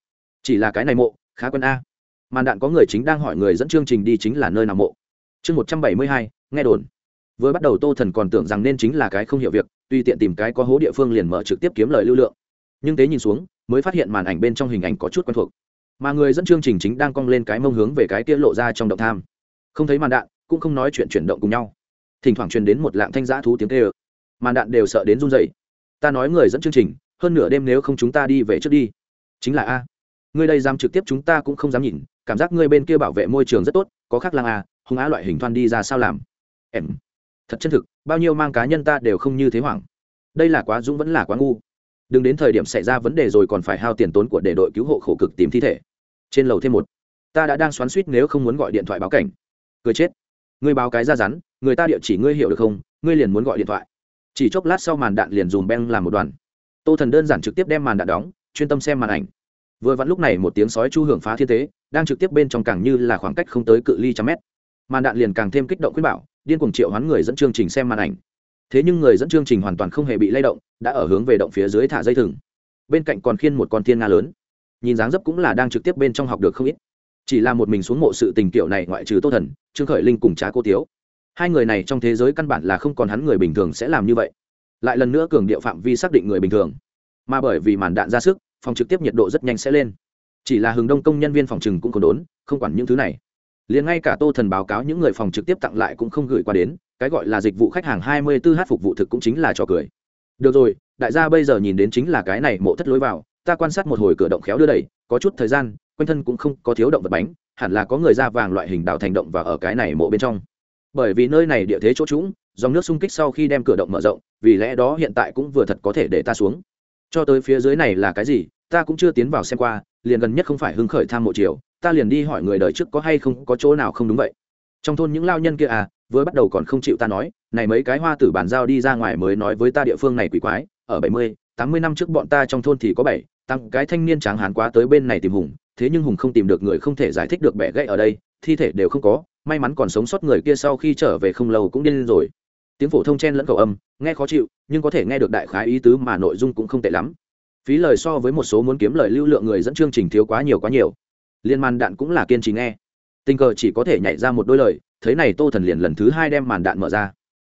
Chỉ là cái này mộ, khá quân a. Màn đạn có người chính đang hỏi người dẫn chương trình đi chính là nơi nào mộ. Chương một trăm bảy mươi hai, nghe đồn. Vừa bắt đầu tô thần còn tưởng rằng nên chính là cái không hiểu việc, tuy tiện tìm cái có hố địa phương liền mở trực tiếp kiếm lời lưu lượng. Nhưng tế nhìn xuống, mới phát hiện màn ảnh bên trong hình ảnh có chút quen thuộc. Mà người dẫn chương trình chính đang cong lên cái mông hướng về cái kia lộ ra trong động tham. Không thấy màn đạn cũng không nói chuyện chuyển động cùng nhau. Thỉnh thoảng truyền đến một lạng thanh giã thú tiếng tê ơ màn đạn đều sợ đến run dậy ta nói người dẫn chương trình, hơn nửa đêm nếu không chúng ta đi về trước đi. Chính là a. Ngươi đây dám trực tiếp chúng ta cũng không dám nhìn, cảm giác ngươi bên kia bảo vệ môi trường rất tốt, có khác lang a, hung á loại hình thoan đi ra sao làm? Em. Thật chân thực, bao nhiêu mang cá nhân ta đều không như thế hoảng. Đây là quá dũng vẫn là quá ngu. Đừng đến thời điểm xảy ra vấn đề rồi còn phải hao tiền tốn của để đội cứu hộ khổ cực tìm thi thể. Trên lầu thêm một. Ta đã đang xoắn suýt nếu không muốn gọi điện thoại báo cảnh. Cười chết ngươi báo cái ra rắn, người ta địa chỉ ngươi hiểu được không? Ngươi liền muốn gọi điện thoại. Chỉ chốc lát sau màn đạn liền dùm beng làm một đoàn. Tô thần đơn giản trực tiếp đem màn đạn đóng, chuyên tâm xem màn ảnh. Vừa vặn lúc này một tiếng sói chu hưởng phá thiên tế, đang trực tiếp bên trong càng như là khoảng cách không tới cự ly trăm mét. Màn đạn liền càng thêm kích động khuyên bảo, điên cuồng triệu hoán người dẫn chương trình xem màn ảnh. Thế nhưng người dẫn chương trình hoàn toàn không hề bị lay động, đã ở hướng về động phía dưới thả dây thừng. Bên cạnh còn khiên một con thiên nga lớn. Nhìn dáng dấp cũng là đang trực tiếp bên trong học được không ít. Chỉ là một mình xuống mộ sự tình kiểu này ngoại trừ tô thần trương khởi linh cùng trá cô tiếu. Hai người này trong thế giới căn bản là không còn hắn người bình thường sẽ làm như vậy. Lại lần nữa cường điệu phạm vi xác định người bình thường. Mà bởi vì màn đạn ra sức, phòng trực tiếp nhiệt độ rất nhanh sẽ lên. Chỉ là hướng đông công nhân viên phòng trừng cũng còn đốn, không quản những thứ này. Liền ngay cả tô thần báo cáo những người phòng trực tiếp tặng lại cũng không gửi qua đến, cái gọi là dịch vụ khách hàng 24h phục vụ thực cũng chính là trò cười. Được rồi, đại gia bây giờ nhìn đến chính là cái này mộ thất lối vào, ta quan sát một hồi cửa động khéo đưa đẩy, có chút thời gian, quanh thân cũng không có thiếu động vật bánh hẳn là có người ra vàng loại hình đào thành động và ở cái này mộ bên trong. Bởi vì nơi này địa thế chỗ trũng, dòng nước xung kích sau khi đem cửa động mở rộng, vì lẽ đó hiện tại cũng vừa thật có thể để ta xuống. Cho tới phía dưới này là cái gì, ta cũng chưa tiến vào xem qua, liền gần nhất không phải hưng khởi tham mộ chiều ta liền đi hỏi người đời trước có hay không có chỗ nào không đúng vậy. Trong thôn những lao nhân kia à vừa bắt đầu còn không chịu ta nói, này mấy cái hoa tử bàn giao đi ra ngoài mới nói với ta địa phương này quỷ quái, ở bảy mươi, tám mươi năm trước bọn ta trong thôn thì có bảy tăng cái thanh niên tráng hán quá tới bên này tìm hùng, thế nhưng hùng không tìm được người không thể giải thích được bẻ gãy ở đây, thi thể đều không có, may mắn còn sống sót người kia sau khi trở về không lâu cũng điên lên rồi. Tiếng phổ thông chen lẫn cầu âm, nghe khó chịu, nhưng có thể nghe được đại khái ý tứ mà nội dung cũng không tệ lắm. Phí lời so với một số muốn kiếm lời lưu lượng người dẫn chương trình thiếu quá nhiều quá nhiều. Liên màn đạn cũng là kiên trì nghe. Tình cờ chỉ có thể nhảy ra một đôi lời, thấy này tô thần liền lần thứ hai đem màn đạn mở ra.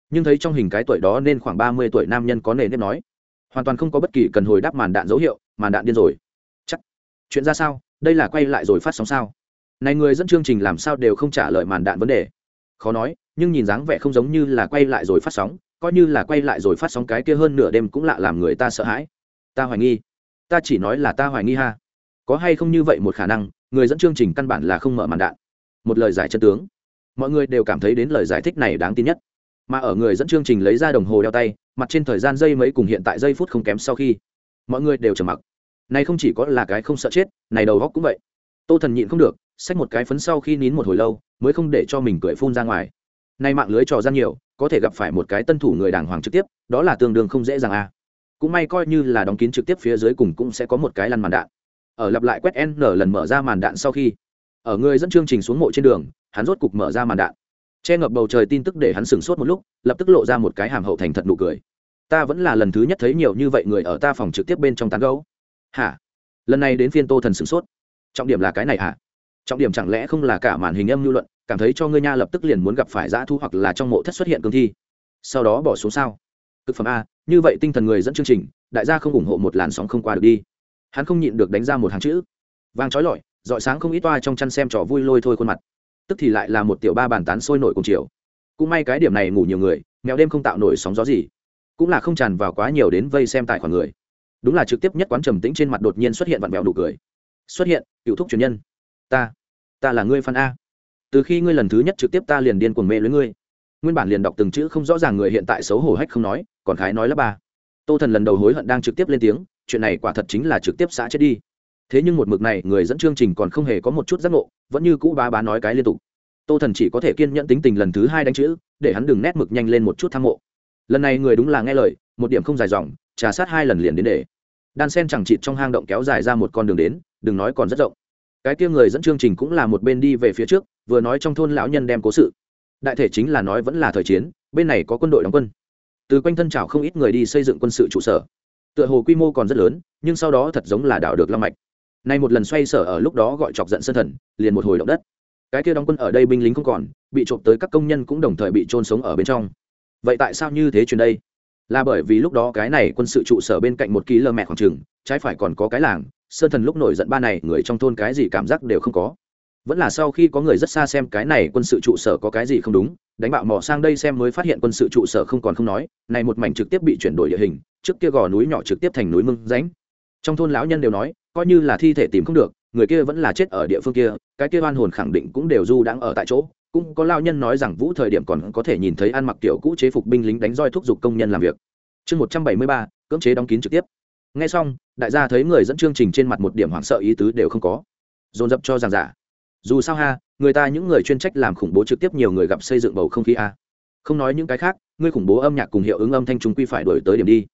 Nhưng thấy trong hình cái tuổi đó nên khoảng ba mươi tuổi nam nhân có nề nếp nói hoàn toàn không có bất kỳ cần hồi đáp màn đạn dấu hiệu, màn đạn điên rồi. Chắc. Chuyện ra sao? Đây là quay lại rồi phát sóng sao? Này người dẫn chương trình làm sao đều không trả lời màn đạn vấn đề. Khó nói, nhưng nhìn dáng vẻ không giống như là quay lại rồi phát sóng, coi như là quay lại rồi phát sóng cái kia hơn nửa đêm cũng lạ làm người ta sợ hãi. Ta hoài nghi. Ta chỉ nói là ta hoài nghi ha. Có hay không như vậy một khả năng, người dẫn chương trình căn bản là không mở màn đạn. Một lời giải chân tướng. Mọi người đều cảm thấy đến lời giải thích này đáng tin nhất. Mà ở người dẫn chương trình lấy ra đồng hồ đeo tay mặt trên thời gian giây mấy cùng hiện tại giây phút không kém sau khi. Mọi người đều trầm mặc. Này không chỉ có là cái không sợ chết, này đầu góc cũng vậy. Tô thần nhịn không được, xách một cái phấn sau khi nín một hồi lâu, mới không để cho mình cười phun ra ngoài. Nay mạng lưới trò gian nhiều, có thể gặp phải một cái tân thủ người đàng hoàng trực tiếp, đó là tương đương không dễ dàng à cũng may coi như là đóng kín trực tiếp phía dưới cùng cũng sẽ có một cái lăn màn đạn. Ở lặp lại quét n lần mở ra màn đạn sau khi, ở người dẫn chương trình xuống mộ trên đường, hắn rốt cục mở ra màn đạn che ngập bầu trời tin tức để hắn sửng sốt một lúc, lập tức lộ ra một cái hàm hậu thành thật nụ cười. Ta vẫn là lần thứ nhất thấy nhiều như vậy người ở ta phòng trực tiếp bên trong tán gấu hả? Lần này đến phiên tô thần sửng sốt. Trọng điểm là cái này hả? Trọng điểm chẳng lẽ không là cả màn hình âm lưu luận, cảm thấy cho ngươi nha lập tức liền muốn gặp phải dã thu hoặc là trong mộ thất xuất hiện cương thi. Sau đó bỏ xuống sao? Thực phẩm a, như vậy tinh thần người dẫn chương trình, đại gia không ủng hộ một làn sóng không qua được đi. Hắn không nhịn được đánh ra một hàng chữ. Vàng trói lọi dọi sáng không ít toa trong chăn xem trò vui lôi thôi khuôn mặt tức thì lại là một tiểu ba bàn tán sôi nổi cùng chiều. Cũng may cái điểm này ngủ nhiều người, mèo đêm không tạo nổi sóng gió gì. Cũng là không tràn vào quá nhiều đến vây xem tài khoản người. Đúng là trực tiếp nhất quán trầm tĩnh trên mặt đột nhiên xuất hiện vặn vẹo đủ cười. Xuất hiện, cựu thúc truyền nhân. Ta ta là ngươi phan a. Từ khi ngươi lần thứ nhất trực tiếp ta liền điên cuồng mê lưới ngươi. Nguyên bản liền đọc từng chữ không rõ ràng người hiện tại xấu hổ hách không nói, còn khái nói là ba. Tô thần lần đầu hối hận đang trực tiếp lên tiếng, chuyện này quả thật chính là trực tiếp xã chết đi thế nhưng một mực này, người dẫn chương trình còn không hề có một chút giác ngộ, vẫn như cũ ba bá nói cái liên tục. Tô thần chỉ có thể kiên nhẫn tính tình lần thứ hai đánh chữ, để hắn đừng nét mực nhanh lên một chút tham mộ lần này người đúng là nghe lời, một điểm không dài dòng, trà sát hai lần liền đến để. Đan sen chẳng chịt trong hang động kéo dài ra một con đường đến, đừng nói còn rất rộng. Cái kia người dẫn chương trình cũng là một bên đi về phía trước, vừa nói trong thôn lão nhân đem cố sự. Đại thể chính là nói vẫn là thời chiến, bên này có quân đội đóng quân. Từ quanh thân trào không ít người đi xây dựng quân sự trụ sở. Tựa hồ quy mô còn rất lớn, nhưng sau đó thật giống là đảo được long mạch nay một lần xoay sở ở lúc đó gọi chọc giận sân thần, liền một hồi động đất. Cái kia đóng quân ở đây binh lính không còn, bị trộm tới các công nhân cũng đồng thời bị trôn sống ở bên trong. Vậy tại sao như thế chuyện đây? Là bởi vì lúc đó cái này quân sự trụ sở bên cạnh một ký lơ mẹ khoảng trường trái phải còn có cái làng, sơn thần lúc nổi giận ba này, người trong thôn cái gì cảm giác đều không có. Vẫn là sau khi có người rất xa xem cái này quân sự trụ sở có cái gì không đúng, đánh bạo mò sang đây xem mới phát hiện quân sự trụ sở không còn không nói, này một mảnh trực tiếp bị chuyển đổi địa hình, trước kia gò núi nhỏ trực tiếp thành núi mưng ránh trong thôn lão nhân đều nói coi như là thi thể tìm không được, người kia vẫn là chết ở địa phương kia, cái kia oan hồn khẳng định cũng đều du đang ở tại chỗ. Cũng có lao nhân nói rằng vũ thời điểm còn có thể nhìn thấy ăn mặc tiểu cũ chế phục binh lính đánh roi thúc giục công nhân làm việc. Chương một trăm bảy mươi ba, cưỡng chế đóng kín trực tiếp. Ngay xong, đại gia thấy người dẫn chương trình trên mặt một điểm hoảng sợ ý tứ đều không có. Dồn dập cho rằng giả. Dù sao ha, người ta những người chuyên trách làm khủng bố trực tiếp nhiều người gặp xây dựng bầu không khí a. Không nói những cái khác, ngươi khủng bố âm nhạc cùng hiệu ứng âm thanh chúng quy phải đổi tới điểm đi.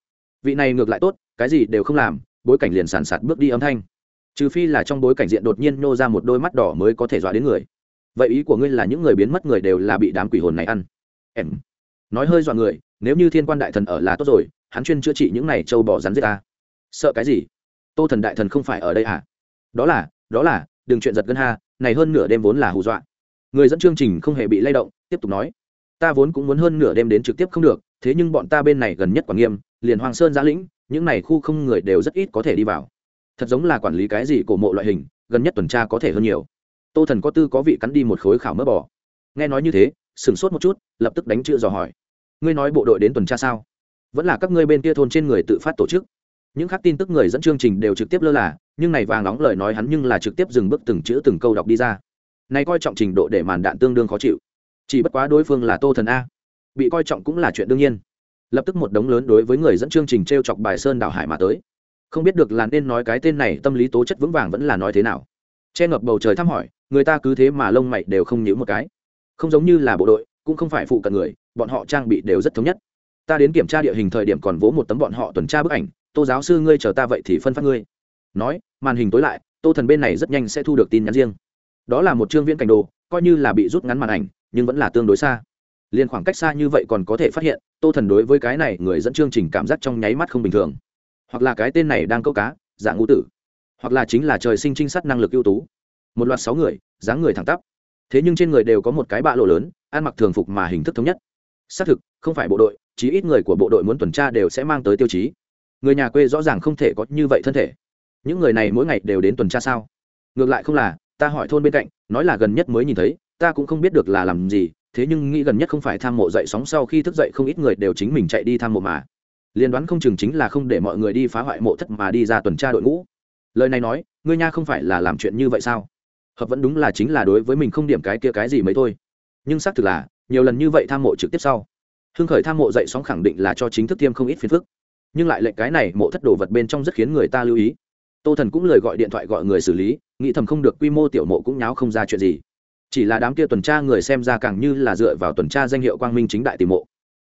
Vị này ngược lại tốt, cái gì đều không làm bối cảnh liền sản sạt bước đi âm thanh. Trừ phi là trong bối cảnh diện đột nhiên nô ra một đôi mắt đỏ mới có thể dọa đến người. Vậy ý của ngươi là những người biến mất người đều là bị đám quỷ hồn này ăn? Em. Nói hơi dọa người, nếu như thiên quan đại thần ở là tốt rồi, hắn chuyên chữa trị những này trâu bỏ rắn giết ta. Sợ cái gì? Tô thần đại thần không phải ở đây à? Đó là đó là, đừng chuyện giật gân ha, này hơn nửa đêm vốn là hù dọa. Người dẫn chương trình không hề bị lay động, tiếp tục nói. Ta vốn cũng muốn hơn nửa đêm đến trực tiếp không được, thế nhưng bọn ta bên này gần nhất quản nghiêm, liền hoàng sơn giã lĩnh những này khu không người đều rất ít có thể đi vào. Thật giống là quản lý cái gì cổ mộ loại hình, gần nhất tuần tra có thể hơn nhiều. Tô thần có tư có vị cắn đi một khối khảo mỡ bò. Nghe nói như thế, sửng sốt một chút, lập tức đánh chữ dò hỏi. Ngươi nói bộ đội đến tuần tra sao? Vẫn là các ngươi bên kia thôn trên người tự phát tổ chức. Những khác tin tức người dẫn chương trình đều trực tiếp lơ là, nhưng này vàng nóng lời nói hắn nhưng là trực tiếp dừng bước từng chữ từng câu đọc đi ra. Này coi trọng trình độ để màn đạn tương đương khó chịu. Chỉ bất quá đối phương là tô thần a. Bị coi trọng cũng là chuyện đương nhiên lập tức một đống lớn đối với người dẫn chương trình t r e o chọc bài sơn đảo hải mà tới. Không biết được là nên nói cái tên này, tâm lý tố chất vững vàng vẫn là nói thế nào. Che ngập bầu trời thăm hỏi, người ta cứ thế mà lông mày đều không nhíu một cái. Không giống như là bộ đội, cũng không phải phụ cận người, bọn họ trang bị đều rất thống nhất. Ta đến kiểm tra địa hình thời điểm còn vỗ một tấm bọn họ tuần tra bức ảnh, tô giáo sư, ngươi chờ ta vậy thì phân phát ngươi. Nói, màn hình tối lại, tô thần bên này rất nhanh sẽ thu được tin nhắn riêng. Đó là một chương viễn cảnh đồ, coi như là bị rút ngắn màn ảnh, nhưng vẫn là tương đối xa liền khoảng cách xa như vậy còn có thể phát hiện, tô thần đối với cái này người dẫn chương trình cảm giác trong nháy mắt không bình thường. Hoặc là cái tên này đang câu cá dạng ngũ tử. Hoặc là chính là trời sinh trinh sát năng lực ưu tú. Một loạt sáu người, dáng người thẳng tắp. Thế nhưng trên người đều có một cái bạ lộ lớn, ăn mặc thường phục mà hình thức thống nhất. Xác thực, không phải bộ đội, chí ít người của bộ đội muốn tuần tra đều sẽ mang tới tiêu chí. Người nhà quê rõ ràng không thể có như vậy thân thể. Những người này mỗi ngày đều đến tuần tra sao? Ngược lại không là, ta hỏi thôn bên cạnh, nói là gần nhất mới nhìn thấy, ta cũng không biết được là làm gì thế nhưng nghĩ gần nhất không phải tham mộ dậy sóng sau khi thức dậy không ít người đều chính mình chạy đi tham mộ mà. Liên đoán không chừng chính là không để mọi người đi phá hoại mộ thất mà đi ra tuần tra đội ngũ. Lời này nói, ngươi nha không phải là làm chuyện như vậy sao? Hợp vẫn đúng là chính là đối với mình không điểm cái kia cái gì mấy thôi. Nhưng xác thực là, nhiều lần như vậy tham mộ trực tiếp sau, hưng khởi tham mộ dậy sóng khẳng định là cho chính thức tiêm không ít phiền phức. Nhưng lại lệnh cái này mộ thất đồ vật bên trong rất khiến người ta lưu ý. Tô thần cũng lời gọi điện thoại gọi người xử lý, nghĩ thầm không được quy mô tiểu mộ cũng nháo không ra chuyện gì chỉ là đám kia tuần tra người xem ra càng như là dựa vào tuần tra danh hiệu quang minh chính đại tìm mộ.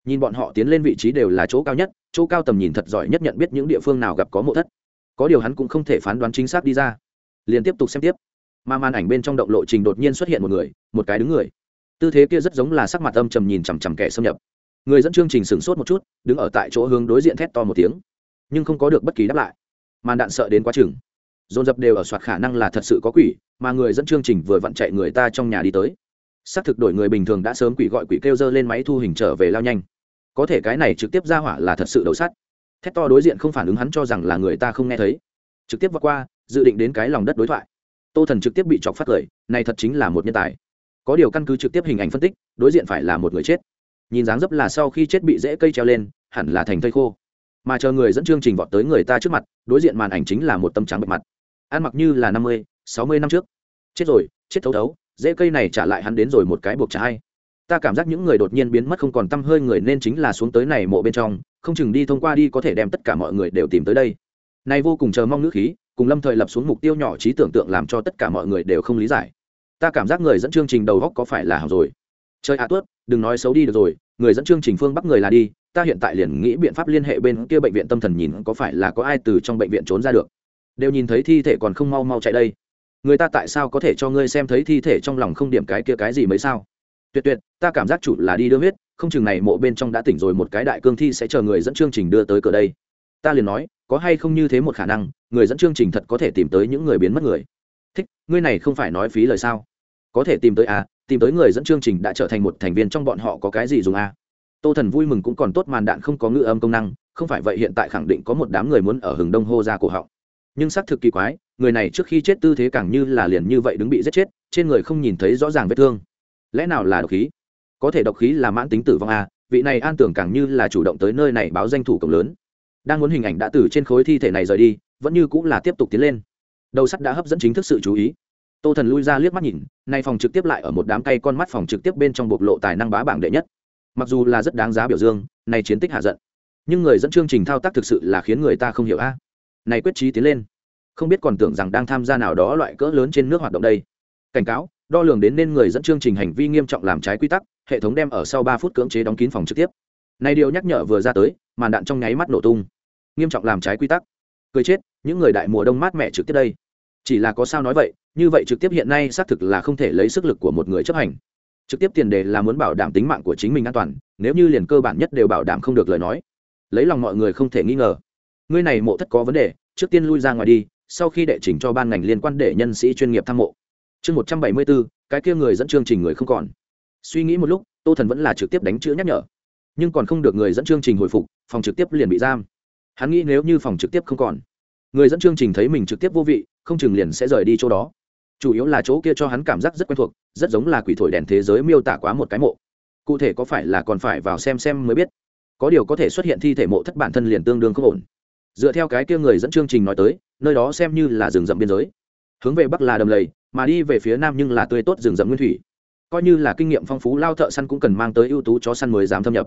Nhìn bọn họ tiến lên vị trí đều là chỗ cao nhất, chỗ cao tầm nhìn thật giỏi nhất nhận biết những địa phương nào gặp có mộ thất. Có điều hắn cũng không thể phán đoán chính xác đi ra. Liền tiếp tục xem tiếp. Mà màn ảnh bên trong động lộ trình đột nhiên xuất hiện một người, một cái đứng người. Tư thế kia rất giống là sắc mặt âm trầm nhìn chằm chằm kẻ xâm nhập. Người dẫn chương trình sửng sốt một chút, đứng ở tại chỗ hướng đối diện thét to một tiếng. Nhưng không có được bất kỳ đáp lại. Màn đạn sợ đến quá chừng dồn dập đều ở soạt khả năng là thật sự có quỷ, mà người dẫn chương trình vừa vặn chạy người ta trong nhà đi tới. Xác thực đổi người bình thường đã sớm quỷ gọi quỷ kêu dơ lên máy thu hình trở về lao nhanh. Có thể cái này trực tiếp ra hỏa là thật sự đầu sắt. Thét to đối diện không phản ứng hắn cho rằng là người ta không nghe thấy. Trực tiếp vượt qua, dự định đến cái lòng đất đối thoại. Tô thần trực tiếp bị chọc phát cười, này thật chính là một nhân tài. Có điều căn cứ trực tiếp hình ảnh phân tích, đối diện phải là một người chết. Nhìn dáng dấp là sau khi chết bị dễ cây treo lên, hẳn là thành thây khô. Mà chờ người dẫn chương trình vọt tới người ta trước mặt, đối diện màn ảnh chính là một tâm trắng bệ mặt ăn mặc như là năm mươi, sáu mươi năm trước. Chết rồi, chết thấu thấu dễ cây này trả lại hắn đến rồi một cái buộc trả hay. Ta cảm giác những người đột nhiên biến mất không còn t hơi người nên chính là xuống tới này mộ bên trong, không chừng đi thông qua đi có thể đem tất cả mọi người đều tìm tới đây. Này vô cùng chờ mong nước khí, cùng lâm thời lập xuống mục tiêu nhỏ trí tưởng tượng làm cho tất cả mọi người đều không lý giải. Ta cảm giác người dẫn chương trình đầu góc có phải là hỏng rồi. Chơi hạ tuất đừng nói xấu đi được rồi, người dẫn chương trình phương bắc người là đi, ta hiện tại liền nghĩ biện pháp liên hệ bên kia bệnh viện tâm thần nhìn có phải là có ai từ trong bệnh viện trốn ra được đều nhìn thấy thi thể còn không mau mau chạy đây. Người ta tại sao có thể cho ngươi xem thấy thi thể trong lòng không điểm cái kia cái gì mới sao? Tuyệt tuyệt, ta cảm giác chủ là đi đưa huyết, không chừng này mộ bên trong đã tỉnh rồi một cái đại cương thi sẽ chờ người dẫn chương trình đưa tới cửa đây. Ta liền nói, có hay không như thế một khả năng, người dẫn chương trình thật có thể tìm tới những người biến mất người? Thích, ngươi này không phải nói phí lời sao? Có thể tìm tới à tìm tới người dẫn chương trình đã trở thành một thành viên trong bọn họ có cái gì dùng à? Tô thần vui mừng cũng còn tốt màn đạn không có ngữ âm công năng, không phải vậy hiện tại khẳng định có một đám người muốn ở hừng đông hô ra cổ họng nhưng xác thực kỳ quái, người này trước khi chết tư thế càng như là liền như vậy đứng bị giết chết, trên người không nhìn thấy rõ ràng vết thương. Lẽ nào là độc khí? Có thể độc khí là mãn tính tử vong à vị này an tưởng càng như là chủ động tới nơi này báo danh thủ cộng lớn. Đang muốn hình ảnh đã từ trên khối thi thể này rời đi, vẫn như cũng là tiếp tục tiến lên. Đầu sắt đã hấp dẫn chính thức sự chú ý. Tô thần lui ra liếc mắt nhìn, nay phòng trực tiếp lại ở một đám cây con mắt phòng trực tiếp bên trong bộc lộ tài năng bá bảng đệ nhất. Mặc dù là rất đáng giá biểu dương này chiến tích hạ giận. Nhưng người dẫn chương trình thao tác thực sự là khiến người ta không hiểu a này quyết trí tiến lên. Không biết còn tưởng rằng đang tham gia nào đó loại cỡ lớn trên nước hoạt động đây. Cảnh cáo, đo lường đến nên người dẫn chương trình hành vi nghiêm trọng làm trái quy tắc, hệ thống đem ở sau ba phút cưỡng chế đóng kín phòng trực tiếp. Này điều nhắc nhở vừa ra tới, màn đạn trong nháy mắt nổ tung. Nghiêm trọng làm trái quy tắc. Cười chết, những người đại mùa đông mát mẹ trực tiếp đây. Chỉ là có sao nói vậy, như vậy trực tiếp hiện nay xác thực là không thể lấy sức lực của một người chấp hành. Trực tiếp tiền đề là muốn bảo đảm tính mạng của chính mình an toàn, nếu như liền cơ bản nhất đều bảo đảm không được lời nói. Lấy lòng mọi người không thể nghi ngờ ngươi này mộ thất có vấn đề, trước tiên lui ra ngoài đi, sau khi đệ trình cho ban ngành liên quan để nhân sĩ chuyên nghiệp tham mộ. Chương một trăm bảy mươi bốn, cái kia người dẫn chương trình người không còn. Suy nghĩ một lúc, tô thần vẫn là trực tiếp đánh chữ nhắc nhở. Nhưng còn không được người dẫn chương trình hồi phục, phòng trực tiếp liền bị giam. Hắn nghĩ nếu như phòng trực tiếp không còn, người dẫn chương trình thấy mình trực tiếp vô vị, không chừng liền sẽ rời đi chỗ đó. Chủ yếu là chỗ kia cho hắn cảm giác rất quen thuộc, rất giống là quỷ thổi đèn thế giới miêu tả quá một cái mộ. Cụ thể có phải là còn phải vào xem xem mới biết. Có điều có thể xuất hiện thi thể mộ thất bản thân liền tương đương không ổn dựa theo cái kia người dẫn chương trình nói tới, nơi đó xem như là rừng rậm biên giới. Hướng về bắc là đầm lầy, mà đi về phía nam nhưng là tươi tốt rừng rậm nguyên thủy. Coi như là kinh nghiệm phong phú, lao thợ săn cũng cần mang tới ưu tú chó săn mới dám thâm nhập.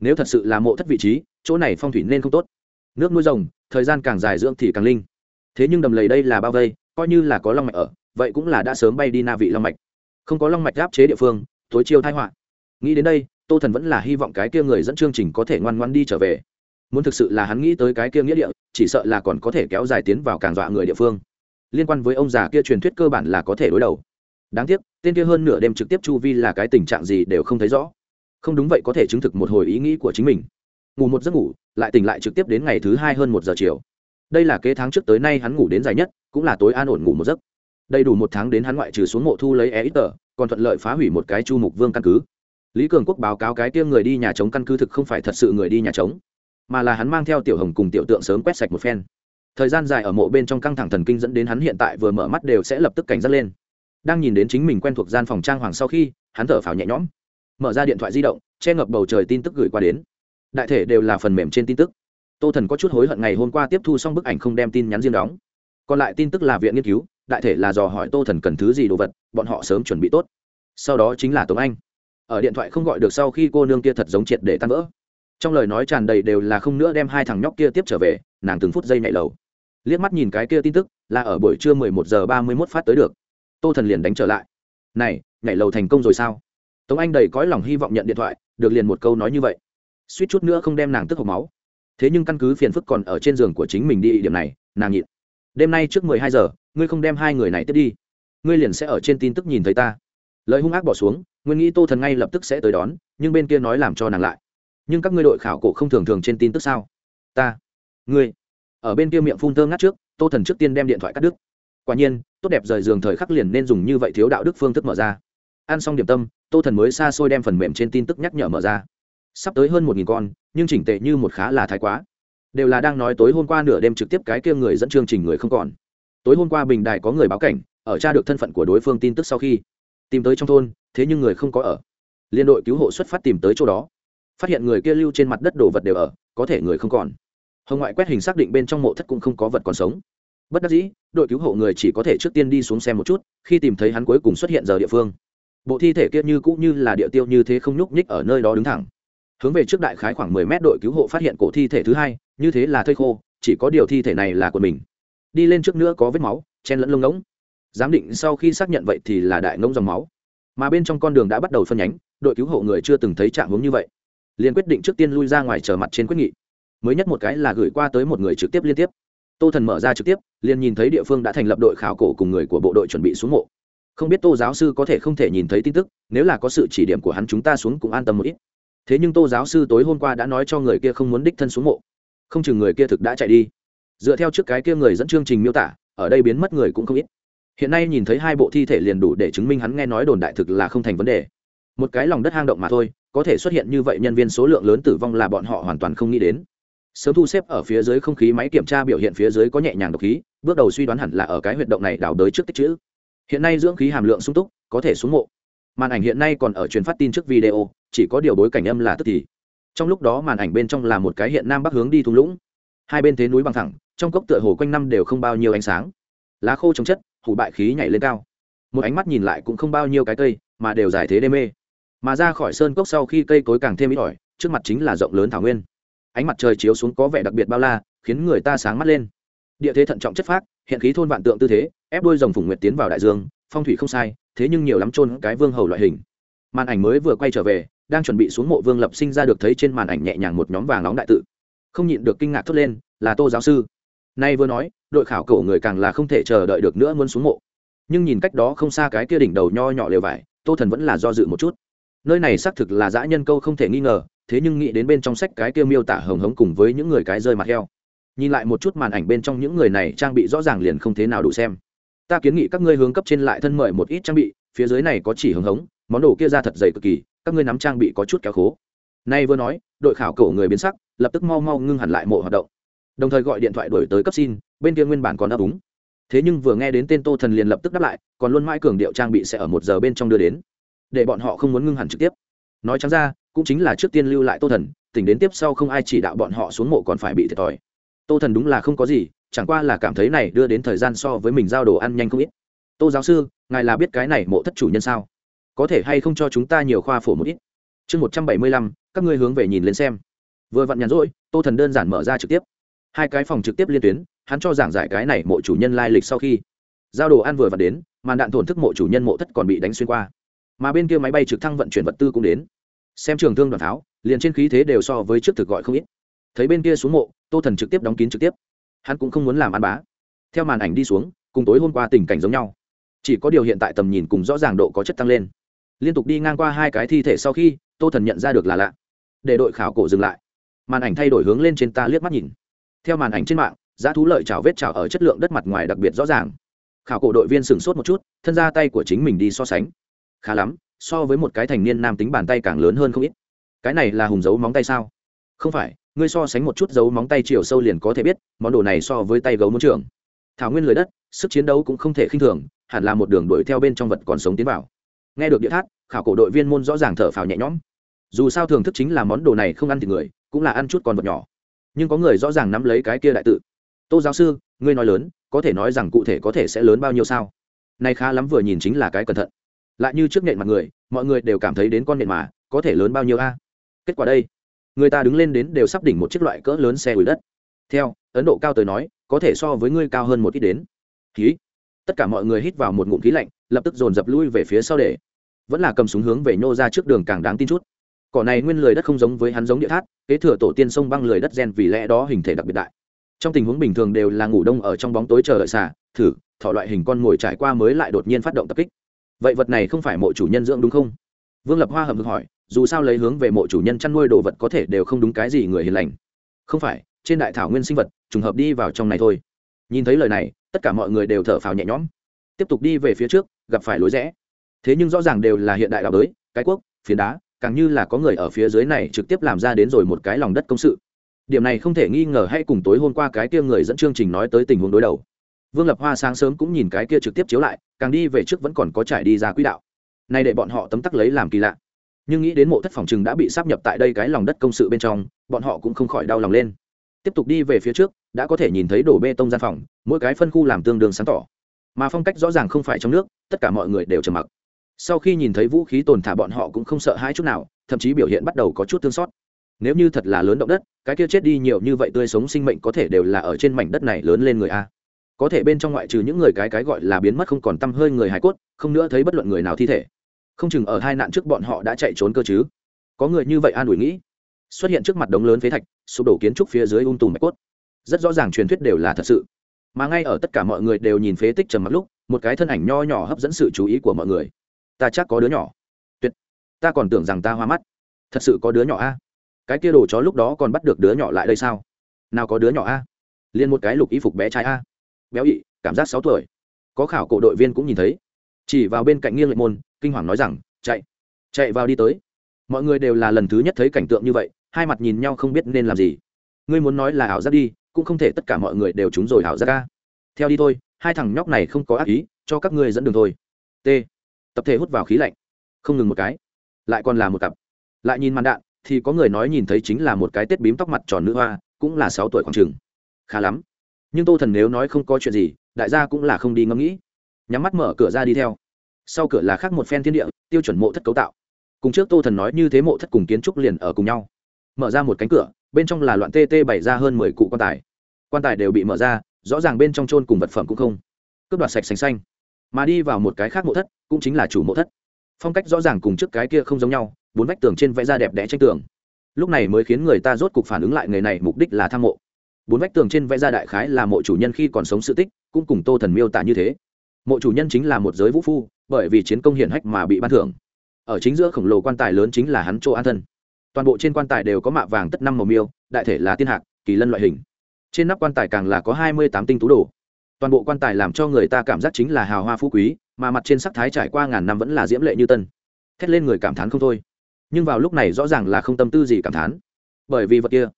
Nếu thật sự là mộ thất vị trí, chỗ này phong thủy nên không tốt. Nước nuôi rồng, thời gian càng dài dưỡng thì càng linh. Thế nhưng đầm lầy đây là bao vây, coi như là có long mạch ở, vậy cũng là đã sớm bay đi na vị long mạch. Không có long mạch áp chế địa phương, tối chiêu thai họa. Nghĩ đến đây, tô thần vẫn là hy vọng cái kia người dẫn chương trình có thể ngoan ngoan đi trở về muốn thực sự là hắn nghĩ tới cái kia nghĩa địa, chỉ sợ là còn có thể kéo dài tiến vào càng dọa người địa phương. Liên quan với ông già kia truyền thuyết cơ bản là có thể đối đầu. Đáng tiếc, tên kia hơn nửa đêm trực tiếp chu vi là cái tình trạng gì đều không thấy rõ. Không đúng vậy có thể chứng thực một hồi ý nghĩ của chính mình. Ngủ một giấc ngủ, lại tỉnh lại trực tiếp đến ngày thứ hai hơn một giờ chiều. Đây là kế tháng trước tới nay hắn ngủ đến dài nhất, cũng là tối an ổn ngủ một giấc. Đầy đủ một tháng đến hắn ngoại trừ xuống mộ thu lấy e ít tờ, còn thuận lợi phá hủy một cái chu mục vương căn cứ. Lý cường quốc báo cáo cái tiêm người đi nhà trống căn cứ thực không phải thật sự người đi nhà trống mà là hắn mang theo tiểu hồng cùng tiểu tượng sớm quét sạch một phen. Thời gian dài ở mộ bên trong căng thẳng thần kinh dẫn đến hắn hiện tại vừa mở mắt đều sẽ lập tức cảnh giác lên. Đang nhìn đến chính mình quen thuộc gian phòng trang hoàng sau khi, hắn thở phào nhẹ nhõm. Mở ra điện thoại di động, che ngập bầu trời tin tức gửi qua đến. Đại thể đều là phần mềm trên tin tức. Tô thần có chút hối hận ngày hôm qua tiếp thu xong bức ảnh không đem tin nhắn riêng đóng. Còn lại tin tức là viện nghiên cứu, đại thể là dò hỏi tô thần cần thứ gì đồ vật, bọn họ sớm chuẩn bị tốt. Sau đó chính là tống anh. Ở điện thoại không gọi được sau khi cô nương kia thật giống triệt để tan vỡ trong lời nói tràn đầy đều là không nữa đem hai thằng nhóc kia tiếp trở về, nàng từng phút giây nhảy lầu. Liếc mắt nhìn cái kia tin tức, là ở buổi trưa mười một giờ ba mươi mốt phát tới được. Tô thần liền đánh trở lại. Này, nhảy lầu thành công rồi sao? Tống anh đầy cõi lòng hy vọng nhận điện thoại, được liền một câu nói như vậy. Suýt chút nữa không đem nàng tức hộp máu. Thế nhưng căn cứ phiền phức còn ở trên giường của chính mình đi, điểm này, nàng nhịn. Đêm nay trước mười hai giờ, ngươi không đem hai người này tiếp đi. Ngươi liền sẽ ở trên tin tức nhìn thấy ta. Lời hung ác bỏ xuống, nguyên nghĩ tô thần ngay lập tức sẽ tới đón, nhưng bên kia nói làm cho nàng lại nhưng các ngươi đội khảo cổ không thường thường trên tin tức sao? Ta, ngươi, ở bên kia miệng phun thơ ngắt trước, tô thần trước tiên đem điện thoại cắt đứt. Quả nhiên, tốt đẹp rời giường thời khắc liền nên dùng như vậy thiếu đạo đức phương thức mở ra. Ăn xong điểm tâm, tô thần mới xa xôi đem phần mềm trên tin tức nhắc nhở mở ra. Sắp tới hơn một nghìn con, nhưng chỉnh tệ như một khá là thái quá. Đều là đang nói tối hôm qua nửa đêm trực tiếp cái kia người dẫn chương trình người không còn. Tối hôm qua bình đài có người báo cảnh, ở tra được thân phận của đối phương tin tức sau khi tìm tới trong thôn, thế nhưng người không có ở. Liên đội cứu hộ xuất phát tìm tới chỗ đó phát hiện người kia lưu trên mặt đất đồ vật đều ở, có thể người không còn. Hồng ngoại quét hình xác định bên trong mộ thất cũng không có vật còn sống. Bất đắc dĩ, đội cứu hộ người chỉ có thể trước tiên đi xuống xem một chút, khi tìm thấy hắn cuối cùng xuất hiện giờ địa phương. Bộ thi thể kia như cũng như là địa tiêu như thế không nhúc nhích ở nơi đó đứng thẳng. Hướng về trước đại khái khoảng mười mét đội cứu hộ phát hiện cổ thi thể thứ hai, như thế là thây khô, chỉ có điều thi thể này là của mình. Đi lên trước nữa có vết máu, chen lẫn lông ngỗng. Giám định sau khi xác nhận vậy thì là đại ngỗng dòng máu. Mà bên trong con đường đã bắt đầu phân nhánh, đội cứu hộ người chưa từng thấy trạng hướng như vậy liền quyết định trước tiên lui ra ngoài chờ mặt trên quyết nghị. Mới nhất một cái là gửi qua tới một người trực tiếp liên tiếp. Tô thần mở ra trực tiếp, liền nhìn thấy địa phương đã thành lập đội khảo cổ cùng người của bộ đội chuẩn bị xuống mộ. Không biết tô giáo sư có thể không thể nhìn thấy tin tức, nếu là có sự chỉ điểm của hắn chúng ta xuống cũng an tâm một ít. Thế nhưng tô giáo sư tối hôm qua đã nói cho người kia không muốn đích thân xuống mộ. Không chừng người kia thực đã chạy đi. Dựa theo trước cái kia người dẫn chương trình miêu tả, ở đây biến mất người cũng không ít. Hiện nay nhìn thấy hai bộ thi thể liền đủ để chứng minh hắn nghe nói đồn đại thực là không thành vấn đề. Một cái lòng đất hang động mà thôi có thể xuất hiện như vậy nhân viên số lượng lớn tử vong là bọn họ hoàn toàn không nghĩ đến. Sớm thu xếp ở phía dưới không khí, máy kiểm tra biểu hiện phía dưới có nhẹ nhàng độc khí, bước đầu suy đoán hẳn là ở cái huyệt động này đào đới trước tích chữ. Hiện nay dưỡng khí hàm lượng sung túc, có thể xuống mộ. Màn ảnh hiện nay còn ở truyền phát tin trước video, chỉ có điều bối cảnh âm là tức thì. Trong lúc đó màn ảnh bên trong là một cái hiện nam bắc hướng đi thung lũng. Hai bên thế núi bằng thẳng, trong cốc tựa hồ quanh năm đều không bao nhiêu ánh sáng. Lá khô chống chất, hủ bại khí nhảy lên cao. Một ánh mắt nhìn lại cũng không bao nhiêu cái cây, mà đều giải thế đê mê mà ra khỏi sơn cốc sau khi cây cối càng thêm ít ỏi, trước mặt chính là rộng lớn thảo nguyên. Ánh mặt trời chiếu xuống có vẻ đặc biệt bao la, khiến người ta sáng mắt lên. Địa thế thận trọng chất phác, hiện khí thôn vạn tượng tư thế, ép đôi dòng phủng nguyệt tiến vào đại dương, phong thủy không sai, thế nhưng nhiều lắm trôn cái vương hầu loại hình. Màn ảnh mới vừa quay trở về, đang chuẩn bị xuống mộ vương lập sinh ra được thấy trên màn ảnh nhẹ nhàng một nhóm vàng nóng đại tự. Không nhịn được kinh ngạc thốt lên, là tô giáo sư. Nay vừa nói, đội khảo cổ người càng là không thể chờ đợi được nữa muốn xuống mộ. Nhưng nhìn cách đó không xa cái kia đỉnh đầu nho nhỏ lều vải, tô thần vẫn là do dự một chút nơi này xác thực là dã nhân câu không thể nghi ngờ, thế nhưng nghĩ đến bên trong sách cái kia miêu tả hồng hống cùng với những người cái rơi mặt heo. Nhìn lại một chút màn ảnh bên trong những người này trang bị rõ ràng liền không thế nào đủ xem. Ta kiến nghị các ngươi hướng cấp trên lại thân mời một ít trang bị, phía dưới này có chỉ hồng hống, món đồ kia ra thật dày cực kỳ, các ngươi nắm trang bị có chút kéo khố. Nay vừa nói, đội khảo cổ người biến sắc, lập tức mau mau ngưng hẳn lại mộ hoạt động. Đồng thời gọi điện thoại đổi tới cấp xin, bên kia nguyên bản còn đáp ứng. Thế nhưng vừa nghe đến tên tô thần liền lập tức đáp lại, còn luôn mãi cường điệu trang bị sẽ ở một giờ bên trong đưa đến để bọn họ không muốn ngưng hẳn trực tiếp. Nói chẳng ra, cũng chính là trước tiên lưu lại tô thần, tỉnh đến tiếp sau không ai chỉ đạo bọn họ xuống mộ còn phải bị thiệt thòi. Tô thần đúng là không có gì, chẳng qua là cảm thấy này đưa đến thời gian so với mình giao đồ ăn nhanh không ít. Tô giáo sư, ngài là biết cái này mộ thất chủ nhân sao? Có thể hay không cho chúng ta nhiều khoa phổ một ít? Chương một trăm bảy mươi lăm, các ngươi hướng về nhìn lên xem. Vừa vặn nhàn rỗi, tô thần đơn giản mở ra trực tiếp. Hai cái phòng trực tiếp liên tuyến, hắn cho giảng giải cái này mộ chủ nhân lai lịch sau khi giao đồ ăn vừa vặn đến, màn đạn thổn thức mộ chủ nhân mộ thất còn bị đánh xuyên qua mà bên kia máy bay trực thăng vận chuyển vật tư cũng đến. Xem trường thương đoàn tháo, liền trên khí thế đều so với trước thực gọi không ít. Thấy bên kia xuống mộ, tô thần trực tiếp đóng kín trực tiếp. Hắn cũng không muốn làm ăn bá. Theo màn ảnh đi xuống, cùng tối hôm qua tình cảnh giống nhau. Chỉ có điều hiện tại tầm nhìn cùng rõ ràng độ có chất tăng lên. Liên tục đi ngang qua hai cái thi thể sau khi, tô thần nhận ra được là lạ. Để đội khảo cổ dừng lại. Màn ảnh thay đổi hướng lên trên ta liếc mắt nhìn. Theo màn ảnh trên mạng, giá thú lợi chảo vết chảo ở chất lượng đất mặt ngoài đặc biệt rõ ràng. Khảo cổ đội viên sửng sốt một chút, thân ra tay của chính mình đi so sánh khá lắm, so với một cái thành niên nam tính bàn tay càng lớn hơn không ít. Cái này là hùng dấu móng tay sao? Không phải, ngươi so sánh một chút dấu móng tay chiều sâu liền có thể biết, món đồ này so với tay gấu muốn trường thảo nguyên lời đất, sức chiến đấu cũng không thể khinh thường, hẳn là một đường đuổi theo bên trong vật còn sống tiến vào. Nghe được địa thát, khảo cổ đội viên môn rõ ràng thở phào nhẹ nhõm. Dù sao thưởng thức chính là món đồ này không ăn thì người, cũng là ăn chút con vật nhỏ. Nhưng có người rõ ràng nắm lấy cái kia đại tự. Tô giáo sư, ngươi nói lớn, có thể nói rằng cụ thể có thể sẽ lớn bao nhiêu sao? Nay khá lắm vừa nhìn chính là cái cẩn thận lại như trước nện mặt người, mọi người đều cảm thấy đến con nện mà, có thể lớn bao nhiêu a? Kết quả đây, người ta đứng lên đến đều sắp đỉnh một chiếc loại cỡ lớn xe ủi đất. Theo, ấn độ cao tới nói, có thể so với ngươi cao hơn một ít đến. Khí. Tất cả mọi người hít vào một ngụm khí lạnh, lập tức dồn dập lui về phía sau để. Vẫn là cầm súng hướng về nhô ra trước đường càng đáng tin chút. Cỏ này nguyên lười đất không giống với hắn giống địa thát kế thừa tổ tiên sông băng lười đất gen vì lẽ đó hình thể đặc biệt đại. Trong tình huống bình thường đều là ngủ đông ở trong bóng tối chờ đợi xả thử thọ loại hình con ngồi trải qua mới lại đột nhiên phát động tập kích vậy vật này không phải mộ chủ nhân dưỡng đúng không? Vương lập hoa hầm hực hỏi, dù sao lấy hướng về mộ chủ nhân chăn nuôi đồ vật có thể đều không đúng cái gì người hiền lành. Không phải, trên đại thảo nguyên sinh vật, trùng hợp đi vào trong này thôi. Nhìn thấy lời này, tất cả mọi người đều thở phào nhẹ nhõm. Tiếp tục đi về phía trước, gặp phải lối rẽ. Thế nhưng rõ ràng đều là hiện đại đạo đới, cái quốc, phiến đá, càng như là có người ở phía dưới này trực tiếp làm ra đến rồi một cái lòng đất công sự. Điểm này không thể nghi ngờ hay cùng tối hôm qua cái kia người dẫn chương trình nói tới tình huống đối đầu vương lập hoa sáng sớm cũng nhìn cái kia trực tiếp chiếu lại, càng đi về trước vẫn còn có trải đi ra quỹ đạo. Nay để bọn họ tấm tắc lấy làm kỳ lạ. Nhưng nghĩ đến mộ thất phòng chừng đã bị sắp nhập tại đây cái lòng đất công sự bên trong, bọn họ cũng không khỏi đau lòng lên. Tiếp tục đi về phía trước, đã có thể nhìn thấy đổ bê tông gian phòng, mỗi cái phân khu làm tương đương sáng tỏ. Mà phong cách rõ ràng không phải trong nước, tất cả mọi người đều trầm mặc. Sau khi nhìn thấy vũ khí tồn thả bọn họ cũng không sợ hãi chút nào, thậm chí biểu hiện bắt đầu có chút tương xót. nếu như thật là lớn động đất, cái kia chết đi nhiều như vậy tươi sống sinh mệnh có thể đều là ở trên mảnh đất này lớn lên người a có thể bên trong ngoại trừ những người cái cái gọi là biến mất không còn t hơi người hải cốt, không nữa thấy bất luận người nào thi thể. Không chừng ở hai nạn trước bọn họ đã chạy trốn cơ chứ. Có người như vậy an ủi nghĩ. Xuất hiện trước mặt đống lớn phế thạch, sụp đổ kiến trúc phía dưới ung tùm mạch cốt. Rất rõ ràng truyền thuyết đều là thật sự. Mà ngay ở tất cả mọi người đều nhìn phế tích trầm mặc lúc, một cái thân ảnh nho nhỏ hấp dẫn sự chú ý của mọi người. Ta chắc có đứa nhỏ. Tuyệt. Ta còn tưởng rằng ta hoa mắt. Thật sự có đứa nhỏ a. Cái kia đồ chó lúc đó còn bắt được đứa nhỏ lại đây sao? Nào có đứa nhỏ a? Liền một cái lục y phục bé trai a béo ị, cảm giác sáu tuổi. Có khảo cổ đội viên cũng nhìn thấy. Chỉ vào bên cạnh nghiêng lệ môn, kinh hoàng nói rằng, chạy chạy vào đi tới. Mọi người đều là lần thứ nhất thấy cảnh tượng như vậy, hai mặt nhìn nhau không biết nên làm gì. Ngươi muốn nói là ảo giác đi, cũng không thể tất cả mọi người đều trúng rồi ảo giác ca theo đi thôi, hai thằng nhóc này không có ác ý, cho các ngươi dẫn đường thôi. T. Tập thể hút vào khí lạnh. Không ngừng một cái. Lại còn là một cặp. Lại nhìn màn đạn, thì có người nói nhìn thấy chính là một cái tết bím tóc mặt tròn nữ hoa, cũng là sáu tuổi khoảng chừng. Khá lắm nhưng tô thần nếu nói không có chuyện gì, đại gia cũng là không đi ngẫm nghĩ. Nhắm mắt mở cửa ra đi theo. Sau cửa là khác một phen thiên địa, tiêu chuẩn mộ thất cấu tạo. Cùng trước tô thần nói như thế mộ thất cùng kiến trúc liền ở cùng nhau. Mở ra một cánh cửa, bên trong là loạn tê tê bày ra hơn mười cụ quan tài. Quan tài đều bị mở ra, rõ ràng bên trong trôn cùng vật phẩm cũng không. Cướp đoạt sạch xanh xanh. Mà đi vào một cái khác mộ thất, cũng chính là chủ mộ thất. Phong cách rõ ràng cùng trước cái kia không giống nhau, bốn vách tường trên vẽ ra đẹp đẽ tranh tường. Lúc này mới khiến người ta rốt cục phản ứng lại người này, mục đích là thang mộ bốn vách tường trên vẽ ra đại khái là mộ chủ nhân khi còn sống sự tích, cũng cùng tô thần miêu tả như thế. Mộ chủ nhân chính là một giới vũ phu, bởi vì chiến công hiển hách mà bị ban thưởng. Ở chính giữa khổng lồ quan tài lớn chính là hắn chỗ an thân. Toàn bộ trên quan tài đều có mạ vàng tất năm màu miêu, đại thể là tiên hạc, kỳ lân loại hình. Trên nắp quan tài càng là có hai mươi tám tinh tú đồ. Toàn bộ quan tài làm cho người ta cảm giác chính là hào hoa phú quý, mà mặt trên sắc thái trải qua ngàn năm vẫn là diễm lệ như tân. Thét lên người cảm thán không thôi. Nhưng vào lúc này rõ ràng là không tâm tư gì cảm thán. Bởi vì vật kia,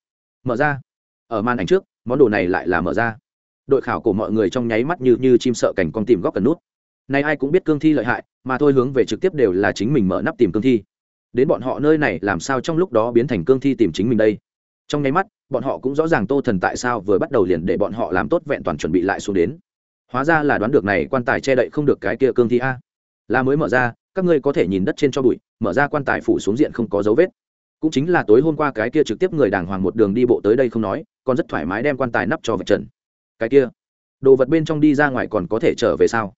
mở ra ở màn ảnh trước, món đồ này lại là mở ra. Đội khảo của mọi người trong nháy mắt như như chim sợ cảnh con tìm góc cần nút. Nay ai cũng biết cương thi lợi hại, mà thôi hướng về trực tiếp đều là chính mình mở nắp tìm cương thi. Đến bọn họ nơi này làm sao trong lúc đó biến thành cương thi tìm chính mình đây? Trong nháy mắt, bọn họ cũng rõ ràng tô thần tại sao vừa bắt đầu liền để bọn họ làm tốt vẹn toàn chuẩn bị lại xuống đến. Hóa ra là đoán được này quan tài che đậy không được cái kia cương thi a. Là mới mở ra, các ngươi có thể nhìn đất trên cho bụi, mở ra quan tài phủ xuống diện không có dấu vết cũng chính là tối hôm qua cái kia trực tiếp người đàng hoàng một đường đi bộ tới đây không nói, còn rất thoải mái đem quan tài nắp cho vật trần. Cái kia, đồ vật bên trong đi ra ngoài còn có thể trở về sao?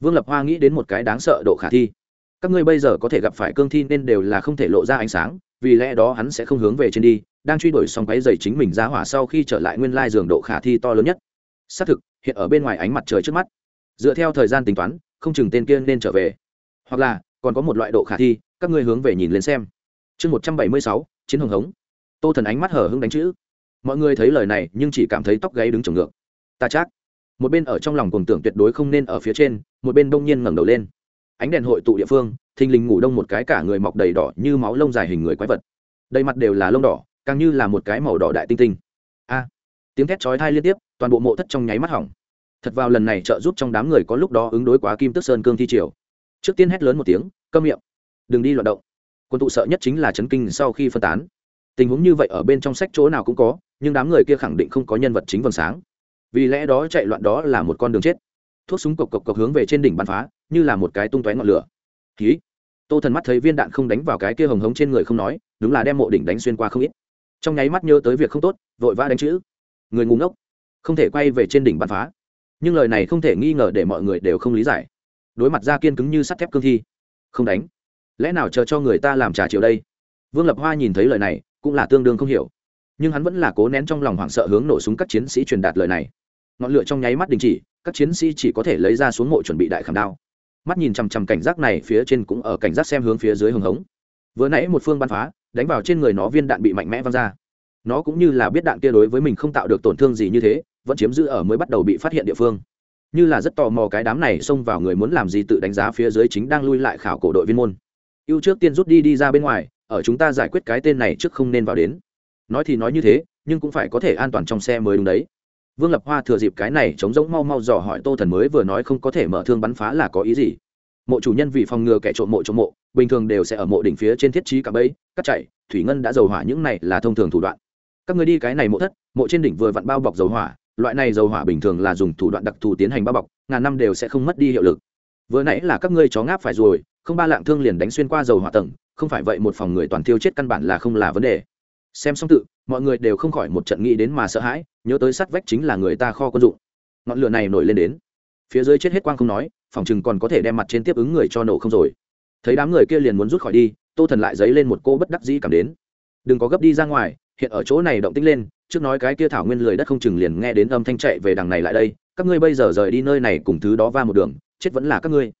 Vương lập hoa nghĩ đến một cái đáng sợ độ khả thi. Các ngươi bây giờ có thể gặp phải cương thi nên đều là không thể lộ ra ánh sáng, vì lẽ đó hắn sẽ không hướng về trên đi, đang truy đuổi xong cái giày chính mình ra hỏa sau khi trở lại nguyên lai giường độ khả thi to lớn nhất. Xác thực, hiện ở bên ngoài ánh mặt trời trước mắt. Dựa theo thời gian tính toán, không chừng tên kia nên trở về. Hoặc là, còn có một loại độ khả thi, các ngươi hướng về nhìn lên xem chương một trăm bảy mươi sáu, chiến hồng hống. Tô thần ánh mắt hở hưng đánh chữ. Mọi người thấy lời này nhưng chỉ cảm thấy tóc gáy đứng trồng ngược. Ta chắc, một bên ở trong lòng cùng tưởng tuyệt đối không nên ở phía trên, một bên đông nhiên ngẩng đầu lên. Ánh đèn hội tụ địa phương, thình lình ngủ đông một cái cả người mọc đầy đỏ như máu lông dài hình người quái vật. Đầy mặt đều là lông đỏ, càng như là một cái màu đỏ đại tinh tinh. A, tiếng thét chói thai liên tiếp, toàn bộ mộ thất trong nháy mắt hỏng. Thật vào lần này trợ giúp trong đám người có lúc đó ứng đối quá kim tức sơn cương thi triều. Trước tiên hét lớn một tiếng, câm miệng. Đừng đi loạt động quân tụ sợ nhất chính là chấn kinh sau khi phân tán. Tình huống như vậy ở bên trong sách chỗ nào cũng có, nhưng đám người kia khẳng định không có nhân vật chính vầng sáng. Vì lẽ đó chạy loạn đó là một con đường chết. Thuốc súng cộc cộc cộc hướng về trên đỉnh bắn phá, như là một cái tung tóe ngọn lửa. Ký. Tô thần mắt thấy viên đạn không đánh vào cái kia hồng hống trên người không nói, đúng là đem mộ đỉnh đánh xuyên qua không ít. Trong nháy mắt nhớ tới việc không tốt, vội vã đánh chữ. Người ngu ngốc. Không thể quay về trên đỉnh bắn phá. Nhưng lời này không thể nghi ngờ để mọi người đều không lý giải. Đối mặt ra kiên cứng như sắt thép cương thi. Không đánh lẽ nào chờ cho người ta làm trà chiều đây? Vương lập hoa nhìn thấy lời này, cũng là tương đương không hiểu. Nhưng hắn vẫn là cố nén trong lòng hoảng sợ hướng nổ súng các chiến sĩ truyền đạt lời này. Ngọn lửa trong nháy mắt đình chỉ, các chiến sĩ chỉ có thể lấy ra xuống mộ chuẩn bị đại khảm đao. Mắt nhìn chằm chằm cảnh giác này, phía trên cũng ở cảnh giác xem hướng phía dưới hồng hống. Vừa nãy một phương bắn phá, đánh vào trên người nó viên đạn bị mạnh mẽ văng ra. Nó cũng như là biết đạn kia đối với mình không tạo được tổn thương gì như thế, vẫn chiếm giữ ở mới bắt đầu bị phát hiện địa phương. Như là rất tò mò cái đám này xông vào người muốn làm gì tự đánh giá phía dưới chính đang lui lại khảo cổ đội viên môn ưu trước tiên rút đi đi ra bên ngoài, ở chúng ta giải quyết cái tên này trước không nên vào đến. Nói thì nói như thế, nhưng cũng phải có thể an toàn trong xe mới đúng đấy. Vương lập hoa thừa dịp cái này chống giống mau mau dò hỏi tô thần mới vừa nói không có thể mở thương bắn phá là có ý gì. Mộ chủ nhân vì phòng ngừa kẻ trộm mộ trộm mộ, bình thường đều sẽ ở mộ đỉnh phía trên thiết trí cả bẫy, cắt chạy, thủy ngân đã dầu hỏa những này là thông thường thủ đoạn. Các người đi cái này mộ thất, mộ trên đỉnh vừa vặn bao bọc dầu hỏa, loại này dầu hỏa bình thường là dùng thủ đoạn đặc thù tiến hành bao bọc, ngàn năm đều sẽ không mất đi hiệu lực. Vừa nãy là các ngươi chó ngáp phải rồi không ba lạng thương liền đánh xuyên qua dầu hỏa tầng, không phải vậy một phòng người toàn thiêu chết căn bản là không là vấn đề. Xem xong tự, mọi người đều không khỏi một trận nghĩ đến mà sợ hãi, nhớ tới sắt vách chính là người ta kho quân dụng. Ngọn lửa này nổi lên đến. Phía dưới chết hết quang không nói, phòng chừng còn có thể đem mặt trên tiếp ứng người cho nổ không rồi. Thấy đám người kia liền muốn rút khỏi đi, tô thần lại dấy lên một cô bất đắc dĩ cảm đến. Đừng có gấp đi ra ngoài, hiện ở chỗ này động tĩnh lên, trước nói cái kia thảo nguyên lười đất không chừng liền nghe đến âm thanh chạy về đằng này lại đây, các ngươi bây giờ rời đi nơi này cùng thứ đó va một đường, chết vẫn là các ngươi.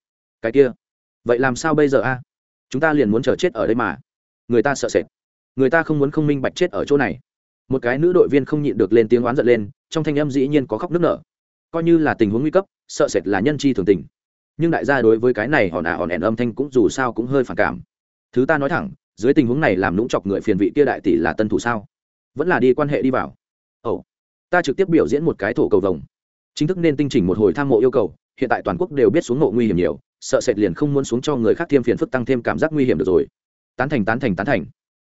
Cái kia vậy làm sao bây giờ a? Chúng ta liền muốn chờ chết ở đây mà. Người ta sợ sệt. Người ta không muốn không minh bạch chết ở chỗ này. Một cái nữ đội viên không nhịn được lên tiếng oán giận lên, trong thanh âm dĩ nhiên có khóc nức nở. Coi như là tình huống nguy cấp, sợ sệt là nhân chi thường tình. Nhưng đại gia đối với cái này hòn ả hòn ẻn âm thanh cũng dù sao cũng hơi phản cảm. Thứ ta nói thẳng, dưới tình huống này làm nũng chọc người phiền vị kia đại tỷ là tân thủ sao? Vẫn là đi quan hệ đi vào. Ồ, ta trực tiếp biểu diễn một cái thổ cầu vồng. Chính thức nên tinh chỉnh một hồi tham mộ yêu cầu, hiện tại toàn quốc đều biết xuống mộ nguy hiểm nhiều sợ sệt liền không muốn xuống cho người khác thêm phiền phức tăng thêm cảm giác nguy hiểm được rồi. Tán thành tán thành tán thành.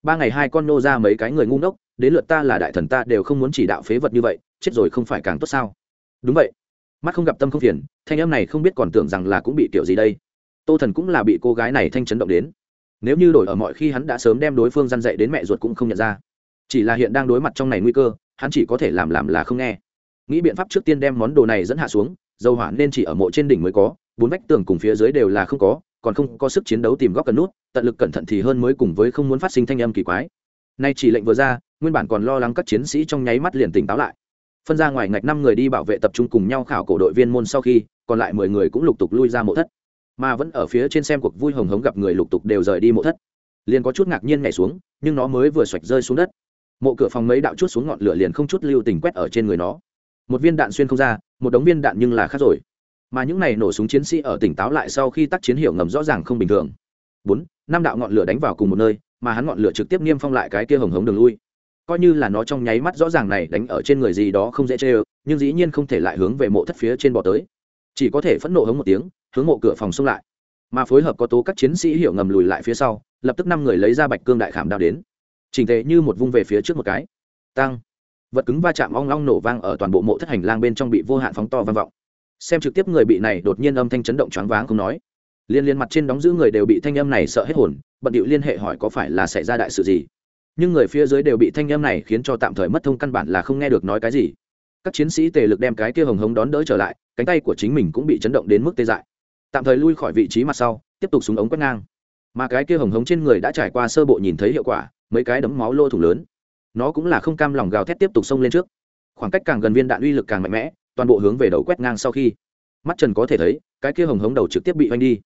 Ba ngày hai con nô ra mấy cái người ngu ngốc, đến lượt ta là đại thần ta đều không muốn chỉ đạo phế vật như vậy, chết rồi không phải càng tốt sao? Đúng vậy. Mắt không gặp tâm không phiền, thanh em này không biết còn tưởng rằng là cũng bị kiểu gì đây. Tô thần cũng là bị cô gái này thanh chấn động đến. Nếu như đổi ở mọi khi hắn đã sớm đem đối phương g i n dạy đến mẹ ruột cũng không nhận ra. Chỉ là hiện đang đối mặt trong này nguy cơ, hắn chỉ có thể làm làm là không nghe. Nghĩ biện pháp trước tiên đem món đồ này dẫn hạ xuống, dầu hỏa nên chỉ ở mộ trên đỉnh mới có bốn vách tường cùng phía dưới đều là không có, còn không có sức chiến đấu tìm góc cần nút, tận lực cẩn thận thì hơn mới cùng với không muốn phát sinh thanh âm kỳ quái. Nay chỉ lệnh vừa ra, nguyên bản còn lo lắng các chiến sĩ trong nháy mắt liền tỉnh táo lại. Phân ra ngoài ngạch năm người đi bảo vệ tập trung cùng nhau khảo cổ đội viên môn sau khi, còn lại mười người cũng lục tục lui ra mộ thất. Mà vẫn ở phía trên xem cuộc vui hồng hống gặp người lục tục đều rời đi mộ thất. Liền có chút ngạc nhiên nhảy xuống, nhưng nó mới vừa xoạch rơi xuống đất. Mộ cửa phòng mấy đạo chút xuống ngọn lửa liền không chút lưu tình quét ở trên người nó. Một viên đạn xuyên không ra, một đống viên đạn nhưng là khác rồi mà những này nổ súng chiến sĩ ở tỉnh táo lại sau khi tác chiến hiệu ngầm rõ ràng không bình thường. Bốn, năm đạo ngọn lửa đánh vào cùng một nơi, mà hắn ngọn lửa trực tiếp niêm phong lại cái kia hồng hống đường lui. Coi như là nó trong nháy mắt rõ ràng này đánh ở trên người gì đó không dễ chê ơ, nhưng dĩ nhiên không thể lại hướng về mộ thất phía trên bò tới. Chỉ có thể phẫn nộ hống một tiếng, hướng mộ cửa phòng xông lại. Mà phối hợp có tố các chiến sĩ hiểu ngầm lùi lại phía sau, lập tức năm người lấy ra bạch cương đại khảm đao đến. Chỉnh tệ như một vung về phía trước một cái. Tăng. Vật cứng va chạm ong long nổ vang ở toàn bộ mộ thất hành lang bên trong bị vô hạn phóng to vang vọng xem trực tiếp người bị này đột nhiên âm thanh chấn động choáng váng không nói. Liên liên mặt trên đóng giữ người đều bị thanh âm này sợ hết hồn, bận điệu liên hệ hỏi có phải là xảy ra đại sự gì. Nhưng người phía dưới đều bị thanh âm này khiến cho tạm thời mất thông căn bản là không nghe được nói cái gì. Các chiến sĩ tề lực đem cái kia hồng hống đón đỡ trở lại, cánh tay của chính mình cũng bị chấn động đến mức tê dại. Tạm thời lui khỏi vị trí mặt sau, tiếp tục súng ống quét ngang. Mà cái kia hồng hống trên người đã trải qua sơ bộ nhìn thấy hiệu quả, mấy cái đấm máu lô thủ lớn. Nó cũng là không cam lòng gào thét tiếp tục xông lên trước. Khoảng cách càng gần viên đạn uy lực càng mạnh mẽ toàn bộ hướng về đầu quét ngang sau khi. Mắt trần có thể thấy, cái kia hồng hống đầu trực tiếp bị oanh đi.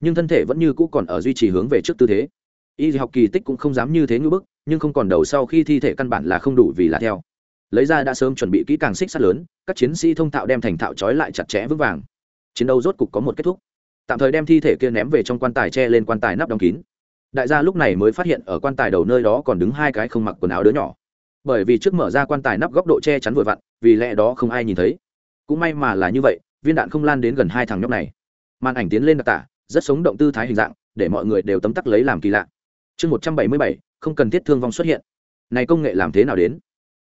Nhưng thân thể vẫn như cũ còn ở duy trì hướng về trước tư thế. Y học kỳ tích cũng không dám như thế ngưỡng bức, nhưng không còn đầu sau khi thi thể căn bản là không đủ vì là theo. Lấy ra đã sớm chuẩn bị kỹ càng xích sắt lớn, các chiến sĩ thông thạo đem thành thạo trói lại chặt chẽ vững vàng. Chiến đấu rốt cục có một kết thúc. Tạm thời đem thi thể kia ném về trong quan tài che lên quan tài nắp đóng kín. Đại gia lúc này mới phát hiện ở quan tài đầu nơi đó còn đứng hai cái không mặc quần áo đứa nhỏ. Bởi vì trước mở ra quan tài nắp góc độ che chắn vội vặn, vì lẽ đó không ai nhìn thấy cũng may mà là như vậy, viên đạn không lan đến gần hai thằng nhóc này. Màn ảnh tiến lên đặc tả, rất sống động tư thái hình dạng, để mọi người đều tấm tắc lấy làm kỳ lạ. Chương một trăm bảy mươi bảy, không cần thiết thương vong xuất hiện. Này công nghệ làm thế nào đến?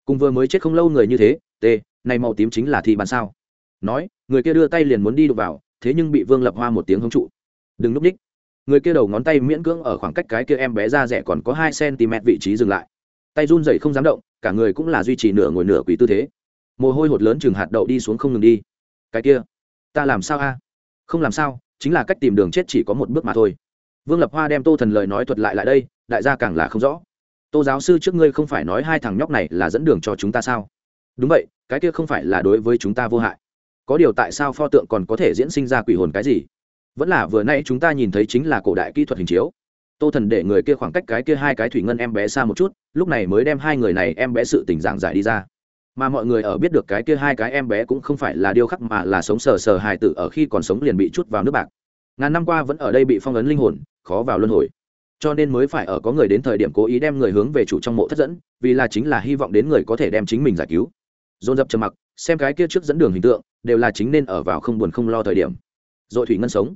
Cùng vừa mới chết không lâu người như thế, t, này màu tím chính là thi bàn sao? Nói, người kia đưa tay liền muốn đi đụng vào, thế nhưng bị vương lập hoa một tiếng hông trụ. Đừng núp ních. Người kia đầu ngón tay miễn cưỡng ở khoảng cách cái kia em bé ra rẻ còn có hai cm vị trí dừng lại. Tay run rẩy không dám động, cả người cũng là duy trì nửa ngồi nửa quỳ tư thế mồ hôi hột lớn chừng hạt đậu đi xuống không ngừng đi. Cái kia, ta làm sao a? Không làm sao, chính là cách tìm đường chết chỉ có một bước mà thôi. Vương lập hoa đem tô thần lời nói thuật lại lại đây, đại gia càng là không rõ. Tô giáo sư trước ngươi không phải nói hai thằng nhóc này là dẫn đường cho chúng ta sao? Đúng vậy, cái kia không phải là đối với chúng ta vô hại. Có điều tại sao pho tượng còn có thể diễn sinh ra quỷ hồn cái gì? Vẫn là vừa nay chúng ta nhìn thấy chính là cổ đại kỹ thuật hình chiếu. Tô thần để người kia khoảng cách cái kia hai cái thủy ngân em bé xa một chút, lúc này mới đem hai người này em bé sự tình giảng giải đi ra mà mọi người ở biết được cái kia hai cái em bé cũng không phải là điêu khắc mà là sống sờ sờ hài tử ở khi còn sống liền bị chút vào nước bạc. Ngàn năm qua vẫn ở đây bị phong ấn linh hồn, khó vào luân hồi. Cho nên mới phải ở có người đến thời điểm cố ý đem người hướng về chủ trong mộ thất dẫn, vì là chính là hy vọng đến người có thể đem chính mình giải cứu. Dồn dập trầm mặc, xem cái kia trước dẫn đường hình tượng, đều là chính nên ở vào không buồn không lo thời điểm. Dội thủy ngân sống.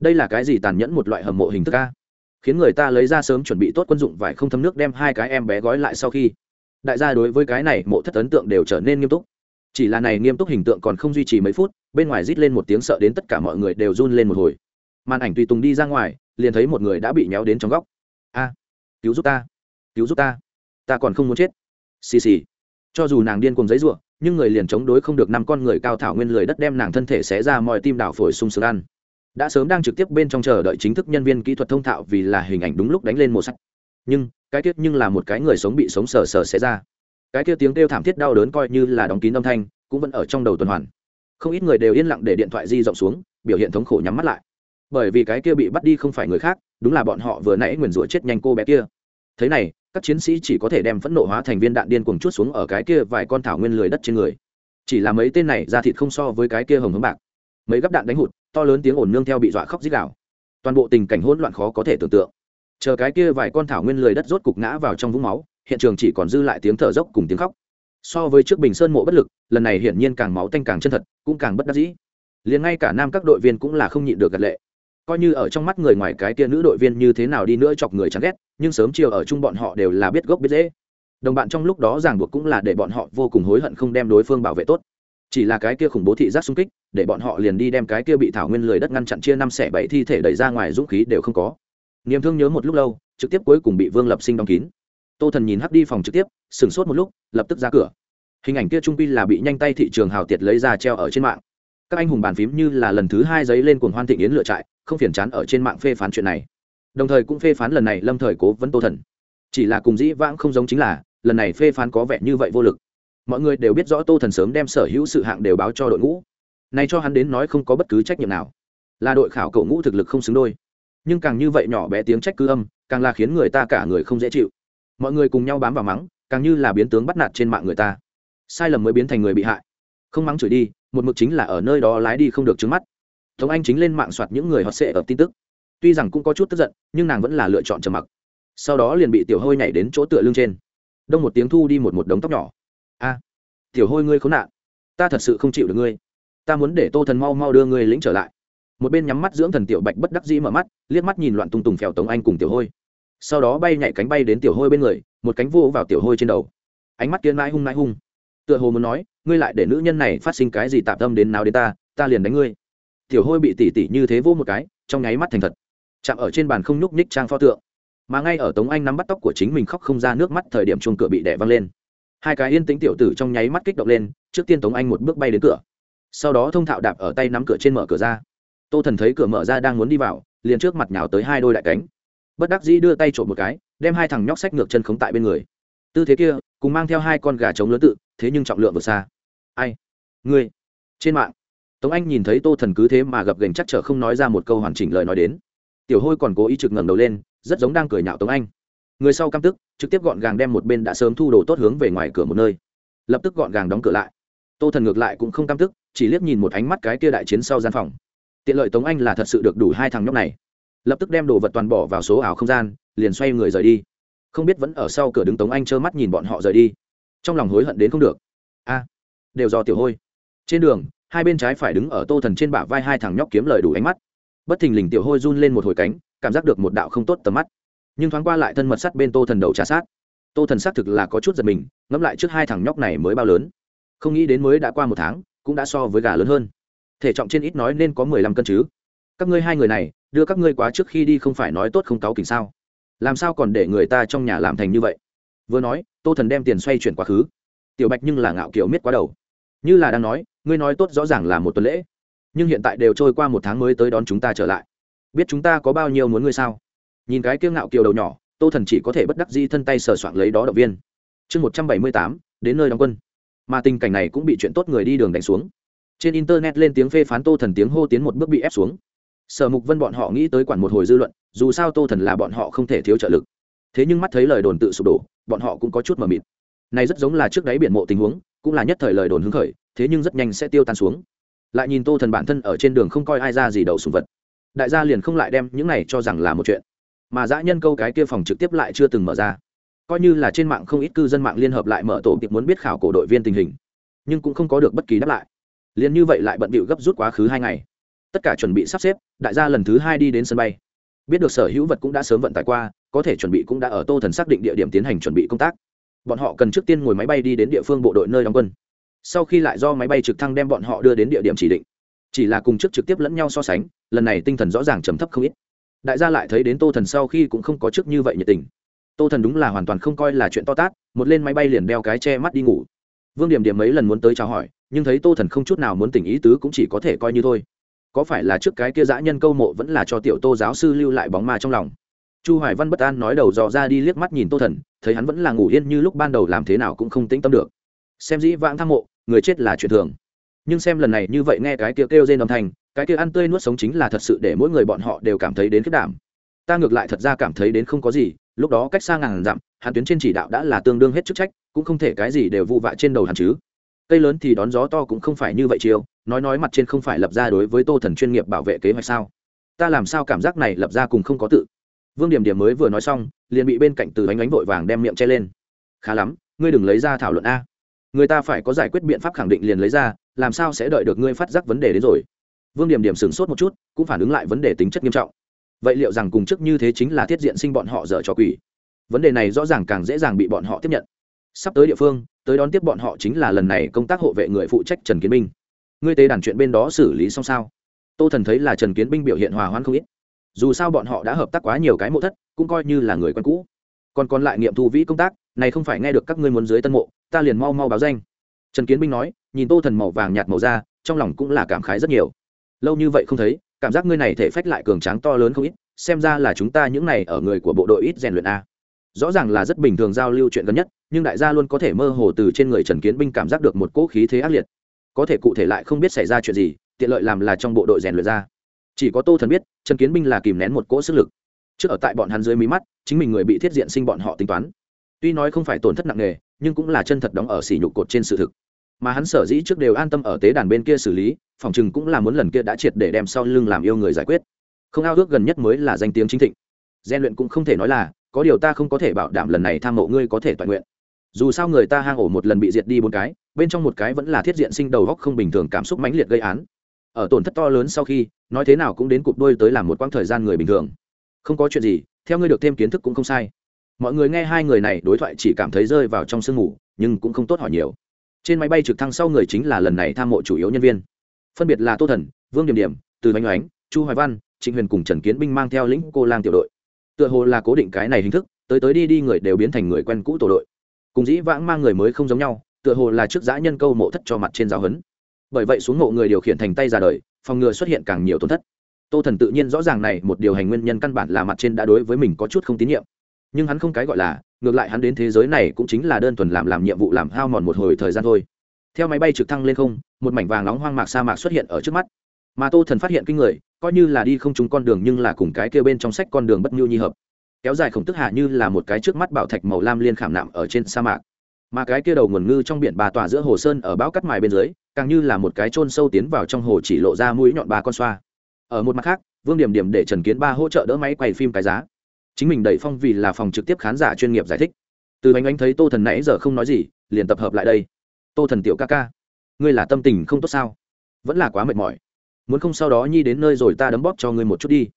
Đây là cái gì tàn nhẫn một loại hầm mộ hình thức ca khiến người ta lấy ra sớm chuẩn bị tốt quân dụng vải không thấm nước đem hai cái em bé gói lại sau khi đại gia đối với cái này mộ thất ấn tượng đều trở nên nghiêm túc. Chỉ là này nghiêm túc hình tượng còn không duy trì mấy phút, bên ngoài rít lên một tiếng sợ đến tất cả mọi người đều run lên một hồi. Màn ảnh tùy tùng đi ra ngoài, liền thấy một người đã bị nhéo đến trong góc. A, cứu giúp ta, cứu giúp ta ta còn không muốn chết. Xì xì. Cho dù nàng điên cùng giấy ruộng nhưng người liền chống đối không được năm con người cao thảo nguyên lười đất đem nàng thân thể xé ra mọi tim đảo phổi sung sướng ăn. Đã sớm đang trực tiếp bên trong chờ đợi chính thức nhân viên kỹ thuật thông thạo vì là hình ảnh đúng lúc đánh lên một sách nhưng cái tiết nhưng là một cái người sống bị sống sờ sờ xé ra. Cái kia tiếng kêu thảm thiết đau đớn coi như là đóng kín âm thanh, cũng vẫn ở trong đầu tuần hoàn. Không ít người đều yên lặng để điện thoại di rộng xuống, biểu hiện thống khổ nhắm mắt lại. Bởi vì cái kia bị bắt đi không phải người khác, đúng là bọn họ vừa nãy nguyền rủa chết nhanh cô bé kia. Thế này, các chiến sĩ chỉ có thể đem phẫn nộ hóa thành viên đạn điên cuồng chút xuống ở cái kia vài con thảo nguyên lười đất trên người. Chỉ là mấy tên này ra thịt không so với cái kia hồng hướng bạc. Mấy gấp đạn đánh hụt, to lớn tiếng ồn nương theo bị dọa khóc dít đảo toàn bộ tình cảnh hỗn loạn khó có thể tưởng tượng chờ cái kia vài con thảo nguyên lười đất rốt cục ngã vào trong vũng máu, hiện trường chỉ còn dư lại tiếng thở dốc cùng tiếng khóc. So với trước bình sơn mộ bất lực, lần này hiển nhiên càng máu tanh càng chân thật, cũng càng bất đắc dĩ. Liền ngay cả nam các đội viên cũng là không nhịn được gật lệ. Coi như ở trong mắt người ngoài cái kia nữ đội viên như thế nào đi nữa chọc người chán ghét, nhưng sớm chiều ở chung bọn họ đều là biết gốc biết dễ đồng bạn trong lúc đó ràng buộc cũng là để bọn họ vô cùng hối hận không đem đối phương bảo vệ tốt. Chỉ là cái kia khủng bố thị giác xung kích, để bọn họ liền đi đem cái kia bị thảo nguyên lười đất ngăn chặn chia năm xẻ bảy thi thể đẩy ra ngoài dũng khí đều không có niềm thương nhớ một lúc lâu, trực tiếp cuối cùng bị vương lập sinh đóng kín. Tô thần nhìn hắc đi phòng trực tiếp, sửng sốt một lúc, lập tức ra cửa. Hình ảnh kia trung pi là bị nhanh tay thị trường hào tiệt lấy ra treo ở trên mạng. Các anh hùng bàn phím như là lần thứ hai giấy lên cuồng hoan thịnh yến lựa trại, không phiền chán ở trên mạng phê phán chuyện này. Đồng thời cũng phê phán lần này lâm thời cố vấn tô thần. Chỉ là cùng dĩ vãng không giống chính là, lần này phê phán có vẻ như vậy vô lực. Mọi người đều biết rõ tô thần sớm đem sở hữu sự hạng đều báo cho đội ngũ. Này cho hắn đến nói không có bất cứ trách nhiệm nào. Là đội khảo cậu ngũ thực lực không xứng đôi nhưng càng như vậy nhỏ bé tiếng trách cứ âm, càng là khiến người ta cả người không dễ chịu. Mọi người cùng nhau bám vào mắng, càng như là biến tướng bắt nạt trên mạng người ta. Sai lầm mới biến thành người bị hại. Không mắng chửi đi, một mực chính là ở nơi đó lái đi không được trứng mắt. Tống anh chính lên mạng soạt những người họ sẽ ở tin tức. Tuy rằng cũng có chút tức giận, nhưng nàng vẫn là lựa chọn trầm mặc. Sau đó liền bị tiểu hôi nhảy đến chỗ tựa lưng trên. Đông một tiếng thu đi một một đống tóc nhỏ. A, tiểu hôi ngươi khốn nạn. Ta thật sự không chịu được ngươi. Ta muốn để tô thần mau mau đưa ngươi lĩnh trở lại một bên nhắm mắt dưỡng thần tiểu bạch bất đắc dĩ mở mắt, liếc mắt nhìn loạn tung tùng phèo tống anh cùng tiểu hôi. Sau đó bay nhảy cánh bay đến tiểu hôi bên người, một cánh vô vào tiểu hôi trên đầu. Ánh mắt kiên mãi hung mãi hung. Tựa hồ muốn nói, ngươi lại để nữ nhân này phát sinh cái gì tạm tâm đến nào đến ta ta liền đánh ngươi. Tiểu hôi bị tỉ tỉ như thế vô một cái, trong nháy mắt thành thật. Chạm ở trên bàn không nhúc nhích trang pho tượng. Mà ngay ở tống anh nắm bắt tóc của chính mình khóc không ra nước mắt thời điểm chuông cửa bị đẻ văng lên. Hai cái yên tĩnh tiểu tử trong nháy mắt kích động lên, trước tiên tống anh một bước bay đến cửa. Sau đó thông thạo đạp ở tay nắm cửa trên mở cửa ra tô thần thấy cửa mở ra đang muốn đi vào, liền trước mặt nhào tới hai đôi đại cánh. Bất đắc dĩ đưa tay trộm một cái, đem hai thằng nhóc sách ngược chân khống tại bên người. Tư thế kia, cùng mang theo hai con gà trống lớn tự, thế nhưng trọng lượng vượt xa. Ai? Ngươi? Trên mạng. Tống anh nhìn thấy tô thần cứ thế mà gập gành chắc chở không nói ra một câu hoàn chỉnh lời nói đến. Tiểu hôi còn cố ý trực ngẩng đầu lên, rất giống đang cười nhạo tống anh. Người sau căm tức, trực tiếp gọn gàng đem một bên đã sớm thu đồ tốt hướng về ngoài cửa một nơi. Lập tức gọn gàng đóng cửa lại. Tô thần ngược lại cũng không căm tức, chỉ liếc nhìn một ánh mắt cái kia đại chiến sau gian phòng tiện lợi tống anh là thật sự được đủ hai thằng nhóc này. Lập tức đem đồ vật toàn bỏ vào số ảo không gian, liền xoay người rời đi. Không biết vẫn ở sau cửa đứng tống anh trơ mắt nhìn bọn họ rời đi. Trong lòng hối hận đến không được. A, đều do tiểu hôi. Trên đường, hai bên trái phải đứng ở tô thần trên bả vai hai thằng nhóc kiếm lời đủ ánh mắt. Bất thình lình tiểu hôi run lên một hồi cánh, cảm giác được một đạo không tốt tầm mắt. Nhưng thoáng qua lại thân mật sắt bên tô thần đầu trả sát. Tô thần xác thực là có chút giật mình, ngẫm lại trước hai thằng nhóc này mới bao lớn. Không nghĩ đến mới đã qua một tháng, cũng đã so với gà lớn hơn thể trọng trên ít nói nên có mười lăm cân chứ. Các ngươi hai người này, đưa các ngươi quá trước khi đi không phải nói tốt không cáo kỉnh sao? Làm sao còn để người ta trong nhà làm thành như vậy? Vừa nói, tô thần đem tiền xoay chuyển quá khứ. Tiểu bạch nhưng là ngạo kiểu miết quá đầu. Như là đang nói, ngươi nói tốt rõ ràng là một tuần lễ. Nhưng hiện tại đều trôi qua một tháng mới tới đón chúng ta trở lại. Biết chúng ta có bao nhiêu muốn ngươi sao? Nhìn cái kiêu ngạo kiều đầu nhỏ, tô thần chỉ có thể bất đắc di thân tay sờ soạn lấy đó động viên. Chương một trăm bảy mươi tám, đến nơi đóng quân. Mà tình cảnh này cũng bị chuyện tốt người đi đường đánh xuống trên internet lên tiếng phê phán tô thần tiếng hô tiến một bước bị ép xuống. Sở mục vân bọn họ nghĩ tới quản một hồi dư luận, dù sao tô thần là bọn họ không thể thiếu trợ lực. Thế nhưng mắt thấy lời đồn tự sụp đổ, bọn họ cũng có chút mờ mịt. Này rất giống là trước đáy biển mộ tình huống, cũng là nhất thời lời đồn hứng khởi, thế nhưng rất nhanh sẽ tiêu tan xuống. Lại nhìn tô thần bản thân ở trên đường không coi ai ra gì đậu sùng vật. Đại gia liền không lại đem những này cho rằng là một chuyện. Mà dã nhân câu cái kia phòng trực tiếp lại chưa từng mở ra. Coi như là trên mạng không ít cư dân mạng liên hợp lại mở tổ tiệp muốn biết khảo cổ đội viên tình hình, nhưng cũng không có được bất kỳ đáp lại liền như vậy lại bận bịu gấp rút quá khứ hai ngày. Tất cả chuẩn bị sắp xếp, đại gia lần thứ hai đi đến sân bay. Biết được sở hữu vật cũng đã sớm vận tải qua, có thể chuẩn bị cũng đã ở tô thần xác định địa điểm tiến hành chuẩn bị công tác. Bọn họ cần trước tiên ngồi máy bay đi đến địa phương bộ đội nơi đóng quân. Sau khi lại do máy bay trực thăng đem bọn họ đưa đến địa điểm chỉ định. Chỉ là cùng trước trực tiếp lẫn nhau so sánh, lần này tinh thần rõ ràng trầm thấp không ít. Đại gia lại thấy đến tô thần sau khi cũng không có trước như vậy nhiệt tình. Tô thần đúng là hoàn toàn không coi là chuyện to tát, một lên máy bay liền đeo cái che mắt đi ngủ. Vương điểm điểm mấy lần muốn tới chào hỏi nhưng thấy tô thần không chút nào muốn tình ý tứ cũng chỉ có thể coi như thôi. Có phải là trước cái kia dã nhân câu mộ vẫn là cho tiểu tô giáo sư lưu lại bóng ma trong lòng? Chu hoài văn bất an nói đầu dò ra đi liếc mắt nhìn tô thần, thấy hắn vẫn là ngủ yên như lúc ban đầu làm thế nào cũng không tĩnh tâm được. Xem dĩ vãng tham mộ, người chết là chuyện thường. Nhưng xem lần này như vậy nghe cái kia kêu dên âm thanh, cái kia ăn tươi nuốt sống chính là thật sự để mỗi người bọn họ đều cảm thấy đến khiết đảm. Ta ngược lại thật ra cảm thấy đến không có gì, lúc đó cách xa ngàn dặm, hàn tuyến trên chỉ đạo đã là tương đương hết chức trách, cũng không thể cái gì đều vụ vạ trên đầu hàn chứ cây lớn thì đón gió to cũng không phải như vậy chiêu, nói nói mặt trên không phải lập ra đối với tô thần chuyên nghiệp bảo vệ kế hoạch sao? Ta làm sao cảm giác này lập ra cùng không có tự? Vương điểm điểm mới vừa nói xong, liền bị bên cạnh từ bánh bánh vội vàng đem miệng che lên. Khá lắm, ngươi đừng lấy ra thảo luận a. Người ta phải có giải quyết biện pháp khẳng định liền lấy ra, làm sao sẽ đợi được ngươi phát giác vấn đề đến rồi? Vương điểm điểm sửng sốt một chút, cũng phản ứng lại vấn đề tính chất nghiêm trọng. Vậy liệu rằng cùng chức như thế chính là thiết diện sinh bọn họ dở trò quỷ? Vấn đề này rõ ràng càng dễ dàng bị bọn họ tiếp nhận. Sắp tới địa phương tới đón tiếp bọn họ chính là lần này công tác hộ vệ người phụ trách trần kiến minh ngươi tế đàn chuyện bên đó xử lý xong sao? Tô thần thấy là trần kiến binh biểu hiện hòa hoãn không ít. Dù sao bọn họ đã hợp tác quá nhiều cái mộ thất, cũng coi như là người quen cũ. Còn còn lại nghiệm thu vĩ công tác, này không phải nghe được các ngươi muốn dưới tân mộ, ta liền mau mau báo danh. Trần kiến binh nói, nhìn tô thần màu vàng nhạt màu da, trong lòng cũng là cảm khái rất nhiều. Lâu như vậy không thấy, cảm giác ngươi này thể phách lại cường tráng to lớn không ít, xem ra là chúng ta những này ở người của bộ đội ít rèn luyện a rõ ràng là rất bình thường giao lưu chuyện gần nhất, nhưng đại gia luôn có thể mơ hồ từ trên người trần kiến binh cảm giác được một cỗ khí thế ác liệt. Có thể cụ thể lại không biết xảy ra chuyện gì, tiện lợi làm là trong bộ đội rèn luyện ra. Chỉ có tô thần biết, trần kiến binh là kìm nén một cỗ sức lực. Trước ở tại bọn hắn dưới mí mắt, chính mình người bị thiết diện sinh bọn họ tính toán. Tuy nói không phải tổn thất nặng nề, nhưng cũng là chân thật đóng ở xỉ nhục cột trên sự thực. Mà hắn sở dĩ trước đều an tâm ở tế đàn bên kia xử lý, phòng chừng cũng là muốn lần kia đã triệt để đem sau lưng làm yêu người giải quyết. Không ao ước gần nhất mới là danh tiếng chính thịnh. Gian luyện cũng không thể nói là có điều ta không có thể bảo đảm lần này tham mộ ngươi có thể toàn nguyện. Dù sao người ta hang ổ một lần bị diệt đi bốn cái, bên trong một cái vẫn là thiết diện sinh đầu góc không bình thường cảm xúc mãnh liệt gây án. Ở tổn thất to lớn sau khi, nói thế nào cũng đến cục đôi tới làm một quãng thời gian người bình thường. Không có chuyện gì, theo ngươi được thêm kiến thức cũng không sai. Mọi người nghe hai người này đối thoại chỉ cảm thấy rơi vào trong sương mù, nhưng cũng không tốt hỏi nhiều. Trên máy bay trực thăng sau người chính là lần này tham mộ chủ yếu nhân viên. Phân biệt là tô thần, vương điểm điểm, từ bánh oánh, chu hoài văn, trịnh huyền cùng trần kiến binh mang theo lĩnh cô lang tiểu đội tựa hồ là cố định cái này hình thức, tới tới đi đi người đều biến thành người quen cũ tổ đội. Cùng dĩ vãng mang người mới không giống nhau, tựa hồ là trước giã nhân câu mộ thất cho mặt trên giáo huấn. Bởi vậy xuống mộ người điều khiển thành tay ra đời, phòng ngừa xuất hiện càng nhiều tổn thất. Tô thần tự nhiên rõ ràng này một điều hành nguyên nhân căn bản là mặt trên đã đối với mình có chút không tín nhiệm. Nhưng hắn không cái gọi là, ngược lại hắn đến thế giới này cũng chính là đơn thuần làm làm nhiệm vụ làm hao mòn một hồi thời gian thôi. Theo máy bay trực thăng lên không, một mảnh vàng nóng hoang mạc sa mạc xuất hiện ở trước mắt. Mà tô thần phát hiện kinh người coi như là đi không trúng con đường nhưng là cùng cái kia bên trong sách con đường bất nhu nhi hợp. Kéo dài khổng tức hạ như là một cái trước mắt bảo thạch màu lam liên khảm nạm ở trên sa mạc. Mà cái kia đầu nguồn ngư trong biển bà tỏa giữa hồ sơn ở bão cắt mài bên dưới, càng như là một cái chôn sâu tiến vào trong hồ chỉ lộ ra mũi nhọn ba con xoa. Ở một mặt khác, vương điểm điểm để trần kiến ba hỗ trợ đỡ máy quay phim cái giá. Chính mình đẩy phong vì là phòng trực tiếp khán giả chuyên nghiệp giải thích. Từ bánh anh thấy tô thần nãy giờ không nói gì, liền tập hợp lại đây. Tô thần tiểu ca ca, ngươi là tâm tình không tốt sao? Vẫn là quá mệt mỏi muốn không sau đó nhi đến nơi rồi ta đấm bóp cho ngươi một chút đi.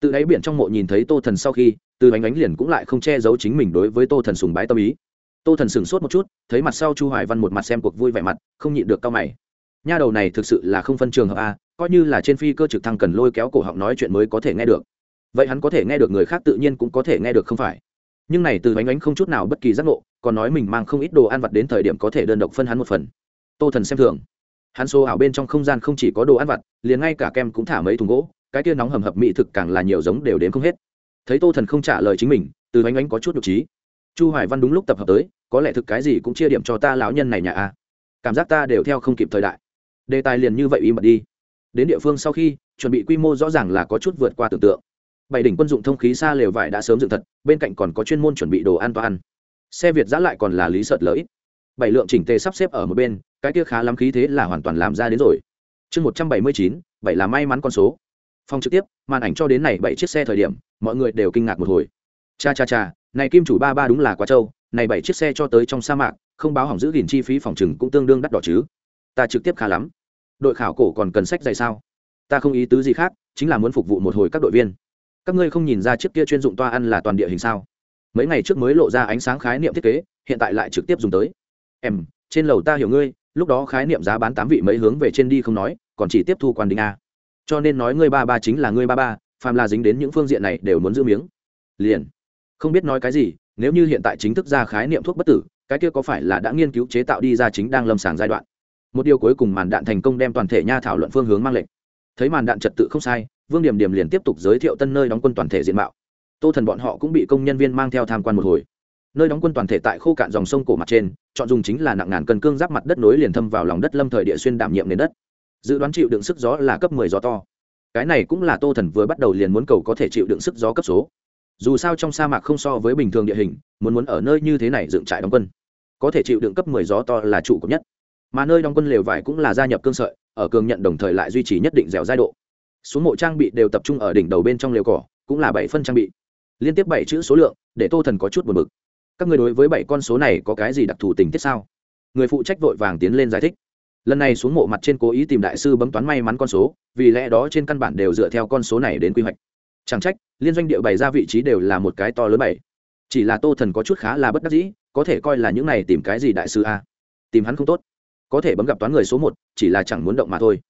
Từ đáy biển trong mộ nhìn thấy tô thần sau khi, từ ánh ánh liền cũng lại không che giấu chính mình đối với tô thần sùng bái tâm ý. Tô thần sửng sốt một chút, thấy mặt sau chu hoài văn một mặt xem cuộc vui vẻ mặt, không nhịn được cao mày. Nha đầu này thực sự là không phân trường hợp a, coi như là trên phi cơ trực thăng cần lôi kéo cổ họng nói chuyện mới có thể nghe được. Vậy hắn có thể nghe được người khác tự nhiên cũng có thể nghe được không phải? Nhưng này từ ánh ánh không chút nào bất kỳ giác ngộ, còn nói mình mang không ít đồ ăn vặt đến thời điểm có thể đơn độc phân hắn một phần. Tô thần xem thường hắn xô ảo bên trong không gian không chỉ có đồ ăn vặt, liền ngay cả kem cũng thả mấy thùng gỗ, cái kia nóng hầm hập mỹ thực càng là nhiều giống đều đến không hết. Thấy tô thần không trả lời chính mình, từ bánh ánh có chút nhục trí chu hoài văn đúng lúc tập hợp tới, có lẽ thực cái gì cũng chia điểm cho ta lão nhân này nhà a cảm giác ta đều theo không kịp thời đại. Đề tài liền như vậy im bật đi. Đến địa phương sau khi, chuẩn bị quy mô rõ ràng là có chút vượt qua tưởng tượng. Bảy đỉnh quân dụng thông khí xa lều vải đã sớm dựng thật, bên cạnh còn có chuyên môn chuẩn bị đồ an toàn xe việt giã lại còn là lý sợt lợi bảy lượng chỉnh tề sắp xếp ở một bên cái kia khá lắm khí thế là hoàn toàn làm ra đến rồi. Chương một trăm bảy mươi chín, bảy là may mắn con số. Phong trực tiếp, màn ảnh cho đến này bảy chiếc xe thời điểm, mọi người đều kinh ngạc một hồi. Cha cha cha, này kim chủ ba ba đúng là quá trâu, này bảy chiếc xe cho tới trong sa mạc, không báo hỏng giữ gìn chi phí phòng chừng cũng tương đương đắt đỏ chứ. Ta trực tiếp khá lắm. Đội khảo cổ còn cần sách dày sao? Ta không ý tứ gì khác, chính là muốn phục vụ một hồi các đội viên. Các ngươi không nhìn ra chiếc kia chuyên dụng toa ăn là toàn địa hình sao? Mấy ngày trước mới lộ ra ánh sáng khái niệm thiết kế, hiện tại lại trực tiếp dùng tới. Em, trên lầu ta hiểu ngươi lúc đó khái niệm giá bán tám vị mấy hướng về trên đi không nói, còn chỉ tiếp thu quan đinh a. Cho nên nói ngươi ba ba chính là ngươi ba ba, phàm là dính đến những phương diện này đều muốn giữ miếng. Liền. Không biết nói cái gì, nếu như hiện tại chính thức ra khái niệm thuốc bất tử, cái kia có phải là đã nghiên cứu chế tạo đi ra chính đang lâm sàng giai đoạn? Một điều cuối cùng màn đạn thành công đem toàn thể nha thảo luận phương hướng mang lệnh. Thấy màn đạn trật tự không sai, vương điểm điểm liền tiếp tục giới thiệu tân nơi đóng quân toàn thể diện mạo. Tô thần bọn họ cũng bị công nhân viên mang theo tham quan một hồi nơi đóng quân toàn thể tại khô cạn dòng sông cổ mặt trên, chọn dùng chính là nặng ngàn cân cương giáp mặt đất nối liền thâm vào lòng đất lâm thời địa xuyên đảm nhiệm nền đất. Dự đoán chịu đựng sức gió là cấp 10 gió to. Cái này cũng là tô thần vừa bắt đầu liền muốn cầu có thể chịu đựng sức gió cấp số. Dù sao trong sa mạc không so với bình thường địa hình, muốn muốn ở nơi như thế này dựng trại đóng quân, có thể chịu đựng cấp 10 gió to là chủ cấp nhất. Mà nơi đóng quân lều vải cũng là gia nhập cương sợi, ở cường nhận đồng thời lại duy trì nhất định dẻo giai độ. Xuống mộ trang bị đều tập trung ở đỉnh đầu bên trong lều cỏ, cũng là bảy phân trang bị. Liên tiếp bảy chữ số lượng, để tô thần có chút buồn bực các người đối với bảy con số này có cái gì đặc thù tình tiết sao? Người phụ trách vội vàng tiến lên giải thích. Lần này xuống mộ mặt trên cố ý tìm đại sư bấm toán may mắn con số, vì lẽ đó trên căn bản đều dựa theo con số này đến quy hoạch. Chẳng trách, liên doanh địa bày ra vị trí đều là một cái to lớn bảy. Chỉ là tô thần có chút khá là bất đắc dĩ, có thể coi là những này tìm cái gì đại sư a? Tìm hắn không tốt. Có thể bấm gặp toán người số một, chỉ là chẳng muốn động mà thôi.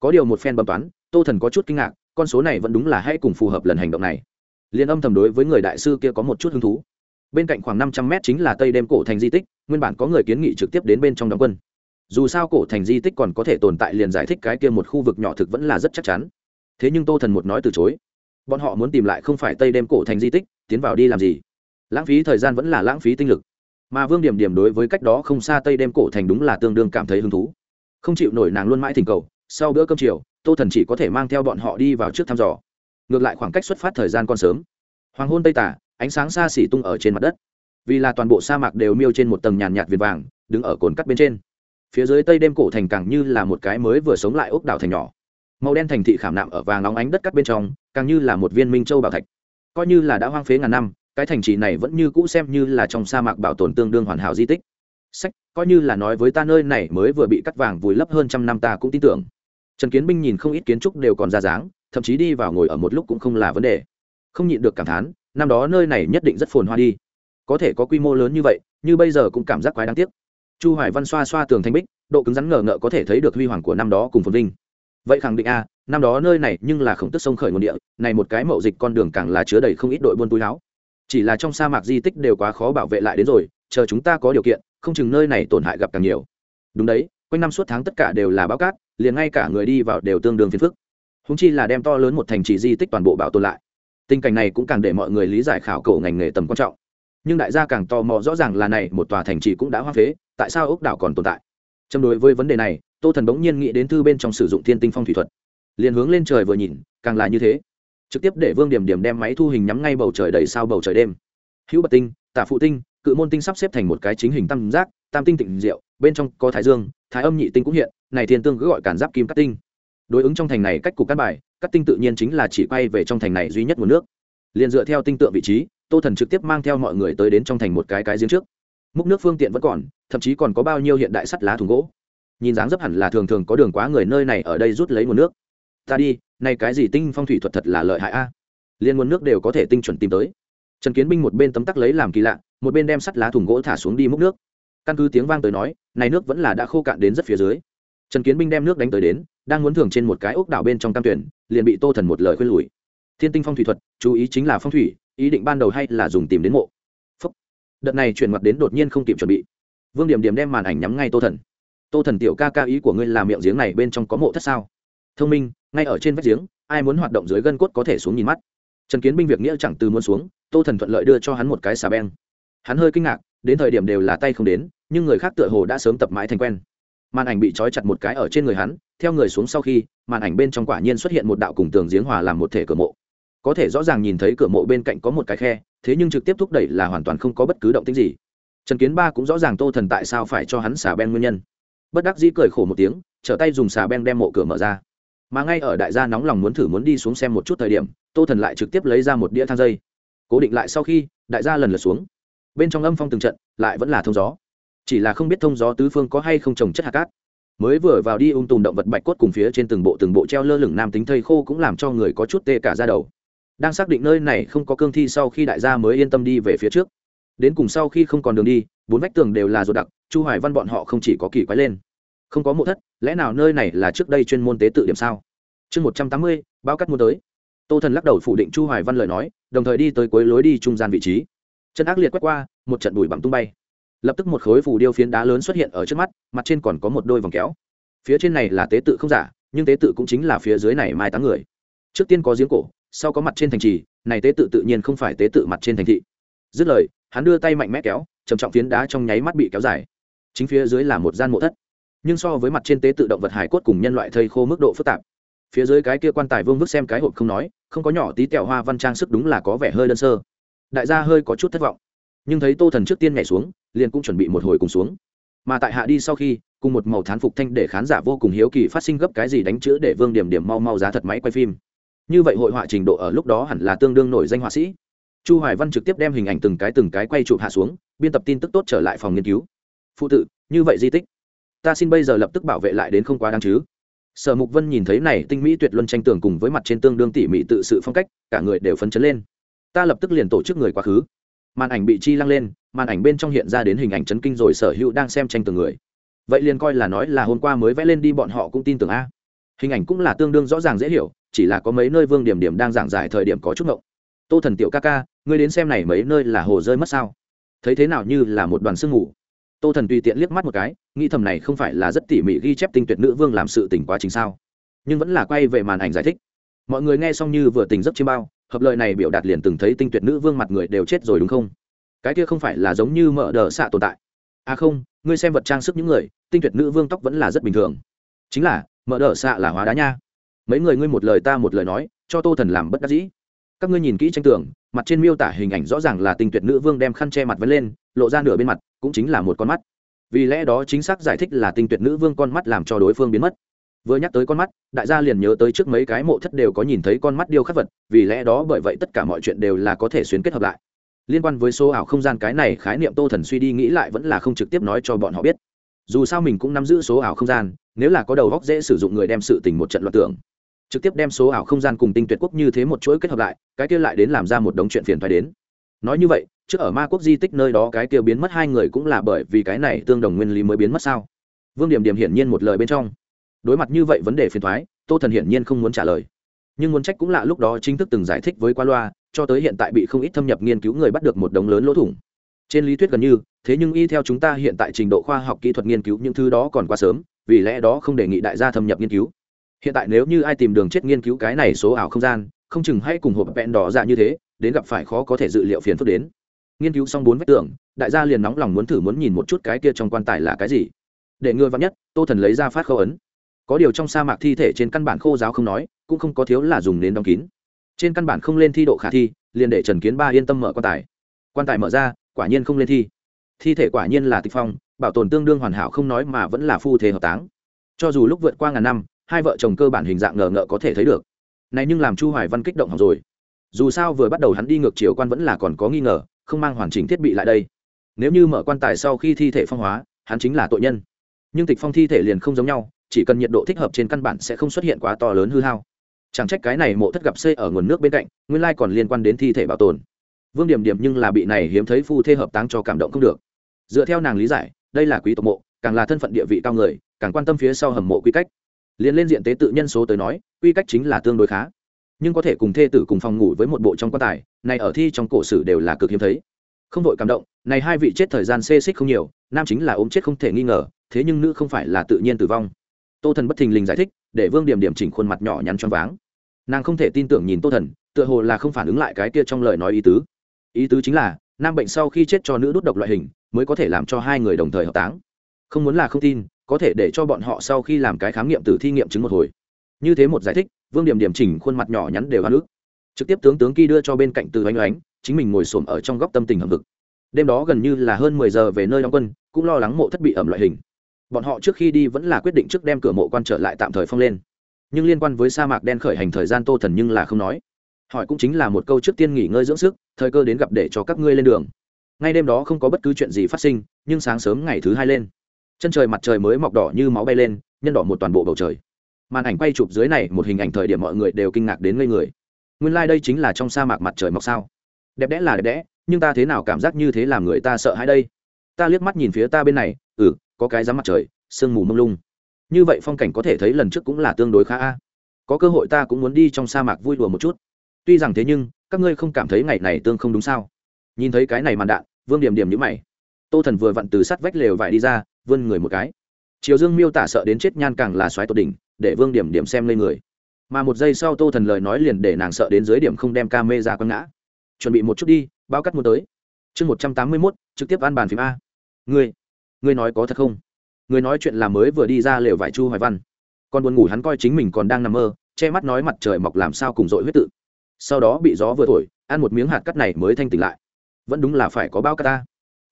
Có điều một phen bấm toán, tô thần có chút kinh ngạc, con số này vẫn đúng là hay cùng phù hợp lần hành động này. Liên âm thầm đối với người đại sư kia có một chút hứng thú bên cạnh khoảng năm trăm mét chính là tây đêm cổ thành di tích, nguyên bản có người kiến nghị trực tiếp đến bên trong đóng quân. Dù sao cổ thành di tích còn có thể tồn tại liền giải thích cái kia một khu vực nhỏ thực vẫn là rất chắc chắn. Thế nhưng tô thần một nói từ chối. Bọn họ muốn tìm lại không phải tây đêm cổ thành di tích, tiến vào đi làm gì? Lãng phí thời gian vẫn là lãng phí tinh lực. Mà vương điểm điểm đối với cách đó không xa tây đêm cổ thành đúng là tương đương cảm thấy hứng thú. Không chịu nổi nàng luôn mãi thỉnh cầu, sau bữa cơm chiều, tô thần chỉ có thể mang theo bọn họ đi vào trước thăm dò. Ngược lại khoảng cách xuất phát thời gian còn sớm. Hoàng hôn tây tả ánh sáng xa xỉ tung ở trên mặt đất. Vì là toàn bộ sa mạc đều miêu trên một tầng nhàn nhạt viền vàng, đứng ở cồn cắt bên trên. Phía dưới tây đêm cổ thành càng như là một cái mới vừa sống lại ốc đảo thành nhỏ. Màu đen thành thị khảm nạm ở vàng óng ánh đất cắt bên trong, càng như là một viên minh châu bảo thạch. Coi như là đã hoang phế ngàn năm, cái thành trì này vẫn như cũ xem như là trong sa mạc bảo tồn tương đương hoàn hảo di tích. Sách, coi như là nói với ta nơi này mới vừa bị cắt vàng vùi lấp hơn trăm năm ta cũng tin tưởng. Trần kiến binh nhìn không ít kiến trúc đều còn ra dáng, thậm chí đi vào ngồi ở một lúc cũng không là vấn đề. Không nhịn được cảm thán năm đó nơi này nhất định rất phồn hoa đi. Có thể có quy mô lớn như vậy, như bây giờ cũng cảm giác quái đáng tiếc. Chu hoài văn xoa xoa tường thanh bích, độ cứng rắn ngờ ngợ có thể thấy được huy hoàng của năm đó cùng phồn vinh. Vậy khẳng định a, năm đó nơi này nhưng là khổng tức sông khởi nguồn địa, này một cái mậu dịch con đường càng là chứa đầy không ít đội buôn túi láo chỉ là trong sa mạc di tích đều quá khó bảo vệ lại đến rồi, chờ chúng ta có điều kiện, không chừng nơi này tổn hại gặp càng nhiều. Đúng đấy, quanh năm suốt tháng tất cả đều là báo cát, liền ngay cả người đi vào đều tương đương phiền phức. Húng chi là đem to lớn một thành trì di tích toàn bộ bảo tồn lại tình cảnh này cũng càng để mọi người lý giải khảo cổ ngành nghề tầm quan trọng. Nhưng đại gia càng tò mò rõ ràng là này, một tòa thành trì cũng đã hoa phế, tại sao ốc đảo còn tồn tại? Châm đối với vấn đề này, tô thần bỗng nhiên nghĩ đến thư bên trong sử dụng thiên tinh phong thủy thuật. Liền hướng lên trời vừa nhìn, càng là như thế. Trực tiếp để vương điểm điểm đem máy thu hình nhắm ngay bầu trời đầy sao bầu trời đêm. Hữu bật tinh, tả phụ tinh, cự môn tinh sắp xếp thành một cái chính hình tam giác, tam tinh tịnh diệu, bên trong có thái dương, thái âm nhị tinh cũng hiện, này thiên tương cứ gọi cản giáp kim cắt tinh. Đối ứng trong thành này cách cục cắt bài cắt tinh tự nhiên chính là chỉ quay về trong thành này duy nhất nguồn nước. Liền dựa theo tinh tượng vị trí, tô thần trực tiếp mang theo mọi người tới đến trong thành một cái cái giếng trước. Múc nước phương tiện vẫn còn, thậm chí còn có bao nhiêu hiện đại sắt lá thùng gỗ. Nhìn dáng dấp hẳn là thường thường có đường quá người nơi này ở đây rút lấy nguồn nước. Ta đi nay cái gì tinh phong thủy thuật thật là lợi hại a. Liên nguồn nước đều có thể tinh chuẩn tìm tới. Trần kiến binh một bên tấm tắc lấy làm kỳ lạ, một bên đem sắt lá thùng gỗ thả xuống đi múc nước. Căn cứ tiếng vang tới nói, này nước vẫn là đã khô cạn đến rất phía dưới. Trần kiến binh đem nước đánh tới đến, đang muốn thường trên một cái ốc đảo bên trong tam tuyển liền bị tô thần một lời khuyên lùi. Thiên tinh phong thủy thuật, chú ý chính là phong thủy, ý định ban đầu hay là dùng tìm đến mộ. Phúc. đợt này chuyển mặt đến đột nhiên không kịp chuẩn bị. Vương điểm điểm đem màn ảnh nhắm ngay tô thần. Tô thần tiểu ca ca ý của ngươi làm miệng giếng này bên trong có mộ thất sao? Thông minh, ngay ở trên vách giếng, ai muốn hoạt động dưới gân cốt có thể xuống nhìn mắt. Trần kiến binh việc nghĩa chẳng từ muốn xuống, tô thần thuận lợi đưa cho hắn một cái xà beng. Hắn hơi kinh ngạc, đến thời điểm đều là tay không đến, nhưng người khác tựa hồ đã sớm tập mãi thành quen màn ảnh bị trói chặt một cái ở trên người hắn, theo người xuống sau khi, màn ảnh bên trong quả nhiên xuất hiện một đạo cùng tường giếng hòa làm một thể cửa mộ. Có thể rõ ràng nhìn thấy cửa mộ bên cạnh có một cái khe, thế nhưng trực tiếp thúc đẩy là hoàn toàn không có bất cứ động tính gì. Trần kiến ba cũng rõ ràng tô thần tại sao phải cho hắn xà ben nguyên nhân. Bất đắc dĩ cười khổ một tiếng, trở tay dùng xà ben đem mộ cửa mở ra. Mà ngay ở đại gia nóng lòng muốn thử muốn đi xuống xem một chút thời điểm, tô thần lại trực tiếp lấy ra một đĩa thang dây. Cố định lại sau khi, đại gia lần lượt xuống. Bên trong âm phong từng trận, lại vẫn là thông gió chỉ là không biết thông gió tứ phương có hay không trồng chất hạt cát. Mới vừa vào đi ung tùm động vật bạch cốt cùng phía trên từng bộ từng bộ treo lơ lửng nam tính thây khô cũng làm cho người có chút tê cả ra đầu. Đang xác định nơi này không có cương thi sau khi đại gia mới yên tâm đi về phía trước. Đến cùng sau khi không còn đường đi, bốn vách tường đều là ruột đặc, chu hoài văn bọn họ không chỉ có kỳ quái lên. Không có mộ thất, lẽ nào nơi này là trước đây chuyên môn tế tự điểm sao? Chương một trăm tám mươi bao cắt mua tới. Tô thần lắc đầu phủ định chu hoài văn lời nói, đồng thời đi tới cuối lối đi trung gian vị trí. Chân ác liệt quét qua, một trận bụi bặm tung bay lập tức một khối phù điêu phiến đá lớn xuất hiện ở trước mắt, mặt trên còn có một đôi vòng kéo. Phía trên này là tế tự không giả, nhưng tế tự cũng chính là phía dưới này mai táng người. Trước tiên có giếng cổ, sau có mặt trên thành trì, này tế tự tự nhiên không phải tế tự mặt trên thành thị. Dứt lời, hắn đưa tay mạnh mẽ kéo, trầm trọng phiến đá trong nháy mắt bị kéo dài. Chính phía dưới là một gian mộ thất. Nhưng so với mặt trên tế tự động vật hải cốt cùng nhân loại thây khô mức độ phức tạp. Phía dưới cái kia quan tài vương vức xem cái hộp không nói, không có nhỏ tí tẹo hoa văn trang sức đúng là có vẻ hơi đơn sơ. Đại gia hơi có chút thất vọng nhưng thấy tô thần trước tiên nhảy xuống, liền cũng chuẩn bị một hồi cùng xuống. Mà tại hạ đi sau khi, cùng một màu thán phục thanh để khán giả vô cùng hiếu kỳ phát sinh gấp cái gì đánh chữ để vương điểm điểm mau mau giá thật máy quay phim. Như vậy hội họa trình độ ở lúc đó hẳn là tương đương nổi danh họa sĩ. Chu hoài văn trực tiếp đem hình ảnh từng cái từng cái quay chụp hạ xuống, biên tập tin tức tốt trở lại phòng nghiên cứu. Phụ tự như vậy di tích, ta xin bây giờ lập tức bảo vệ lại đến không quá đáng chứ. Sở mục vân nhìn thấy này, tinh mỹ tuyệt luân tranh tường cùng với mặt trên tương đương tỉ mỉ tự sự phong cách, cả người đều phấn chấn lên. Ta lập tức liền tổ chức người quá khứ màn ảnh bị chi lăng lên, màn ảnh bên trong hiện ra đến hình ảnh chấn kinh rồi sở hữu đang xem tranh tường người. Vậy liền coi là nói là hôm qua mới vẽ lên đi bọn họ cũng tin tưởng a. Hình ảnh cũng là tương đương rõ ràng dễ hiểu, chỉ là có mấy nơi vương điểm điểm đang giảng giải thời điểm có chút ngộng. Tô thần tiểu ca ca, ngươi đến xem này mấy nơi là hồ rơi mất sao? Thấy thế nào như là một đoàn sương ngủ tô thần tùy tiện liếc mắt một cái, nghĩ thầm này không phải là rất tỉ mỉ ghi chép tinh tuyệt nữ vương làm sự tỉnh quá trình sao? Nhưng vẫn là quay về màn ảnh giải thích. Mọi người nghe xong như vừa tình giấc chiêm bao hợp lời này biểu đạt liền từng thấy tinh tuyệt nữ vương mặt người đều chết rồi đúng không? Cái kia không phải là giống như mở đờ xạ tồn tại. À không, ngươi xem vật trang sức những người, tinh tuyệt nữ vương tóc vẫn là rất bình thường. Chính là, mở đờ xạ là hóa đá nha. Mấy người ngươi một lời ta một lời nói, cho tô thần làm bất đắc dĩ. Các ngươi nhìn kỹ tranh tường, mặt trên miêu tả hình ảnh rõ ràng là tinh tuyệt nữ vương đem khăn che mặt vẫn lên, lộ ra nửa bên mặt, cũng chính là một con mắt. Vì lẽ đó chính xác giải thích là tinh tuyệt nữ vương con mắt làm cho đối phương biến mất vừa nhắc tới con mắt, đại gia liền nhớ tới trước mấy cái mộ thất đều có nhìn thấy con mắt điêu khắc vật, vì lẽ đó bởi vậy tất cả mọi chuyện đều là có thể xuyến kết hợp lại. Liên quan với số ảo không gian cái này khái niệm tô thần suy đi nghĩ lại vẫn là không trực tiếp nói cho bọn họ biết. Dù sao mình cũng nắm giữ số ảo không gian, nếu là có đầu góc dễ sử dụng người đem sự tình một trận loạt tưởng. Trực tiếp đem số ảo không gian cùng tinh tuyệt quốc như thế một chuỗi kết hợp lại, cái kia lại đến làm ra một đống chuyện phiền thoái đến. Nói như vậy, trước ở ma quốc di tích nơi đó cái kia biến mất hai người cũng là bởi vì cái này tương đồng nguyên lý mới biến mất sao? Vương điểm điểm hiển nhiên một lời bên trong đối mặt như vậy vấn đề phiền thoái tô thần hiển nhiên không muốn trả lời. Nhưng muốn trách cũng lạ lúc đó chính thức từng giải thích với qua loa, cho tới hiện tại bị không ít thâm nhập nghiên cứu người bắt được một đống lớn lỗ thủng. Trên lý thuyết gần như, thế nhưng y theo chúng ta hiện tại trình độ khoa học kỹ thuật nghiên cứu những thứ đó còn quá sớm, vì lẽ đó không đề nghị đại gia thâm nhập nghiên cứu. Hiện tại nếu như ai tìm đường chết nghiên cứu cái này số ảo không gian, không chừng hay cùng hộp vẹn đỏ dạ như thế, đến gặp phải khó có thể dự liệu phiền phức đến. Nghiên cứu xong bốn vách tường, đại gia liền nóng lòng muốn thử muốn nhìn một chút cái kia trong quan tài là cái gì. Để ngừa vắn nhất, tô thần lấy ra phát khâu ấn có điều trong sa mạc thi thể trên căn bản khô giáo không nói, cũng không có thiếu là dùng nến đóng kín. Trên căn bản không lên thi độ khả thi, liền để trần kiến ba yên tâm mở quan tài. Quan tài mở ra, quả nhiên không lên thi. Thi thể quả nhiên là tịch phong, bảo tồn tương đương hoàn hảo không nói mà vẫn là phu thế hợp táng. Cho dù lúc vượt qua ngàn năm, hai vợ chồng cơ bản hình dạng ngờ ngợ có thể thấy được. Này nhưng làm chu hoài văn kích động học rồi. Dù sao vừa bắt đầu hắn đi ngược chiều quan vẫn là còn có nghi ngờ, không mang hoàn chỉnh thiết bị lại đây. Nếu như mở quan tài sau khi thi thể phong hóa, hắn chính là tội nhân. Nhưng tịch phong thi thể liền không giống nhau chỉ cần nhiệt độ thích hợp trên căn bản sẽ không xuất hiện quá to lớn hư hao. Chẳng trách cái này mộ thất gặp xây ở nguồn nước bên cạnh, nguyên lai còn liên quan đến thi thể bảo tồn. Vương điểm điểm nhưng là bị này hiếm thấy phu thê hợp táng cho cảm động không được. Dựa theo nàng lý giải, đây là quý tộc mộ, càng là thân phận địa vị cao người, càng quan tâm phía sau hầm mộ quy cách. Liền lên diện tế tự nhân số tới nói, quy cách chính là tương đối khá. Nhưng có thể cùng thê tử cùng phòng ngủ với một bộ trong quan tài, này ở thi trong cổ sử đều là cực hiếm thấy. Không vội cảm động, này hai vị chết thời gian xê xích không nhiều, nam chính là ốm chết không thể nghi ngờ, thế nhưng nữ không phải là tự nhiên tử vong tô thần bất thình lình giải thích, để vương điểm điểm chỉnh khuôn mặt nhỏ nhắn choáng váng. Nàng không thể tin tưởng nhìn tô thần, tựa hồ là không phản ứng lại cái kia trong lời nói ý tứ. Ý tứ chính là, nam bệnh sau khi chết cho nữ đốt độc loại hình, mới có thể làm cho hai người đồng thời hợp táng. Không muốn là không tin, có thể để cho bọn họ sau khi làm cái khám nghiệm tử thi nghiệm chứng một hồi. Như thế một giải thích, vương điểm điểm chỉnh khuôn mặt nhỏ nhắn đều hoa ức. Trực tiếp tướng tướng ky đưa cho bên cạnh từ oanh oánh, chính mình ngồi xổm ở trong góc tâm tình hầm vực đêm đó gần như là hơn mười giờ về nơi đóng quân, cũng lo lắng mộ thất bị ẩm loại hình bọn họ trước khi đi vẫn là quyết định trước đem cửa mộ quan trở lại tạm thời phong lên. Nhưng liên quan với sa mạc đen khởi hành thời gian tô thần nhưng là không nói. Hỏi cũng chính là một câu trước tiên nghỉ ngơi dưỡng sức, thời cơ đến gặp để cho các ngươi lên đường. Ngay đêm đó không có bất cứ chuyện gì phát sinh, nhưng sáng sớm ngày thứ hai lên. Chân trời mặt trời mới mọc đỏ như máu bay lên, nhân đỏ một toàn bộ bầu trời. Màn ảnh quay chụp dưới này, một hình ảnh thời điểm mọi người đều kinh ngạc đến ngây người. Nguyên lai、like、đây chính là trong sa mạc mặt trời mọc sao? Đẹp đẽ là đẹp đẽ, nhưng ta thế nào cảm giác như thế làm người ta sợ hãi đây? Ta liếc mắt nhìn phía ta bên này ừ có cái giá mặt trời, sương mù mông lung. Như vậy phong cảnh có thể thấy lần trước cũng là tương đối khá a. Có cơ hội ta cũng muốn đi trong sa mạc vui đùa một chút. Tuy rằng thế nhưng, các ngươi không cảm thấy ngày này tương không đúng sao? Nhìn thấy cái này màn đạn, vương điểm điểm nhữ mày. Tô thần vừa vặn từ sắt vách lều vải đi ra, vươn người một cái. Triều dương miêu tả sợ đến chết nhan càng là xoáy tột đỉnh, để vương điểm điểm xem lên người. Mà một giây sau tô thần lời nói liền để nàng sợ đến dưới điểm không đem ca mê ra quăng ngã. Chuẩn bị một chút đi bao cắt muốn tới. Chương một trăm tám mươi mốt, trực tiếp ăn bàn phím a. Người ngươi nói có thật không? Ngươi nói chuyện là mới vừa đi ra lều vải chu hoài văn. Còn buồn ngủ hắn coi chính mình còn đang nằm mơ, che mắt nói mặt trời mọc làm sao cùng dội huyết tự. Sau đó bị gió vừa thổi, ăn một miếng hạt cắt này mới thanh tỉnh lại. Vẫn đúng là phải có bao cắt ta.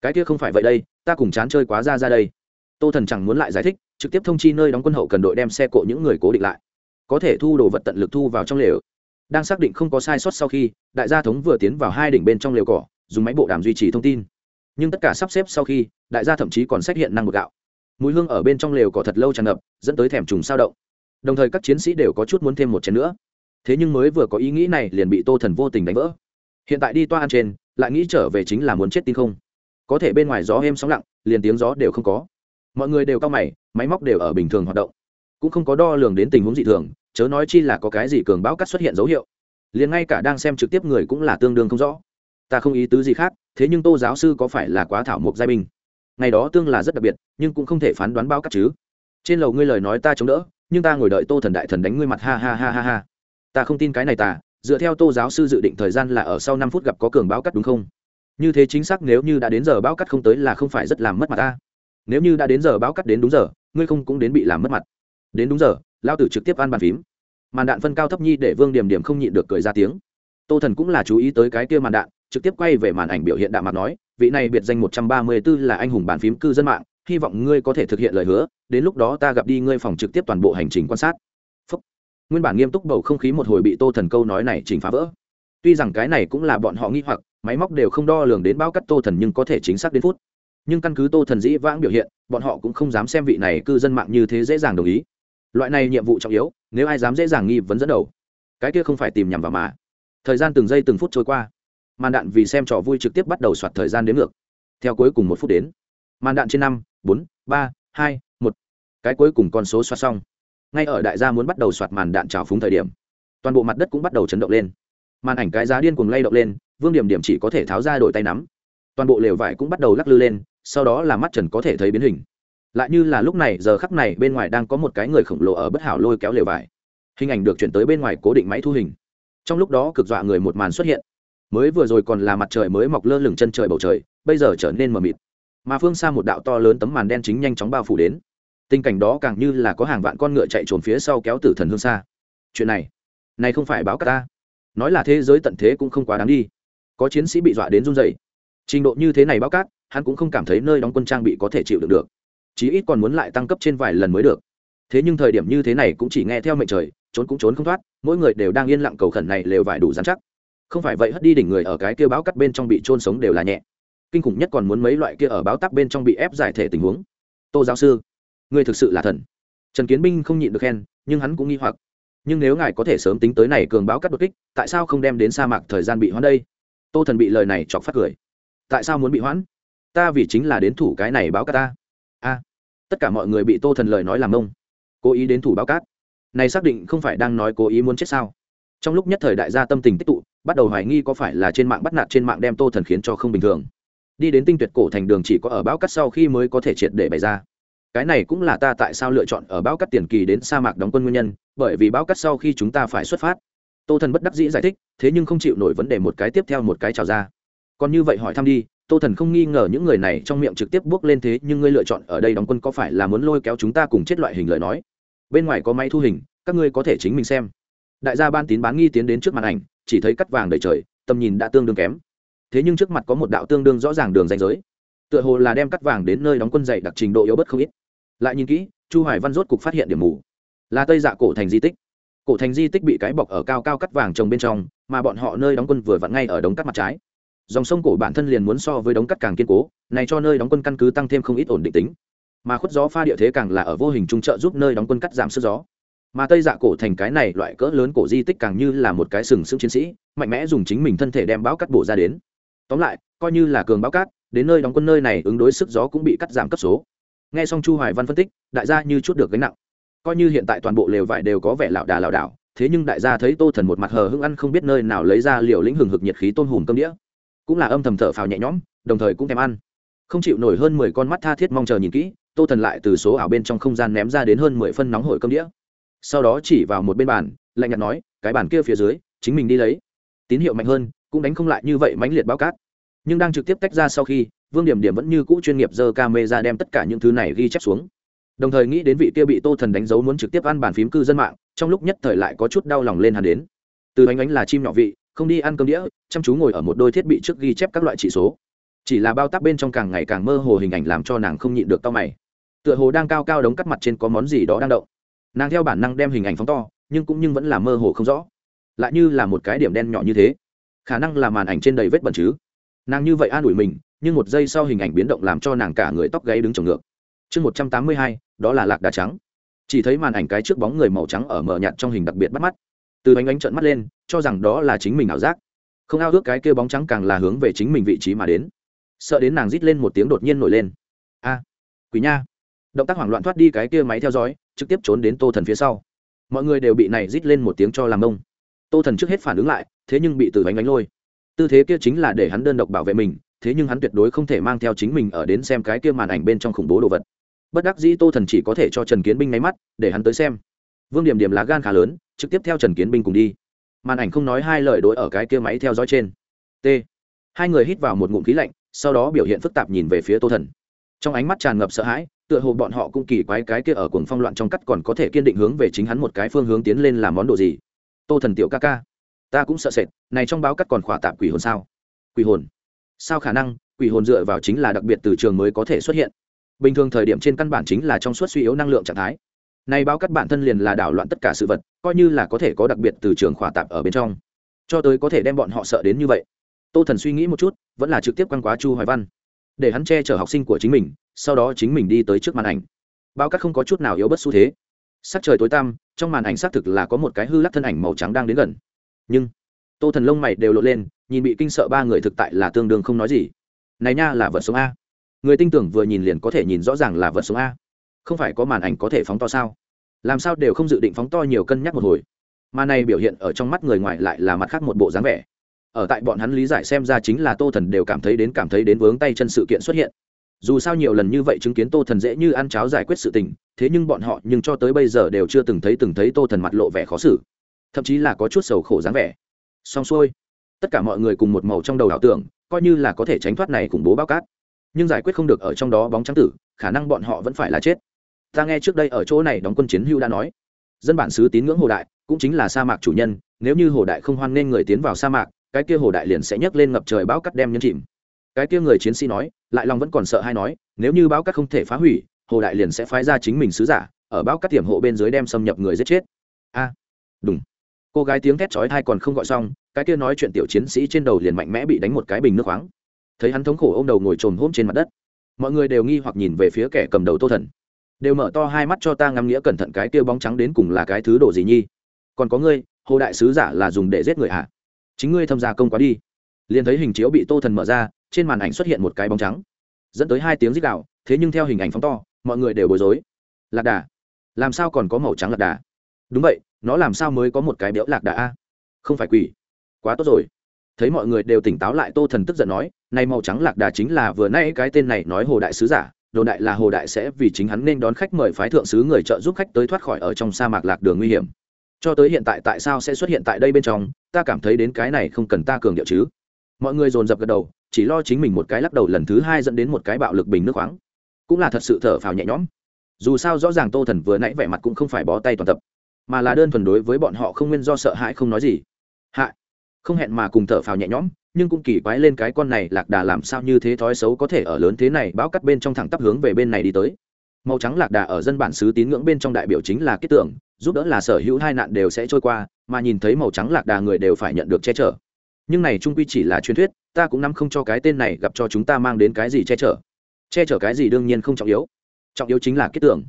Cái kia không phải vậy đây, ta cùng chán chơi quá ra ra đây. Tô thần chẳng muốn lại giải thích, trực tiếp thông chi nơi đóng quân hậu cần đội đem xe cộ những người cố định lại. Có thể thu đồ vật tận lực thu vào trong lều. Đang xác định không có sai sót sau khi, đại gia thống vừa tiến vào hai đỉnh bên trong lều cỏ, dùng máy bộ đàm duy trì thông tin nhưng tất cả sắp xếp sau khi, đại gia thậm chí còn xét hiện năng bột gạo. Mùi hương ở bên trong lều cỏ thật lâu tràn ngập, dẫn tới thèm trùng sao động. Đồng thời các chiến sĩ đều có chút muốn thêm một chén nữa. Thế nhưng mới vừa có ý nghĩ này liền bị tô thần vô tình đánh vỡ. Hiện tại đi toa ăn trên, lại nghĩ trở về chính là muốn chết tin không. Có thể bên ngoài gió êm sóng lặng, liền tiếng gió đều không có. Mọi người đều cao mày, máy móc đều ở bình thường hoạt động. Cũng không có đo lường đến tình huống dị thường, chớ nói chi là có cái gì cường bão cắt xuất hiện dấu hiệu. Liền ngay cả đang xem trực tiếp người cũng là tương đương không rõ. Ta không ý tứ gì khác thế nhưng tô giáo sư có phải là quá thảo mộc giai binh? Ngày đó tương là rất đặc biệt, nhưng cũng không thể phán đoán bao cắt chứ. Trên lầu ngươi lời nói ta chống đỡ, nhưng ta ngồi đợi tô thần đại thần đánh ngươi mặt, ha ha ha ha ha. Ta không tin cái này ta, dựa theo tô giáo sư dự định thời gian là ở sau năm phút gặp có cường báo cắt đúng không? Như thế chính xác, nếu như đã đến giờ báo cắt không tới là không phải rất làm mất mặt ta. Nếu như đã đến giờ báo cắt đến đúng giờ, ngươi không cũng đến bị làm mất mặt. Đến đúng giờ lao tử trực tiếp ăn bàn phím. Màn đạn phân cao thấp nhi để vương điểm điểm không nhịn được cười ra tiếng. Tô thần cũng là chú ý tới cái kia màn đạn trực tiếp quay về màn ảnh biểu hiện đạm mặt nói, vị này biệt danh một trăm ba mươi 134 là anh hùng bàn phím cư dân mạng, hy vọng ngươi có thể thực hiện lời hứa, đến lúc đó ta gặp đi ngươi phòng trực tiếp toàn bộ hành trình quan sát. Phúc. nguyên bản nghiêm túc bầu không khí một hồi bị tô thần câu nói này chỉnh phá vỡ. Tuy rằng cái này cũng là bọn họ nghi hoặc, máy móc đều không đo lường đến bao cắt tô thần nhưng có thể chính xác đến phút. Nhưng căn cứ tô thần dĩ vãng biểu hiện, bọn họ cũng không dám xem vị này cư dân mạng như thế dễ dàng đồng ý. Loại này nhiệm vụ trọng yếu, nếu ai dám dễ dàng nghi vấn dẫn đầu, cái kia không phải tìm nhầm vào mà. Thời gian từng giây từng phút trôi qua màn đạn vì xem trò vui trực tiếp bắt đầu soạt thời gian đến ngược. Theo cuối cùng một phút đến, màn đạn trên năm, bốn, ba, hai, một. Cái cuối cùng con số soạt xong. Ngay ở đại gia muốn bắt đầu soạt màn đạn trào phúng thời điểm, toàn bộ mặt đất cũng bắt đầu chấn động lên. Màn ảnh cái giá điên cùng lay động lên, vương điểm điểm chỉ có thể tháo ra đổi tay nắm. Toàn bộ lều vải cũng bắt đầu lắc lư lên, sau đó là mắt trần có thể thấy biến hình. Lại như là lúc này, giờ khắc này bên ngoài đang có một cái người khổng lồ ở bất hảo lôi kéo lều vải. Hình ảnh được chuyển tới bên ngoài cố định máy thu hình. Trong lúc đó cực dọa người một màn xuất hiện mới vừa rồi còn là mặt trời mới mọc lơ lửng chân trời bầu trời, bây giờ trở nên mờ mịt. Mà phương xa một đạo to lớn tấm màn đen chính nhanh chóng bao phủ đến. Tình cảnh đó càng như là có hàng vạn con ngựa chạy trồn phía sau kéo tử thần hương xa. Chuyện này này không phải báo cả ta. Nói là thế giới tận thế cũng không quá đáng đi. Có chiến sĩ bị dọa đến run dày trình độ như thế này báo cát hắn cũng không cảm thấy nơi đóng quân trang bị có thể chịu được được. Chí ít còn muốn lại tăng cấp trên vài lần mới được. Thế nhưng thời điểm như thế này cũng chỉ nghe theo mệnh trời, trốn cũng trốn không thoát, mỗi người đều đang yên lặng cầu khẩn này lều vải đủ dán chắc không phải vậy hất đi đỉnh người ở cái kia báo cắt bên trong bị trôn sống đều là nhẹ. Kinh khủng nhất còn muốn mấy loại kia ở báo tắc bên trong bị ép giải thể tình huống. Tô giáo sư người thực sự là thần. Trần kiến binh không nhịn được khen, nhưng hắn cũng nghi hoặc. Nhưng nếu ngài có thể sớm tính tới này cường báo cắt đột kích, tại sao không đem đến sa mạc thời gian bị hoãn đây? Tô thần bị lời này chọc phát cười. Tại sao muốn bị hoãn? Ta vì chính là đến thủ cái này báo cắt ta. A. Tất cả mọi người bị tô thần lời nói làm mông. Cố ý đến thủ báo cát này xác định không phải đang nói cố ý muốn chết sao? Trong lúc nhất thời đại gia tâm tình tích tụ bắt đầu hoài nghi có phải là trên mạng bắt nạt trên mạng đem tô thần khiến cho không bình thường. Đi đến tinh tuyệt cổ thành đường chỉ có ở bão cắt sau khi mới có thể triệt để bày ra. Cái này cũng là ta tại sao lựa chọn ở bão cắt tiền kỳ đến sa mạc đóng quân nguyên nhân, bởi vì bão cắt sau khi chúng ta phải xuất phát. Tô thần bất đắc dĩ giải thích, thế nhưng không chịu nổi vấn đề một cái tiếp theo một cái trào ra. Còn như vậy hỏi thăm đi, tô thần không nghi ngờ những người này trong miệng trực tiếp bước lên thế nhưng ngươi lựa chọn ở đây đóng quân có phải là muốn lôi kéo chúng ta cùng chết loại hình lời nói? Bên ngoài có máy thu hình, các ngươi có thể chính mình xem. Đại gia ban tín bán nghi tiến đến trước màn ảnh chỉ thấy cắt vàng đầy trời, tầm nhìn đã tương đương kém. Thế nhưng trước mặt có một đạo tương đương rõ ràng đường danh giới. Tựa hồ là đem cắt vàng đến nơi đóng quân dày đặc trình độ yếu bất không ít. Lại nhìn kỹ, chu hoài văn rốt cục phát hiện điểm mù. Là tây dạ cổ thành di tích. Cổ thành di tích bị cái bọc ở cao cao cắt vàng trồng bên trong, mà bọn họ nơi đóng quân vừa vặn ngay ở đống cắt mặt trái. Dòng sông cổ bản thân liền muốn so với đống cắt càng kiên cố, này cho nơi đóng quân căn cứ tăng thêm không ít ổn định tính. Mà khuất gió pha địa thế càng là ở vô hình trung trợ giúp nơi đóng quân cắt giảm sức gió mà tây dạ cổ thành cái này loại cỡ lớn cổ di tích càng như là một cái sừng sững chiến sĩ, mạnh mẽ dùng chính mình thân thể đem bão cắt bổ ra đến. Tóm lại, coi như là cường bão cát, đến nơi đóng quân nơi này ứng đối sức gió cũng bị cắt giảm cấp số. Nghe xong chu hoài văn phân tích, đại gia như chút được gánh nặng. Coi như hiện tại toàn bộ lều vải đều có vẻ lảo đà lảo đảo, thế nhưng đại gia thấy tô thần một mặt hờ hững ăn không biết nơi nào lấy ra liều lĩnh hừng hực nhiệt khí tôn hùm cơm đĩa. Cũng là âm thầm thở phào nhẹ nhõm, đồng thời cũng thèm ăn. Không chịu nổi hơn mười con mắt tha thiết mong chờ nhìn kỹ, tô thần lại từ số ảo bên trong không gian ném ra đến hơn mười phân nóng hổi cơm đĩa sau đó chỉ vào một bên bàn, lạnh nhạt nói, cái bàn kia phía dưới, chính mình đi lấy. Tín hiệu mạnh hơn, cũng đánh không lại như vậy mãnh liệt bao cát. Nhưng đang trực tiếp tách ra sau khi, vương điểm điểm vẫn như cũ chuyên nghiệp giơ ca mê ra đem tất cả những thứ này ghi chép xuống. Đồng thời nghĩ đến vị kia bị tô thần đánh dấu muốn trực tiếp ăn bàn phím cư dân mạng, trong lúc nhất thời lại có chút đau lòng lên hẳn đến. Từ ánh ánh là chim nhỏ vị, không đi ăn cơm đĩa, chăm chú ngồi ở một đôi thiết bị trước ghi chép các loại chỉ số. Chỉ là bao tác bên trong càng ngày càng mơ hồ hình ảnh làm cho nàng không nhịn được tao mày. Tựa hồ đang cao cao đống cắt mặt trên có món gì đó đang động nàng theo bản năng đem hình ảnh phóng to, nhưng cũng nhưng vẫn là mơ hồ không rõ. Lại như là một cái điểm đen nhỏ như thế. Khả năng là màn ảnh trên đầy vết bẩn chứ. Nàng như vậy an ủi mình, nhưng một giây sau hình ảnh biến động làm cho nàng cả người tóc gáy đứng trồng ngược. Chương một trăm tám mươi hai, đó là lạc đà trắng. Chỉ thấy màn ảnh cái trước bóng người màu trắng ở mờ nhạt trong hình đặc biệt bắt mắt. Từ ánh ánh trợn mắt lên, cho rằng đó là chính mình ảo giác. Không ao ước cái kia bóng trắng càng là hướng về chính mình vị trí mà đến. Sợ đến nàng rít lên một tiếng đột nhiên nổi lên. A, quỷ nha. Động tác hoảng loạn thoát đi cái kia máy theo dõi trực tiếp trốn đến tô thần phía sau. Mọi người đều bị này rít lên một tiếng cho làm ông. Tô thần trước hết phản ứng lại, thế nhưng bị từ bánh đánh lôi. Tư thế kia chính là để hắn đơn độc bảo vệ mình, thế nhưng hắn tuyệt đối không thể mang theo chính mình ở đến xem cái kia màn ảnh bên trong khủng bố đồ vật. Bất đắc dĩ tô thần chỉ có thể cho trần kiến binh máy mắt, để hắn tới xem. Vương điểm điểm lá gan khá lớn, trực tiếp theo trần kiến binh cùng đi. Màn ảnh không nói hai lời đối ở cái kia máy theo dõi trên. T. Hai người hít vào một ngụm khí lạnh, sau đó biểu hiện phức tạp nhìn về phía tô thần. Trong ánh mắt tràn ngập sợ hãi tựa hồ bọn họ cũng kỳ quái cái kia ở cuồng phong loạn trong cắt còn có thể kiên định hướng về chính hắn một cái phương hướng tiến lên làm món đồ gì? Tô thần tiểu ca ca, ta cũng sợ sệt, này trong báo cắt còn khỏa tạp quỷ hồn sao? Quỷ hồn? Sao khả năng? Quỷ hồn dựa vào chính là đặc biệt từ trường mới có thể xuất hiện. Bình thường thời điểm trên căn bản chính là trong suốt suy yếu năng lượng trạng thái. Này báo cắt bản thân liền là đảo loạn tất cả sự vật, coi như là có thể có đặc biệt từ trường khỏa tạp ở bên trong. Cho tới có thể đem bọn họ sợ đến như vậy. Tô thần suy nghĩ một chút, vẫn là trực tiếp quan quá chu hoài văn để hắn che chở học sinh của chính mình, sau đó chính mình đi tới trước màn ảnh. Bao cắt không có chút nào yếu bất xu thế. Sắc trời tối tăm, trong màn ảnh xác thực là có một cái hư lắc thân ảnh màu trắng đang đến gần. Nhưng, tô thần lông mày đều lộ lên, nhìn bị kinh sợ ba người thực tại là tương đương không nói gì. Này nha là vật sống a. Người tin tưởng vừa nhìn liền có thể nhìn rõ ràng là vật sống a. Không phải có màn ảnh có thể phóng to sao? Làm sao đều không dự định phóng to nhiều cân nhắc một hồi? Mà này biểu hiện ở trong mắt người ngoài lại là mặt khác một bộ dáng vẻ ở tại bọn hắn lý giải xem ra chính là tô thần đều cảm thấy đến cảm thấy đến vướng tay chân sự kiện xuất hiện. Dù sao nhiều lần như vậy chứng kiến tô thần dễ như ăn cháo giải quyết sự tình, thế nhưng bọn họ nhưng cho tới bây giờ đều chưa từng thấy từng thấy tô thần mặt lộ vẻ khó xử. Thậm chí là có chút sầu khổ dáng vẻ. Xong xuôi, tất cả mọi người cùng một màu trong đầu ảo tưởng, coi như là có thể tránh thoát này khủng bố bao cát. Nhưng giải quyết không được ở trong đó bóng trắng tử, khả năng bọn họ vẫn phải là chết. Ta nghe trước đây ở chỗ này đóng quân chiến hưu đã nói, dân bản xứ tín ngưỡng hồ đại cũng chính là sa mạc chủ nhân, nếu như hồ đại không hoan nghênh người tiến vào sa mạc cái kia hồ đại liền sẽ nhấc lên ngập trời bão cắt đem nhân chìm. Cái kia người chiến sĩ nói, lại lòng vẫn còn sợ hay nói, nếu như bão cắt không thể phá hủy, hồ đại liền sẽ phái ra chính mình sứ giả, ở bão cắt tiềm hộ bên dưới đem xâm nhập người giết chết. A đúng cô gái tiếng thét chói thai còn không gọi xong, cái kia nói chuyện tiểu chiến sĩ trên đầu liền mạnh mẽ bị đánh một cái bình nước khoáng. Thấy hắn thống khổ ô m đầu ngồi trồm hôm trên mặt đất. Mọi người đều nghi hoặc nhìn về phía kẻ cầm đầu tô thần. Đều mở to hai mắt cho ta ngắm nghĩa cẩn thận cái kia bóng trắng đến cùng là cái thứ đồ gì nhi? Còn có ngươi, hồ đại sứ giả là dùng để giết người hả? Chính ngươi tham gia công quá đi. Liền thấy hình chiếu bị tô thần mở ra, trên màn ảnh xuất hiện một cái bóng trắng. Dẫn tới hai tiếng rít đạo thế nhưng theo hình ảnh phóng to, mọi người đều bối rối. Lạc đà. Làm sao còn có màu trắng lạc đà? Đúng vậy, nó làm sao mới có một cái béo lạc đà a? Không phải quỷ. Quá tốt rồi. Thấy mọi người đều tỉnh táo lại, tô thần tức giận nói nay màu trắng lạc đà chính là vừa nay cái tên này nói hồ đại sứ giả, đồ đại là hồ đại sẽ vì chính hắn nên đón khách mời phái thượng sứ người trợ giúp khách tới thoát khỏi ở trong sa mạc lạc đường nguy hiểm. Cho tới hiện tại tại sao sẽ xuất hiện tại đây bên trong ta cảm thấy đến cái này không cần ta cường điệu chứ. Mọi người dồn dập gật đầu, chỉ lo chính mình một cái lắc đầu lần thứ hai dẫn đến một cái bạo lực bình nước khoáng. Cũng là thật sự thở phào nhẹ nhõm. Dù sao rõ ràng tô thần vừa nãy vẻ mặt cũng không phải bó tay toàn tập, mà là đơn thuần đối với bọn họ không nguyên do sợ hãi không nói gì. Hạ. Không hẹn mà cùng thở phào nhẹ nhõm, nhưng cũng kỳ quái lên cái con này lạc đà làm sao như thế thói xấu có thể ở lớn thế này bão cắt bên trong thẳng tắp hướng về bên này đi tới. Màu trắng lạc đà ở dân bản xứ tín ngưỡng bên trong đại biểu chính là kết tưởng, giúp đỡ là sở hữu hai nạn đều sẽ trôi qua mà nhìn thấy màu trắng lạc đà người đều phải nhận được che chở. Nhưng này trung quy chỉ là truyền thuyết, ta cũng nắm không cho cái tên này gặp cho chúng ta mang đến cái gì che chở. Che chở cái gì đương nhiên không trọng yếu. Trọng yếu chính là kết tưởng.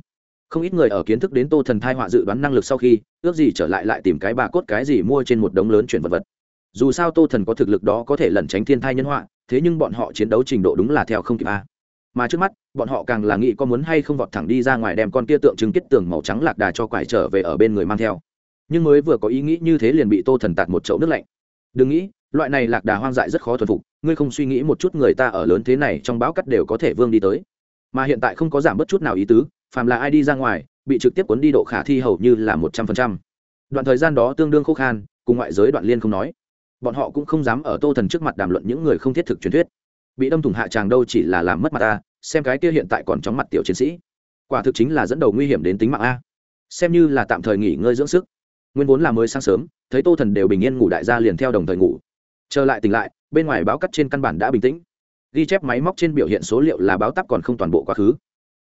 Không ít người ở kiến thức đến tô thần thai họa dự đoán năng lực sau khi, ước gì trở lại lại tìm cái bà cốt cái gì mua trên một đống lớn chuyển vật vật. Dù sao tô thần có thực lực đó có thể lẩn tránh thiên thai nhân họa, thế nhưng bọn họ chiến đấu trình độ đúng là theo không kịp a. Mà trước mắt, bọn họ càng là nghĩ có muốn hay không vọt thẳng đi ra ngoài đem con kia tượng trưng kết tường màu trắng lạc đà cho quải trở về ở bên người mang theo nhưng mới vừa có ý nghĩ như thế liền bị tô thần tạt một chậu nước lạnh. Đừng nghĩ, loại này lạc đà hoang dại rất khó thuần phục, ngươi không suy nghĩ một chút người ta ở lớn thế này trong bão cắt đều có thể vương đi tới. Mà hiện tại không có giảm bất chút nào ý tứ, phàm là ai đi ra ngoài, bị trực tiếp cuốn đi độ khả thi hầu như là một trăm phần trăm. Đoạn thời gian đó tương đương khô khan, cùng ngoại giới đoạn liên không nói. Bọn họ cũng không dám ở tô thần trước mặt đàm luận những người không thiết thực truyền thuyết. Bị đâm thủng hạ tràng đâu chỉ là làm mất mặt ta, xem cái kia hiện tại còn chóng mặt tiểu chiến sĩ. Quả thực chính là dẫn đầu nguy hiểm đến tính mạng a. Xem như là tạm thời nghỉ ngơi dưỡng sức nguyên vốn là mới sáng sớm, thấy tô thần đều bình yên ngủ đại gia liền theo đồng thời ngủ. Trở lại tỉnh lại, bên ngoài báo cắt trên căn bản đã bình tĩnh. Ghi chép máy móc trên biểu hiện số liệu là báo tắc còn không toàn bộ quá khứ.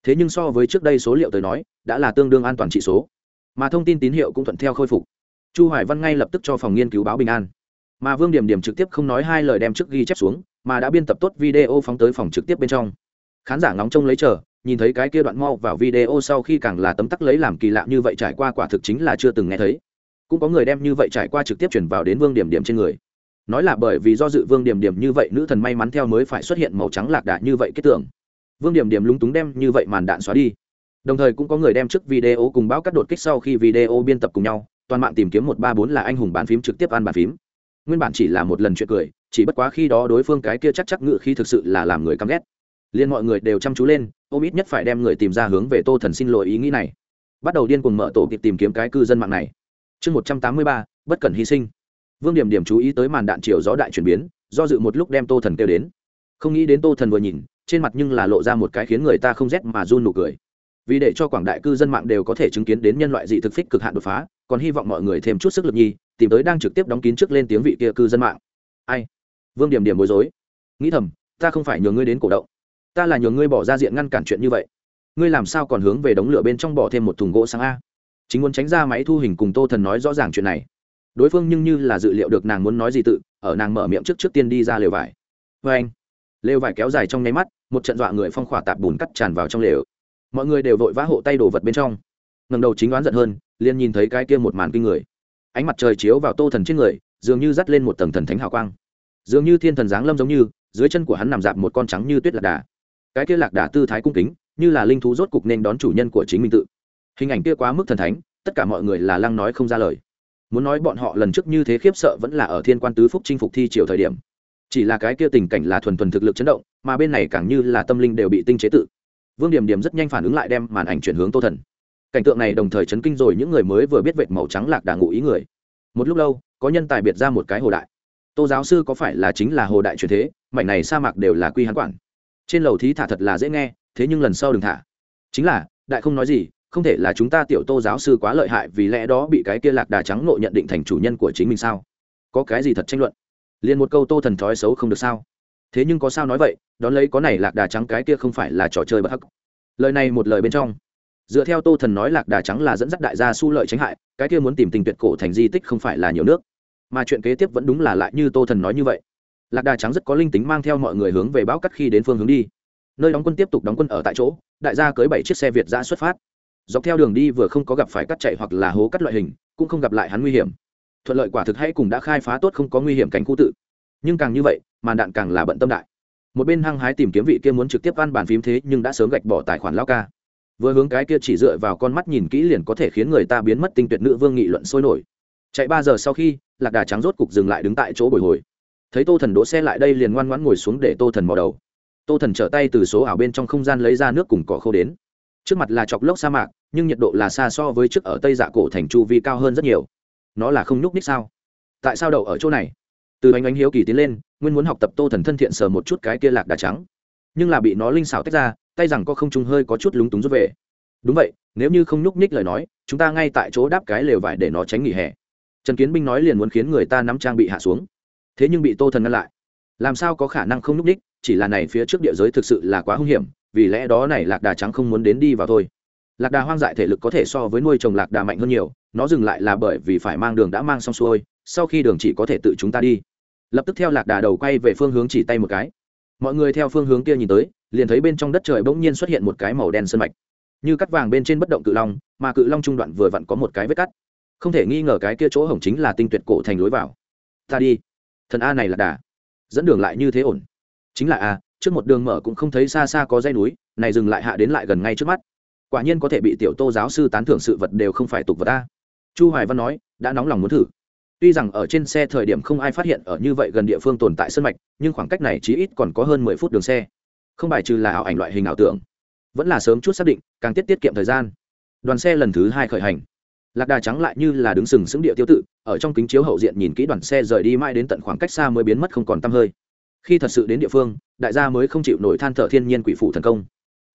Thế nhưng so với trước đây số liệu tới nói, đã là tương đương an toàn trị số. Mà thông tin tín hiệu cũng thuận theo khôi phục. Chu hoài văn ngay lập tức cho phòng nghiên cứu báo bình an. Mà vương điểm điểm trực tiếp không nói hai lời đem trước ghi chép xuống, mà đã biên tập tốt video phóng tới phòng trực tiếp bên trong. Khán giả ngóng trông lấy chờ, nhìn thấy cái kia đoạn mau vào video sau khi càng là tấm tắc lấy làm kỳ lạ như vậy trải qua quả thực chính là chưa từng nghe thấy cũng có người đem như vậy trải qua trực tiếp chuyển vào đến vương điểm điểm trên người. Nói là bởi vì do dự vương điểm điểm như vậy, nữ thần may mắn theo mới phải xuất hiện màu trắng lạc đà như vậy kết tưởng vương điểm điểm lúng túng đem như vậy màn đạn xóa đi. Đồng thời cũng có người đem trước video cùng báo cắt đột kích sau khi video biên tập cùng nhau, toàn mạng tìm kiếm một ba bốn là anh hùng bàn phím trực tiếp ăn bàn phím. Nguyên bản chỉ là một lần chuyện cười, chỉ bất quá khi đó đối phương cái kia chắc chắc ngự khi thực sự là làm người căm ghét. Liên mọi người đều chăm chú lên, ôm ít nhất phải đem người tìm ra hướng về tô thần xin lỗi ý nghĩ này. Bắt đầu điên cuồng mở tổ kịp tìm kiếm cái cư dân mạng này chương một trăm tám mươi ba, bất cần hy sinh. Vương điểm điểm chú ý tới màn đạn chiều gió đại chuyển biến, do dự một lúc đem tô thần kêu đến. Không nghĩ đến tô thần vừa nhìn, trên mặt nhưng là lộ ra một cái khiến người ta không rét mà run nụ cười. Vì để cho quảng đại cư dân mạng đều có thể chứng kiến đến nhân loại dị thực phích cực hạn đột phá, còn hy vọng mọi người thêm chút sức lực nhi, tìm tới đang trực tiếp đóng kín trước lên tiếng vị kia cư dân mạng. Ai? Vương điểm điểm bối rối. Nghĩ thầm, ta không phải nhờ ngươi đến cổ động. Ta là nhờ ngươi bỏ ra diện ngăn cản chuyện như vậy. Ngươi làm sao còn hướng về đống lửa bên trong bỏ thêm một thùng gỗ sáng a? Chính muốn tránh ra máy thu hình cùng tô thần nói rõ ràng chuyện này. Đối phương nhưng như là dự liệu được nàng muốn nói gì tự, ở nàng mở miệng trước trước tiên đi ra lều vải. Vê anh, lều vải kéo dài trong nháy mắt, một trận dọa người phong khỏa tạp bùn cắt tràn vào trong lều. Mọi người đều vội vã hộ tay đồ vật bên trong. Ngầm đầu chính đoán giận hơn, liền nhìn thấy cái kia một màn kinh người. Ánh mặt trời chiếu vào tô thần trên người, dường như dắt lên một tầng thần thánh hào quang. Dường như thiên thần giáng lâm giống như, dưới chân của hắn nằm dạp một con trắng như tuyết lạc đà. Cái kia lạc đà tư thái cung kính, như là linh thú rốt cục nên đón chủ nhân của chính mình tự hình ảnh kia quá mức thần thánh, tất cả mọi người là lăng nói không ra lời. Muốn nói bọn họ lần trước như thế khiếp sợ vẫn là ở thiên quan tứ phúc chinh phục thi triều thời điểm. Chỉ là cái kia tình cảnh là thuần thuần thực lực chấn động, mà bên này càng như là tâm linh đều bị tinh chế tự. Vương điểm điểm rất nhanh phản ứng lại đem màn ảnh chuyển hướng tô thần. Cảnh tượng này đồng thời chấn kinh rồi những người mới vừa biết vệt màu trắng lạc đà ngụ ý người. Một lúc lâu, có nhân tài biệt ra một cái hồ đại. Tô giáo sư có phải là chính là hồ đại truyền thế, mảnh này sa mạc đều là quy hán quản. Trên lầu thí thả thật là dễ nghe, thế nhưng lần sau đừng thả. Chính là, đại không nói gì không thể là chúng ta tiểu tô giáo sư quá lợi hại vì lẽ đó bị cái kia lạc đà trắng nộ nhận định thành chủ nhân của chính mình sao? Có cái gì thật tranh luận? Liền một câu tô thần thói xấu không được sao? Thế nhưng có sao nói vậy, đón lấy có này lạc đà trắng cái kia không phải là trò chơi bất hắc. Lời này một lời bên trong. Dựa theo tô thần nói lạc đà trắng là dẫn dắt đại gia su lợi tránh hại, cái kia muốn tìm tình tuyệt cổ thành di tích không phải là nhiều nước. Mà chuyện kế tiếp vẫn đúng là lại như tô thần nói như vậy. Lạc đà trắng rất có linh tính mang theo mọi người hướng về bão cắt khi đến phương hướng đi. Nơi đóng quân tiếp tục đóng quân ở tại chỗ, đại gia cưới bảy chiếc xe việt ra xuất phát dọc theo đường đi vừa không có gặp phải cắt chạy hoặc là hố cắt loại hình, cũng không gặp lại hắn nguy hiểm. Thuận lợi quả thực hay cùng đã khai phá tốt không có nguy hiểm cảnh khu tự. Nhưng càng như vậy, màn đạn càng là bận tâm đại. Một bên hăng hái tìm kiếm vị kia muốn trực tiếp ăn bàn phím thế nhưng đã sớm gạch bỏ tài khoản lao ca. Vừa hướng cái kia chỉ dựa vào con mắt nhìn kỹ liền có thể khiến người ta biến mất tinh tuyệt nữ vương nghị luận sôi nổi. Chạy ba giờ sau khi, lạc đà trắng rốt cục dừng lại đứng tại chỗ bồi hồi. Thấy tô thần đỗ xe lại đây liền ngoan ngoãn ngồi xuống để tô thần mò đầu. Tô thần trở tay từ số ảo bên trong không gian lấy ra nước cùng cỏ khô đến. Trước mặt là chọc lốc sa mạc nhưng nhiệt độ là xa so với trước ở tây dạ cổ thành chu vi cao hơn rất nhiều. Nó là không nhúc ních sao? Tại sao đậu ở chỗ này? Từ ánh ánh hiếu kỳ tiến lên, nguyên muốn học tập tô thần thân thiện sờ một chút cái kia lạc đà trắng. Nhưng là bị nó linh xảo tách ra, tay rằng có không trung hơi có chút lúng túng rút về. Đúng vậy, nếu như không nhúc ních lời nói, chúng ta ngay tại chỗ đáp cái lều vải để nó tránh nghỉ hè. Trần kiến binh nói liền muốn khiến người ta nắm trang bị hạ xuống. Thế nhưng bị tô thần ngăn lại. Làm sao có khả năng không nhúc ních chỉ là này phía trước địa giới thực sự là quá hung hiểm, vì lẽ đó này lạc đà trắng không muốn đến đi vào thôi lạc đà hoang dại thể lực có thể so với nuôi trồng lạc đà mạnh hơn nhiều, nó dừng lại là bởi vì phải mang đường đã mang xong xuôi, sau khi đường chỉ có thể tự chúng ta đi. Lập tức theo lạc đà đầu quay về phương hướng chỉ tay một cái. Mọi người theo phương hướng kia nhìn tới, liền thấy bên trong đất trời bỗng nhiên xuất hiện một cái màu đen sơn mạch. Như cắt vàng bên trên bất động cự long, mà cự long trung đoạn vừa vặn có một cái vết cắt. Không thể nghi ngờ cái kia chỗ hổng chính là tinh tuyệt cổ thành lối vào. Ta đi. Thần a này là đà. Dẫn đường lại như thế ổn. Chính là a, trước một đường mở cũng không thấy xa xa có dây núi, này dừng lại hạ đến lại gần ngay trước mắt quả nhiên có thể bị tiểu tô giáo sư tán thưởng sự vật đều không phải tục vật ta chu hoài văn nói, đã nóng lòng muốn thử. Tuy rằng ở trên xe thời điểm không ai phát hiện ở như vậy gần địa phương tồn tại sân mạch, nhưng khoảng cách này chí ít còn có hơn 10 phút đường xe. Không bài trừ là ảo ảnh loại hình ảo tưởng. Vẫn là sớm chút xác định, càng tiết tiết kiệm thời gian. Đoàn xe lần thứ hai khởi hành. Lạc đà trắng lại như là đứng sừng sững địa tiêu tự, ở trong kính chiếu hậu diện nhìn kỹ đoàn xe rời đi mãi đến tận khoảng cách xa mới biến mất không còn tăm hơi. Khi thật sự đến địa phương, đại gia mới không chịu nổi than thở thiên nhiên quỷ phủ thần công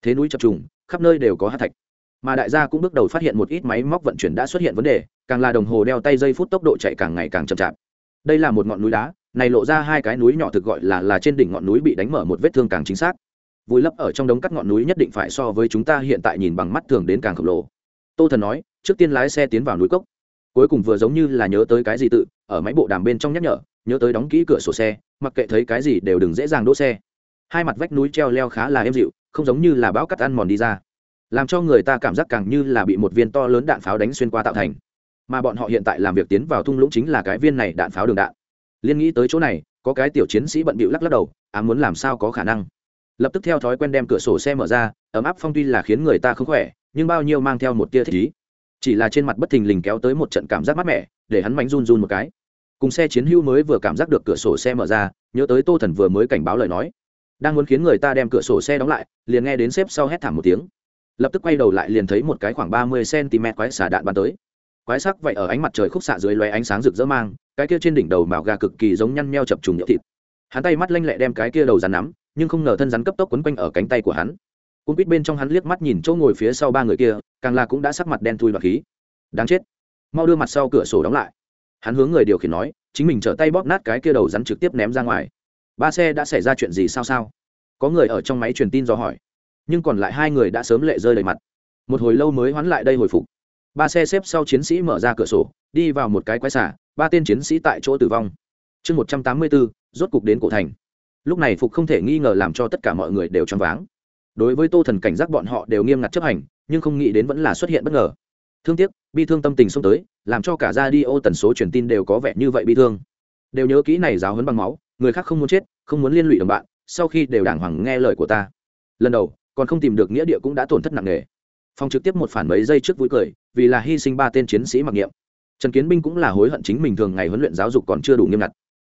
thế núi chập trùng, khắp nơi đều có hát thạch. Mà đại gia cũng bước đầu phát hiện một ít máy móc vận chuyển đã xuất hiện vấn đề, càng là đồng hồ đeo tay giây phút tốc độ chạy càng ngày càng chậm chạp. Đây là một ngọn núi đá, này lộ ra hai cái núi nhỏ thực gọi là là trên đỉnh ngọn núi bị đánh mở một vết thương càng chính xác. Vùi lấp ở trong đống cắt ngọn núi nhất định phải so với chúng ta hiện tại nhìn bằng mắt thường đến càng khổng lồ. Tô thần nói, trước tiên lái xe tiến vào núi cốc. Cuối cùng vừa giống như là nhớ tới cái gì tự, ở máy bộ đàm bên trong nhắc nhở, nhớ tới đóng kỹ cửa sổ xe, mặc kệ thấy cái gì đều đừng dễ dàng đỗ xe. Hai mặt vách núi treo leo khá là êm dịu không giống như là bão cắt ăn mòn đi ra, làm cho người ta cảm giác càng như là bị một viên to lớn đạn pháo đánh xuyên qua tạo thành. Mà bọn họ hiện tại làm việc tiến vào thung lũng chính là cái viên này đạn pháo đường đạn. Liên nghĩ tới chỗ này, có cái tiểu chiến sĩ bận bịu lắc lắc đầu ám muốn làm sao có khả năng? Lập tức theo thói quen đem cửa sổ xe mở ra, ấm áp phong tuy là khiến người ta không khỏe, nhưng bao nhiêu mang theo một tia thích ý. Chỉ là trên mặt bất thình lình kéo tới một trận cảm giác mát mẻ, để hắn mánh run run một cái. Cùng xe chiến hữu mới vừa cảm giác được cửa sổ xe mở ra, nhớ tới tô thần vừa mới cảnh báo lời nói đang muốn khiến người ta đem cửa sổ xe đóng lại, liền nghe đến xếp sau hét thảm một tiếng. Lập tức quay đầu lại liền thấy một cái khoảng ba mươi cm quái xả đạn bắn tới. Quái sắc vậy ở ánh mặt trời khúc xạ dưới loé ánh sáng rực rỡ mang, cái kia trên đỉnh đầu màu gà cực kỳ giống nhăn meo chập trùng nhựa thịt. Hắn tay mắt lanh lẹ đem cái kia đầu rắn nắm, nhưng không ngờ thân rắn cấp tốc quấn quanh ở cánh tay của hắn. Cung quýt bên trong hắn liếc mắt nhìn chỗ ngồi phía sau ba người kia, càng là cũng đã sắc mặt đen thui và khí. Đáng chết. Mau đưa mặt sau cửa sổ đóng lại. Hắn hướng người điều khiển nói, chính mình trở tay bóp nát cái kia đầu rắn trực tiếp ném ra ngoài ba xe đã xảy ra chuyện gì sao sao? Có người ở trong máy truyền tin do hỏi, nhưng còn lại hai người đã sớm lệ rơi đầy mặt. Một hồi lâu mới hoán lại đây hồi phục. Ba xe xếp sau chiến sĩ mở ra cửa sổ, đi vào một cái quái xả ba tên chiến sĩ tại chỗ tử vong. Chương một trăm tám mươi bốn, rốt cục đến cổ thành. Lúc này phục không thể nghi ngờ làm cho tất cả mọi người đều choáng váng. Đối với tô thần cảnh giác bọn họ đều nghiêm ngặt chấp hành, nhưng không nghĩ đến vẫn là xuất hiện bất ngờ. Thương tiếc, bi thương tâm tình xông tới, làm cho cả ra đi ô tần số truyền tin đều có vẻ như vậy bi thương. Đều nhớ kỹ này giáo hấn bằng máu người khác không muốn chết, không muốn liên lụy đồng bạn, sau khi đều đàng hoàng nghe lời của ta. Lần đầu, còn không tìm được nghĩa địa cũng đã tổn thất nặng nề. Phong trực tiếp một phản mấy giây trước vui cười, vì là hy sinh ba tên chiến sĩ mặc niệm. Trần kiến binh cũng là hối hận chính mình thường ngày huấn luyện giáo dục còn chưa đủ nghiêm ngặt.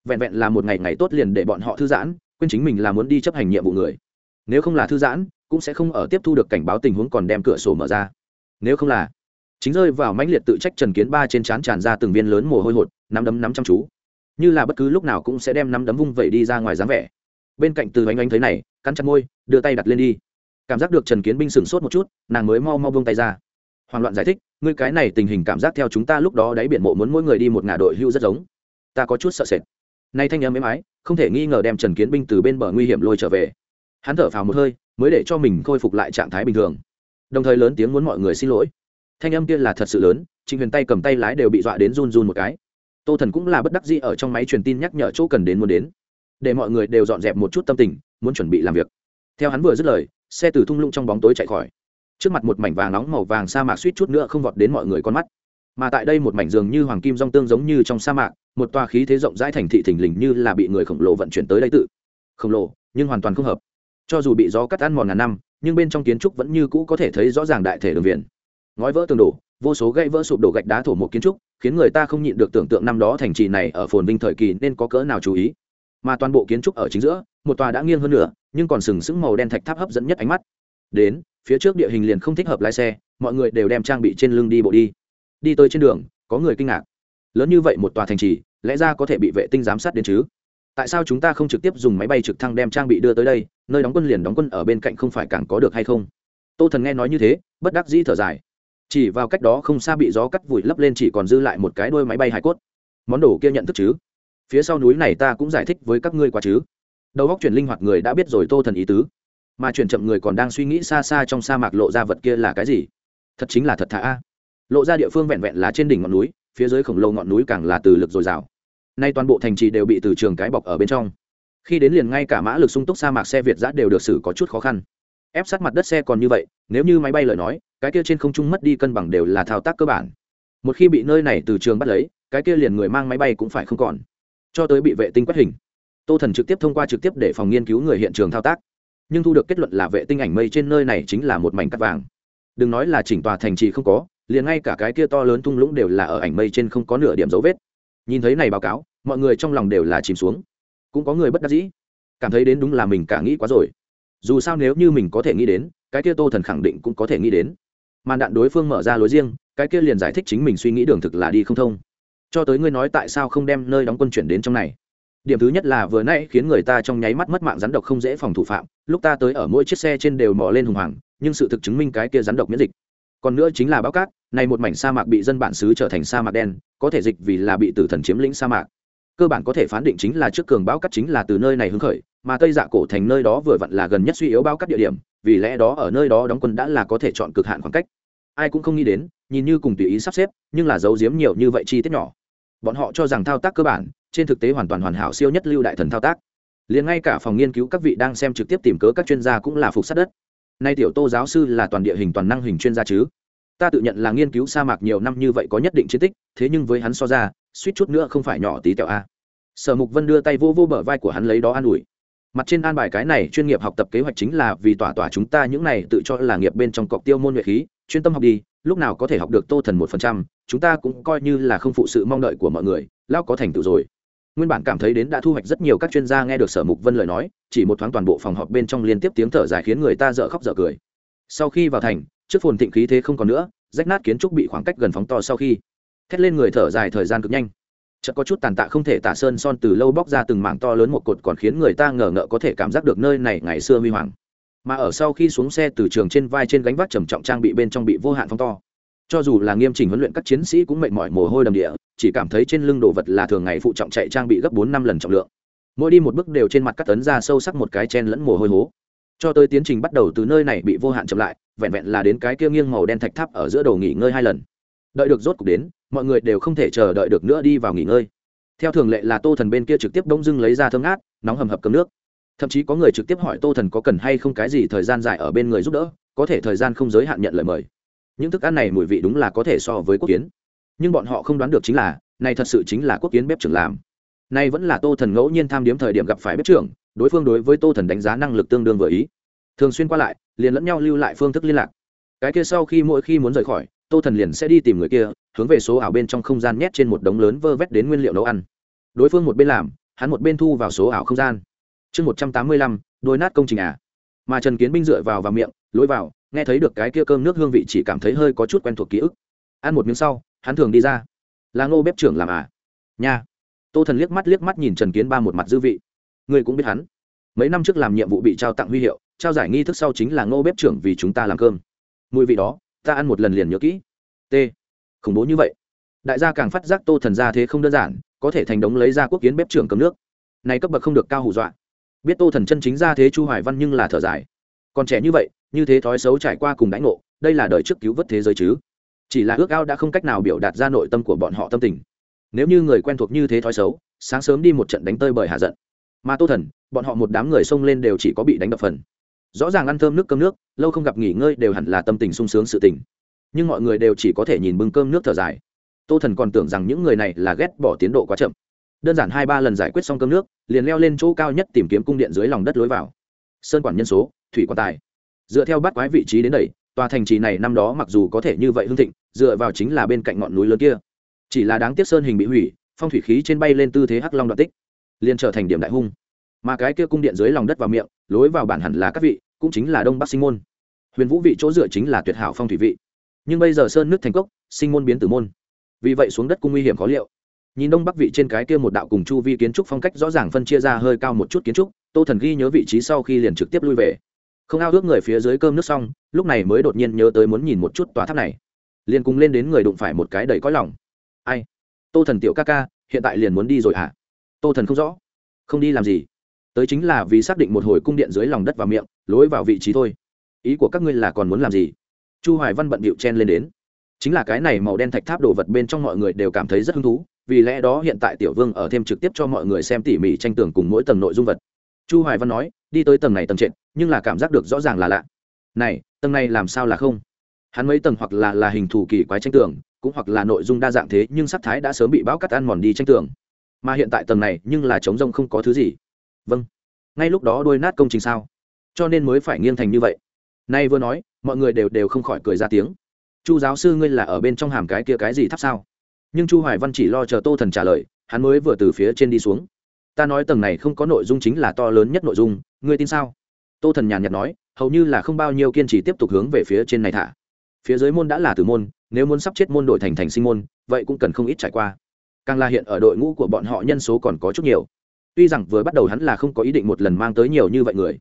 Vẹn vẹn là một ngày ngày tốt liền để bọn họ thư giãn, quên chính mình là muốn đi chấp hành nhiệm vụ người. Nếu không là thư giãn, cũng sẽ không ở tiếp thu được cảnh báo tình huống còn đem cửa sổ mở ra. Nếu không là, chính rơi vào mãnh liệt tự trách trần kiến ba trên trán tràn ra từng viên lớn mồ hôi hột, nắm đấm nắm chăm chú như là bất cứ lúc nào cũng sẽ đem nắm đấm vung vẩy đi ra ngoài dáng vẻ. Bên cạnh từ ánh ánh thấy này, cắn chặt môi, đưa tay đặt lên đi. Cảm giác được trần kiến binh sửng sốt một chút, nàng mới mau mau buông tay ra. Hoàng loạn giải thích, ngươi cái này tình hình cảm giác theo chúng ta lúc đó đáy biển mộ muốn mỗi người đi một ngả đội hưu rất giống. Ta có chút sợ sệt. Nay thanh âm êm ái, không thể nghi ngờ đem trần kiến binh từ bên bờ nguy hiểm lôi trở về. Hắn thở phào một hơi, mới để cho mình khôi phục lại trạng thái bình thường. Đồng thời lớn tiếng muốn mọi người xin lỗi. Thanh âm kia là thật sự lớn, trịnh huyền tay cầm tay lái đều bị dọa đến run run một cái tô thần cũng là bất đắc dĩ ở trong máy truyền tin nhắc nhở chỗ cần đến muốn đến. Để mọi người đều dọn dẹp một chút tâm tình, muốn chuẩn bị làm việc. Theo hắn vừa dứt lời, xe từ thung lũng trong bóng tối chạy khỏi. Trước mặt một mảnh vàng nóng màu vàng sa mạc suýt chút nữa không vọt đến mọi người con mắt. Mà tại đây một mảnh giường như hoàng kim rong tương giống như trong sa mạc, một tòa khí thế rộng rãi thành thị thình lình như là bị người khổng lồ vận chuyển tới đây tự. Khổng lồ, nhưng hoàn toàn không hợp. Cho dù bị gió cắt ăn mòn ngàn năm, nhưng bên trong kiến trúc vẫn như cũ có thể thấy rõ ràng đại thể đường viền. Ngói vỡ tường đổ vô số gãy vỡ sụp đổ gạch đá thổ một kiến trúc, khiến người ta không nhịn được tưởng tượng năm đó thành trì này ở phồn vinh thời kỳ nên có cỡ nào chú ý. Mà toàn bộ kiến trúc ở chính giữa, một tòa đã nghiêng hơn nữa nhưng còn sừng sững màu đen thạch tháp hấp dẫn nhất ánh mắt. Đến, phía trước địa hình liền không thích hợp lái xe, mọi người đều đem trang bị trên lưng đi bộ đi. Đi tới trên đường, có người kinh ngạc. Lớn như vậy một tòa thành trì, lẽ ra có thể bị vệ tinh giám sát đến chứ? Tại sao chúng ta không trực tiếp dùng máy bay trực thăng đem trang bị đưa tới đây, nơi đóng quân liền đóng quân ở bên cạnh không phải càng có được hay không? Tô thần nghe nói như thế, bất đắc dĩ thở dài chỉ vào cách đó không xa bị gió cắt vùi lấp lên chỉ còn dư lại một cái đôi máy bay hải cốt. Món đồ kia nhận thức chứ? Phía sau núi này ta cũng giải thích với các ngươi quá chứ. Đầu góc chuyển linh hoạt người đã biết rồi tô thần ý tứ. Mà chuyển chậm người còn đang suy nghĩ xa xa trong sa mạc lộ ra vật kia là cái gì? Thật chính là thật thà a. Lộ ra địa phương vẹn vẹn là trên đỉnh ngọn núi, phía dưới khổng lồ ngọn núi càng là từ lực dồi dào. Nay toàn bộ thành trì đều bị từ trường cái bọc ở bên trong. Khi đến liền ngay cả mã lực sung túc sa mạc xe việt giã đều được xử có chút khó khăn ép sát mặt đất xe còn như vậy, nếu như máy bay lời nói, cái kia trên không trung mất đi cân bằng đều là thao tác cơ bản. Một khi bị nơi này từ trường bắt lấy, cái kia liền người mang máy bay cũng phải không còn. Cho tới bị vệ tinh quét hình. Tô thần trực tiếp thông qua trực tiếp để phòng nghiên cứu người hiện trường thao tác. Nhưng thu được kết luận là vệ tinh ảnh mây trên nơi này chính là một mảnh cắt vàng. Đừng nói là chỉnh tòa thành trì không có, liền ngay cả cái kia to lớn tung lũng đều là ở ảnh mây trên không có nửa điểm dấu vết. Nhìn thấy này báo cáo, mọi người trong lòng đều là chìm xuống. Cũng có người bất đắc dĩ. Cảm thấy đến đúng là mình cả nghĩ quá rồi dù sao nếu như mình có thể nghĩ đến, cái kia tô thần khẳng định cũng có thể nghĩ đến. Màn đạn đối phương mở ra lối riêng, cái kia liền giải thích chính mình suy nghĩ đường thực là đi không thông. Cho tới ngươi nói tại sao không đem nơi đóng quân chuyển đến trong này. Điểm thứ nhất là vừa nãy khiến người ta trong nháy mắt mất mạng rắn độc không dễ phòng thủ phạm, lúc ta tới ở mỗi chiếc xe trên đều mò lên hùng hoàng, nhưng sự thực chứng minh cái kia rắn độc miễn dịch. Còn nữa chính là báo cát, này một mảnh sa mạc bị dân bản xứ trở thành sa mạc đen, có thể dịch vì là bị tử thần chiếm lĩnh sa mạc. Cơ bản có thể phán định chính là trước cường báo cát chính là từ nơi này hứng khởi mà tây dạ cổ thành nơi đó vừa vặn là gần nhất suy yếu bao các địa điểm, vì lẽ đó ở nơi đó đóng quân đã là có thể chọn cực hạn khoảng cách. Ai cũng không nghĩ đến, nhìn như cùng tùy ý sắp xếp, nhưng là giấu giếm nhiều như vậy chi tiết nhỏ. Bọn họ cho rằng thao tác cơ bản, trên thực tế hoàn toàn hoàn hảo siêu nhất lưu đại thần thao tác. Liền ngay cả phòng nghiên cứu các vị đang xem trực tiếp tìm cớ các chuyên gia cũng là phục sát đất. Nay tiểu tô giáo sư là toàn địa hình toàn năng hình chuyên gia chứ? Ta tự nhận là nghiên cứu sa mạc nhiều năm như vậy có nhất định chiến tích, thế nhưng với hắn so ra, suýt chút nữa không phải nhỏ tí tẹo a. Sở mục vân đưa tay vô vô bờ vai của hắn lấy đó an ủi mặt trên an bài cái này chuyên nghiệp học tập kế hoạch chính là vì tỏa tỏa chúng ta những này tự cho là nghiệp bên trong cọc tiêu môn nhuệ khí, chuyên tâm học đi, lúc nào có thể học được tô thần một phần trăm, chúng ta cũng coi như là không phụ sự mong đợi của mọi người lao có thành tựu rồi. Nguyên bản cảm thấy đến đã thu hoạch rất nhiều các chuyên gia nghe được sở mục vân lời nói, chỉ một thoáng toàn bộ phòng họp bên trong liên tiếp tiếng thở dài khiến người ta dở khóc dở cười. Sau khi vào thành, trước phồn thịnh khí thế không còn nữa, rách nát kiến trúc bị khoảng cách gần phóng to sau khi, thét lên người thở dài thời gian cực nhanh chợt có chút tàn tạ không thể tả sơn son từ lâu bóc ra từng mảng to lớn một cột còn khiến người ta ngờ ngợ có thể cảm giác được nơi này ngày xưa huy hoàng. Mà ở sau khi xuống xe từ trường trên vai trên gánh vác trầm trọng trang bị bên trong bị vô hạn phóng to. Cho dù là nghiêm chỉnh huấn luyện các chiến sĩ cũng mệt mỏi mồ hôi đầm địa, chỉ cảm thấy trên lưng đồ vật là thường ngày phụ trọng chạy trang bị gấp bốn năm lần trọng lượng. Mỗi đi một bước đều trên mặt cắt tấn ra sâu sắc một cái chen lẫn mồ hôi hố. Cho tới tiến trình bắt đầu từ nơi này bị vô hạn chậm lại, vẹn vẹn là đến cái kia nghiêng màu đen thạch tháp ở giữa đầu nghỉ ngơi hai lần. Đợi được rốt cục đến mọi người đều không thể chờ đợi được nữa đi vào nghỉ ngơi. Theo thường lệ là tô thần bên kia trực tiếp đông dưng lấy ra thơm ngát, nóng hầm hập cấm nước. Thậm chí có người trực tiếp hỏi tô thần có cần hay không cái gì thời gian dài ở bên người giúp đỡ, có thể thời gian không giới hạn nhận lời mời. Những thức ăn này mùi vị đúng là có thể so với quốc kiến. Nhưng bọn họ không đoán được chính là, này thật sự chính là quốc kiến bếp trưởng làm. Nay vẫn là tô thần ngẫu nhiên tham điếm thời điểm gặp phải bếp trưởng, đối phương đối với tô thần đánh giá năng lực tương đương vừa ý. Thường xuyên qua lại, liền lẫn nhau lưu lại phương thức liên lạc. Cái kia sau khi mỗi khi muốn rời khỏi, tô thần liền sẽ đi tìm người kia hướng về số ảo bên trong không gian nhét trên một đống lớn vơ vét đến nguyên liệu nấu ăn. Đối phương một bên làm, hắn một bên thu vào số ảo không gian. Chương một trăm tám mươi lăm, đôi nát công trình à. Mà trần kiến binh dựa vào vào miệng, lối vào, nghe thấy được cái kia cơm nước hương vị chỉ cảm thấy hơi có chút quen thuộc ký ức. Ăn một miếng sau, hắn thường đi ra. Là ngô bếp trưởng làm à? Nha. Tô thần liếc mắt liếc mắt nhìn trần kiến ba một mặt dư vị. Người cũng biết hắn. Mấy năm trước làm nhiệm vụ bị trao tặng huy hiệu, trao giải nghi thức sau chính là ngô bếp trưởng vì chúng ta làm cơm. Mùi vị đó, ta ăn một lần liền nhớ kỹ. T khủng bố như vậy. Đại gia càng phát giác tô thần ra thế không đơn giản, có thể thành đống lấy ra quốc kiến bếp trưởng cầm nước. Này cấp bậc không được cao hù dọa. Biết tô thần chân chính ra thế chu hoài văn nhưng là thở dài. Còn trẻ như vậy, như thế thói xấu trải qua cùng đánh ngộ, đây là đời trước cứu vớt thế giới chứ. Chỉ là ước ao đã không cách nào biểu đạt ra nội tâm của bọn họ tâm tình. Nếu như người quen thuộc như thế thói xấu, sáng sớm đi một trận đánh tơi bởi hạ giận. Mà tô thần, bọn họ một đám người xông lên đều chỉ có bị đánh đập phần. Rõ ràng ăn thơm nước cơm nước, lâu không gặp nghỉ ngơi đều hẳn là tâm tình sung sướng sự tình nhưng mọi người đều chỉ có thể nhìn bưng cơm nước thở dài. Tô thần còn tưởng rằng những người này là ghét bỏ tiến độ quá chậm. Đơn giản hai ba lần giải quyết xong cơm nước, liền leo lên chỗ cao nhất tìm kiếm cung điện dưới lòng đất lối vào. Sơn quản nhân số, thủy quan tài. Dựa theo bắt quái vị trí đến đây, tòa thành trì này năm đó mặc dù có thể như vậy hưng thịnh, dựa vào chính là bên cạnh ngọn núi lớn kia. Chỉ là đáng tiếc sơn hình bị hủy, phong thủy khí trên bay lên tư thế hắc long đoạn tích, liền trở thành điểm đại hung. Mà cái kia cung điện dưới lòng đất vào miệng, lối vào bản hẳn là các vị, cũng chính là đông bắc sinh môn. Huyền vũ vị chỗ dựa chính là tuyệt hảo phong thủy vị nhưng bây giờ sơn nước thành cốc, sinh môn biến tử môn. Vì vậy xuống đất cung nguy hiểm khó liệu. Nhìn đông bắc vị trên cái kia một đạo cùng chu vi kiến trúc phong cách rõ ràng phân chia ra hơi cao một chút kiến trúc, tô thần ghi nhớ vị trí sau khi liền trực tiếp lui về. Không ao ước người phía dưới cơm nước xong, lúc này mới đột nhiên nhớ tới muốn nhìn một chút tòa tháp này. Liền cùng lên đến người đụng phải một cái đầy cõi lòng. Ai? Tô thần tiểu ca ca, hiện tại liền muốn đi rồi hả? Tô thần không rõ. Không đi làm gì? Tới chính là vì xác định một hồi cung điện dưới lòng đất vào miệng, lối vào vị trí thôi. Ý của các ngươi là còn muốn làm gì? Chu hoài văn bận bịu chen lên đến. Chính là cái này màu đen thạch tháp đồ vật bên trong mọi người đều cảm thấy rất hứng thú, vì lẽ đó hiện tại tiểu vương ở thêm trực tiếp cho mọi người xem tỉ mỉ tranh tường cùng mỗi tầng nội dung vật. Chu hoài văn nói, đi tới tầng này tầng trệt, nhưng là cảm giác được rõ ràng là lạ. Này, tầng này làm sao là không? Hắn mấy tầng hoặc là là hình thù kỳ quái tranh tường, cũng hoặc là nội dung đa dạng thế, nhưng sắc thái đã sớm bị bão cắt ăn mòn đi tranh tường. Mà hiện tại tầng này, nhưng là trống rông không có thứ gì. Vâng. Ngay lúc đó đôi nát công trình sao? Cho nên mới phải nghiêng thành như vậy. Nay vừa nói mọi người đều đều không khỏi cười ra tiếng. Chu giáo sư ngươi là ở bên trong hàm cái kia cái gì thắp sao? Nhưng chu hoài văn chỉ lo chờ tô thần trả lời, hắn mới vừa từ phía trên đi xuống. Ta nói tầng này không có nội dung chính là to lớn nhất nội dung, ngươi tin sao? Tô thần nhàn nhạt nói, hầu như là không bao nhiêu kiên trì tiếp tục hướng về phía trên này thả. Phía dưới môn đã là tử môn, nếu muốn sắp chết môn đổi thành thành sinh môn, vậy cũng cần không ít trải qua. Càng là hiện ở đội ngũ của bọn họ nhân số còn có chút nhiều. Tuy rằng vừa bắt đầu hắn là không có ý định một lần mang tới nhiều như vậy người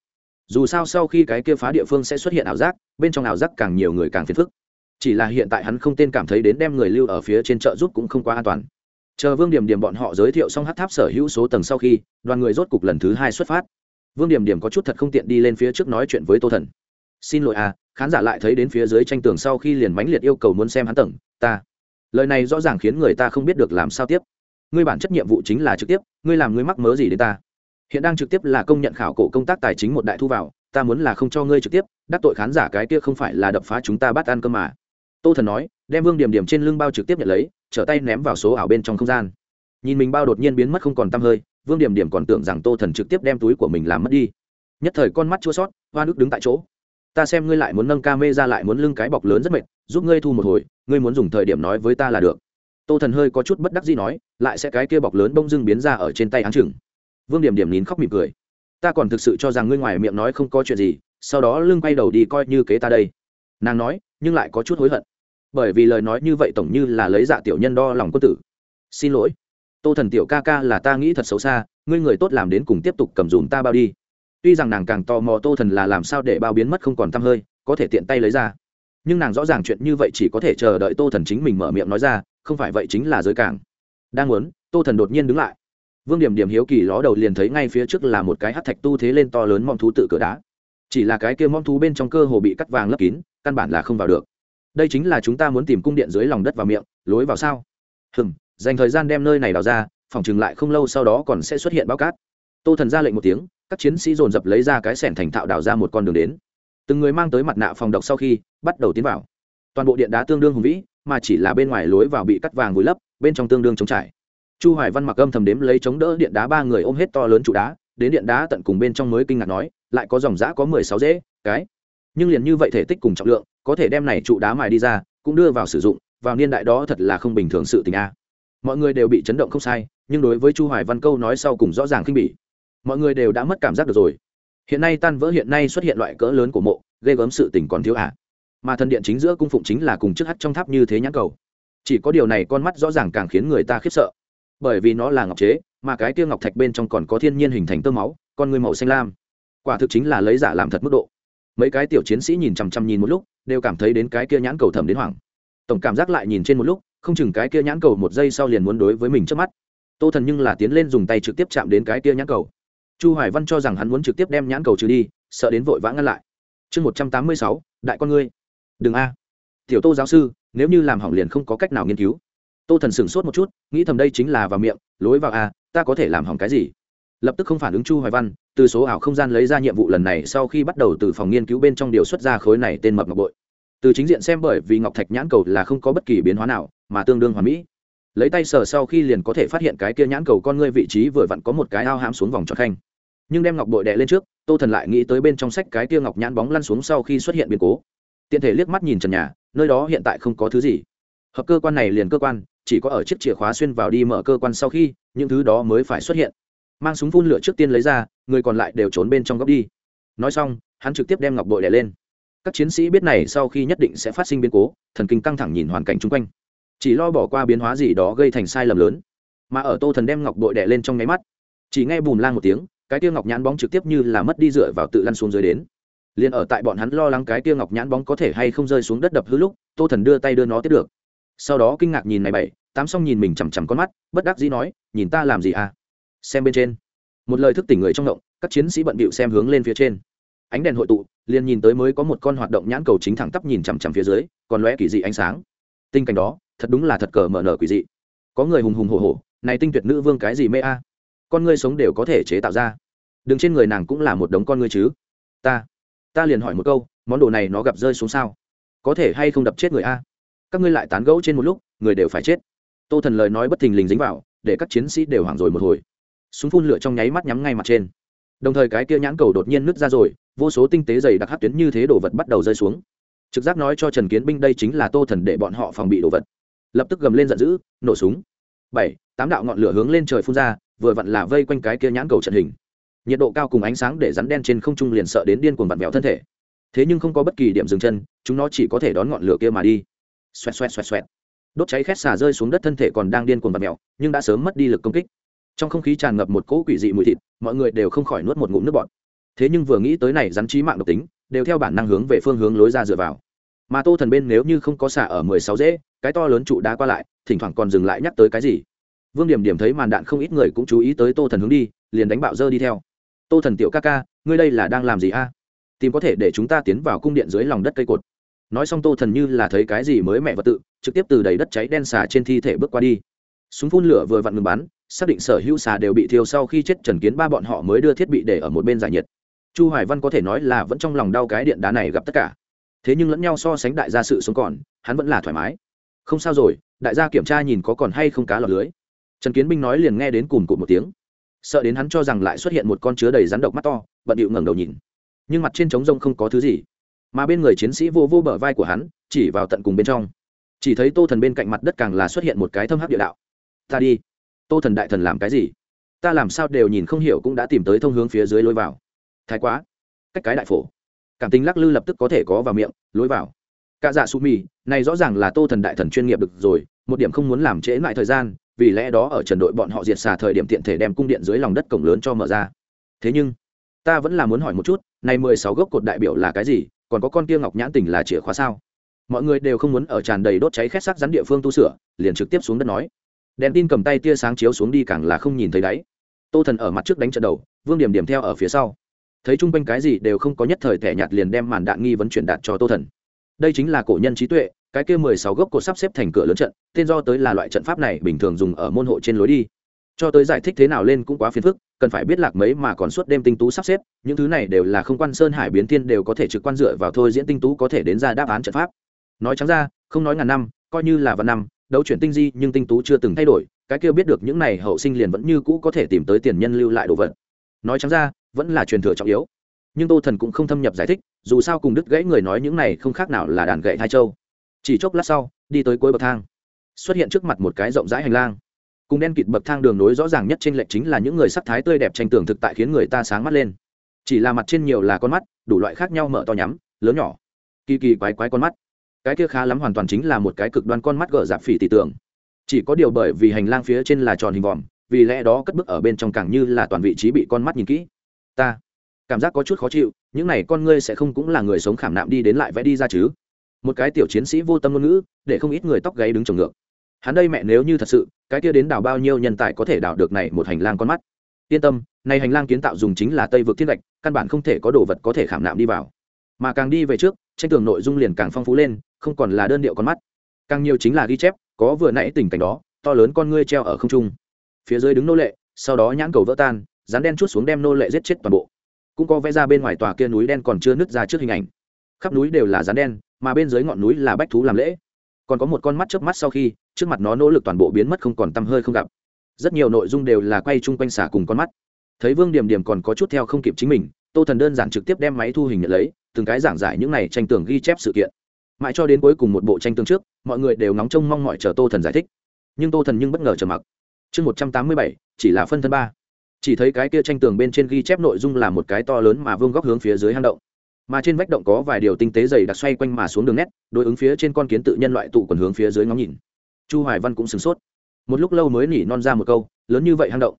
dù sao sau khi cái kia phá địa phương sẽ xuất hiện ảo giác, bên trong ảo giác càng nhiều người càng phiền phức. Chỉ là hiện tại hắn không tên cảm thấy đến đem người lưu ở phía trên chợ giúp cũng không quá an toàn. Chờ vương điểm điểm bọn họ giới thiệu xong hát tháp sở hữu số tầng sau khi, đoàn người rốt cục lần thứ hai xuất phát. Vương điểm điểm có chút thật không tiện đi lên phía trước nói chuyện với tô thần. Xin lỗi à khán giả lại thấy đến phía dưới tranh tường sau khi liền mãnh liệt yêu cầu muốn xem hắn tầng, ta. Lời này rõ ràng khiến người ta không biết được làm sao tiếp. Ngươi bản chất nhiệm vụ chính là trực tiếp, ngươi làm ngươi mắc mớ gì đến ta? Hiện đang trực tiếp là công nhận khảo cổ công tác tài chính một đại thu vào, ta muốn là không cho ngươi trực tiếp, đắc tội khán giả cái kia không phải là đập phá chúng ta bắt ăn cơ mà. Tô thần nói, đem vương điểm điểm trên lưng bao trực tiếp nhận lấy, trở tay ném vào số ảo bên trong không gian. Nhìn mình bao đột nhiên biến mất không còn t hơi, vương điểm điểm còn tưởng rằng tô thần trực tiếp đem túi của mình làm mất đi. Nhất thời con mắt chua sót, hoa nước đứng tại chỗ. Ta xem ngươi lại muốn nâng ca mê ra lại muốn lưng cái bọc lớn rất mệt, giúp ngươi thu một hồi, ngươi muốn dùng thời điểm nói với ta là được. Tô thần hơi có chút bất đắc gì nói, lại sẽ cái kia bọc lớn bông dưng biến ra ở trên tay áng chừng vương điểm điểm nín khóc mỉm cười. Ta còn thực sự cho rằng ngươi ngoài miệng nói không có chuyện gì, sau đó lưng quay đầu đi coi như kế ta đây. Nàng nói, nhưng lại có chút hối hận. Bởi vì lời nói như vậy tổng như là lấy dạ tiểu nhân đo lòng quân tử. Xin lỗi. Tô thần tiểu ca ca là ta nghĩ thật xấu xa, ngươi người tốt làm đến cùng tiếp tục cầm dùm ta bao đi. Tuy rằng nàng càng tò mò tô thần là làm sao để bao biến mất không còn t hơi, có thể tiện tay lấy ra. Nhưng nàng rõ ràng chuyện như vậy chỉ có thể chờ đợi tô thần chính mình mở miệng nói ra, không phải vậy chính là giới càng đang muốn, tô thần đột nhiên đứng lại vương điểm điểm hiếu kỳ ló đầu liền thấy ngay phía trước là một cái hát thạch tu thế lên to lớn mong thú tự cửa đá. Chỉ là cái kia mong thú bên trong cơ hồ bị cắt vàng lấp kín, căn bản là không vào được. Đây chính là chúng ta muốn tìm cung điện dưới lòng đất vào miệng, lối vào sao? Hừng dành thời gian đem nơi này đào ra, phòng chừng lại không lâu sau đó còn sẽ xuất hiện bao cát. Tô thần ra lệnh một tiếng, các chiến sĩ dồn dập lấy ra cái sẻn thành thạo đào ra một con đường đến. Từng người mang tới mặt nạ phòng độc sau khi, bắt đầu tiến vào. Toàn bộ điện đá tương đương hùng vĩ, mà chỉ là bên ngoài lối vào bị cắt vàng vùi lấp, bên trong tương đương chống trải chu hoài văn mặc âm thầm đếm lấy chống đỡ điện đá ba người ôm hết to lớn trụ đá, đến điện đá tận cùng bên trong mới kinh ngạc nói, lại có dòng giã có mười sáu dễ, cái. Nhưng liền như vậy thể tích cùng trọng lượng, có thể đem này trụ đá mài đi ra, cũng đưa vào sử dụng, vào niên đại đó thật là không bình thường sự tình a. Mọi người đều bị chấn động không sai, nhưng đối với chu hoài văn câu nói sau cùng rõ ràng khinh bỉ. Mọi người đều đã mất cảm giác được rồi. Hiện nay tan vỡ hiện nay xuất hiện loại cỡ lớn của mộ, ghê gớm sự tình còn thiếu à. Mà thần điện chính giữa cung phụng chính là cùng trước hắt trong tháp như thế nhãn cầu. Chỉ có điều này con mắt rõ ràng càng khiến người ta khiếp sợ bởi vì nó là ngọc chế, mà cái kia ngọc thạch bên trong còn có thiên nhiên hình thành tơ máu, con người màu xanh lam. Quả thực chính là lấy giả làm thật mức độ. Mấy cái tiểu chiến sĩ nhìn chằm chằm nhìn một lúc, đều cảm thấy đến cái kia nhãn cầu thẩm đến hoảng. Tổng cảm giác lại nhìn trên một lúc, không chừng cái kia nhãn cầu một giây sau liền muốn đối với mình trước mắt. Tô thần nhưng là tiến lên dùng tay trực tiếp chạm đến cái kia nhãn cầu. Chu hoài văn cho rằng hắn muốn trực tiếp đem nhãn cầu trừ đi, sợ đến vội vã ngăn lại. Chương một trăm tám mươi sáu, đại con ngươi. Đừng a. Tiểu tô giáo sư, nếu như làm hỏng liền không có cách nào nghiên cứu tô thần sửng sốt một chút, nghĩ thầm đây chính là vào miệng, lối vào a ta có thể làm hỏng cái gì? Lập tức không phản ứng chu hoài văn, từ số ảo không gian lấy ra nhiệm vụ lần này sau khi bắt đầu từ phòng nghiên cứu bên trong điều xuất ra khối này tên mập ngọc bội. Từ chính diện xem bởi vì ngọc thạch nhãn cầu là không có bất kỳ biến hóa nào, mà tương đương hoàn mỹ. Lấy tay sờ sau khi liền có thể phát hiện cái kia nhãn cầu con ngươi vị trí vừa vặn có một cái ao hãm xuống vòng tròn khanh. Nhưng đem ngọc bội đè lên trước, tô thần lại nghĩ tới bên trong sách cái kia ngọc nhãn bóng lăn xuống sau khi xuất hiện biến cố. Tiện thể liếc mắt nhìn trần nhà, nơi đó hiện tại không có thứ gì. Hợp cơ quan này liền cơ quan chỉ có ở chiếc chìa khóa xuyên vào đi mở cơ quan sau khi, những thứ đó mới phải xuất hiện. Mang súng phun lửa trước tiên lấy ra, người còn lại đều trốn bên trong góc đi. Nói xong, hắn trực tiếp đem ngọc bội đẻ lên. Các chiến sĩ biết này sau khi nhất định sẽ phát sinh biến cố, thần kinh căng thẳng nhìn hoàn cảnh chung quanh. Chỉ lo bỏ qua biến hóa gì đó gây thành sai lầm lớn. Mà ở tô thần đem ngọc bội đẻ lên trong nháy mắt, chỉ nghe bùm lang một tiếng, cái tia ngọc nhãn bóng trực tiếp như là mất đi dựa vào tự lăn xuống dưới đến. Liền ở tại bọn hắn lo lắng cái tia ngọc nhãn bóng có thể hay không rơi xuống đất đập hư lúc, tô thần đưa tay đưa nó tiếp được sau đó kinh ngạc nhìn này bảy, tám xong nhìn mình chằm chằm con mắt, bất đắc dĩ nói, nhìn ta làm gì à? Xem bên trên. Một lời thức tỉnh người trong động, các chiến sĩ bận bịu xem hướng lên phía trên. Ánh đèn hội tụ, liền nhìn tới mới có một con hoạt động nhãn cầu chính thẳng tắp nhìn chằm chằm phía dưới, còn lóe kỳ dị ánh sáng. Tinh cảnh đó, thật đúng là thật cờ mở nở quỷ dị. Có người hùng hùng hổ hổ, này tinh tuyệt nữ vương cái gì mê a? Con ngươi sống đều có thể chế tạo ra. Đừng trên người nàng cũng là một đống con ngươi chứ. Ta ta liền hỏi một câu, món đồ này nó gặp rơi xuống sao? Có thể hay không đập chết người a? Các ngươi lại tán gẫu trên một lúc, người đều phải chết. Tô thần lời nói bất thình lình dính vào, để các chiến sĩ đều hoảng rồi một hồi. Súng phun lửa trong nháy mắt nhắm ngay mặt trên. Đồng thời cái kia nhãn cầu đột nhiên nứt ra rồi, vô số tinh tế dày đặc hát tuyến như thế đồ vật bắt đầu rơi xuống. Trực giác nói cho trần kiến binh đây chính là tô thần để bọn họ phòng bị đồ vật. Lập tức gầm lên giận dữ, nổ súng. Bảy, tám đạo ngọn lửa hướng lên trời phun ra, vừa vặn là vây quanh cái kia nhãn cầu trận hình. Nhiệt độ cao cùng ánh sáng để rắn đen trên không trung liền sợ đến điên cuồng vặn vẹo thân thể. Thế nhưng không có bất kỳ điểm dừng chân, chúng nó chỉ có thể đón ngọn lửa kia mà đi xoẹt xoẹt xoẹt xoẹt. Đốt cháy khét xả rơi xuống đất thân thể còn đang điên cuồng và mèo, nhưng đã sớm mất đi lực công kích. Trong không khí tràn ngập một cỗ quỷ dị mùi thịt, mọi người đều không khỏi nuốt một ngụm nước bọt. Thế nhưng vừa nghĩ tới này rắn trí mạng độc tính, đều theo bản năng hướng về phương hướng lối ra dựa vào. Mà tô thần bên nếu như không có xả ở mười sáu dễ, cái to lớn trụ đá qua lại, thỉnh thoảng còn dừng lại nhắc tới cái gì. Vương điểm điểm thấy màn đạn không ít người cũng chú ý tới tô thần hướng đi, liền đánh bạo dơ đi theo. Tô thần tiểu ca ca, ngươi đây là đang làm gì a? Tìm có thể để chúng ta tiến vào cung điện dưới lòng đất cây cột nói xong tô thần như là thấy cái gì mới mẹ vật tự, trực tiếp từ đầy đất cháy đen xà trên thi thể bước qua đi. Súng phun lửa vừa vặn ngừng bắn, xác định sở hữu xà đều bị thiêu sau khi chết trần kiến ba bọn họ mới đưa thiết bị để ở một bên giải nhiệt. Chu hoài văn có thể nói là vẫn trong lòng đau cái điện đá này gặp tất cả. Thế nhưng lẫn nhau so sánh đại gia sự sống còn, hắn vẫn là thoải mái. Không sao rồi, đại gia kiểm tra nhìn có còn hay không cá lọt lưới. Trần kiến binh nói liền nghe đến cùng cụt một tiếng. Sợ đến hắn cho rằng lại xuất hiện một con chứa đầy rắn độc mắt to, bận điệu ngẩng đầu nhìn. Nhưng mặt trên trống rông không có thứ gì mà bên người chiến sĩ vô vô bờ vai của hắn, chỉ vào tận cùng bên trong. Chỉ thấy tô thần bên cạnh mặt đất càng là xuất hiện một cái thâm hắc địa đạo. Ta đi. Tô thần đại thần làm cái gì? Ta làm sao đều nhìn không hiểu cũng đã tìm tới thông hướng phía dưới lối vào. Thái quá. Cách cái đại phổ. Cảm tính lắc lư lập tức có thể có vào miệng, lối vào. Cả dạ su mì, này rõ ràng là tô thần đại thần chuyên nghiệp được rồi, một điểm không muốn làm trễ lại thời gian, vì lẽ đó ở trần đội bọn họ diệt xà thời điểm tiện thể đem cung điện dưới lòng đất cổng lớn cho mở ra. Thế nhưng, ta vẫn là muốn hỏi một chút, này mười sáu gốc cột đại biểu là cái gì? Còn có con kia ngọc nhãn tình là chìa khóa sao? Mọi người đều không muốn ở tràn đầy đốt cháy khét sắc rắn địa phương tu sửa, liền trực tiếp xuống đất nói. Đèn tin cầm tay tia sáng chiếu xuống đi càng là không nhìn thấy đáy. Tô thần ở mặt trước đánh trận đầu, vương điểm điểm theo ở phía sau. Thấy chung quanh cái gì đều không có nhất thời thẻ nhạt liền đem màn đạn nghi vấn chuyển đạt cho tô thần. Đây chính là cổ nhân trí tuệ, cái kia mười sáu gốc cột sắp xếp thành cửa lớn trận, tên do tới là loại trận pháp này bình thường dùng ở môn hộ trên lối đi. Cho tới giải thích thế nào lên cũng quá phiền phức cần phải biết lạc mấy mà còn suốt đêm tinh tú sắp xếp, những thứ này đều là không quan sơn hải biến thiên đều có thể trực quan dựa vào thôi diễn tinh tú có thể đến ra đáp án trận pháp. Nói trắng ra, không nói ngàn năm, coi như là vạn năm, đấu chuyển tinh di nhưng tinh tú chưa từng thay đổi, cái kia biết được những này hậu sinh liền vẫn như cũ có thể tìm tới tiền nhân lưu lại đồ vật. Nói trắng ra, vẫn là truyền thừa trọng yếu. Nhưng tô thần cũng không thâm nhập giải thích, dù sao cùng đứt gãy người nói những này không khác nào là đàn gậy hai châu. Chỉ chốc lát sau, đi tới cuối bậc thang. Xuất hiện trước mặt một cái rộng rãi hành lang cùng đen kịt bậc thang đường nối rõ ràng nhất trên lệch chính là những người sắc thái tươi đẹp tranh tường thực tại khiến người ta sáng mắt lên. Chỉ là mặt trên nhiều là con mắt, đủ loại khác nhau mở to nhắm, lớn nhỏ, kỳ kỳ quái quái con mắt. Cái kia khá lắm hoàn toàn chính là một cái cực đoan con mắt gở dạp phỉ tỷ tưởng. Chỉ có điều bởi vì hành lang phía trên là tròn hình vòm, vì lẽ đó cất bước ở bên trong càng như là toàn vị trí bị con mắt nhìn kỹ. Ta cảm giác có chút khó chịu, những này con ngươi sẽ không cũng là người sống khảm nạm đi đến lại vẽ đi ra chứ? Một cái tiểu chiến sĩ vô tâm ngôn ngữ, để không ít người tóc gáy đứng trồng ngược hắn đây mẹ nếu như thật sự, cái kia đến đào bao nhiêu nhân tài có thể đào được này một hành lang con mắt? Yên tâm, này hành lang kiến tạo dùng chính là tây vực thiên gạch, căn bản không thể có đồ vật có thể khảm nạm đi vào. Mà càng đi về trước, tranh tường nội dung liền càng phong phú lên, không còn là đơn điệu con mắt. Càng nhiều chính là ghi chép, có vừa nãy tình cảnh đó, to lớn con ngươi treo ở không trung. Phía dưới đứng nô lệ, sau đó nhãn cầu vỡ tan rán đen chút xuống đem nô lệ giết chết toàn bộ. Cũng có vẽ ra bên ngoài tòa kia núi đen còn chưa nứt ra trước hình ảnh. Khắp núi đều là rán đen, mà bên dưới ngọn núi là bách thú làm lễ. Còn có một con mắt chớp mắt sau khi trước mặt nó nỗ lực toàn bộ biến mất không còn tăm hơi không gặp. Rất nhiều nội dung đều là quay chung quanh xả cùng con mắt. Thấy vương điểm điểm còn có chút theo không kịp chính mình, tô thần đơn giản trực tiếp đem máy thu hình nhận lấy, từng cái giảng giải những này tranh tường ghi chép sự kiện. Mãi cho đến cuối cùng một bộ tranh tường trước, mọi người đều ngóng trông mong mọi chờ tô thần giải thích. Nhưng tô thần nhưng bất ngờ trở mặc. Chương một trăm tám mươi bảy, chỉ là phân thân ba. Chỉ thấy cái kia tranh tường bên trên ghi chép nội dung là một cái to lớn mà vương góc hướng phía dưới hang động. Mà trên vách động có vài điều tinh tế dày đặc xoay quanh mà xuống đường nét, đối ứng phía trên con kiến tự nhân loại tụ còn hướng phía dưới ngóng nhìn chu hoài văn cũng sửng sốt. Một lúc lâu mới nỉ non ra một câu, lớn như vậy hang động,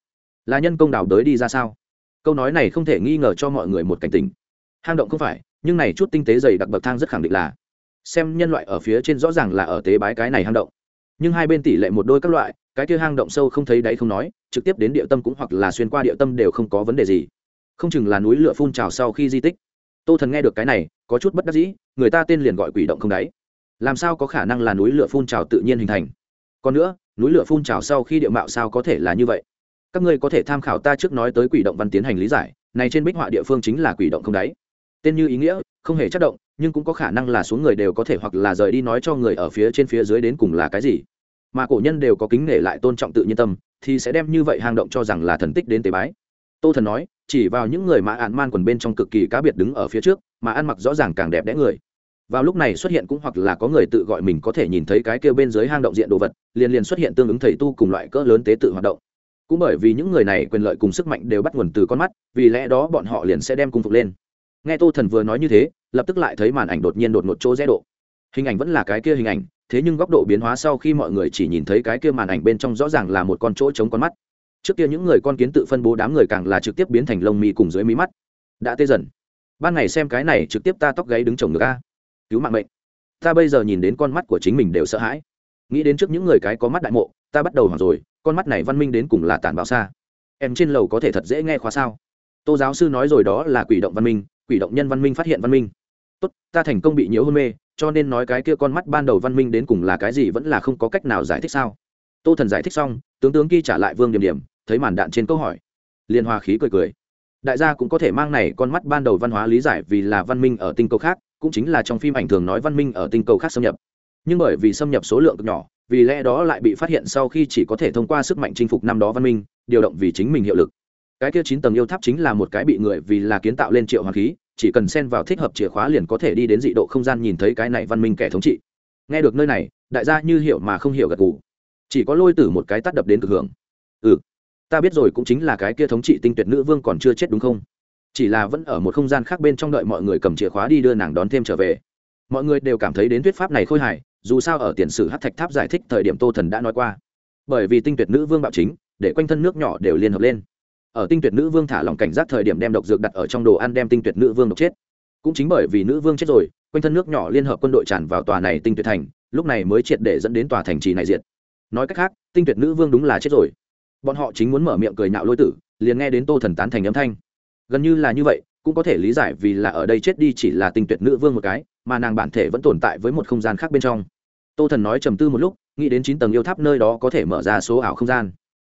là nhân công đào đới đi ra sao? Câu nói này không thể nghi ngờ cho mọi người một cảnh tình. Hang động không phải, nhưng này chút tinh tế dày đặc bậc thang rất khẳng định là, xem nhân loại ở phía trên rõ ràng là ở tế bái cái này hang động. Nhưng hai bên tỷ lệ một đôi các loại, cái kia hang động sâu không thấy đáy không nói, trực tiếp đến địa tâm cũng hoặc là xuyên qua địa tâm đều không có vấn đề gì. Không chừng là núi lửa phun trào sau khi di tích. Tô thần nghe được cái này, có chút bất đắc dĩ, người ta tên liền gọi quỷ động không đáy làm sao có khả năng là núi lửa phun trào tự nhiên hình thành? Còn nữa, núi lửa phun trào sau khi địa mạo sao có thể là như vậy? Các ngươi có thể tham khảo ta trước nói tới quỷ động văn tiến hành lý giải, này trên bích họa địa phương chính là quỷ động không đáy. Tên như ý nghĩa, không hề chất động, nhưng cũng có khả năng là xuống người đều có thể hoặc là rời đi nói cho người ở phía trên phía dưới đến cùng là cái gì. Mà cổ nhân đều có kính nể lại tôn trọng tự nhiên tâm, thì sẽ đem như vậy hang động cho rằng là thần tích đến tế bái. Tô thần nói, chỉ vào những người mà ạn man quần bên trong cực kỳ cá biệt đứng ở phía trước, mà ăn mặc rõ ràng càng đẹp đẽ người vào lúc này xuất hiện cũng hoặc là có người tự gọi mình có thể nhìn thấy cái kia bên dưới hang động diện đồ vật, liền liền xuất hiện tương ứng thầy tu cùng loại cỡ lớn tế tự hoạt động. Cũng bởi vì những người này quyền lợi cùng sức mạnh đều bắt nguồn từ con mắt, vì lẽ đó bọn họ liền sẽ đem cung phục lên. Nghe tô thần vừa nói như thế, lập tức lại thấy màn ảnh đột nhiên đột một chỗ rẽ độ. Hình ảnh vẫn là cái kia hình ảnh, thế nhưng góc độ biến hóa sau khi mọi người chỉ nhìn thấy cái kia màn ảnh bên trong rõ ràng là một con chỗ chống con mắt. Trước kia những người con kiến tự phân bố đám người càng là trực tiếp biến thành lông mì cùng dưới mí mắt. Đã tê dần. Ban ngày xem cái này trực tiếp ta tóc gáy đứng chồng ngực a cứu mạng mệnh. Ta bây giờ nhìn đến con mắt của chính mình đều sợ hãi. Nghĩ đến trước những người cái có mắt đại mộ, ta bắt đầu hoảng rồi, con mắt này văn minh đến cùng là tàn bạo xa. Em trên lầu có thể thật dễ nghe khóa sao? Tô giáo sư nói rồi đó là quỷ động văn minh, quỷ động nhân văn minh phát hiện văn minh. Tốt, ta thành công bị nhiễu hôn mê, cho nên nói cái kia con mắt ban đầu văn minh đến cùng là cái gì vẫn là không có cách nào giải thích sao? Tô thần giải thích xong, tướng tướng kia trả lại vương điểm điểm, thấy màn đạn trên câu hỏi. Liên hoa khí cười cười. Đại gia cũng có thể mang này con mắt ban đầu văn hóa lý giải vì là văn minh ở tinh cầu khác cũng chính là trong phim ảnh thường nói văn minh ở tinh cầu khác xâm nhập. Nhưng bởi vì xâm nhập số lượng cực nhỏ, vì lẽ đó lại bị phát hiện sau khi chỉ có thể thông qua sức mạnh chinh phục năm đó văn minh, điều động vì chính mình hiệu lực. Cái kia chín tầng yêu tháp chính là một cái bị người vì là kiến tạo lên triệu hoàng khí, chỉ cần xen vào thích hợp chìa khóa liền có thể đi đến dị độ không gian nhìn thấy cái này văn minh kẻ thống trị. Nghe được nơi này, đại gia như hiểu mà không hiểu gật gù. Chỉ có lôi tử một cái tắt đập đến cực hưởng. Ừ ta biết rồi cũng chính là cái kia thống trị tinh tuyệt nữ vương còn chưa chết đúng không? Chỉ là vẫn ở một không gian khác bên trong đợi mọi người cầm chìa khóa đi đưa nàng đón thêm trở về. Mọi người đều cảm thấy đến thuyết pháp này khôi hài, dù sao ở tiền sử hát thạch tháp giải thích thời điểm tô thần đã nói qua. Bởi vì tinh tuyệt nữ vương bạo chính, để quanh thân nước nhỏ đều liên hợp lên. Ở tinh tuyệt nữ vương thả lòng cảnh giác thời điểm đem độc dược đặt ở trong đồ ăn đem tinh tuyệt nữ vương độc chết. Cũng chính bởi vì nữ vương chết rồi, quanh thân nước nhỏ liên hợp quân đội tràn vào tòa này tinh tuyệt thành, lúc này mới triệt để dẫn đến tòa thành trì này diệt. Nói cách khác, tinh tuyệt nữ vương đúng là chết rồi. Bọn họ chính muốn mở miệng cười nhạo lôi tử, liền nghe đến tô thần tán thành âm thanh gần như là như vậy, cũng có thể lý giải vì là ở đây chết đi chỉ là tình tuyệt nữ vương một cái, mà nàng bản thể vẫn tồn tại với một không gian khác bên trong. Tô thần nói trầm tư một lúc, nghĩ đến chín tầng yêu tháp nơi đó có thể mở ra số ảo không gian.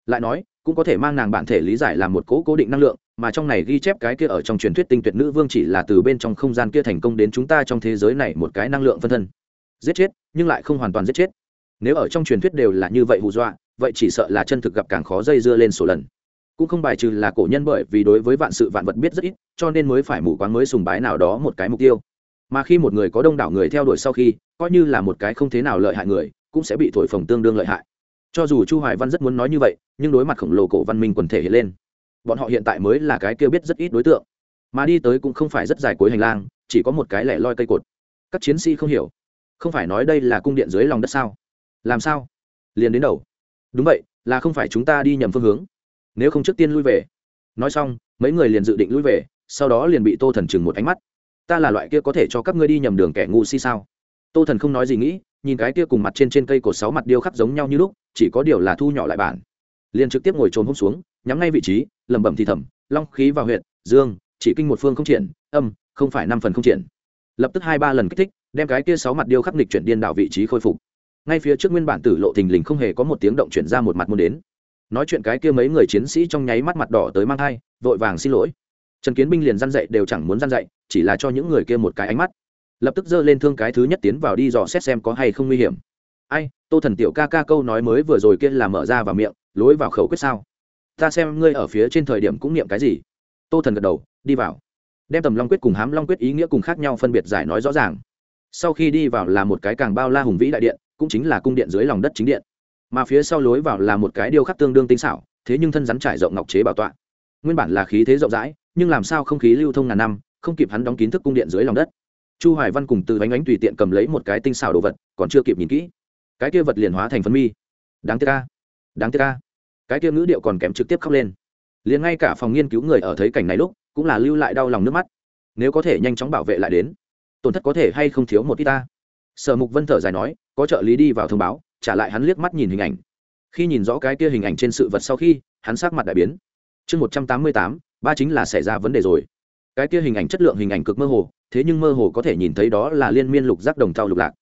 Lại nói, cũng có thể mang nàng bản thể lý giải là một cố cố định năng lượng, mà trong này ghi chép cái kia ở trong truyền thuyết tinh tuyệt nữ vương chỉ là từ bên trong không gian kia thành công đến chúng ta trong thế giới này một cái năng lượng phân thân. Giết chết, nhưng lại không hoàn toàn giết chết. Nếu ở trong truyền thuyết đều là như vậy hù dọa, vậy chỉ sợ là chân thực gặp càng khó dây dưa lên số lần cũng không bài trừ là cổ nhân bởi vì đối với vạn sự vạn vật biết rất ít, cho nên mới phải mù quáng mới sùng bái nào đó một cái mục tiêu. Mà khi một người có đông đảo người theo đuổi sau khi, coi như là một cái không thế nào lợi hại người, cũng sẽ bị thổi phồng tương đương lợi hại. Cho dù chu hoài văn rất muốn nói như vậy, nhưng đối mặt khổng lồ cổ văn minh quần thể hiện lên, bọn họ hiện tại mới là cái kêu biết rất ít đối tượng. Mà đi tới cũng không phải rất dài cuối hành lang, chỉ có một cái lẻ loi cây cột. Các chiến sĩ không hiểu, không phải nói đây là cung điện dưới lòng đất sao? Làm sao? Liền đến đầu. Đúng vậy, là không phải chúng ta đi nhầm phương hướng nếu không trước tiên lui về. Nói xong, mấy người liền dự định lui về, sau đó liền bị tô thần chừng một ánh mắt. Ta là loại kia có thể cho các ngươi đi nhầm đường kẻ ngu si sao? Tô thần không nói gì nghĩ, nhìn cái kia cùng mặt trên trên cây cột sáu mặt điêu khắc giống nhau như lúc, chỉ có điều là thu nhỏ lại bản. Liền trực tiếp ngồi trồn hôm xuống, nhắm ngay vị trí, lẩm bẩm thì thầm, long khí vào huyện dương, chỉ kinh một phương không triển, âm, không phải năm phần không triển. Lập tức hai ba lần kích thích, đem cái kia sáu mặt điêu khắc nịch chuyển điên đảo vị trí khôi phục. Ngay phía trước nguyên bản tử lộ thình lình không hề có một tiếng động chuyển ra một mặt muốn đến nói chuyện cái kia mấy người chiến sĩ trong nháy mắt mặt đỏ tới mang thai, vội vàng xin lỗi. Trần kiến binh liền răn dậy đều chẳng muốn răn dậy chỉ là cho những người kia một cái ánh mắt. Lập tức giơ lên thương cái thứ nhất tiến vào đi dò xét xem có hay không nguy hiểm. Ai, tô thần tiểu ca ca câu nói mới vừa rồi kia là mở ra vào miệng, lối vào khẩu quyết sao? Ta xem ngươi ở phía trên thời điểm cũng niệm cái gì? Tô thần gật đầu, đi vào. Đem tầm long quyết cùng hám long quyết ý nghĩa cùng khác nhau phân biệt giải nói rõ ràng. Sau khi đi vào là một cái càng bao la hùng vĩ đại điện, cũng chính là cung điện dưới lòng đất chính điện mà phía sau lối vào là một cái điêu khắc tương đương tinh xảo, thế nhưng thân rắn trải rộng ngọc chế bảo tọa. Nguyên bản là khí thế rộng rãi, nhưng làm sao không khí lưu thông ngàn năm, không kịp hắn đóng kín thức cung điện dưới lòng đất. Chu hoài văn cùng từ bánh ánh tùy tiện cầm lấy một cái tinh xảo đồ vật, còn chưa kịp nhìn kỹ. Cái kia vật liền hóa thành phân mi. Đáng tiếc ca đáng tiếc ca cái kia ngữ điệu còn kém trực tiếp khóc lên. Liền ngay cả phòng nghiên cứu người ở thấy cảnh này lúc, cũng là lưu lại đau lòng nước mắt. Nếu có thể nhanh chóng bảo vệ lại đến, tổn thất có thể hay không thiếu một ít ta sở mục vân thở dài nói, có trợ lý đi vào thông báo trả lại hắn liếc mắt nhìn hình ảnh. Khi nhìn rõ cái kia hình ảnh trên sự vật sau khi, hắn sắc mặt đại biến. Chương một trăm tám mươi tám, ba chính là xảy ra vấn đề rồi. Cái kia hình ảnh chất lượng hình ảnh cực mơ hồ, thế nhưng mơ hồ có thể nhìn thấy đó là liên miên lục giác đồng thau lục lạc.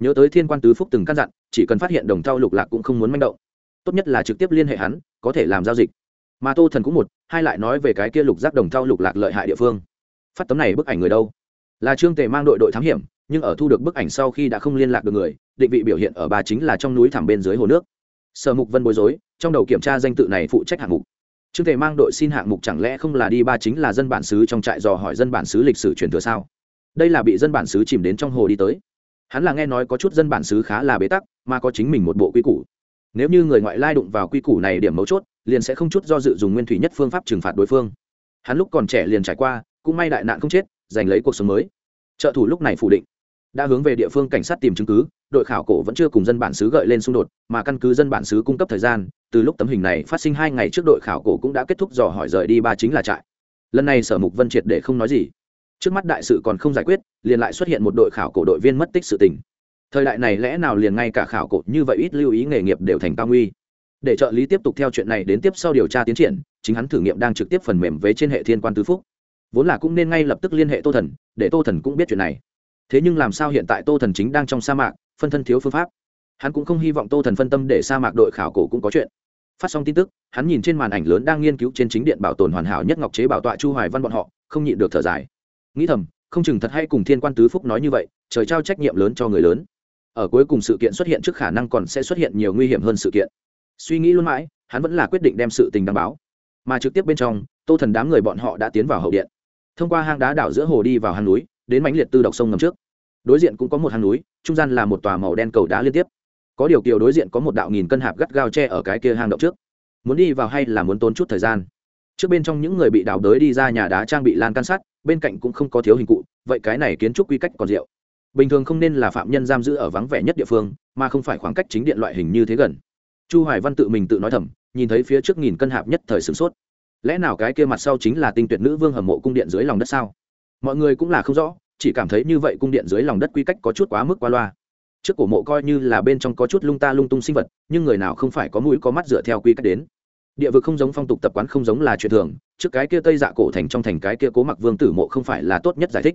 Nhớ tới thiên quan tứ phúc từng căn dặn, chỉ cần phát hiện đồng thau lục lạc cũng không muốn manh động. Tốt nhất là trực tiếp liên hệ hắn, có thể làm giao dịch. Mà tô thần cũng một, hai lại nói về cái kia lục giác đồng thau lục lạc lợi hại địa phương. Phát tấm này bức ảnh người đâu? Là trương tề mang đội đội thám hiểm nhưng ở thu được bức ảnh sau khi đã không liên lạc được người, định vị biểu hiện ở bà chính là trong núi thẳm bên dưới hồ nước. Sở mục vân bối rối, trong đầu kiểm tra danh tự này phụ trách hạng mục. Trương thể mang đội xin hạng mục chẳng lẽ không là đi ba chính là dân bản xứ trong trại dò hỏi dân bản xứ lịch sử truyền thừa sao? Đây là bị dân bản xứ chìm đến trong hồ đi tới. Hắn là nghe nói có chút dân bản xứ khá là bế tắc, mà có chính mình một bộ quy củ. Nếu như người ngoại lai đụng vào quy củ này điểm mấu chốt, liền sẽ không chút do dự dùng nguyên thủy nhất phương pháp trừng phạt đối phương. Hắn lúc còn trẻ liền trải qua, cũng may đại nạn không chết, giành lấy cuộc sống mới. Trợ thủ lúc này phủ định đã hướng về địa phương cảnh sát tìm chứng cứ, đội khảo cổ vẫn chưa cùng dân bản xứ gợi lên xung đột, mà căn cứ dân bản xứ cung cấp thời gian, từ lúc tấm hình này phát sinh hai ngày trước đội khảo cổ cũng đã kết thúc dò hỏi rời đi ba chính là trại. Lần này sở mục vân triệt để không nói gì. Trước mắt đại sự còn không giải quyết, liền lại xuất hiện một đội khảo cổ đội viên mất tích sự tình. Thời đại này lẽ nào liền ngay cả khảo cổ như vậy ít lưu ý nghề nghiệp đều thành cao nguy? Để trợ lý tiếp tục theo chuyện này đến tiếp sau điều tra tiến triển, chính hắn thử nghiệm đang trực tiếp phần mềm với trên hệ thiên quan tứ phúc. Vốn là cũng nên ngay lập tức liên hệ tô thần, để tô thần cũng biết chuyện này thế nhưng làm sao hiện tại tô thần chính đang trong sa mạc, phân thân thiếu phương pháp? Hắn cũng không hy vọng tô thần phân tâm để sa mạc đội khảo cổ cũng có chuyện. Phát xong tin tức, hắn nhìn trên màn ảnh lớn đang nghiên cứu trên chính điện bảo tồn hoàn hảo nhất ngọc chế bảo tọa chu hoài văn bọn họ, không nhịn được thở dài. Nghĩ thầm, không chừng thật hay cùng thiên quan tứ phúc nói như vậy, trời trao trách nhiệm lớn cho người lớn. Ở cuối cùng sự kiện xuất hiện trước khả năng còn sẽ xuất hiện nhiều nguy hiểm hơn sự kiện. Suy nghĩ luôn mãi, hắn vẫn là quyết định đem sự tình đăng báo. Mà trực tiếp bên trong, tô thần đám người bọn họ đã tiến vào hậu điện. Thông qua hang đá đảo giữa hồ đi vào hang núi đến mãnh liệt tư độc sông ngầm trước. Đối diện cũng có một hang núi, trung gian là một tòa màu đen cầu đá liên tiếp. Có điều kiều đối diện có một đạo nghìn cân hạp gắt gao tre ở cái kia hang động trước. Muốn đi vào hay là muốn tốn chút thời gian? Trước bên trong những người bị đào đới đi ra nhà đá trang bị lan can sắt, bên cạnh cũng không có thiếu hình cụ, vậy cái này kiến trúc quy cách còn rượu bình thường không nên là phạm nhân giam giữ ở vắng vẻ nhất địa phương, mà không phải khoảng cách chính điện loại hình như thế gần. Chu hoài văn tự mình tự nói thầm, nhìn thấy phía trước nghìn cân hạp nhất thời sửng sốt. Lẽ nào cái kia mặt sau chính là tinh tuyệt nữ vương hầm mộ cung điện dưới lòng đất sao? Mọi người cũng là không rõ, chỉ cảm thấy như vậy cung điện dưới lòng đất quy cách có chút quá mức quá loa. Trước cổ mộ coi như là bên trong có chút lung ta lung tung sinh vật, nhưng người nào không phải có mũi có mắt dựa theo quy cách đến. Địa vực không giống phong tục tập quán không giống là chuyện thường, trước cái kia tây dạ cổ thành trong thành cái kia cố mặc vương tử mộ không phải là tốt nhất giải thích.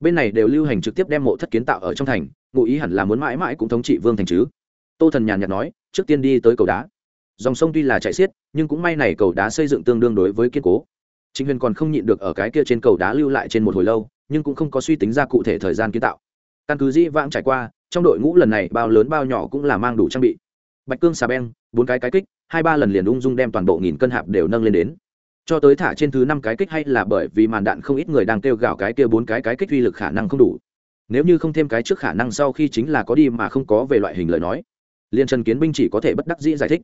Bên này đều lưu hành trực tiếp đem mộ thất kiến tạo ở trong thành, ngụ ý hẳn là muốn mãi mãi cũng thống trị vương thành chứ. Tô thần nhàn nhạt nói, trước tiên đi tới cầu đá. Dòng sông tuy là chạy xiết, nhưng cũng may này cầu đá xây dựng tương đương đối với kiên cố chính huyền còn không nhịn được ở cái kia trên cầu đá lưu lại trên một hồi lâu, nhưng cũng không có suy tính ra cụ thể thời gian kiến tạo. Căn cứ dĩ vãng trải qua, trong đội ngũ lần này bao lớn bao nhỏ cũng là mang đủ trang bị. Bạch cương, xà beng, bốn cái cái kích, hai ba lần liền ung dung đem toàn bộ nghìn cân hạp đều nâng lên đến. Cho tới thả trên thứ năm cái kích hay là bởi vì màn đạn không ít người đang kêu gào cái kia bốn cái cái kích uy lực khả năng không đủ. Nếu như không thêm cái trước khả năng sau khi chính là có đi mà không có về loại hình lời nói, liên trần kiến binh chỉ có thể bất đắc dĩ giải thích.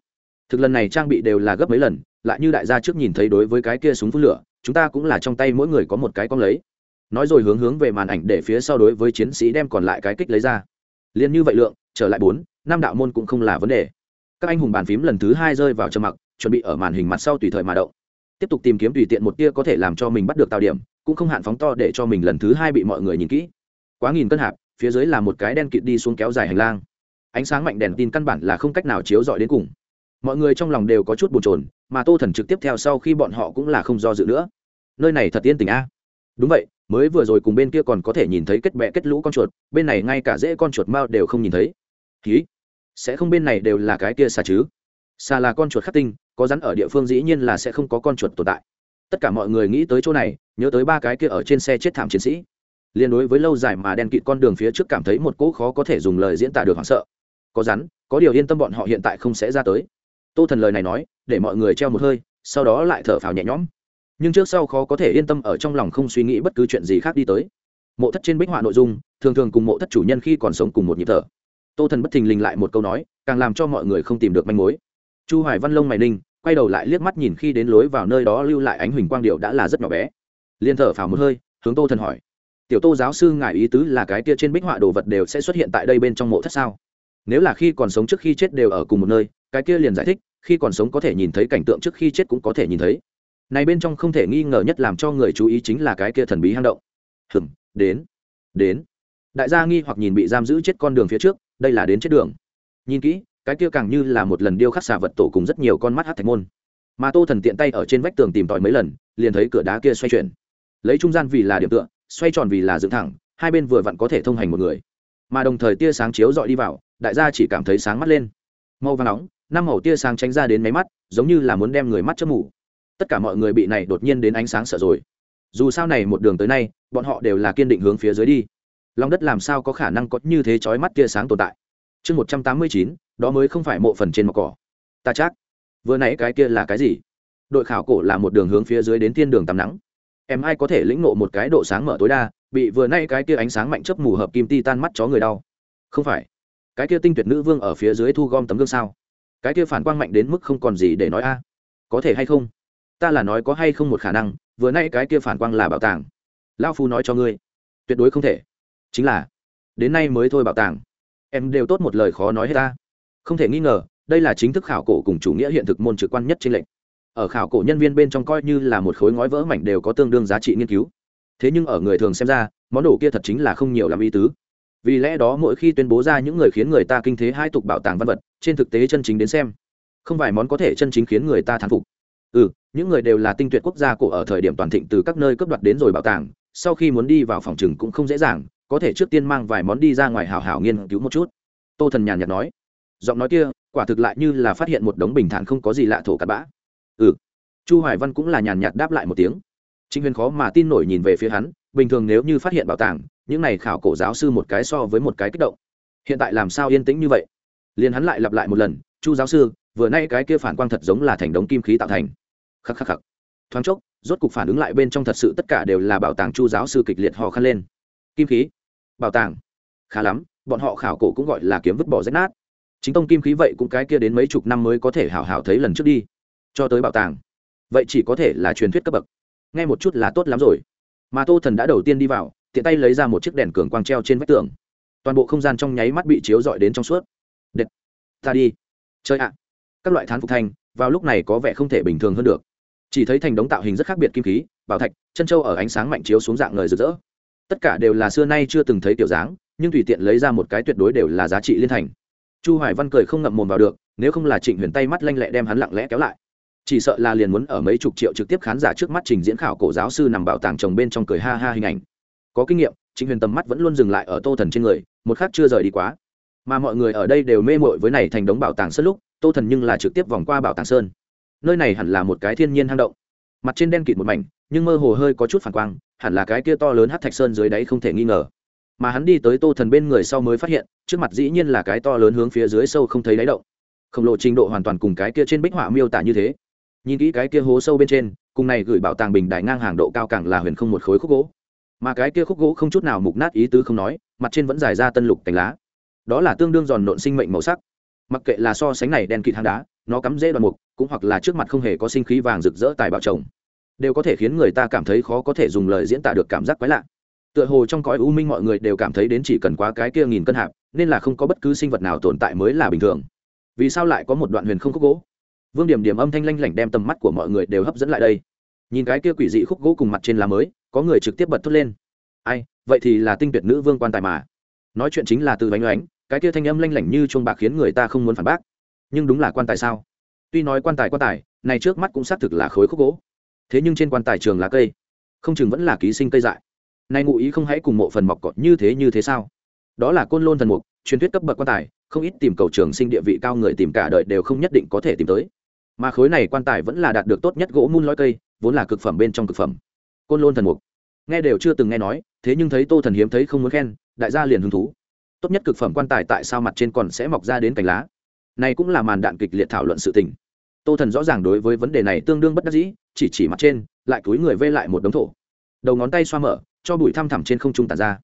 Thực lần này trang bị đều là gấp mấy lần lại như đại gia trước nhìn thấy đối với cái kia súng phun lửa, chúng ta cũng là trong tay mỗi người có một cái con lấy. Nói rồi hướng hướng về màn ảnh để phía sau đối với chiến sĩ đem còn lại cái kích lấy ra. Liền như vậy lượng, trở lại bốn, năm đạo môn cũng không là vấn đề. Các anh hùng bàn phím lần thứ hai rơi vào trầm mặc, chuẩn bị ở màn hình mặt sau tùy thời mà động. Tiếp tục tìm kiếm tùy tiện một tia có thể làm cho mình bắt được tạo điểm, cũng không hạn phóng to để cho mình lần thứ hai bị mọi người nhìn kỹ. Quá nghìn cân hạp, phía dưới là một cái đen kịt đi xuống kéo dài hành lang. Ánh sáng mạnh đèn tin căn bản là không cách nào chiếu dọi đến cùng. Mọi người trong lòng đều có chút bồn chồn mà tô thần trực tiếp theo sau khi bọn họ cũng là không do dự nữa. Nơi này thật yên tình a. Đúng vậy, mới vừa rồi cùng bên kia còn có thể nhìn thấy kết bẹ kết lũ con chuột, bên này ngay cả dễ con chuột mao đều không nhìn thấy. Ký sẽ không bên này đều là cái kia xà chứ? Xà là con chuột khắc tinh, có rắn ở địa phương dĩ nhiên là sẽ không có con chuột tồn tại. Tất cả mọi người nghĩ tới chỗ này, nhớ tới ba cái kia ở trên xe chết thảm chiến sĩ. Liên đối với lâu dài mà đen kịt con đường phía trước cảm thấy một cỗ khó có thể dùng lời diễn tả được hoảng sợ. Có rắn, có điều yên tâm bọn họ hiện tại không sẽ ra tới. Tô thần lời này nói để mọi người treo một hơi, sau đó lại thở phào nhẹ nhõm. Nhưng trước sau khó có thể yên tâm ở trong lòng không suy nghĩ bất cứ chuyện gì khác đi tới. Mộ thất trên bích họa nội dung, thường thường cùng mộ thất chủ nhân khi còn sống cùng một nhịp thở. Tô thần bất thình lình lại một câu nói, càng làm cho mọi người không tìm được manh mối. Chu hoài văn lông mày ninh, quay đầu lại liếc mắt nhìn khi đến lối vào nơi đó lưu lại ánh huỳnh quang điệu đã là rất nhỏ bé. Liên thở phào một hơi, hướng tô thần hỏi. Tiểu tô giáo sư, ngài ý tứ là cái kia trên bích họa đồ vật đều sẽ xuất hiện tại đây bên trong mộ thất sao? Nếu là khi còn sống trước khi chết đều ở cùng một nơi, cái kia liền giải thích, khi còn sống có thể nhìn thấy cảnh tượng trước khi chết cũng có thể nhìn thấy. Này bên trong không thể nghi ngờ nhất làm cho người chú ý chính là cái kia thần bí hang động. Hừm đến đến. Đại gia nghi hoặc nhìn bị giam giữ chết con đường phía trước, đây là đến chết đường. Nhìn kỹ, cái kia càng như là một lần điêu khắc xà vật tổ cùng rất nhiều con mắt hát thạch môn. Mà tô thần tiện tay ở trên vách tường tìm tòi mấy lần, liền thấy cửa đá kia xoay chuyển. Lấy trung gian vì là điểm tựa, xoay tròn vì là dựng thẳng, hai bên vừa vặn có thể thông hành một người mà đồng thời tia sáng chiếu dọi đi vào, đại gia chỉ cảm thấy sáng mắt lên. Màu và nóng, năm màu tia sáng tránh ra đến máy mắt, giống như là muốn đem người mắt chớp mù. Tất cả mọi người bị này đột nhiên đến ánh sáng sợ rồi. Dù sao này một đường tới nay, bọn họ đều là kiên định hướng phía dưới đi. Lòng đất làm sao có khả năng có như thế chói mắt tia sáng tồn tại? Chương một trăm tám mươi chín, đó mới không phải mộ phần trên mọc cỏ. Ta chắc, vừa nãy cái kia là cái gì? Đội khảo cổ là một đường hướng phía dưới đến thiên đường tắm nắng. Em ai có thể lĩnh nộ một cái độ sáng mở tối đa bị vừa nay cái kia ánh sáng mạnh chớp mù hợp kim ti tan mắt chó người đau. Không phải. Cái kia tinh tuyệt nữ vương ở phía dưới thu gom tấm gương sao? Cái kia phản quang mạnh đến mức không còn gì để nói a. Có thể hay không? Ta là nói có hay không một khả năng, vừa nay cái kia phản quang là bảo tàng. Lao phu nói cho ngươi. Tuyệt đối không thể. Chính là, đến nay mới thôi bảo tàng. Em đều tốt một lời khó nói hết ta. Không thể nghi ngờ, đây là chính thức khảo cổ cùng chủ nghĩa hiện thực môn trực quan nhất trên lệnh ở khảo cổ nhân viên bên trong coi như là một khối ngói vỡ mảnh đều có tương đương giá trị nghiên cứu thế nhưng ở người thường xem ra, món đồ kia thật chính là không nhiều làm ý tứ. Vì lẽ đó mỗi khi tuyên bố ra những người khiến người ta kinh thế hai tục bảo tàng văn vật, trên thực tế chân chính đến xem, không vài món có thể chân chính khiến người ta thán phục. Ừ những người đều là tinh tuyệt quốc gia cổ ở thời điểm toàn thịnh từ các nơi cấp đoạt đến rồi bảo tàng, sau khi muốn đi vào phòng trừng cũng không dễ dàng, có thể trước tiên mang vài món đi ra ngoài hào hào nghiên cứu một chút. Tô thần nhàn nhạt nói. Giọng nói kia, quả thực lại như là phát hiện một đống bình thản không có gì lạ thổ cặn bã. Ừ. Chu hoài văn cũng là nhàn nhạt đáp lại một tiếng trịnh huyền khó mà tin nổi nhìn về phía hắn, bình thường nếu như phát hiện bảo tàng, những này khảo cổ giáo sư một cái so với một cái kích động. Hiện tại làm sao yên tĩnh như vậy? Liền hắn lại lặp lại một lần, chu giáo sư, vừa nay cái kia phản quang thật giống là thành đống kim khí tạo thành. Khắc khắc khắc. Thoáng chốc, rốt cục phản ứng lại bên trong thật sự tất cả đều là bảo tàng chu giáo sư kịch liệt ho khăn lên. Kim khí? Bảo tàng? Khá lắm, bọn họ khảo cổ cũng gọi là kiếm vứt bỏ rách nát. Chính tông kim khí vậy cũng cái kia đến mấy chục năm mới có thể hảo hảo thấy lần trước đi. Cho tới bảo tàng. Vậy chỉ có thể là truyền thuyết cấp bậc nghe một chút là tốt lắm rồi. Mà tô thần đã đầu tiên đi vào, tiện tay lấy ra một chiếc đèn cường quang treo trên vách tường. Toàn bộ không gian trong nháy mắt bị chiếu dọi đến trong suốt. Đệt. Ta đi. Chơi ạ. Các loại thán phục thanh vào lúc này có vẻ không thể bình thường hơn được. Chỉ thấy thành đống tạo hình rất khác biệt kim khí, bảo thạch, chân châu ở ánh sáng mạnh chiếu xuống dạng người rực rỡ. Tất cả đều là xưa nay chưa từng thấy tiểu dáng, nhưng tùy tiện lấy ra một cái tuyệt đối đều là giá trị liên thành. Chu hoài văn cười không ngậm mồm vào được, nếu không là trịnh huyền tay mắt lanh lẹ đem hắn lặng lẽ kéo lại chỉ sợ là liền muốn ở mấy chục triệu trực tiếp khán giả trước mắt trình diễn khảo cổ giáo sư nằm bảo tàng chồng bên trong cười ha ha hình ảnh. Có kinh nghiệm trịnh huyền tầm mắt vẫn luôn dừng lại ở tô thần trên người, một khắc chưa rời đi quá. Mà mọi người ở đây đều mê mội với này thành đống bảo tàng sơn lúc, tô thần nhưng là trực tiếp vòng qua bảo tàng sơn. Nơi này hẳn là một cái thiên nhiên hang động. Mặt trên đen kịt một mảnh, nhưng mơ hồ hơi có chút phản quang, hẳn là cái kia to lớn hát thạch sơn dưới đáy không thể nghi ngờ. Mà hắn đi tới tô thần bên người sau mới phát hiện, trước mặt dĩ nhiên là cái to lớn hướng phía dưới sâu không thấy đáy động. Khổng lồ trình độ hoàn toàn cùng cái kia trên bích họa miêu tả như thế nhìn kỹ cái kia hố sâu bên trên, cùng này gửi bảo tàng bình đài ngang hàng độ cao càng là huyền không một khối khúc gỗ. Mà cái kia khúc gỗ không chút nào mục nát ý tứ không nói, mặt trên vẫn dài ra tân lục cánh lá. Đó là tương đương giòn nộn sinh mệnh màu sắc. Mặc kệ là so sánh này đen kịt hang đá, nó cắm dễ đoạn mục, cũng hoặc là trước mặt không hề có sinh khí vàng rực rỡ tài bạo trồng đều có thể khiến người ta cảm thấy khó có thể dùng lời diễn tả được cảm giác quái lạ. Tựa hồ trong cõi u minh mọi người đều cảm thấy đến chỉ cần quá cái kia nghìn cân hạp, nên là không có bất cứ sinh vật nào tồn tại mới là bình thường. Vì sao lại có một đoạn huyền không khúc gỗ? Vương điểm điểm âm thanh lanh lảnh đem tầm mắt của mọi người đều hấp dẫn lại đây. Nhìn cái kia quỷ dị khúc gỗ cùng mặt trên lá mới, có người trực tiếp bật thốt lên. Ai, vậy thì là tinh tuyệt nữ vương quan tài mà. Nói chuyện chính là từ bánh oánh cái kia thanh âm lanh lảnh như chuông bạc khiến người ta không muốn phản bác. Nhưng đúng là quan tài sao? Tuy nói quan tài quan tài, này trước mắt cũng xác thực là khối khúc gỗ. Thế nhưng trên quan tài trường lá cây, không chừng vẫn là ký sinh cây dại. Nay ngụ ý không hãy cùng mộ phần mọc cọt như thế như thế sao? Đó là côn lôn thần mục, truyền thuyết cấp bậc quan tài, không ít tìm cầu trường sinh địa vị cao người tìm cả đời đều không nhất định có thể tìm tới mà khối này quan tài vẫn là đạt được tốt nhất gỗ mun lõi cây, vốn là cực phẩm bên trong cực phẩm. Côn lôn thần mục. Nghe đều chưa từng nghe nói, thế nhưng thấy tô thần hiếm thấy không muốn khen, đại gia liền hứng thú. Tốt nhất cực phẩm quan tài tại sao mặt trên còn sẽ mọc ra đến cành lá? Này cũng là màn đạn kịch liệt thảo luận sự tình. Tô thần rõ ràng đối với vấn đề này tương đương bất đắc dĩ, chỉ chỉ mặt trên, lại túi người vê lại một đống thổ. Đầu ngón tay xoa mở, cho bụi thăm thẳm trên không trung tàn ra.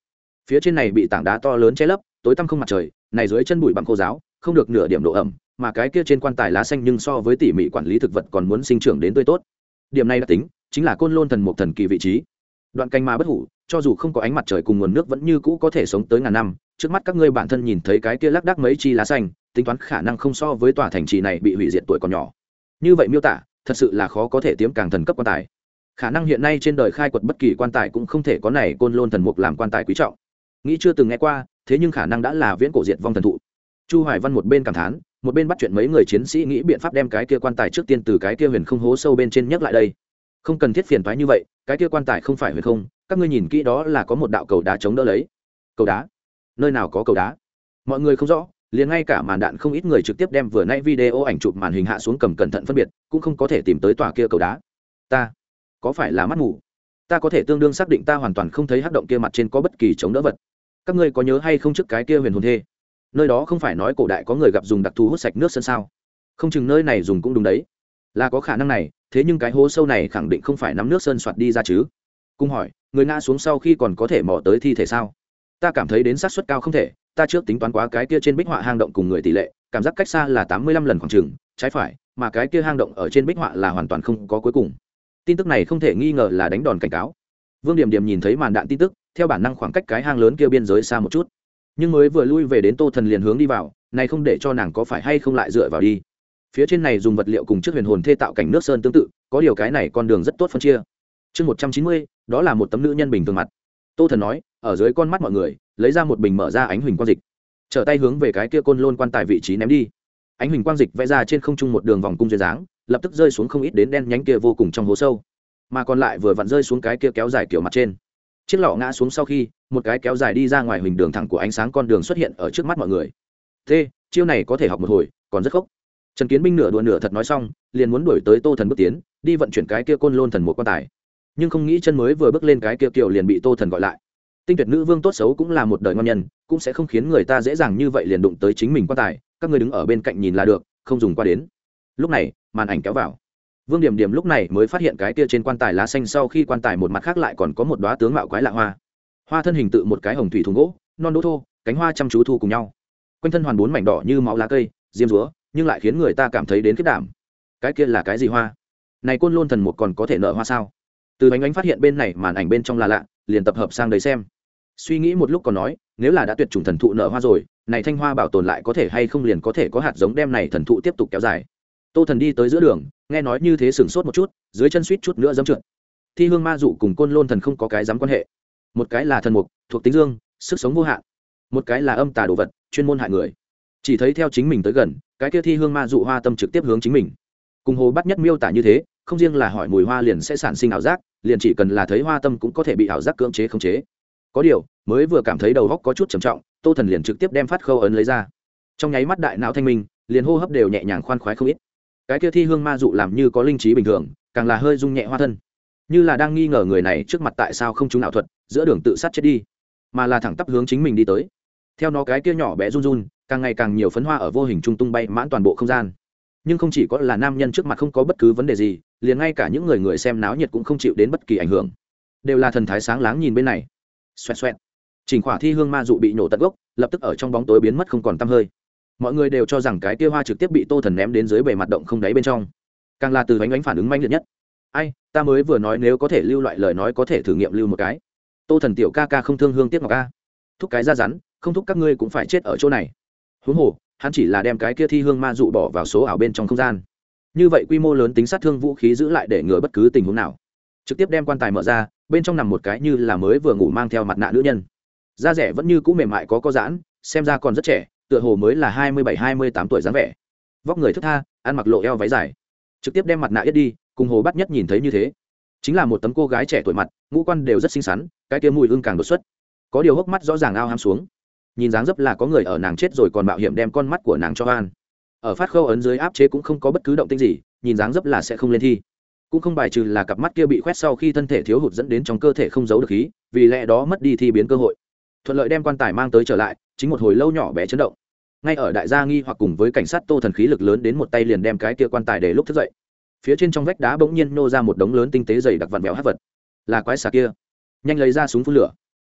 Phía trên này bị tảng đá to lớn che lấp, tối tăm không mặt trời, này dưới chân bụi bằng khô giáo, không được nửa điểm độ ẩm mà cái kia trên quan tài lá xanh nhưng so với tỉ mỉ quản lý thực vật còn muốn sinh trưởng đến tươi tốt. Điểm này đặc tính, chính là côn lôn thần một thần kỳ vị trí. Đoạn canh ma bất hủ, cho dù không có ánh mặt trời cùng nguồn nước vẫn như cũ có thể sống tới ngàn năm, trước mắt các ngươi bản thân nhìn thấy cái kia lác đác mấy chi lá xanh, tính toán khả năng không so với tòa thành trì này bị hủy diệt tuổi còn nhỏ. Như vậy miêu tả, thật sự là khó có thể tiếm càng thần cấp quan tài. Khả năng hiện nay trên đời khai quật bất kỳ quan tài cũng không thể có này côn lôn thần mục làm quan tài quý trọng. Nghĩ chưa từng nghe qua, thế nhưng khả năng đã là viễn cổ diệt vong thần thụ chu hoài văn một bên cảm thán, một bên bắt chuyện mấy người chiến sĩ nghĩ biện pháp đem cái kia quan tài trước tiên từ cái kia huyền không hố sâu bên trên nhấc lại đây. Không cần thiết phiền toái như vậy, cái kia quan tài không phải huyền không, các ngươi nhìn kỹ đó là có một đạo cầu đá chống đỡ lấy. Cầu đá? Nơi nào có cầu đá? Mọi người không rõ, liền ngay cả màn đạn không ít người trực tiếp đem vừa nay video ảnh chụp màn hình hạ xuống cầm cẩn thận phân biệt, cũng không có thể tìm tới tòa kia cầu đá. Ta, có phải là mắt mù? Ta có thể tương đương xác định ta hoàn toàn không thấy hắc động kia mặt trên có bất kỳ chống đỡ vật. Các ngươi có nhớ hay không trước cái kia huyền hồn thê? Nơi đó không phải nói cổ đại có người gặp dùng đặc thù hút sạch nước sân sao? Không chừng nơi này dùng cũng đúng đấy. Là có khả năng này, thế nhưng cái hố sâu này khẳng định không phải nắm nước sơn soạt đi ra chứ. Cung hỏi, người ngã xuống sau khi còn có thể mò tới thi thể sao? Ta cảm thấy đến xác suất cao không thể, ta trước tính toán quá cái kia trên bích họa hang động cùng người tỷ lệ, cảm giác cách xa là tám mươi lăm lần khoảng trừng trái phải, mà cái kia hang động ở trên bích họa là hoàn toàn không có cuối cùng. Tin tức này không thể nghi ngờ là đánh đòn cảnh cáo. Vương điểm điểm nhìn thấy màn đạn tin tức, theo bản năng khoảng cách cái hang lớn kia biên giới xa một chút nhưng mới vừa lui về đến tô thần liền hướng đi vào, này không để cho nàng có phải hay không lại dựa vào đi. Phía trên này dùng vật liệu cùng chiếc huyền hồn thê tạo cảnh nước sơn tương tự, có điều cái này con đường rất tốt phân chia. Chương một trăm chín mươi, đó là một tấm nữ nhân bình thường mặt. Tô thần nói, ở dưới con mắt mọi người, lấy ra một bình mở ra ánh huỳnh quang dịch. Trở tay hướng về cái kia côn lôn quan tài vị trí ném đi. Ánh huỳnh quang dịch vẽ ra trên không trung một đường vòng cung duyên dáng, lập tức rơi xuống không ít đến đen nhánh kia vô cùng trong hố sâu. Mà còn lại vừa vặn rơi xuống cái kia kéo dài kiểu mặt trên chiếc lọ ngã xuống sau khi, một cái kéo dài đi ra ngoài huỳnh đường thẳng của ánh sáng con đường xuất hiện ở trước mắt mọi người. T chiêu này có thể học một hồi, còn rất khốc. Trần kiến binh nửa đùa nửa thật nói xong, liền muốn đuổi tới tô thần bước tiến, đi vận chuyển cái kia côn lôn thần một quan tài. Nhưng không nghĩ chân mới vừa bước lên cái kia kiều liền bị tô thần gọi lại. Tinh tuyệt nữ vương tốt xấu cũng là một đời ngon nhân, cũng sẽ không khiến người ta dễ dàng như vậy liền đụng tới chính mình quan tài, các người đứng ở bên cạnh nhìn là được, không dùng qua đến. Lúc này, màn ảnh kéo vào vương điểm điểm lúc này mới phát hiện cái kia trên quan tài lá xanh sau khi quan tài một mặt khác lại còn có một đoá tướng mạo quái lạ hoa. Hoa thân hình tự một cái hồng thủy thùng gỗ, non đỗ thô, cánh hoa chăm chú thu cùng nhau. Quanh thân hoàn bốn mảnh đỏ như máu lá cây, diêm rúa nhưng lại khiến người ta cảm thấy đến kết đảm. Cái kia là cái gì hoa? Này côn lôn thần một còn có thể nợ hoa sao? Từ bánh ánh phát hiện bên này màn ảnh bên trong là lạ, liền tập hợp sang đấy xem. Suy nghĩ một lúc còn nói, nếu là đã tuyệt chủng thần thụ nở hoa rồi, này thanh hoa bảo tồn lại có thể hay không liền có thể có hạt giống đem này thần thụ tiếp tục kéo dài tô thần đi tới giữa đường, nghe nói như thế sửng sốt một chút, dưới chân suýt chút nữa dấm trượt. Thi hương ma dụ cùng côn lôn thần không có cái dám quan hệ. Một cái là thần mục, thuộc tính dương, sức sống vô hạn. Một cái là âm tà đồ vật, chuyên môn hại người. Chỉ thấy theo chính mình tới gần, cái kia thi hương ma dụ hoa tâm trực tiếp hướng chính mình. Cùng hồ bắt nhất miêu tả như thế, không riêng là hỏi mùi hoa liền sẽ sản sinh ảo giác, liền chỉ cần là thấy hoa tâm cũng có thể bị ảo giác cưỡng chế khống chế. Có điều, mới vừa cảm thấy đầu góc có chút trầm trọng, tô thần liền trực tiếp đem phát khâu ấn lấy ra. Trong nháy mắt đại não thanh minh, liền hô hấp đều nhẹ nhàng khoan khoái không ít cái kia thi hương ma dụ làm như có linh trí bình thường, càng là hơi rung nhẹ hoa thân. Như là đang nghi ngờ người này trước mặt tại sao không chúng ảo thuật, giữa đường tự sát chết đi, mà là thẳng tắp hướng chính mình đi tới. Theo nó cái kia nhỏ bé run run, càng ngày càng nhiều phấn hoa ở vô hình trung tung bay mãn toàn bộ không gian. Nhưng không chỉ có là nam nhân trước mặt không có bất cứ vấn đề gì, liền ngay cả những người người xem náo nhiệt cũng không chịu đến bất kỳ ảnh hưởng. Đều là thần thái sáng láng nhìn bên này. Xoẹt xoẹt. Chỉnh khỏa thi hương ma dụ bị nổ tận gốc, lập tức ở trong bóng tối biến mất không còn tăm hơi mọi người đều cho rằng cái kia hoa trực tiếp bị tô thần ném đến dưới bề mặt động không đáy bên trong. Càng là từ bánh bánh phản ứng manh liệt nhất. Ai, ta mới vừa nói nếu có thể lưu loại lời nói có thể thử nghiệm lưu một cái. Tô thần tiểu ca ca không thương hương tiếc ngọc ca thúc cái ra rắn, không thúc các ngươi cũng phải chết ở chỗ này. Huống hồ, hắn chỉ là đem cái kia thi hương ma dụ bỏ vào số ảo bên trong không gian. Như vậy quy mô lớn tính sát thương vũ khí giữ lại để ngừa bất cứ tình huống nào. Trực tiếp đem quan tài mở ra, bên trong nằm một cái như là mới vừa ngủ mang theo mặt nạ nữ nhân. Da rẻ vẫn như cũ mềm mại có có giãn, xem ra còn rất trẻ tựa hồ mới là hai mươi bảy, hai mươi tám tuổi dáng vẻ. Vóc người thức tha, ăn mặc lộ eo váy dài. Trực tiếp đem mặt nạ yết đi, cùng hồ bắt nhất nhìn thấy như thế. Chính là một tấm cô gái trẻ tuổi mặt, ngũ quan đều rất xinh xắn, cái kia mùi hương càng đột xuất. Có điều hốc mắt rõ ràng ao ham xuống. Nhìn dáng dấp là có người ở nàng chết rồi còn mạo hiểm đem con mắt của nàng cho an ở phát khâu ấn dưới áp chế cũng không có bất cứ động tĩnh gì, nhìn dáng dấp là sẽ không lên thi. Cũng không bài trừ là cặp mắt kia bị khoét sau khi thân thể thiếu hụt dẫn đến trong cơ thể không giấu được khí, vì lẽ đó mất đi thi biến cơ hội. Thuận lợi đem quan tài mang tới trở lại, chính một hồi lâu nhỏ bé chấn động ngay ở đại gia nghi hoặc cùng với cảnh sát tô thần khí lực lớn đến một tay liền đem cái kia quan tài để lúc thức dậy. Phía trên trong vách đá bỗng nhiên nô ra một đống lớn tinh tế dày đặc vặn vẹo hát vật. Là quái xà kia. Nhanh lấy ra súng phun lửa.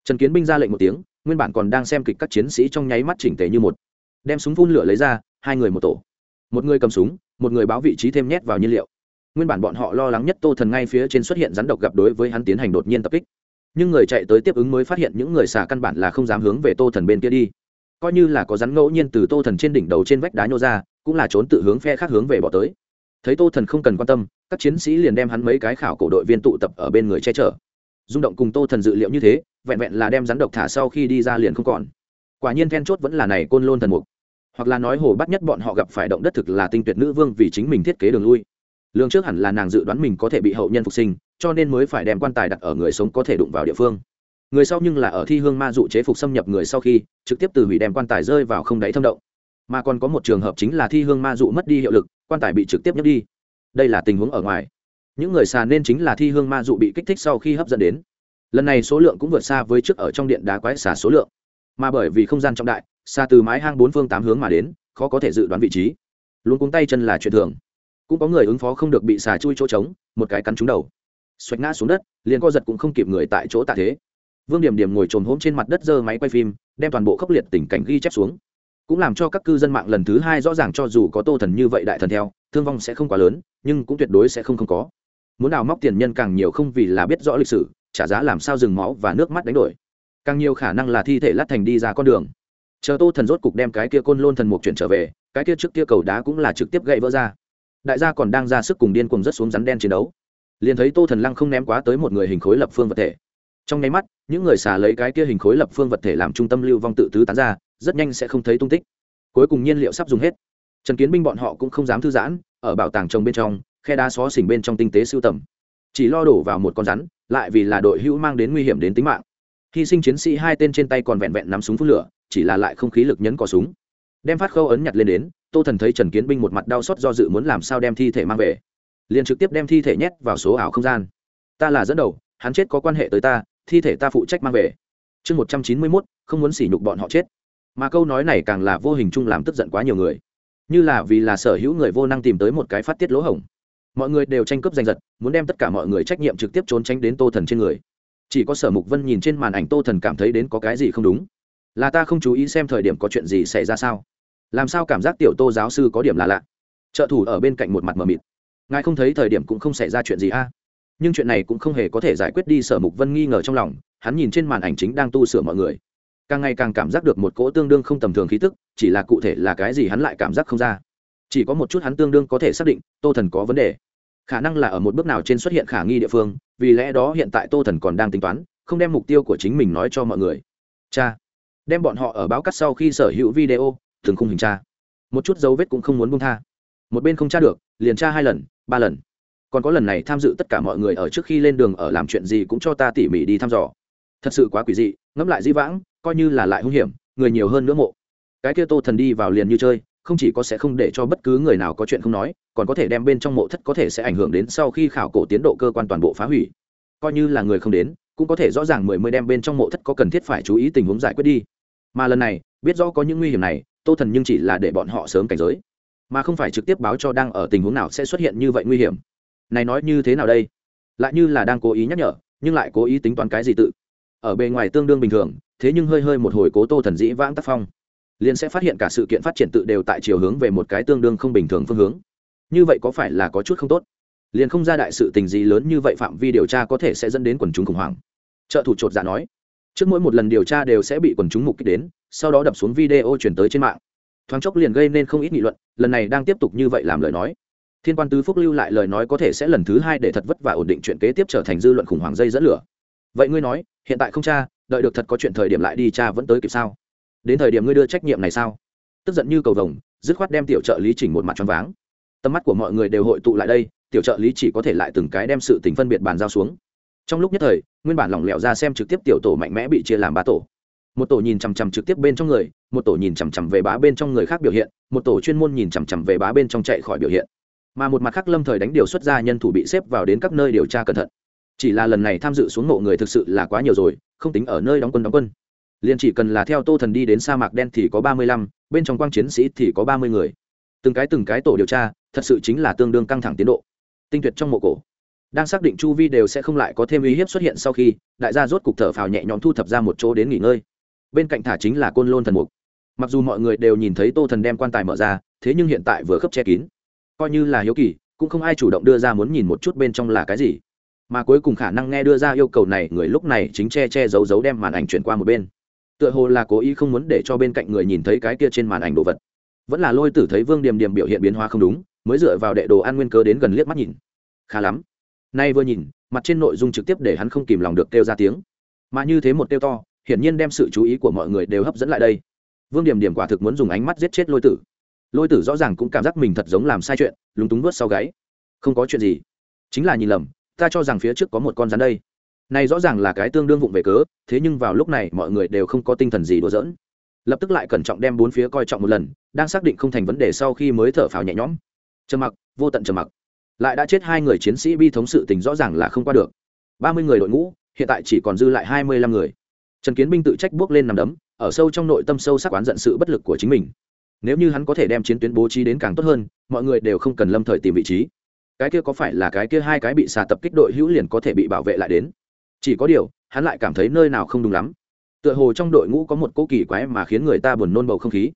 Trần kiến binh ra lệnh một tiếng, nguyên bản còn đang xem kịch các chiến sĩ trong nháy mắt chỉnh tề như một. Đem súng phun lửa lấy ra, hai người một tổ. Một người cầm súng, một người báo vị trí thêm nhét vào nhiên liệu. Nguyên bản bọn họ lo lắng nhất tô thần ngay phía trên xuất hiện rắn độc gặp đối với hắn tiến hành đột nhiên tập kích. Nhưng người chạy tới tiếp ứng mới phát hiện những người xà căn bản là không dám hướng về tô thần bên kia đi coi như là có rắn ngẫu nhiên từ tô thần trên đỉnh đầu trên vách đá nhô ra, cũng là trốn tự hướng phe khác hướng về bỏ tới. Thấy tô thần không cần quan tâm, các chiến sĩ liền đem hắn mấy cái khảo cổ đội viên tụ tập ở bên người che chở. Rung động cùng tô thần dự liệu như thế, vẹn vẹn là đem rắn độc thả sau khi đi ra liền không còn. Quả nhiên then chốt vẫn là này côn lôn thần mục. Hoặc là nói hồ bắt nhất bọn họ gặp phải động đất thực là tinh tuyệt nữ vương vì chính mình thiết kế đường lui. Lương trước hẳn là nàng dự đoán mình có thể bị hậu nhân phục sinh, cho nên mới phải đem quan tài đặt ở người sống có thể đụng vào địa phương người sau nhưng là ở thi hương ma dụ chế phục xâm nhập người sau khi, trực tiếp từ hủy đem quan tài rơi vào không đáy thâm động. Mà còn có một trường hợp chính là thi hương ma dụ mất đi hiệu lực, quan tài bị trực tiếp nhấc đi. Đây là tình huống ở ngoài. Những người xà nên chính là thi hương ma dụ bị kích thích sau khi hấp dẫn đến. Lần này số lượng cũng vượt xa với trước ở trong điện đá quái xà số lượng. Mà bởi vì không gian trọng đại xa từ mái hang bốn phương tám hướng mà đến, khó có thể dự đoán vị trí. Luôn cuống tay chân là chuyện thường. Cũng có người ứng phó không được bị xà chui chỗ trống, một cái cắn trúng đầu. Xoạch ngã xuống đất, liền co giật cũng không kịp người tại chỗ tạ thế vương điểm điểm ngồi trồm hôm trên mặt đất giơ máy quay phim, đem toàn bộ khốc liệt tình cảnh ghi chép xuống. Cũng làm cho các cư dân mạng lần thứ hai rõ ràng cho dù có tô thần như vậy đại thần theo, thương vong sẽ không quá lớn, nhưng cũng tuyệt đối sẽ không không có. Muốn đào móc tiền nhân càng nhiều không vì là biết rõ lịch sử, trả giá làm sao dừng máu và nước mắt đánh đổi. Càng nhiều khả năng là thi thể lát thành đi ra con đường. Chờ tô thần rốt cục đem cái kia côn lôn thần mục chuyển trở về, cái kia trước kia cầu đá cũng là trực tiếp gậy vỡ ra. Đại gia còn đang ra sức cùng điên cùng rất xuống rắn đen chiến đấu. Liền thấy tô thần lăng không ném quá tới một người hình khối lập phương vật thể. Trong nháy mắt những người xả lấy cái kia hình khối lập phương vật thể làm trung tâm lưu vong tự tứ tán ra, rất nhanh sẽ không thấy tung tích. Cuối cùng nhiên liệu sắp dùng hết. Trần kiến binh bọn họ cũng không dám thư giãn, ở bảo tàng trồng bên trong, khe đá xó xỉnh bên trong tinh tế sưu tầm. Chỉ lo đổ vào một con rắn, lại vì là đội hữu mang đến nguy hiểm đến tính mạng. Hy sinh chiến sĩ hai tên trên tay còn vẹn vẹn nắm súng phút lửa, chỉ là lại không khí lực nhấn cò súng. Đem phát khâu ấn nhặt lên đến, tô thần thấy trần kiến binh một mặt đau xót do dự muốn làm sao đem thi thể mang về. Liền trực tiếp đem thi thể nhét vào số ảo không gian. Ta là dẫn đầu, hắn chết có quan hệ tới ta thi thể ta phụ trách mang về. Chương một trăm chín mươi mốt, không muốn sỉ nhục bọn họ chết. Mà câu nói này càng là vô hình chung làm tức giận quá nhiều người. Như là vì là sở hữu người vô năng tìm tới một cái phát tiết lỗ hổng. Mọi người đều tranh cướp giành giật, muốn đem tất cả mọi người trách nhiệm trực tiếp trốn tránh đến tô thần trên người. Chỉ có sở mục vân nhìn trên màn ảnh tô thần cảm thấy đến có cái gì không đúng. Là ta không chú ý xem thời điểm có chuyện gì xảy ra sao? Làm sao cảm giác tiểu tô giáo sư có điểm là lạ? Trợ thủ ở bên cạnh một mặt mờ mịt. Ngài không thấy thời điểm cũng không xảy ra chuyện gì a? Nhưng chuyện này cũng không hề có thể giải quyết đi sở mục vân nghi ngờ trong lòng, hắn nhìn trên màn ảnh chính đang tu sửa mọi người. Càng ngày càng cảm giác được một cỗ tương đương không tầm thường khí tức, chỉ là cụ thể là cái gì hắn lại cảm giác không ra. Chỉ có một chút hắn tương đương có thể xác định, tô thần có vấn đề. Khả năng là ở một bước nào trên xuất hiện khả nghi địa phương, vì lẽ đó hiện tại tô thần còn đang tính toán, không đem mục tiêu của chính mình nói cho mọi người. Cha, đem bọn họ ở báo cắt sau khi sở hữu video thường khung hình tra. Một chút dấu vết cũng không muốn bung tha. Một bên không tra được, liền tra hai lần, ba lần còn có lần này tham dự tất cả mọi người ở trước khi lên đường ở làm chuyện gì cũng cho ta tỉ mỉ đi thăm dò. Thật sự quá quỷ dị, ngẫm lại di vãng, coi như là lại hung hiểm, người nhiều hơn nữa mộ. Cái kia tô thần đi vào liền như chơi, không chỉ có sẽ không để cho bất cứ người nào có chuyện không nói, còn có thể đem bên trong mộ thất có thể sẽ ảnh hưởng đến sau khi khảo cổ tiến độ cơ quan toàn bộ phá hủy. Coi như là người không đến, cũng có thể rõ ràng mười mươi đem bên trong mộ thất có cần thiết phải chú ý tình huống giải quyết đi. Mà lần này, biết rõ có những nguy hiểm này, tô thần nhưng chỉ là để bọn họ sớm cảnh giới, mà không phải trực tiếp báo cho đang ở tình huống nào sẽ xuất hiện như vậy nguy hiểm này nói như thế nào đây? Lại như là đang cố ý nhắc nhở, nhưng lại cố ý tính toán cái gì tự? Ở bề ngoài tương đương bình thường, thế nhưng hơi hơi một hồi cố tô thần dĩ vãng tác phong, liền sẽ phát hiện cả sự kiện phát triển tự đều tại chiều hướng về một cái tương đương không bình thường phương hướng. Như vậy có phải là có chút không tốt? Liền không ra đại sự tình gì lớn như vậy phạm vi điều tra có thể sẽ dẫn đến quần chúng khủng hoảng. Trợ thủ chột giả dạ nói, trước mỗi một lần điều tra đều sẽ bị quần chúng mục kích đến, sau đó đập xuống video chuyển tới trên mạng. Thoáng chốc liền gây nên không ít nghị luận, lần này đang tiếp tục như vậy làm lời nói thiên quan tứ phúc lưu lại lời nói có thể sẽ lần thứ hai để thật vất và ổn định chuyện kế tiếp trở thành dư luận khủng hoảng dây dẫn lửa. Vậy ngươi nói, hiện tại không cha đợi được thật có chuyện thời điểm lại đi cha vẫn tới kịp sao? Đến thời điểm ngươi đưa trách nhiệm này sao? Tức giận như cầu vồng, dứt khoát đem tiểu trợ lý chỉnh một mặt choáng váng. Tầm mắt của mọi người đều hội tụ lại đây, tiểu trợ lý chỉ có thể lại từng cái đem sự tình phân biệt bàn giao xuống. Trong lúc nhất thời, nguyên bản lỏng lẻo ra xem trực tiếp tiểu tổ mạnh mẽ bị chia làm ba tổ. Một tổ nhìn chằm chằm trực tiếp bên trong người, một tổ nhìn chằm chằm về bá bên trong người khác biểu hiện, một tổ chuyên môn nhìn chằm chằm về bá bên trong chạy khỏi biểu hiện mà một mặt khác lâm thời đánh điều xuất ra nhân thủ bị xếp vào đến các nơi điều tra cẩn thận. Chỉ là lần này tham dự xuống mộ người thực sự là quá nhiều rồi, không tính ở nơi đóng quân đóng quân. Liền chỉ cần là theo tô thần đi đến sa mạc đen thì có ba mươi lăm, bên trong quang chiến sĩ thì có ba mươi người. Từng cái từng cái tổ điều tra, thật sự chính là tương đương căng thẳng tiến độ. Tinh tuyệt trong mộ cổ. Đang xác định chu vi đều sẽ không lại có thêm uy hiếp xuất hiện sau khi, đại gia rốt cục thở phào nhẹ nhõm thu thập ra một chỗ đến nghỉ ngơi. Bên cạnh thả chính là côn lôn thần mục. Mặc dù mọi người đều nhìn thấy tô thần đem quan tài mở ra, thế nhưng hiện tại vừa khớp che kín coi như là hiếu kỳ, cũng không ai chủ động đưa ra muốn nhìn một chút bên trong là cái gì. Mà cuối cùng khả năng nghe đưa ra yêu cầu này, người lúc này chính che che giấu giấu đem màn ảnh chuyển qua một bên. Tựa hồ là cố ý không muốn để cho bên cạnh người nhìn thấy cái kia trên màn ảnh đồ vật. Vẫn là lôi tử thấy vương điềm điềm biểu hiện biến hóa không đúng, mới dựa vào đệ đồ ăn nguyên cơ đến gần liếc mắt nhìn. Khá lắm. Nay vừa nhìn, mặt trên nội dung trực tiếp để hắn không kìm lòng được kêu ra tiếng. Mà như thế một kêu to, hiển nhiên đem sự chú ý của mọi người đều hấp dẫn lại đây. Vương điểm điểm quả thực muốn dùng ánh mắt giết chết lôi tử lôi tử rõ ràng cũng cảm giác mình thật giống làm sai chuyện, lúng túng nuốt sau gáy. Không có chuyện gì. Chính là nhìn lầm, ta cho rằng phía trước có một con rắn đây. Này rõ ràng là cái tương đương vụng về cớ, thế nhưng vào lúc này mọi người đều không có tinh thần gì đùa giỡn. Lập tức lại cẩn trọng đem bốn phía coi trọng một lần, đang xác định không thành vấn đề sau khi mới thở phào nhẹ nhõm. Trầm mặc, vô tận trầm mặc. Lại đã chết hai người chiến sĩ bi thống sự tình rõ ràng là không qua được. Ba mươi người đội ngũ, hiện tại chỉ còn dư lại hai mươi lăm người. Trần kiến binh tự trách bước lên nằm đấm, ở sâu trong nội tâm sâu sắc oán giận sự bất lực của chính mình nếu như hắn có thể đem chiến tuyến bố trí đến càng tốt hơn, mọi người đều không cần lâm thời tìm vị trí. Cái kia có phải là cái kia hai cái bị xà tập kích đội hữu liền có thể bị bảo vệ lại đến? Chỉ có điều, hắn lại cảm thấy nơi nào không đúng lắm. Tựa hồ trong đội ngũ có một cỗ kỳ quái mà khiến người ta buồn nôn bầu không khí.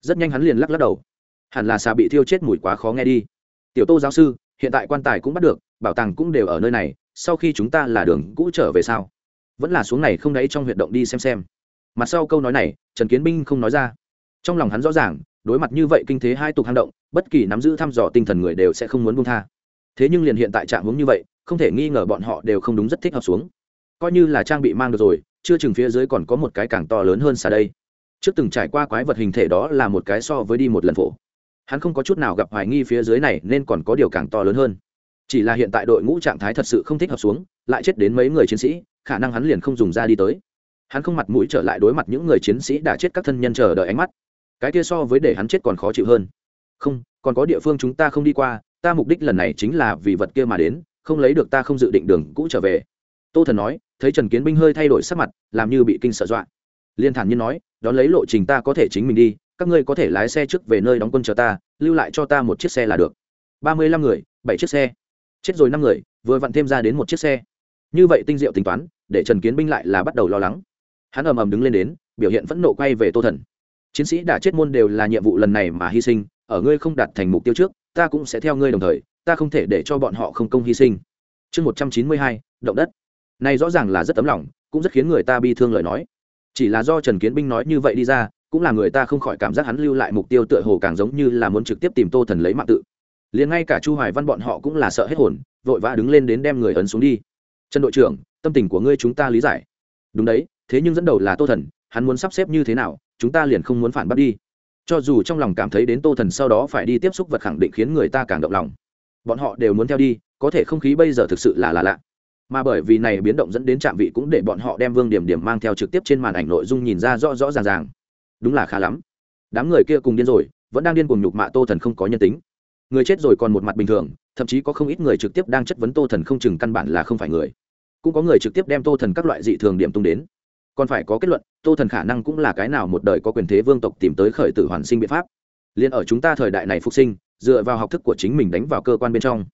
Rất nhanh hắn liền lắc lắc đầu. Hẳn là xà bị thiêu chết mùi quá khó nghe đi. Tiểu tô giáo sư, hiện tại quan tài cũng bắt được, bảo tàng cũng đều ở nơi này, sau khi chúng ta là đường cũ trở về sao? Vẫn là xuống này không đáy trong huyệt động đi xem xem. Mặt sau câu nói này, trần kiến binh không nói ra. Trong lòng hắn rõ ràng đối mặt như vậy kinh thế hai tục hang động, bất kỳ nắm giữ thăm dò tinh thần người đều sẽ không muốn buông tha. Thế nhưng liền hiện tại trạng hướng như vậy, không thể nghi ngờ bọn họ đều không đúng rất thích hợp xuống. Coi như là trang bị mang được rồi, chưa chừng phía dưới còn có một cái càng to lớn hơn xa đây. Trước từng trải qua quái vật hình thể đó là một cái so với đi một lần phổ. Hắn không có chút nào gặp hoài nghi phía dưới này nên còn có điều càng to lớn hơn. Chỉ là hiện tại đội ngũ trạng thái thật sự không thích hợp xuống, lại chết đến mấy người chiến sĩ, khả năng hắn liền không dùng ra đi tới. Hắn không mặt mũi trở lại đối mặt những người chiến sĩ đã chết các thân nhân chờ đợi ánh mắt cái kia so với để hắn chết còn khó chịu hơn. Không, còn có địa phương chúng ta không đi qua, ta mục đích lần này chính là vì vật kia mà đến, không lấy được ta không dự định đường cũ trở về. Tô thần nói, thấy trần kiến binh hơi thay đổi sắc mặt, làm như bị kinh sợ dọa. Liên thản nhiên nói, đón lấy lộ trình ta có thể chính mình đi, các ngươi có thể lái xe trước về nơi đóng quân chờ ta, lưu lại cho ta một chiếc xe là được. Ba mươi lăm người, bảy chiếc xe. Chết rồi năm người, vừa vặn thêm ra đến một chiếc xe. Như vậy tinh diệu tính toán, để trần kiến binh lại là bắt đầu lo lắng. Hắn ầm ầm đứng lên đến, biểu hiện phẫn nộ quay về tô thần chiến sĩ đã chết môn đều là nhiệm vụ lần này mà hy sinh, ở ngươi không đạt thành mục tiêu trước, ta cũng sẽ theo ngươi đồng thời, ta không thể để cho bọn họ không công hy sinh. Chương một trăm chín mươi hai, động đất. Này rõ ràng là rất tấm lòng, cũng rất khiến người ta bi thương lời nói. Chỉ là do trần kiến binh nói như vậy đi ra, cũng là người ta không khỏi cảm giác hắn lưu lại mục tiêu tựa hồ càng giống như là muốn trực tiếp tìm tô thần lấy mạng tự. Liền ngay cả chu hoài văn bọn họ cũng là sợ hết hồn, vội vã đứng lên đến đem người ấn xuống đi. Trần đội trưởng, tâm tình của ngươi chúng ta lý giải. Đúng đấy, thế nhưng dẫn đầu là tô thần, hắn muốn sắp xếp như thế nào chúng ta liền không muốn phản bác đi. Cho dù trong lòng cảm thấy đến tô thần sau đó phải đi tiếp xúc vật khẳng định khiến người ta càng động lòng. Bọn họ đều muốn theo đi, có thể không khí bây giờ thực sự là là lạ. Mà bởi vì này biến động dẫn đến trạm vị cũng để bọn họ đem vương điểm điểm mang theo trực tiếp trên màn ảnh nội dung nhìn ra rõ rõ ràng ràng. Đúng là khá lắm. Đám người kia cùng điên rồi, vẫn đang điên cuồng nhục mạ tô thần không có nhân tính. Người chết rồi còn một mặt bình thường, thậm chí có không ít người trực tiếp đang chất vấn tô thần không chừng căn bản là không phải người. Cũng có người trực tiếp đem tô thần các loại dị thường điểm tung đến còn phải có kết luận, tô thần khả năng cũng là cái nào một đời có quyền thế vương tộc tìm tới khởi tử hoàn sinh biện pháp. Liền ở chúng ta thời đại này phục sinh, dựa vào học thức của chính mình đánh vào cơ quan bên trong.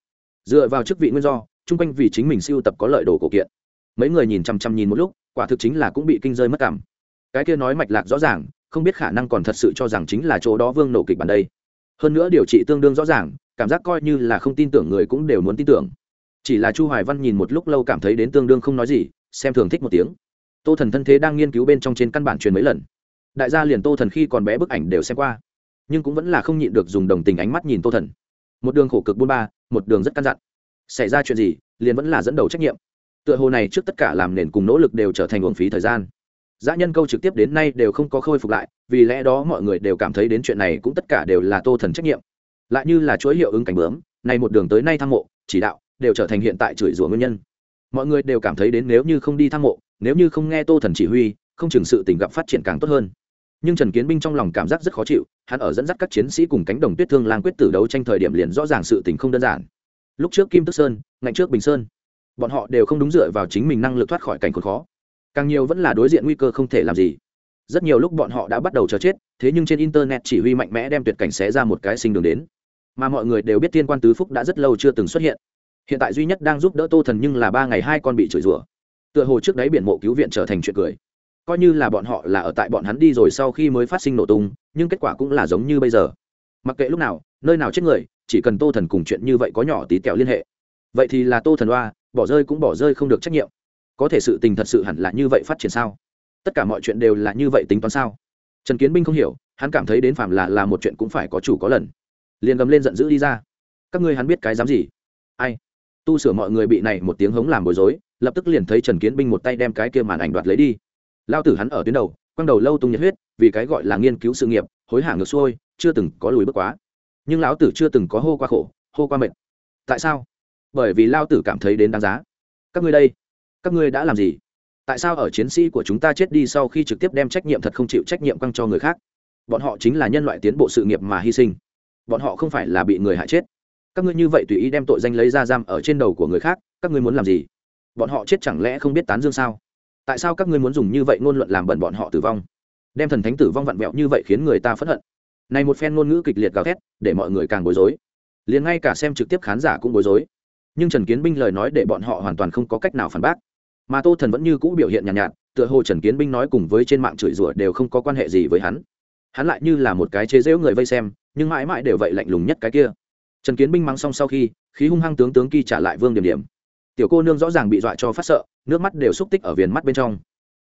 Dựa vào chức vị nguyên do, chung quanh vì chính mình siêu tập có lợi đồ cổ kiện. Mấy người nhìn chăm chăm nhìn một lúc, quả thực chính là cũng bị kinh rơi mất cảm. Cái kia nói mạch lạc rõ ràng, không biết khả năng còn thật sự cho rằng chính là chỗ đó vương nổ kịch bản đây. Hơn nữa điều trị tương đương rõ ràng, cảm giác coi như là không tin tưởng người cũng đều muốn tin tưởng. Chỉ là chu hoài văn nhìn một lúc lâu cảm thấy đến tương đương không nói gì, xem thường thích một tiếng tô thần thân thế đang nghiên cứu bên trong trên căn bản truyền mấy lần. Đại gia liền tô thần khi còn bé bức ảnh đều xem qua, nhưng cũng vẫn là không nhịn được dùng đồng tình ánh mắt nhìn tô thần. Một đường khổ cực buôn ba, một đường rất căn dặn. Xảy ra chuyện gì, liền vẫn là dẫn đầu trách nhiệm. Tựa hồ này trước tất cả làm nền cùng nỗ lực đều trở thành uổng phí thời gian. Dã nhân câu trực tiếp đến nay đều không có khôi phục lại, vì lẽ đó mọi người đều cảm thấy đến chuyện này cũng tất cả đều là tô thần trách nhiệm. Lại như là chuỗi hiệu ứng cảnh bướm này một đường tới nay thăng mộ, chỉ đạo đều trở thành hiện tại chửi rủa nguyên nhân. Mọi người đều cảm thấy đến nếu như không đi thăng mộ nếu như không nghe tô thần chỉ huy, không chừng sự tình gặp phát triển càng tốt hơn. Nhưng trần kiến binh trong lòng cảm giác rất khó chịu, hắn ở dẫn dắt các chiến sĩ cùng cánh đồng tuyết thương lang quyết tử đấu tranh thời điểm liền rõ ràng sự tình không đơn giản. Lúc trước kim tức sơn, ngạnh trước bình sơn, bọn họ đều không đúng dựa vào chính mình năng lực thoát khỏi cảnh khốn khó. Càng nhiều vẫn là đối diện nguy cơ không thể làm gì. Rất nhiều lúc bọn họ đã bắt đầu chờ chết, thế nhưng trên internet chỉ huy mạnh mẽ đem tuyệt cảnh xé ra một cái sinh đường đến. Mà mọi người đều biết tiên quan tứ phúc đã rất lâu chưa từng xuất hiện. Hiện tại duy nhất đang giúp đỡ tô thần nhưng là ba ngày hai con bị chửi rủa tựa hồ trước đấy biển mộ cứu viện trở thành chuyện cười. Coi như là bọn họ là ở tại bọn hắn đi rồi sau khi mới phát sinh nổ tung, nhưng kết quả cũng là giống như bây giờ. Mặc kệ lúc nào, nơi nào chết người, chỉ cần tô thần cùng chuyện như vậy có nhỏ tí kẹo liên hệ. Vậy thì là tô thần oa, bỏ rơi cũng bỏ rơi không được trách nhiệm. Có thể sự tình thật sự hẳn là như vậy phát triển sao? Tất cả mọi chuyện đều là như vậy tính toán sao? Trần kiến binh không hiểu, hắn cảm thấy đến phạm là là một chuyện cũng phải có chủ có lần. Liền gầm lên giận dữ đi ra. Các ngươi hắn biết cái dám gì? Ai? Tu sửa mọi người bị này một tiếng hống làm bối rối lập tức liền thấy trần kiến binh một tay đem cái kia màn ảnh đoạt lấy đi. Lao tử hắn ở tuyến đầu, quăng đầu lâu tung nhiệt huyết, vì cái gọi là nghiên cứu sự nghiệp, hối hả ngược xuôi, chưa từng có lùi bước quá. Nhưng lão tử chưa từng có hô qua khổ, hô qua mệt. Tại sao? Bởi vì lao tử cảm thấy đến đáng giá. Các ngươi đây, các ngươi đã làm gì? Tại sao ở chiến sĩ của chúng ta chết đi sau khi trực tiếp đem trách nhiệm thật không chịu trách nhiệm quăng cho người khác? Bọn họ chính là nhân loại tiến bộ sự nghiệp mà hy sinh. Bọn họ không phải là bị người hại chết. Các ngươi như vậy tùy ý đem tội danh lấy ra giam ở trên đầu của người khác, các ngươi muốn làm gì? Bọn họ chết chẳng lẽ không biết tán dương sao? Tại sao các ngươi muốn dùng như vậy ngôn luận làm bẩn bọn họ tử vong? Đem thần thánh tử vong vặn vẹo như vậy khiến người ta phẫn hận. Này một phen ngôn ngữ kịch liệt gào thét để mọi người càng bối rối. Liền ngay cả xem trực tiếp khán giả cũng bối rối. Nhưng trần kiến binh lời nói để bọn họ hoàn toàn không có cách nào phản bác. Mà tô thần vẫn như cũ biểu hiện nhàn nhạt, nhạt tựa hồ trần kiến binh nói cùng với trên mạng chửi rủa đều không có quan hệ gì với hắn. Hắn lại như là một cái chế giễu người vây xem nhưng mãi mãi đều vậy lạnh lùng nhất cái kia. Trần kiến binh mắng xong sau khi khí hung hăng tướng tướng kỳ trả lại vương điểm điểm tiểu cô nương rõ ràng bị dọa cho phát sợ, nước mắt đều xúc tích ở viền mắt bên trong.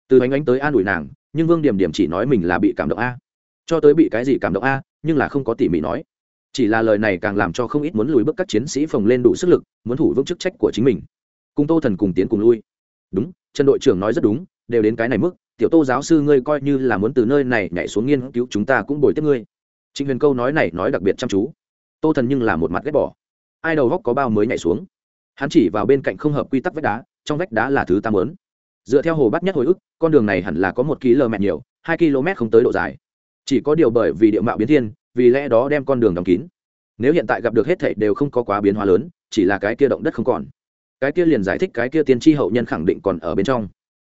Từ ánh ánh tới an ủi nàng, nhưng vương điểm điểm chỉ nói mình là bị cảm động a. Cho tới bị cái gì cảm động a, nhưng là không có tỉ mỉ nói. Chỉ là lời này càng làm cho không ít muốn lùi bước các chiến sĩ phồng lên đủ sức lực, muốn thủ vững chức trách của chính mình. Cùng tô thần cùng tiến cùng lui. Đúng, trần đội trưởng nói rất đúng, đều đến cái này mức, tiểu tô giáo sư ngươi coi như là muốn từ nơi này nhảy xuống nghiên cứu chúng ta cũng bồi tiếp ngươi. Trịnh huyền câu nói này nói đặc biệt chăm chú. Tô thần nhưng là một mặt ghét bỏ. Ai đầu góc có bao mới nhảy xuống? Hắn chỉ vào bên cạnh không hợp quy tắc vách đá, trong vách đá là thứ ta mớn dựa theo hồ bắt nhất hồi ức, con đường này hẳn là có một km nhiều, hai km không tới độ dài. Chỉ có điều bởi vì địa mạo biến thiên, vì lẽ đó đem con đường đóng kín. Nếu hiện tại gặp được hết thảy đều không có quá biến hóa lớn, chỉ là cái kia động đất không còn. Cái kia liền giải thích cái kia tiên tri hậu nhân khẳng định còn ở bên trong.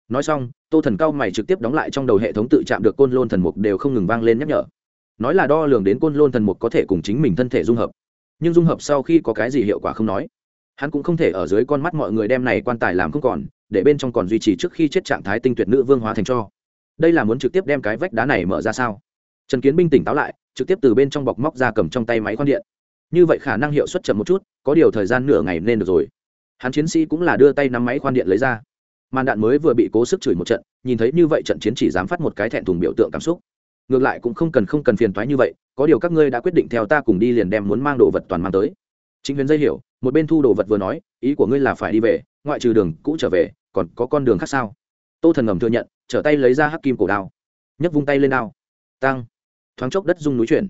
Nói xong, tô thần cao mày trực tiếp đóng lại trong đầu hệ thống tự chạm được côn lôn thần mục đều không ngừng vang lên nhắc nhở. Nói là đo lường đến côn lôn thần mục có thể cùng chính mình thân thể dung hợp. Nhưng dung hợp sau khi có cái gì hiệu quả không nói hắn cũng không thể ở dưới con mắt mọi người đem này quan tài làm không còn, để bên trong còn duy trì trước khi chết trạng thái tinh tuyệt nữ vương hóa thành cho. Đây là muốn trực tiếp đem cái vách đá này mở ra sao? Trần kiến binh tỉnh táo lại, trực tiếp từ bên trong bọc móc ra cầm trong tay máy khoan điện. Như vậy khả năng hiệu suất chậm một chút, có điều thời gian nửa ngày nên được rồi. Hắn chiến sĩ cũng là đưa tay nắm máy khoan điện lấy ra. Màn đạn mới vừa bị cố sức chửi một trận, nhìn thấy như vậy trận chiến chỉ dám phát một cái thẹn thùng biểu tượng cảm xúc. Ngược lại cũng không cần không cần phiền toái như vậy, có điều các ngươi đã quyết định theo ta cùng đi liền đem muốn mang đồ vật toàn mang tới. Chính huyền dây hiểu một bên thu đồ vật vừa nói, ý của ngươi là phải đi về, ngoại trừ đường cũ trở về, còn có con đường khác sao? Tô thần ngầm thừa nhận, trở tay lấy ra hắc kim cổ đao, nhấc vung tay lên đao. Tăng thoáng chốc đất rung núi chuyển.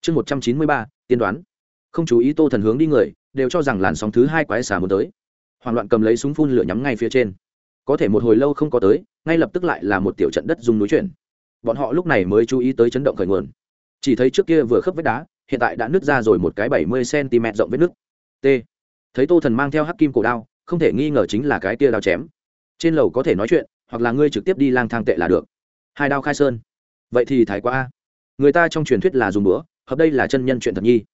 Chương một trăm chín mươi ba, tiên đoán. Không chú ý tô thần hướng đi người, đều cho rằng làn sóng thứ hai quái xà muốn tới. Hoảng loạn cầm lấy súng phun lửa nhắm ngay phía trên. Có thể một hồi lâu không có tới, ngay lập tức lại là một tiểu trận đất rung núi chuyển. Bọn họ lúc này mới chú ý tới chấn động khởi nguồn. Chỉ thấy trước kia vừa khớp vết đá, hiện tại đã nứt ra rồi một cái bảy mươi cm rộng vết nứt. T thấy tô thần mang theo hắc kim cổ đao, không thể nghi ngờ chính là cái kia đao chém. Trên lầu có thể nói chuyện, hoặc là ngươi trực tiếp đi lang thang tệ là được. Hai đao khai sơn. Vậy thì thái quá người ta trong truyền thuyết là dùng bữa hợp đây là chân nhân chuyện thật nhi.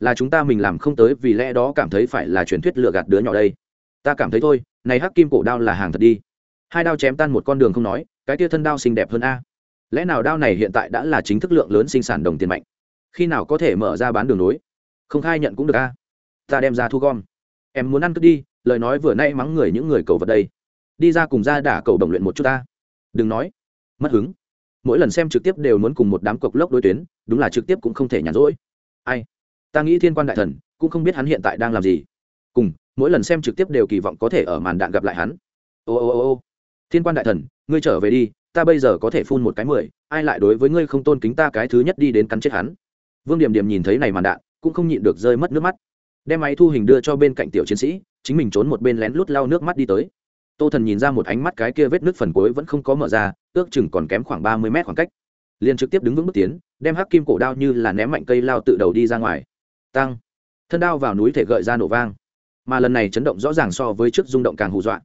Là chúng ta mình làm không tới vì lẽ đó cảm thấy phải là truyền thuyết lừa gạt đứa nhỏ đây. Ta cảm thấy thôi, này hắc kim cổ đao là hàng thật đi. Hai đao chém tan một con đường không nói, cái tia thân đao xinh đẹp hơn a. Lẽ nào đao này hiện tại đã là chính thức lượng lớn sinh sản đồng tiền mạnh? Khi nào có thể mở ra bán đường nối? Không khai nhận cũng được a. Ta đem ra thu gom em muốn ăn cứ đi, lời nói vừa nay mắng người những người cầu vật đây. Đi ra cùng ra đả cầu đồng luyện một chút ta. Đừng nói. Mất hứng. Mỗi lần xem trực tiếp đều muốn cùng một đám cộc lốc đối tuyến, đúng là trực tiếp cũng không thể nhàn rỗi. Ai? Ta nghĩ thiên quan đại thần cũng không biết hắn hiện tại đang làm gì. Cùng, mỗi lần xem trực tiếp đều kỳ vọng có thể ở màn đạn gặp lại hắn. Ô ô ô ô. Thiên quan đại thần, ngươi trở về đi, ta bây giờ có thể phun một cái mười, ai lại đối với ngươi không tôn kính ta cái thứ nhất đi đến cắn chết hắn. Vương điểm điểm nhìn thấy này màn đạn, cũng không nhịn được rơi mất nước mắt đem máy thu hình đưa cho bên cạnh tiểu chiến sĩ, chính mình trốn một bên lén lút lau nước mắt đi tới. Tô thần nhìn ra một ánh mắt cái kia vết nước phần cuối vẫn không có mở ra, ước chừng còn kém khoảng ba mươi mét khoảng cách. Liền trực tiếp đứng vững bước tiến, đem hắc kim cổ đao như là ném mạnh cây lao tự đầu đi ra ngoài. Tăng. Thân đao vào núi thể gợi ra nổ vang. Mà lần này chấn động rõ ràng so với trước rung động càng hù dọa.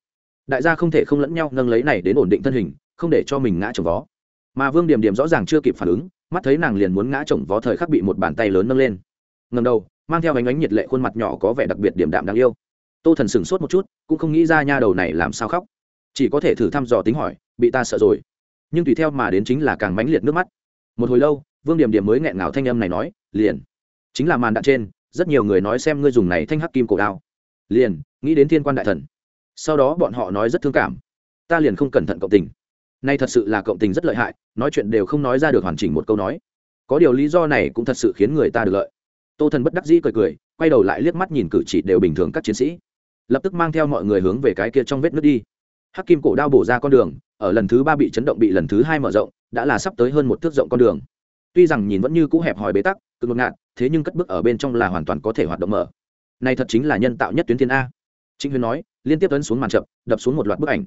Đại gia không thể không lẫn nhau nâng lấy này đến ổn định thân hình, không để cho mình ngã trồng vó. Mà vương điểm điểm rõ ràng chưa kịp phản ứng, mắt thấy nàng liền muốn ngã trồng vó thời khắc bị một bàn tay lớn nâng lên. Ngầm đầu mang theo ánh ánh nhiệt lệ khuôn mặt nhỏ có vẻ đặc biệt điểm đạm đáng yêu. Tô thần sửng sốt một chút, cũng không nghĩ ra nha đầu này làm sao khóc. Chỉ có thể thử thăm dò tính hỏi, bị ta sợ rồi. Nhưng tùy theo mà đến chính là càng mãnh liệt nước mắt. Một hồi lâu, vương điểm điểm mới nghẹn ngào thanh âm này nói, liền, chính là màn đạn trên, rất nhiều người nói xem ngươi dùng này thanh hắc kim cổ đao. Liền, nghĩ đến thiên quan đại thần. Sau đó bọn họ nói rất thương cảm. Ta liền không cẩn thận cộng tình. Nay thật sự là cộng tình rất lợi hại, nói chuyện đều không nói ra được hoàn chỉnh một câu nói. Có điều lý do này cũng thật sự khiến người ta được lợi tô thần bất đắc dĩ cười cười, quay đầu lại liếc mắt nhìn cử chỉ đều bình thường các chiến sĩ. Lập tức mang theo mọi người hướng về cái kia trong vết nước đi. Hắc kim cổ đao bổ ra con đường, ở lần thứ ba bị chấn động bị lần thứ hai mở rộng, đã là sắp tới hơn một thước rộng con đường. Tuy rằng nhìn vẫn như cũ hẹp hòi bế tắc, cực ngột ngạt, thế nhưng cất bước ở bên trong là hoàn toàn có thể hoạt động mở. Này thật chính là nhân tạo nhất tuyến thiên a. Chính huyền nói, liên tiếp tấn xuống màn chậm, đập xuống một loạt bức ảnh.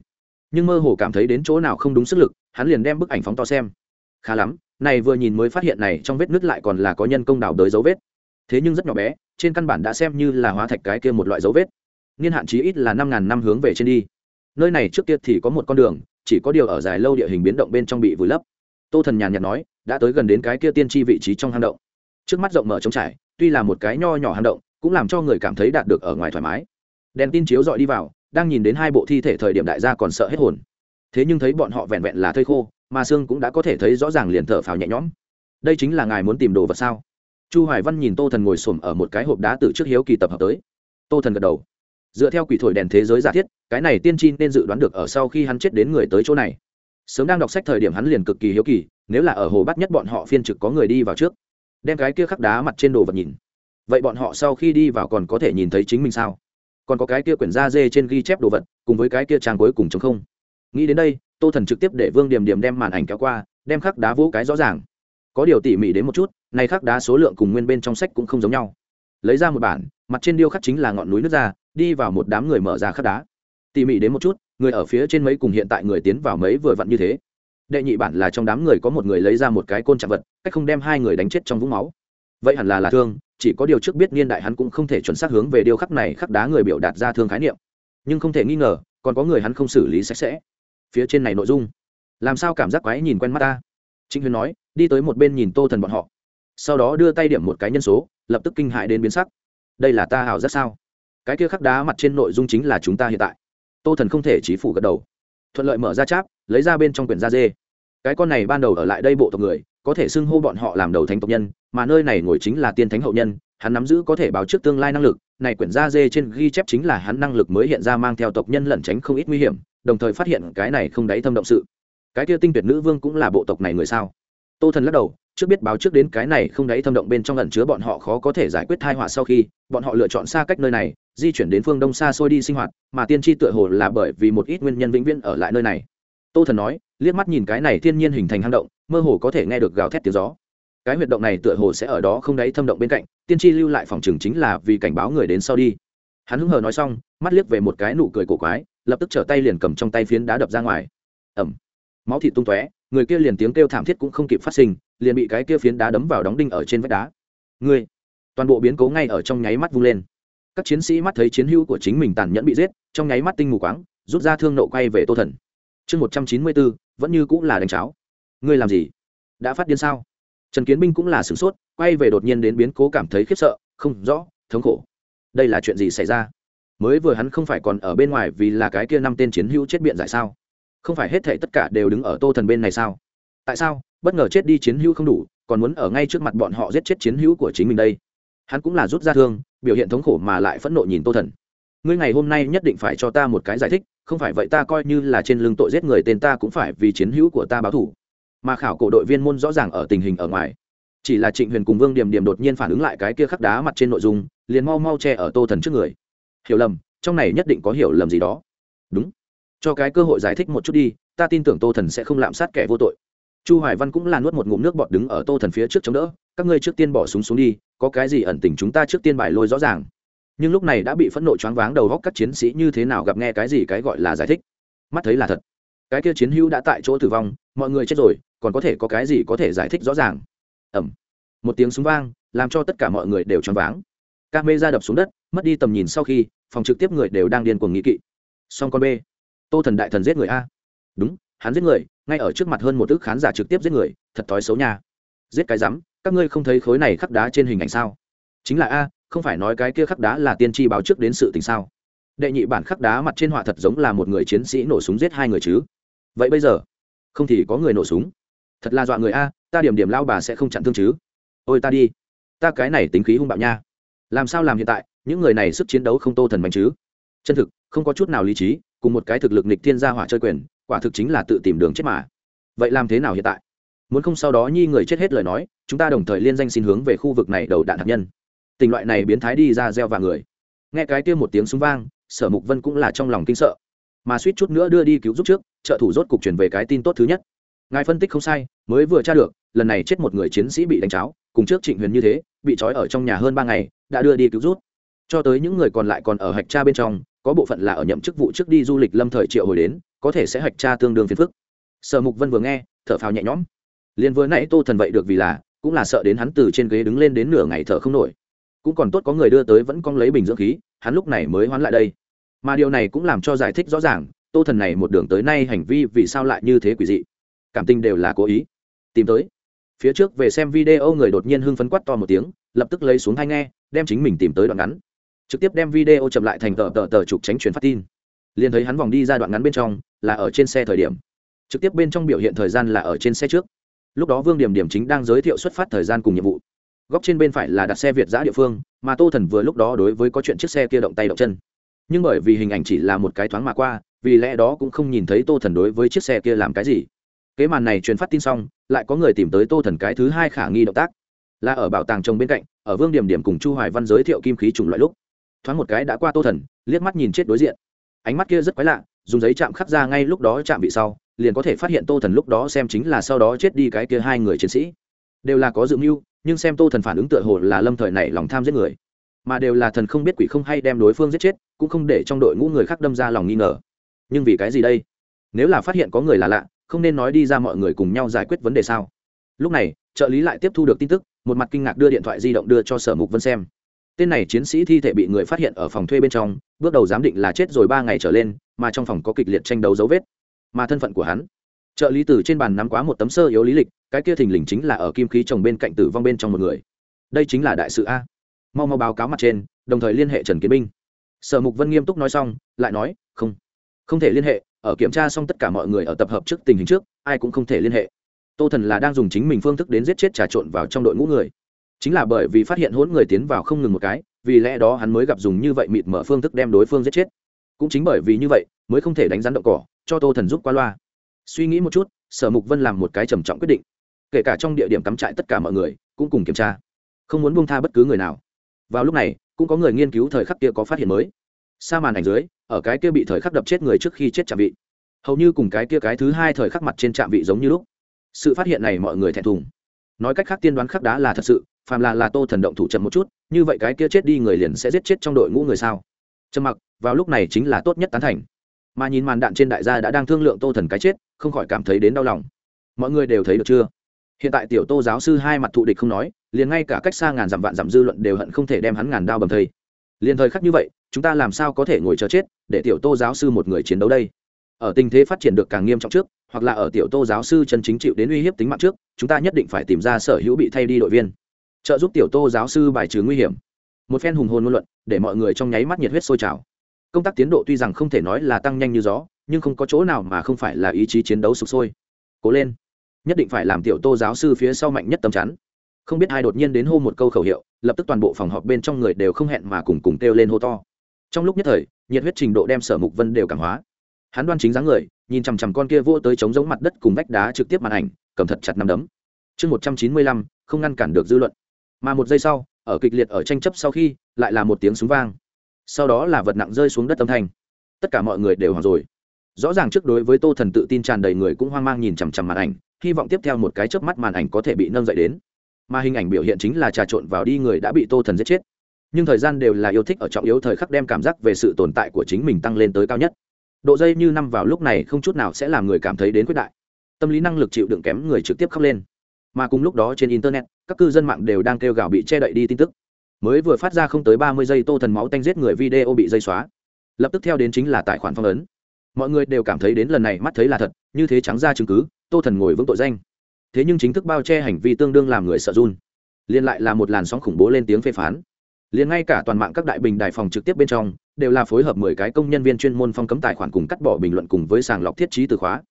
Nhưng mơ hồ cảm thấy đến chỗ nào không đúng sức lực, hắn liền đem bức ảnh phóng to xem. Khá lắm, này vừa nhìn mới phát hiện này trong vết nứt lại còn là có nhân công đào đới dấu vết thế nhưng rất nhỏ bé, trên căn bản đã xem như là hóa thạch cái kia một loại dấu vết. Niên hạn chí ít là năm ngàn năm hướng về trên đi. Nơi này trước kia thì có một con đường, chỉ có điều ở dài lâu địa hình biến động bên trong bị vùi lấp. Tô thần nhàn nhạt nói, đã tới gần đến cái kia tiên tri vị trí trong hang động. Trước mắt rộng mở trống trải, tuy là một cái nho nhỏ hang động, cũng làm cho người cảm thấy đạt được ở ngoài thoải mái. Đèn tin chiếu dọi đi vào, đang nhìn đến hai bộ thi thể thời điểm đại gia còn sợ hết hồn. Thế nhưng thấy bọn họ vẹn vẹn là thây khô, mà xương cũng đã có thể thấy rõ ràng liền thở phào nhẹ nhõm. Đây chính là ngài muốn tìm đồ vật sao? Chu hoài văn nhìn tô thần ngồi xổm ở một cái hộp đá từ trước hiếu kỳ tập hợp tới. Tô thần gật đầu. Dựa theo quỷ thổi đèn thế giới giả thiết, cái này tiên tri nên dự đoán được ở sau khi hắn chết đến người tới chỗ này. Sớm đang đọc sách thời điểm hắn liền cực kỳ hiếu kỳ, nếu là ở hồ bắt nhất bọn họ phiên trực có người đi vào trước, đem cái kia khắc đá mặt trên đồ vật nhìn. Vậy bọn họ sau khi đi vào còn có thể nhìn thấy chính mình sao? Còn có cái kia quyển da dê trên ghi chép đồ vật, cùng với cái kia trang cuối cùng chống không? Nghĩ đến đây, tô thần trực tiếp để vương điểm điểm đem màn ảnh kéo qua, đem khắc đá vỗ cái rõ ràng có điều tỉ mỉ đến một chút này khắc đá số lượng cùng nguyên bên trong sách cũng không giống nhau. Lấy ra một bản, mặt trên điêu khắc chính là ngọn núi nước ra, đi vào một đám người mở ra khắc đá. Tỉ mỉ đến một chút, người ở phía trên mấy cùng hiện tại người tiến vào mấy vừa vặn như thế. Đệ nhị bản là trong đám người có một người lấy ra một cái côn chạm vật, cách không đem hai người đánh chết trong vũng máu. Vậy hẳn là là thương, chỉ có điều trước biết niên đại hắn cũng không thể chuẩn xác hướng về điều khắc này khắc đá người biểu đạt ra thương khái niệm. Nhưng không thể nghi ngờ, còn có người hắn không xử lý sạch sẽ. Phía trên này nội dung. Làm sao cảm giác quái nhìn quen mắt ta? Trịnh huyền nói đi tới một bên nhìn tô thần bọn họ. Sau đó đưa tay điểm một cái nhân số, lập tức kinh hại đến biến sắc. Đây là ta hào rất sao? Cái kia khắc đá mặt trên nội dung chính là chúng ta hiện tại. Tô thần không thể trí phủ gật đầu. Thuận lợi mở ra cháp, lấy ra bên trong quyển da dê. Cái con này ban đầu ở lại đây bộ tộc người, có thể xưng hô bọn họ làm đầu thánh tộc nhân, mà nơi này ngồi chính là tiên thánh hậu nhân, hắn nắm giữ có thể báo trước tương lai năng lực. Này quyển da dê trên ghi chép chính là hắn năng lực mới hiện ra mang theo tộc nhân lẩn tránh không ít nguy hiểm, đồng thời phát hiện cái này không đáy thâm động sự. Cái kia tinh tuyệt nữ vương cũng là bộ tộc này người sao? Tô thần lắc đầu, trước biết báo trước đến cái này không đáy thâm động bên trong lẩn chứa bọn họ khó có thể giải quyết thai họa sau khi, bọn họ lựa chọn xa cách nơi này, di chuyển đến phương đông xa xôi đi sinh hoạt, mà tiên tri tựa hồ là bởi vì một ít nguyên nhân vĩnh viễn ở lại nơi này. Tô thần nói, liếc mắt nhìn cái này thiên nhiên hình thành hang động, mơ hồ có thể nghe được gào thét tiếng gió. Cái huyệt động này tựa hồ sẽ ở đó không đáy thâm động bên cạnh, tiên tri lưu lại phòng trường chính là vì cảnh báo người đến sau đi. Hắn hứng hờ nói xong, mắt liếc về một cái nụ cười cổ quái, lập tức trở tay liền cầm trong tay phiến đá đập ra ngoài. Ẩm máu thịt tung tóe người kia liền tiếng kêu thảm thiết cũng không kịp phát sinh, liền bị cái kia phiến đá đấm vào đóng đinh ở trên vách đá. Người, toàn bộ biến cố ngay ở trong nháy mắt vung lên. Các chiến sĩ mắt thấy chiến hữu của chính mình tàn nhẫn bị giết, trong nháy mắt tinh mù quáng, rút ra thương nộ quay về tô thần. Chương một trăm chín mươi bốn, vẫn như cũng là đánh cháo. Ngươi làm gì? Đã phát điên sao? Trần kiến binh cũng là sửng sốt, quay về đột nhiên đến biến cố cảm thấy khiếp sợ, không rõ, thống khổ. Đây là chuyện gì xảy ra? Mới vừa hắn không phải còn ở bên ngoài vì là cái kia năm tên chiến hữu chết biện giải sao? Không phải hết thệ tất cả đều đứng ở tô thần bên này sao? Tại sao? Bất ngờ chết đi chiến hữu không đủ, còn muốn ở ngay trước mặt bọn họ giết chết chiến hữu của chính mình đây. Hắn cũng là rút ra thương, biểu hiện thống khổ mà lại phẫn nộ nhìn tô thần. Ngươi ngày hôm nay nhất định phải cho ta một cái giải thích, không phải vậy ta coi như là trên lưng tội giết người tên ta cũng phải vì chiến hữu của ta báo thủ mà khảo cổ đội viên môn rõ ràng ở tình hình ở ngoài. Chỉ là trịnh huyền cùng vương điểm điểm đột nhiên phản ứng lại cái kia khắc đá mặt trên nội dung, liền mau mau che ở tô thần trước người. Hiểu lầm, trong này nhất định có hiểu lầm gì đó. Đúng cho cái cơ hội giải thích một chút đi, ta tin tưởng tô thần sẽ không lạm sát kẻ vô tội. Chu hoài văn cũng là nuốt một ngụm nước bọt đứng ở tô thần phía trước chống đỡ, các ngươi trước tiên bỏ súng xuống đi, có cái gì ẩn tình chúng ta trước tiên bài lôi rõ ràng. Nhưng lúc này đã bị phẫn nộ choáng váng đầu góc các chiến sĩ như thế nào gặp nghe cái gì cái gọi là giải thích. Mắt thấy là thật. Cái kia chiến hữu đã tại chỗ tử vong, mọi người chết rồi, còn có thể có cái gì có thể giải thích rõ ràng? Ẩm một tiếng súng vang, làm cho tất cả mọi người đều choáng váng. Các mê ra đập xuống đất, mất đi tầm nhìn sau khi, phòng trực tiếp người đều đang điên cuồng nghĩ kỵ. Song con b tô thần đại thần giết người a. Đúng, hắn giết người, ngay ở trước mặt hơn một ước khán giả trực tiếp giết người, thật thói xấu nha. Giết cái rắm, các ngươi không thấy khối này khắc đá trên hình ảnh sao? Chính là a, không phải nói cái kia khắc đá là tiên tri báo trước đến sự tình sao? Đệ nhị bản khắc đá mặt trên họa thật giống là một người chiến sĩ nổ súng giết hai người chứ. Vậy bây giờ, không thì có người nổ súng. Thật là dọa người a, ta điểm điểm lao bà sẽ không chặn thương chứ. Ôi ta đi, ta cái này tính khí hung bạo nha. Làm sao làm hiện tại, những người này sức chiến đấu không tô thần bánh chứ? Chân thực, không có chút nào lý trí cùng một cái thực lực nịch thiên gia hỏa chơi quyền, quả thực chính là tự tìm đường chết mà. Vậy làm thế nào hiện tại? Muốn không sau đó nhi người chết hết lời nói, chúng ta đồng thời liên danh xin hướng về khu vực này đầu đạn hạt nhân. Tình loại này biến thái đi ra gieo vào người. Nghe cái kia một tiếng súng vang, sở mục vân cũng là trong lòng kinh sợ. Mà suýt chút nữa đưa đi cứu giúp trước, trợ thủ rốt cục chuyển về cái tin tốt thứ nhất. Ngài phân tích không sai, mới vừa tra được, lần này chết một người chiến sĩ bị đánh cháo, cùng trước trịnh huyền như thế, bị trói ở trong nhà hơn ba ngày, đã đưa đi cứu rút cho tới những người còn lại còn ở hạch tra bên trong có bộ phận là ở nhậm chức vụ trước đi du lịch lâm thời triệu hồi đến, có thể sẽ hạch tra tương đương phiền phức. Sở mục vân vừa nghe, thở phào nhẹ nhõm. Liền vừa nãy tô thần vậy được vì là, cũng là sợ đến hắn từ trên ghế đứng lên đến nửa ngày thở không nổi. Cũng còn tốt có người đưa tới vẫn cong lấy bình dưỡng khí, hắn lúc này mới hoán lại đây. Mà điều này cũng làm cho giải thích rõ ràng, tô thần này một đường tới nay hành vi vì sao lại như thế quỷ dị. Cảm tình đều là cố ý. Tìm tới. Phía trước về xem video người đột nhiên hưng phấn quát to một tiếng, lập tức lấy xuống hai nghe, đem chính mình tìm tới đoạn ngắn trực tiếp đem video chậm lại thành tờ tờ tờ trục tránh truyền phát tin. Liền thấy hắn vòng đi ra đoạn ngắn bên trong, là ở trên xe thời điểm. Trực tiếp bên trong biểu hiện thời gian là ở trên xe trước. Lúc đó vương điểm điểm chính đang giới thiệu xuất phát thời gian cùng nhiệm vụ. Góc trên bên phải là đặt xe việt giã địa phương, mà tô thần vừa lúc đó đối với có chuyện chiếc xe kia động tay động chân. Nhưng bởi vì hình ảnh chỉ là một cái thoáng mà qua, vì lẽ đó cũng không nhìn thấy tô thần đối với chiếc xe kia làm cái gì. Kế màn này truyền phát tin xong, lại có người tìm tới tô thần cái thứ hai khả nghi động tác. Là ở bảo tàng trồng bên cạnh, ở vương điểm điểm cùng chu hoài văn giới thiệu kim khí chủng loại lúc thoáng một cái đã qua tô thần, liếc mắt nhìn chết đối diện. Ánh mắt kia rất quái lạ, dùng giấy chạm khắc ra ngay lúc đó chạm bị sau, liền có thể phát hiện tô thần lúc đó xem chính là sau đó chết đi cái kia hai người chiến sĩ. Đều là có dự mưu, nhưng xem tô thần phản ứng tựa hồ là lâm thời này lòng tham giết người. Mà đều là thần không biết quỷ không hay đem đối phương giết chết, cũng không để trong đội ngũ người khác đâm ra lòng nghi ngờ. Nhưng vì cái gì đây? Nếu là phát hiện có người là lạ, không nên nói đi ra mọi người cùng nhau giải quyết vấn đề sao? Lúc này, trợ lý lại tiếp thu được tin tức, một mặt kinh ngạc đưa điện thoại di động đưa cho sở mục vân xem tên này chiến sĩ thi thể bị người phát hiện ở phòng thuê bên trong, bước đầu giám định là chết rồi ba ngày trở lên, mà trong phòng có kịch liệt tranh đấu dấu vết. Mà thân phận của hắn, trợ lý từ trên bàn nắm quá một tấm sơ yếu lý lịch, cái kia thình lình chính là ở kim khí trồng bên cạnh tử vong bên trong một người. Đây chính là đại sự a. Mau mau báo cáo mặt trên, đồng thời liên hệ trần kiến binh sở mục vân nghiêm túc nói xong, lại nói, không không thể liên hệ, ở kiểm tra xong tất cả mọi người ở tập hợp trước tình hình trước, ai cũng không thể liên hệ. Tô thần là đang dùng chính mình phương thức đến giết chết trà trộn vào trong đội ngũ người chính là bởi vì phát hiện hỗn người tiến vào không ngừng một cái, vì lẽ đó hắn mới gặp dùng như vậy mịt mở phương thức đem đối phương giết chết. Cũng chính bởi vì như vậy, mới không thể đánh rắn động cỏ, cho tô thần giúp qua loa. Suy nghĩ một chút, sở mục vân làm một cái trầm trọng quyết định. Kể cả trong địa điểm cắm trại tất cả mọi người, cũng cùng kiểm tra. Không muốn buông tha bất cứ người nào. Vào lúc này, cũng có người nghiên cứu thời khắc kia có phát hiện mới. Sa màn ảnh dưới, ở cái kia bị thời khắc đập chết người trước khi chết trạm vị. Hầu như cùng cái kia cái thứ hai thời khắc mặt trên trạm vị giống như lúc. Sự phát hiện này mọi người thẹn thùng. Nói cách khác tiên đoán khắc đá là thật sự phàm là là tô thần động thủ chậm một chút, như vậy cái kia chết đi người liền sẽ giết chết trong đội ngũ người sao? Trầm mặc, vào lúc này chính là tốt nhất tán thành. Mà nhìn màn đạn trên đại gia đã đang thương lượng tô thần cái chết, không khỏi cảm thấy đến đau lòng. Mọi người đều thấy được chưa? Hiện tại tiểu tô giáo sư hai mặt thụ địch không nói, liền ngay cả cách xa ngàn dặm vạn dặm dư luận đều hận không thể đem hắn ngàn đao bầm thây. Liền thời khắc như vậy, chúng ta làm sao có thể ngồi chờ chết để tiểu tô giáo sư một người chiến đấu đây? Ở tình thế phát triển được càng nghiêm trọng trước, hoặc là ở tiểu tô giáo sư chân chính chịu đến uy hiếp tính mạng trước, chúng ta nhất định phải tìm ra sở hữu bị thay đi đội viên trợ giúp tiểu tô giáo sư bài trừ nguy hiểm. Một phen hùng hồn ngôn luận, để mọi người trong nháy mắt nhiệt huyết sôi trào. Công tác tiến độ tuy rằng không thể nói là tăng nhanh như gió, nhưng không có chỗ nào mà không phải là ý chí chiến đấu sụp sôi. Cố lên. Nhất định phải làm tiểu tô giáo sư phía sau mạnh nhất tầm chắn. Không biết ai đột nhiên đến hô một câu khẩu hiệu, lập tức toàn bộ phòng họp bên trong người đều không hẹn mà cùng cùng kêu lên hô to. Trong lúc nhất thời, nhiệt huyết trình độ đem sở mục vân đều cảm hóa. Hắn đoan chính dáng người, nhìn chằm chằm con kia vô tới chống giống mặt đất cùng vách đá trực tiếp màn ảnh, cầm thật chặt nắm đấm. Chương một trăm chín mươi lăm, không ngăn cản được dư luận mà một giây sau, ở kịch liệt ở tranh chấp sau khi, lại là một tiếng súng vang. Sau đó là vật nặng rơi xuống đất âm thanh. Tất cả mọi người đều hoảng rồi. Rõ ràng trước đối với tô thần tự tin tràn đầy người cũng hoang mang nhìn chằm chằm màn ảnh, hy vọng tiếp theo một cái chớp mắt màn ảnh có thể bị nâng dậy đến. Mà hình ảnh biểu hiện chính là trà trộn vào đi người đã bị tô thần giết chết. Nhưng thời gian đều là yêu thích ở trọng yếu thời khắc đem cảm giác về sự tồn tại của chính mình tăng lên tới cao nhất. Độ dây như năm vào lúc này không chút nào sẽ làm người cảm thấy đến quyết đại. Tâm lý năng lực chịu đựng kém người trực tiếp khóc lên mà cùng lúc đó trên internet, các cư dân mạng đều đang kêu gào bị che đậy đi tin tức. Mới vừa phát ra không tới ba mươi giây tô thần máu tanh giết người video bị dây xóa. Lập tức theo đến chính là tài khoản phong ấn. Mọi người đều cảm thấy đến lần này mắt thấy là thật, như thế trắng ra chứng cứ, tô thần ngồi vững tội danh. Thế nhưng chính thức bao che hành vi tương đương làm người sợ run. Liên lại là một làn sóng khủng bố lên tiếng phê phán. Liền ngay cả toàn mạng các đại bình đài phòng trực tiếp bên trong, đều là phối hợp mười cái công nhân viên chuyên môn phong cấm tài khoản cùng cắt bỏ bình luận cùng với sàng lọc thiết trí từ khóa.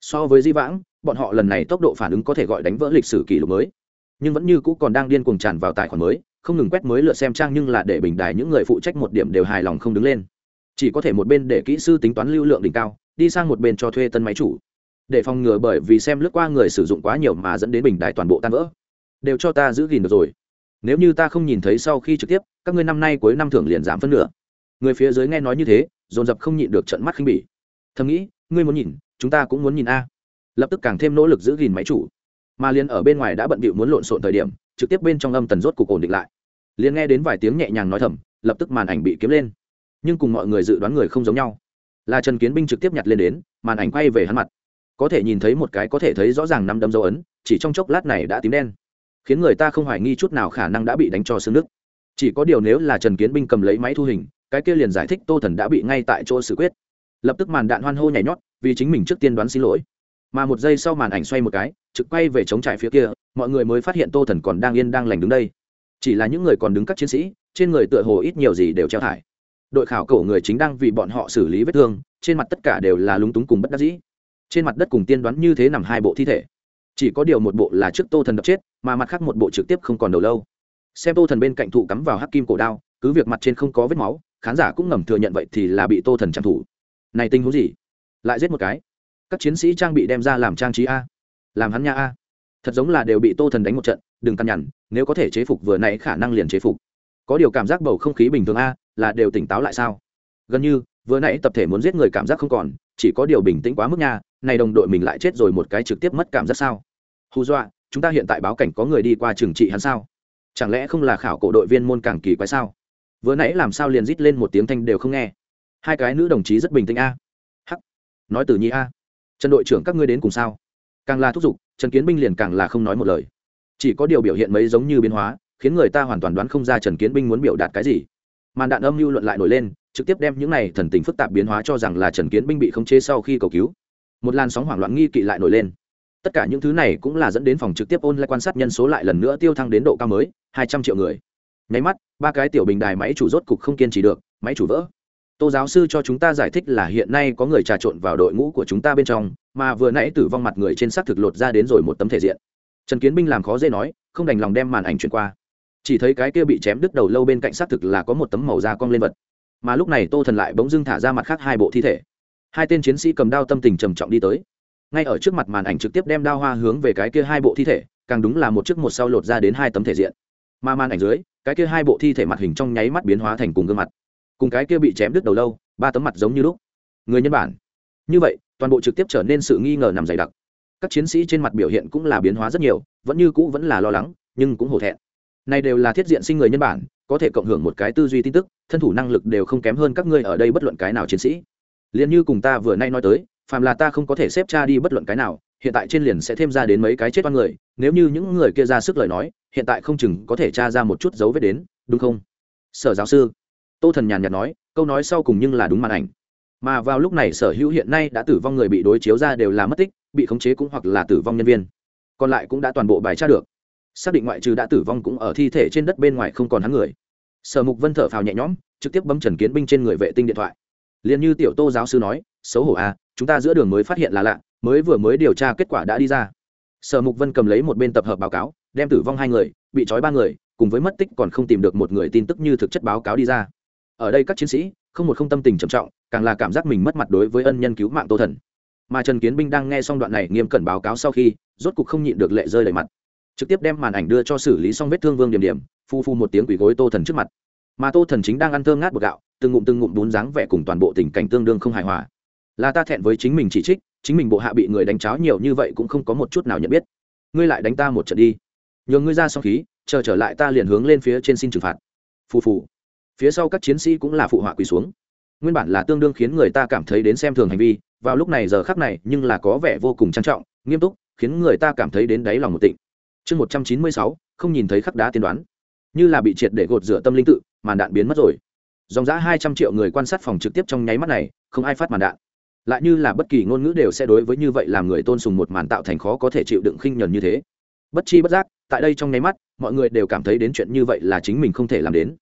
So với di vãng bọn họ lần này tốc độ phản ứng có thể gọi đánh vỡ lịch sử kỷ lục mới. Nhưng vẫn như cũ còn đang điên cuồng tràn vào tài khoản mới, không ngừng quét mới lượt xem trang nhưng là để bình đài những người phụ trách một điểm đều hài lòng không đứng lên. Chỉ có thể một bên để kỹ sư tính toán lưu lượng đỉnh cao, đi sang một bên cho thuê tân máy chủ. Để phòng ngừa bởi vì xem lướt qua người sử dụng quá nhiều mà dẫn đến bình đài toàn bộ tan vỡ. Đều cho ta giữ gìn được rồi. Nếu như ta không nhìn thấy sau khi trực tiếp, các ngươi năm nay cuối năm thưởng liền giảm phân nửa. Người phía dưới nghe nói như thế, dồn dập không nhịn được trận mắt khinh bỉ. Thầm nghĩ, ngươi muốn nhìn, chúng ta cũng muốn nhìn a lập tức càng thêm nỗ lực giữ gìn máy chủ. Mà liền ở bên ngoài đã bận bịu muốn lộn xộn thời điểm, trực tiếp bên trong âm tần rốt cục ổn định lại. Liền nghe đến vài tiếng nhẹ nhàng nói thầm, lập tức màn ảnh bị kiếm lên. Nhưng cùng mọi người dự đoán người không giống nhau. Là trần kiến binh trực tiếp nhặt lên đến, màn ảnh quay về hắn mặt. Có thể nhìn thấy một cái có thể thấy rõ ràng năm đấm dấu ấn, chỉ trong chốc lát này đã tím đen. Khiến người ta không hoài nghi chút nào khả năng đã bị đánh cho xương nước. Chỉ có điều nếu là trần kiến binh cầm lấy máy thu hình, cái kia liền giải thích tô thần đã bị ngay tại chỗ xử quyết. Lập tức màn đạn hoan hô nhảy nhót, vì chính mình trước tiên đoán xin lỗi mà một giây sau màn ảnh xoay một cái, trực quay về chống trải phía kia, mọi người mới phát hiện tô thần còn đang yên đang lành đứng đây. Chỉ là những người còn đứng các chiến sĩ, trên người tựa hồ ít nhiều gì đều treo thải. Đội khảo cổ người chính đang vì bọn họ xử lý vết thương, trên mặt tất cả đều là lúng túng cùng bất đắc dĩ. Trên mặt đất cùng tiên đoán như thế nằm hai bộ thi thể. Chỉ có điều một bộ là trước tô thần đập chết, mà mặt khác một bộ trực tiếp không còn đầu lâu. Xem tô thần bên cạnh thụ cắm vào hắc kim cổ đao, cứ việc mặt trên không có vết máu, khán giả cũng ngầm thừa nhận vậy thì là bị tô thần trang thủ. Này tình huống gì? Lại giết một cái các chiến sĩ trang bị đem ra làm trang trí a, làm hắn nha a. Thật giống là đều bị tô thần đánh một trận, đừng căn nhằn, nếu có thể chế phục vừa nãy khả năng liền chế phục. Có điều cảm giác bầu không khí bình thường a, là đều tỉnh táo lại sao? Gần như, vừa nãy tập thể muốn giết người cảm giác không còn, chỉ có điều bình tĩnh quá mức nha, này đồng đội mình lại chết rồi một cái trực tiếp mất cảm giác sao? Hù dọa, chúng ta hiện tại báo cảnh có người đi qua trừng trị hắn sao? Chẳng lẽ không là khảo cổ đội viên môn càng kỳ quái sao? Vừa nãy làm sao liền rít lên một tiếng thanh đều không nghe? Hai cái nữ đồng chí rất bình tĩnh a. Hắc. Nói từ nhi a trần đội trưởng các ngươi đến cùng sao? Càng là thúc giục, trần kiến binh liền càng là không nói một lời. Chỉ có điều biểu hiện mấy giống như biến hóa, khiến người ta hoàn toàn đoán không ra trần kiến binh muốn biểu đạt cái gì. Màn đạn âm mưu luận lại nổi lên, trực tiếp đem những này thần tình phức tạp biến hóa cho rằng là trần kiến binh bị khống chế sau khi cầu cứu. Một làn sóng hoảng loạn nghi kỵ lại nổi lên. Tất cả những thứ này cũng là dẫn đến phòng trực tiếp ôn lại quan sát nhân số lại lần nữa tiêu thăng đến độ cao mới, hai trăm triệu người. Nháy mắt, ba cái tiểu bình đài máy chủ rốt cục không kiên trì được, máy chủ vỡ tô giáo sư cho chúng ta giải thích là hiện nay có người trà trộn vào đội ngũ của chúng ta bên trong, mà vừa nãy tử vong mặt người trên xác thực lột ra đến rồi một tấm thể diện. Trần kiến binh làm khó dễ nói, không đành lòng đem màn ảnh chuyển qua. Chỉ thấy cái kia bị chém đứt đầu lâu bên cạnh xác thực là có một tấm màu da cong lên vật. Mà lúc này tô thần lại bỗng dưng thả ra mặt khác hai bộ thi thể. Hai tên chiến sĩ cầm đao tâm tình trầm trọng đi tới. Ngay ở trước mặt màn ảnh trực tiếp đem đao hoa hướng về cái kia hai bộ thi thể, càng đúng là một chiếc một sau lột ra đến hai tấm thể diện. Mà màn ảnh dưới, cái kia hai bộ thi thể mặt hình trong nháy mắt biến hóa thành cùng gương mặt cùng cái kia bị chém đứt đầu lâu, ba tấm mặt giống như lúc. Người nhân bản. Như vậy, toàn bộ trực tiếp trở nên sự nghi ngờ nằm dày đặc. Các chiến sĩ trên mặt biểu hiện cũng là biến hóa rất nhiều, vẫn như cũ vẫn là lo lắng, nhưng cũng hổ thẹn. Này đều là thiết diện sinh người nhân bản, có thể cộng hưởng một cái tư duy tin tức, thân thủ năng lực đều không kém hơn các ngươi ở đây bất luận cái nào chiến sĩ. Liền như cùng ta vừa nay nói tới, phàm là ta không có thể xếp cha đi bất luận cái nào, hiện tại trên liền sẽ thêm ra đến mấy cái chết oan người, nếu như những người kia ra sức lời nói, hiện tại không chừng có thể tra ra một chút dấu vết đến, đúng không? Sở giáo sư tô thần nhàn nhạt nói, câu nói sau cùng nhưng là đúng màn ảnh. Mà vào lúc này sở hữu hiện nay đã tử vong người bị đối chiếu ra đều là mất tích, bị khống chế cũng hoặc là tử vong nhân viên. Còn lại cũng đã toàn bộ bài tra được. Xác định ngoại trừ đã tử vong cũng ở thi thể trên đất bên ngoài không còn hắn người. Sở mục vân thở phào nhẹ nhõm, trực tiếp bấm trần kiến binh trên người vệ tinh điện thoại. Liền như tiểu tô giáo sư nói, xấu hổ à chúng ta giữa đường mới phát hiện là lạ, mới vừa mới điều tra kết quả đã đi ra. Sở mục vân cầm lấy một bên tập hợp báo cáo, đem tử vong hai người, bị trói ba người, cùng với mất tích còn không tìm được một người tin tức như thực chất báo cáo đi ra ở đây các chiến sĩ không một không tâm tình trầm trọng, càng là cảm giác mình mất mặt đối với ân nhân cứu mạng tô thần. Mà trần kiến binh đang nghe xong đoạn này nghiêm cẩn báo cáo sau khi, rốt cục không nhịn được lệ rơi đầy mặt. Trực tiếp đem màn ảnh đưa cho xử lý xong vết thương vương điểm điểm, phu phu một tiếng quỷ gối tô thần trước mặt. Mà tô thần chính đang ăn thơm ngát bột gạo, từng ngụm từng ngụm bún dáng vẻ cùng toàn bộ tình cảnh tương đương không hài hòa. Là ta thẹn với chính mình chỉ trích, chính mình bộ hạ bị người đánh cháo nhiều như vậy cũng không có một chút nào nhận biết. Ngươi lại đánh ta một trận đi. Nhường ngươi ra xong khí, chờ trở lại ta liền hướng lên phía trên xin trừng phạt. Phù phù phía sau các chiến sĩ cũng là phụ họa quỳ xuống. Nguyên bản là tương đương khiến người ta cảm thấy đến xem thường hành vi, vào lúc này giờ khác này, nhưng là có vẻ vô cùng trang trọng, nghiêm túc, khiến người ta cảm thấy đến đáy lòng một tịnh. Chương một trăm chín mươi sáu, không nhìn thấy khắc đá tiên đoán. Như là bị triệt để gột rửa tâm linh tự, màn đạn biến mất rồi. Dòng giã hai trăm triệu người quan sát phòng trực tiếp trong nháy mắt này, không ai phát màn đạn. Lại như là bất kỳ ngôn ngữ đều sẽ đối với như vậy làm người tôn sùng một màn tạo thành khó có thể chịu đựng khinh nhẫn như thế. Bất chi bất giác, tại đây trong nháy mắt, mọi người đều cảm thấy đến chuyện như vậy là chính mình không thể làm đến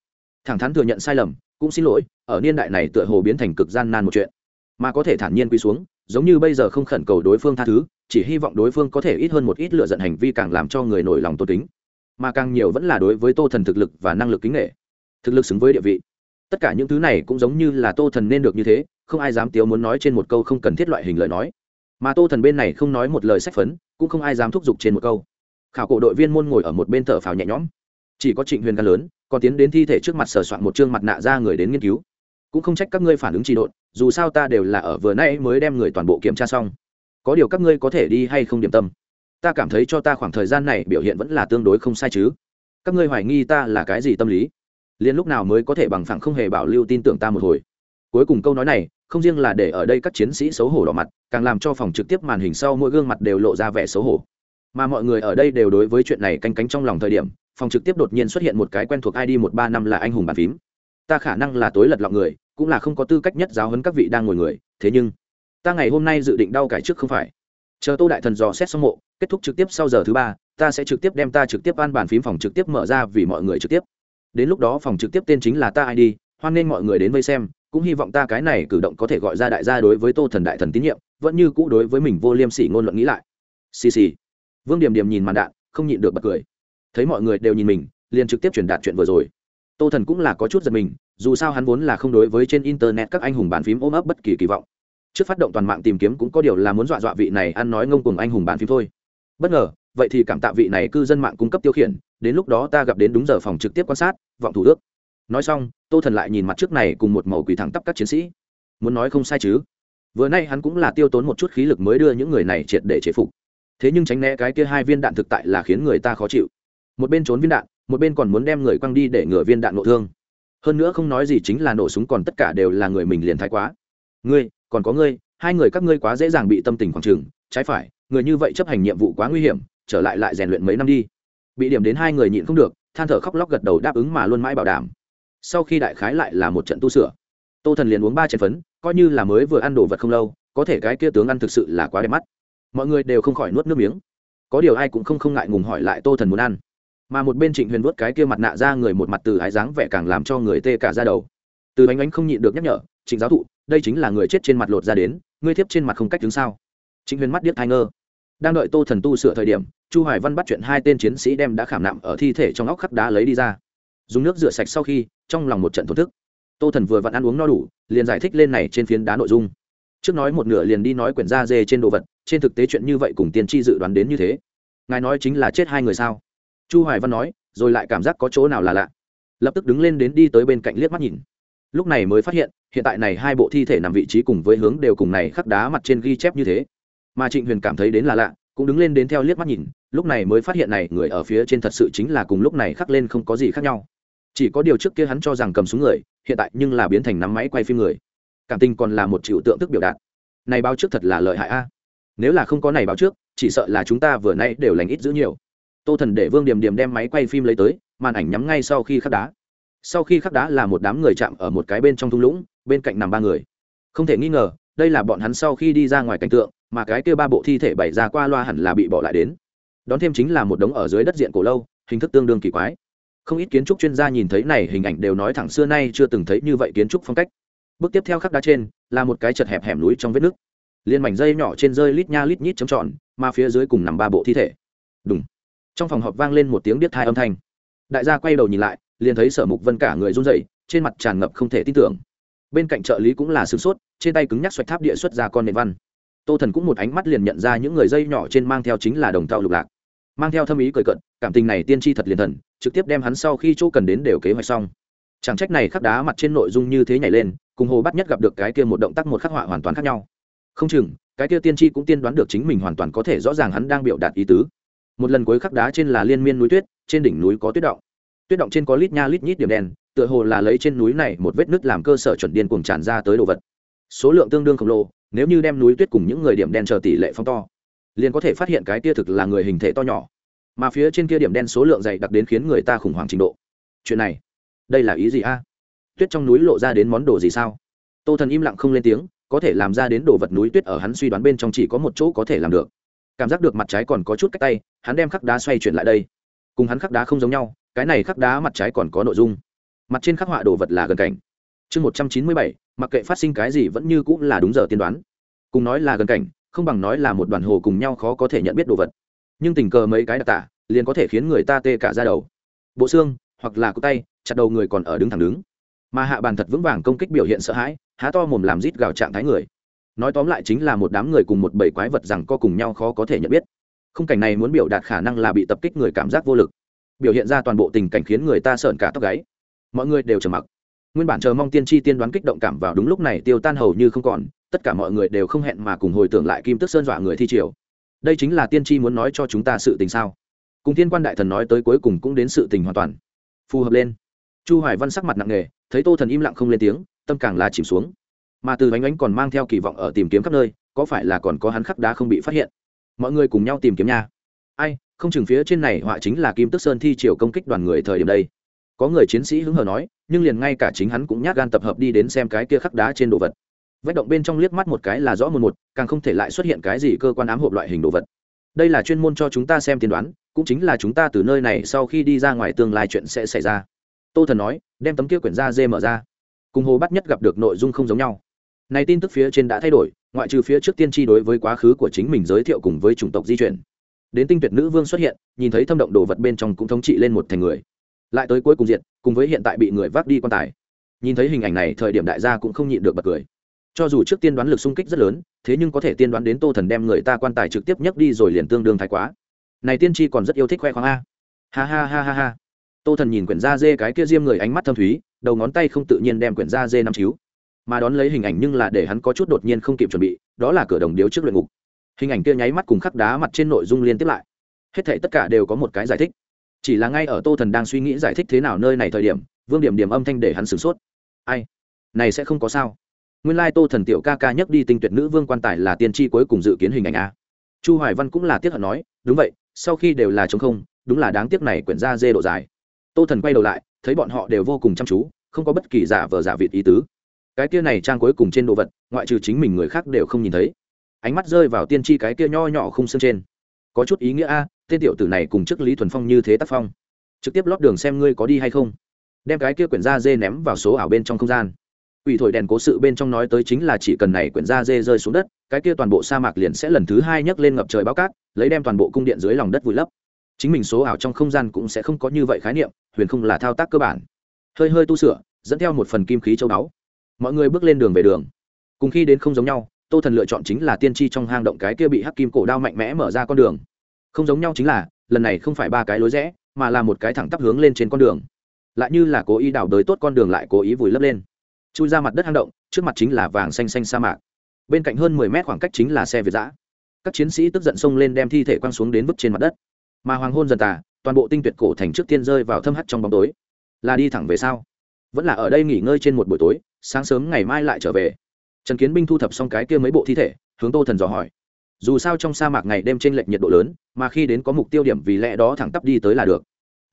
thẳng thắn thừa nhận sai lầm, cũng xin lỗi, ở niên đại này tựa hồ biến thành cực gian nan một chuyện. Mà có thể thản nhiên quy xuống, giống như bây giờ không khẩn cầu đối phương tha thứ, chỉ hy vọng đối phương có thể ít hơn một ít lựa giận hành vi càng làm cho người nổi lòng tôn kính. Mà càng nhiều vẫn là đối với tô thần thực lực và năng lực kính nghệ thực lực xứng với địa vị. Tất cả những thứ này cũng giống như là tô thần nên được như thế, không ai dám tiếu muốn nói trên một câu không cần thiết loại hình lời nói. Mà tô thần bên này không nói một lời sách phấn, cũng không ai dám thúc giục trên một câu. Khảo cổ đội viên môn ngồi ở một bên thở phào nhẹ nhõm. Chỉ có trịnh huyền ca lớn còn tiến đến thi thể trước mặt sờ soạn một chương mặt nạ ra người đến nghiên cứu. Cũng không trách các ngươi phản ứng trị độn, dù sao ta đều là ở vừa nay mới đem người toàn bộ kiểm tra xong. Có điều các ngươi có thể đi hay không điểm tâm? Ta cảm thấy cho ta khoảng thời gian này biểu hiện vẫn là tương đối không sai chứ. Các ngươi hoài nghi ta là cái gì tâm lý? Liên lúc nào mới có thể bằng phẳng không hề bảo lưu tin tưởng ta một hồi? Cuối cùng câu nói này, không riêng là để ở đây các chiến sĩ xấu hổ đỏ mặt, càng làm cho phòng trực tiếp màn hình sau mỗi gương mặt đều lộ ra vẻ xấu hổ. Mà mọi người ở đây đều đối với chuyện này canh cánh trong lòng thời điểm phòng trực tiếp đột nhiên xuất hiện một cái quen thuộc id một ba năm là anh hùng bàn phím. Ta khả năng là tối lật lọng người, cũng là không có tư cách nhất giáo hấn các vị đang ngồi người, thế nhưng, ta ngày hôm nay dự định đau cải trước không phải. Chờ tô đại thần dò xét xong mộ, kết thúc trực tiếp sau giờ thứ ba, ta sẽ trực tiếp đem ta trực tiếp an bàn phím phòng trực tiếp mở ra vì mọi người trực tiếp. Đến lúc đó phòng trực tiếp tên chính là ta id hoan nghênh mọi người đến vây xem, cũng hy vọng ta cái này cử động có thể gọi ra đại gia đối với tô thần đại thần tín nhiệm, vẫn như cũ đối với mình vô liêm sỉ ngôn luận nghĩ lại. Xì xì. Vương điểm điểm nhìn màn đạn, không nhịn được bật cười thấy mọi người đều nhìn mình, liền trực tiếp truyền đạt chuyện vừa rồi. Tô thần cũng là có chút giật mình, dù sao hắn vốn là không đối với trên internet các anh hùng bàn phím ôm ấp bất kỳ kỳ vọng. Trước phát động toàn mạng tìm kiếm cũng có điều là muốn dọa dọa vị này ăn nói ngông cùng anh hùng bàn phím thôi. Bất ngờ, vậy thì cảm tạ vị này cư dân mạng cung cấp tiêu khiển, đến lúc đó ta gặp đến đúng giờ phòng trực tiếp quan sát, vọng thủ ước. Nói xong, tô thần lại nhìn mặt trước này cùng một màu quỳ thẳng tắp các chiến sĩ. Muốn nói không sai chứ? Vừa nay hắn cũng là tiêu tốn một chút khí lực mới đưa những người này triệt để chế phục. Thế nhưng tránh né cái kia hai viên đạn thực tại là khiến người ta khó chịu một bên trốn viên đạn, một bên còn muốn đem người quăng đi để ngừa viên đạn nộ thương. Hơn nữa không nói gì chính là nổ súng còn tất cả đều là người mình liền thái quá. Ngươi, còn có ngươi, hai người các ngươi quá dễ dàng bị tâm tình khoảng trừng, trái phải, người như vậy chấp hành nhiệm vụ quá nguy hiểm, trở lại lại rèn luyện mấy năm đi. Bị điểm đến hai người nhịn không được, than thở khóc lóc gật đầu đáp ứng mà luôn mãi bảo đảm. Sau khi đại khái lại là một trận tu sửa, tô thần liền uống ba chén phấn, coi như là mới vừa ăn đồ vật không lâu, có thể cái kia tướng ăn thực sự là quá đẹp mắt. Mọi người đều không khỏi nuốt nước miếng. Có điều ai cũng không không ngại ngùng hỏi lại tô thần muốn ăn mà một bên trịnh huyền vớt cái kia mặt nạ ra người một mặt từ ái dáng vẻ càng làm cho người tê cả ra đầu. Từ ánh ánh không nhịn được nhắc nhở, trịnh giáo thụ, đây chính là người chết trên mặt lột ra đến, ngươi thiếp trên mặt không cách đứng sao? Trịnh huyền mắt điếc thai ngơ. Đang đợi tô thần tu sửa thời điểm, chu hoài văn bắt chuyện hai tên chiến sĩ đem đã khảm nạm ở thi thể trong óc khắp đá lấy đi ra. Dùng nước rửa sạch sau khi, trong lòng một trận thổn thức. Tô thần vừa vặn ăn uống no đủ, liền giải thích lên này trên phiến đá nội dung. Trước nói một nửa liền đi nói quyển da dê trên đồ vật, trên thực tế chuyện như vậy cùng tiên tri dự đoán đến như thế. Ngài nói chính là chết hai người sao? Chu hoài văn nói, rồi lại cảm giác có chỗ nào là lạ. Lập tức đứng lên đến đi tới bên cạnh liếc mắt nhìn. Lúc này mới phát hiện hiện tại này hai bộ thi thể nằm vị trí cùng với hướng đều cùng này khắc đá mặt trên ghi chép như thế. Mà trịnh huyền cảm thấy đến là lạ, cũng đứng lên đến theo liếc mắt nhìn, lúc này mới phát hiện này người ở phía trên thật sự chính là cùng lúc này khắc lên không có gì khác nhau. Chỉ có điều trước kia hắn cho rằng cầm súng người, hiện tại nhưng là biến thành nắm máy quay phim người. Cảm tình còn là một triệu tượng thức biểu đạt. Này báo trước thật là lợi hại a. Nếu là không có này báo trước, chỉ sợ là chúng ta vừa nay đều lành ít giữ nhiều tô thần để vương điềm điềm đem máy quay phim lấy tới, màn ảnh nhắm ngay sau khi khắc đá. Sau khi khắc đá là một đám người chạm ở một cái bên trong thung lũng, bên cạnh nằm ba người. Không thể nghi ngờ, đây là bọn hắn sau khi đi ra ngoài cảnh tượng, mà cái kia ba bộ thi thể bày ra qua loa hẳn là bị bỏ lại đến. Đón thêm chính là một đống ở dưới đất diện cổ lâu, hình thức tương đương kỳ quái. Không ít kiến trúc chuyên gia nhìn thấy này hình ảnh đều nói thẳng xưa nay chưa từng thấy như vậy kiến trúc phong cách. Bước tiếp theo khắc đá trên, là một cái chật hẹp hẻm núi trong vết nước liên mảnh dây nhỏ trên rơi lít nha lít nhít chấm tròn, mà phía dưới cùng nằm ba bộ thi thể. Đúng trong phòng họp vang lên một tiếng biết thai âm thanh. Đại gia quay đầu nhìn lại, liền thấy sở mục vân cả người run rẩy, trên mặt tràn ngập không thể tin tưởng. Bên cạnh trợ lý cũng là sửng sốt, trên tay cứng nhắc xoạch tháp địa xuất ra con nền văn. Tô thần cũng một ánh mắt liền nhận ra những người dây nhỏ trên mang theo chính là đồng thao lục lạc. Mang theo thâm ý cười cận cảm tình này tiên tri thật liền thần, trực tiếp đem hắn sau khi chỗ cần đến đều kế hoạch xong. Chẳng trách này khắc đá mặt trên nội dung như thế nhảy lên, cùng hồ bắt nhất gặp được cái kia một động tác một khắc họa hoàn toàn khác nhau. Không chừng, cái kia tiên tri cũng tiên đoán được chính mình hoàn toàn có thể rõ ràng hắn đang biểu đạt ý tứ một lần cuối khắc đá trên là liên miên núi tuyết, trên đỉnh núi có tuyết động. Tuyết động trên có lít nha lít nhít điểm đen, tựa hồ là lấy trên núi này một vết nứt làm cơ sở chuẩn điên cuồng tràn ra tới đồ vật. Số lượng tương đương khổng lồ, nếu như đem núi tuyết cùng những người điểm đen chờ tỷ lệ phong to, liền có thể phát hiện cái kia thực là người hình thể to nhỏ. Mà phía trên kia điểm đen số lượng dày đặc đến khiến người ta khủng hoảng trình độ. Chuyện này, đây là ý gì a? Tuyết trong núi lộ ra đến món đồ gì sao? Tô thần im lặng không lên tiếng, có thể làm ra đến đồ vật núi tuyết ở hắn suy đoán bên trong chỉ có một chỗ có thể làm được cảm giác được mặt trái còn có chút cách tay, hắn đem khắc đá xoay chuyển lại đây. Cùng hắn khắc đá không giống nhau, cái này khắc đá mặt trái còn có nội dung. Mặt trên khắc họa đồ vật là gần cảnh. Chương một trăm chín mươi bảy, mặc kệ phát sinh cái gì vẫn như cũng là đúng giờ tiên đoán. Cùng nói là gần cảnh, không bằng nói là một đoàn hồ cùng nhau khó có thể nhận biết đồ vật. Nhưng tình cờ mấy cái đặc tả, liền có thể khiến người ta tê cả ra đầu. Bộ xương, hoặc là cụ tay, chặt đầu người còn ở đứng thẳng đứng. Mà hạ bàn thật vững vàng công kích biểu hiện sợ hãi, há to mồm làm rít gào trạng thái người nói tóm lại chính là một đám người cùng một bầy quái vật rằng co cùng nhau khó có thể nhận biết. Khung cảnh này muốn biểu đạt khả năng là bị tập kích người cảm giác vô lực. Biểu hiện ra toàn bộ tình cảnh khiến người ta sợn cả tóc gáy. Mọi người đều trầm mặc. Nguyên bản chờ mong tiên tri tiên đoán kích động cảm vào đúng lúc này tiêu tan hầu như không còn, tất cả mọi người đều không hẹn mà cùng hồi tưởng lại kim tức sơn dọa người thi triều. Đây chính là tiên tri muốn nói cho chúng ta sự tình sao? Cùng thiên quan đại thần nói tới cuối cùng cũng đến sự tình hoàn toàn. Phù hợp lên. Chu hoài văn sắc mặt nặng nề, thấy tô thần im lặng không lên tiếng, tâm càng là chìm xuống mà từ bánh ánh còn mang theo kỳ vọng ở tìm kiếm khắp nơi, có phải là còn có hắn khắc đá không bị phát hiện? Mọi người cùng nhau tìm kiếm nha. Ai, không chừng phía trên này họa chính là kim tức sơn thi triều công kích đoàn người thời điểm đây. Có người chiến sĩ hứng hờ nói, nhưng liền ngay cả chính hắn cũng nhát gan tập hợp đi đến xem cái kia khắc đá trên đồ vật. Vách động bên trong liếc mắt một cái là rõ một một, càng không thể lại xuất hiện cái gì cơ quan ám hộp loại hình đồ vật. Đây là chuyên môn cho chúng ta xem tiên đoán, cũng chính là chúng ta từ nơi này sau khi đi ra ngoài tương lai chuyện sẽ xảy ra. Tô thần nói, đem tấm kia quyển da dê mở ra. Cùng hồ bắt nhất gặp được nội dung không giống nhau này tin tức phía trên đã thay đổi, ngoại trừ phía trước tiên tri đối với quá khứ của chính mình giới thiệu cùng với chủng tộc di chuyển. Đến tinh tuyệt nữ vương xuất hiện, nhìn thấy thâm động đồ vật bên trong cũng thống trị lên một thành người. Lại tới cuối cùng diện cùng với hiện tại bị người vác đi quan tài. Nhìn thấy hình ảnh này, thời điểm đại gia cũng không nhịn được bật cười. Cho dù trước tiên đoán lực xung kích rất lớn, thế nhưng có thể tiên đoán đến tô thần đem người ta quan tài trực tiếp nhấc đi rồi liền tương đương thái quá. Này tiên tri còn rất yêu thích khoe khoang a. Ha ha ha ha ha. Tô thần nhìn quyển da dê cái kia diêm người ánh mắt thâm thúy, đầu ngón tay không tự nhiên đem quyển da dê năm chiếu mà đón lấy hình ảnh nhưng là để hắn có chút đột nhiên không kịp chuẩn bị, đó là cửa đồng điếu trước luyện ngục. Hình ảnh kia nháy mắt cùng khắc đá mặt trên nội dung liên tiếp lại. Hết thể tất cả đều có một cái giải thích. Chỉ là ngay ở tô thần đang suy nghĩ giải thích thế nào nơi này thời điểm, vương điểm điểm âm thanh để hắn sửng sốt. Ai? Này sẽ không có sao. Nguyên lai tô thần tiểu ca ca nhắc đi tinh tuyệt nữ vương quan tài là tiên tri cuối cùng dự kiến hình ảnh a. Chu hoài văn cũng là tiếc hận nói, đúng vậy, sau khi đều là chống không, đúng là đáng tiếc này quyển ra dê độ dài. Tô thần quay đầu lại, thấy bọn họ đều vô cùng chăm chú, không có bất kỳ giả vờ giả vịt ý tứ cái kia này trang cuối cùng trên đồ vật, ngoại trừ chính mình người khác đều không nhìn thấy. Ánh mắt rơi vào tiên tri cái kia nho nhỏ không xương trên. Có chút ý nghĩa a, tên tiểu tử này cùng chức lý thuần phong như thế tác phong. Trực tiếp lót đường xem ngươi có đi hay không. Đem cái kia quyển da dê ném vào số ảo bên trong không gian. Ủy thổi đèn cố sự bên trong nói tới chính là chỉ cần này quyển da dê rơi xuống đất, cái kia toàn bộ sa mạc liền sẽ lần thứ hai nhấc lên ngập trời bao cát, lấy đem toàn bộ cung điện dưới lòng đất vùi lấp. Chính mình số ảo trong không gian cũng sẽ không có như vậy khái niệm, huyền không là thao tác cơ bản. Hơi hơi tu sửa, dẫn theo một phần kim khí châu đáo mọi người bước lên đường về đường. Cùng khi đến không giống nhau, tô thần lựa chọn chính là tiên tri trong hang động cái kia bị hắc kim cổ đao mạnh mẽ mở ra con đường. Không giống nhau chính là, lần này không phải ba cái lối rẽ, mà là một cái thẳng tắp hướng lên trên con đường. Lại như là cố ý đào đới tốt con đường lại cố ý vùi lấp lên. Chui ra mặt đất hang động, trước mặt chính là vàng xanh xanh sa mạc. Bên cạnh hơn mười mét khoảng cách chính là xe việt giã các chiến sĩ tức giận xông lên đem thi thể quăng xuống đến vứt trên mặt đất. Mà hoàng hôn dần tà, toàn bộ tinh tuyệt cổ thành trước tiên rơi vào thâm hắt trong bóng tối. Là đi thẳng về sau vẫn là ở đây nghỉ ngơi trên một buổi tối, sáng sớm ngày mai lại trở về. Trần kiến binh thu thập xong cái kia mấy bộ thi thể, hướng tô thần dò hỏi. Dù sao trong sa mạc ngày đêm t r ê n lệch nhiệt độ lớn, mà khi đến có mục tiêu điểm vì lẽ đó thẳng tắp đi tới là được.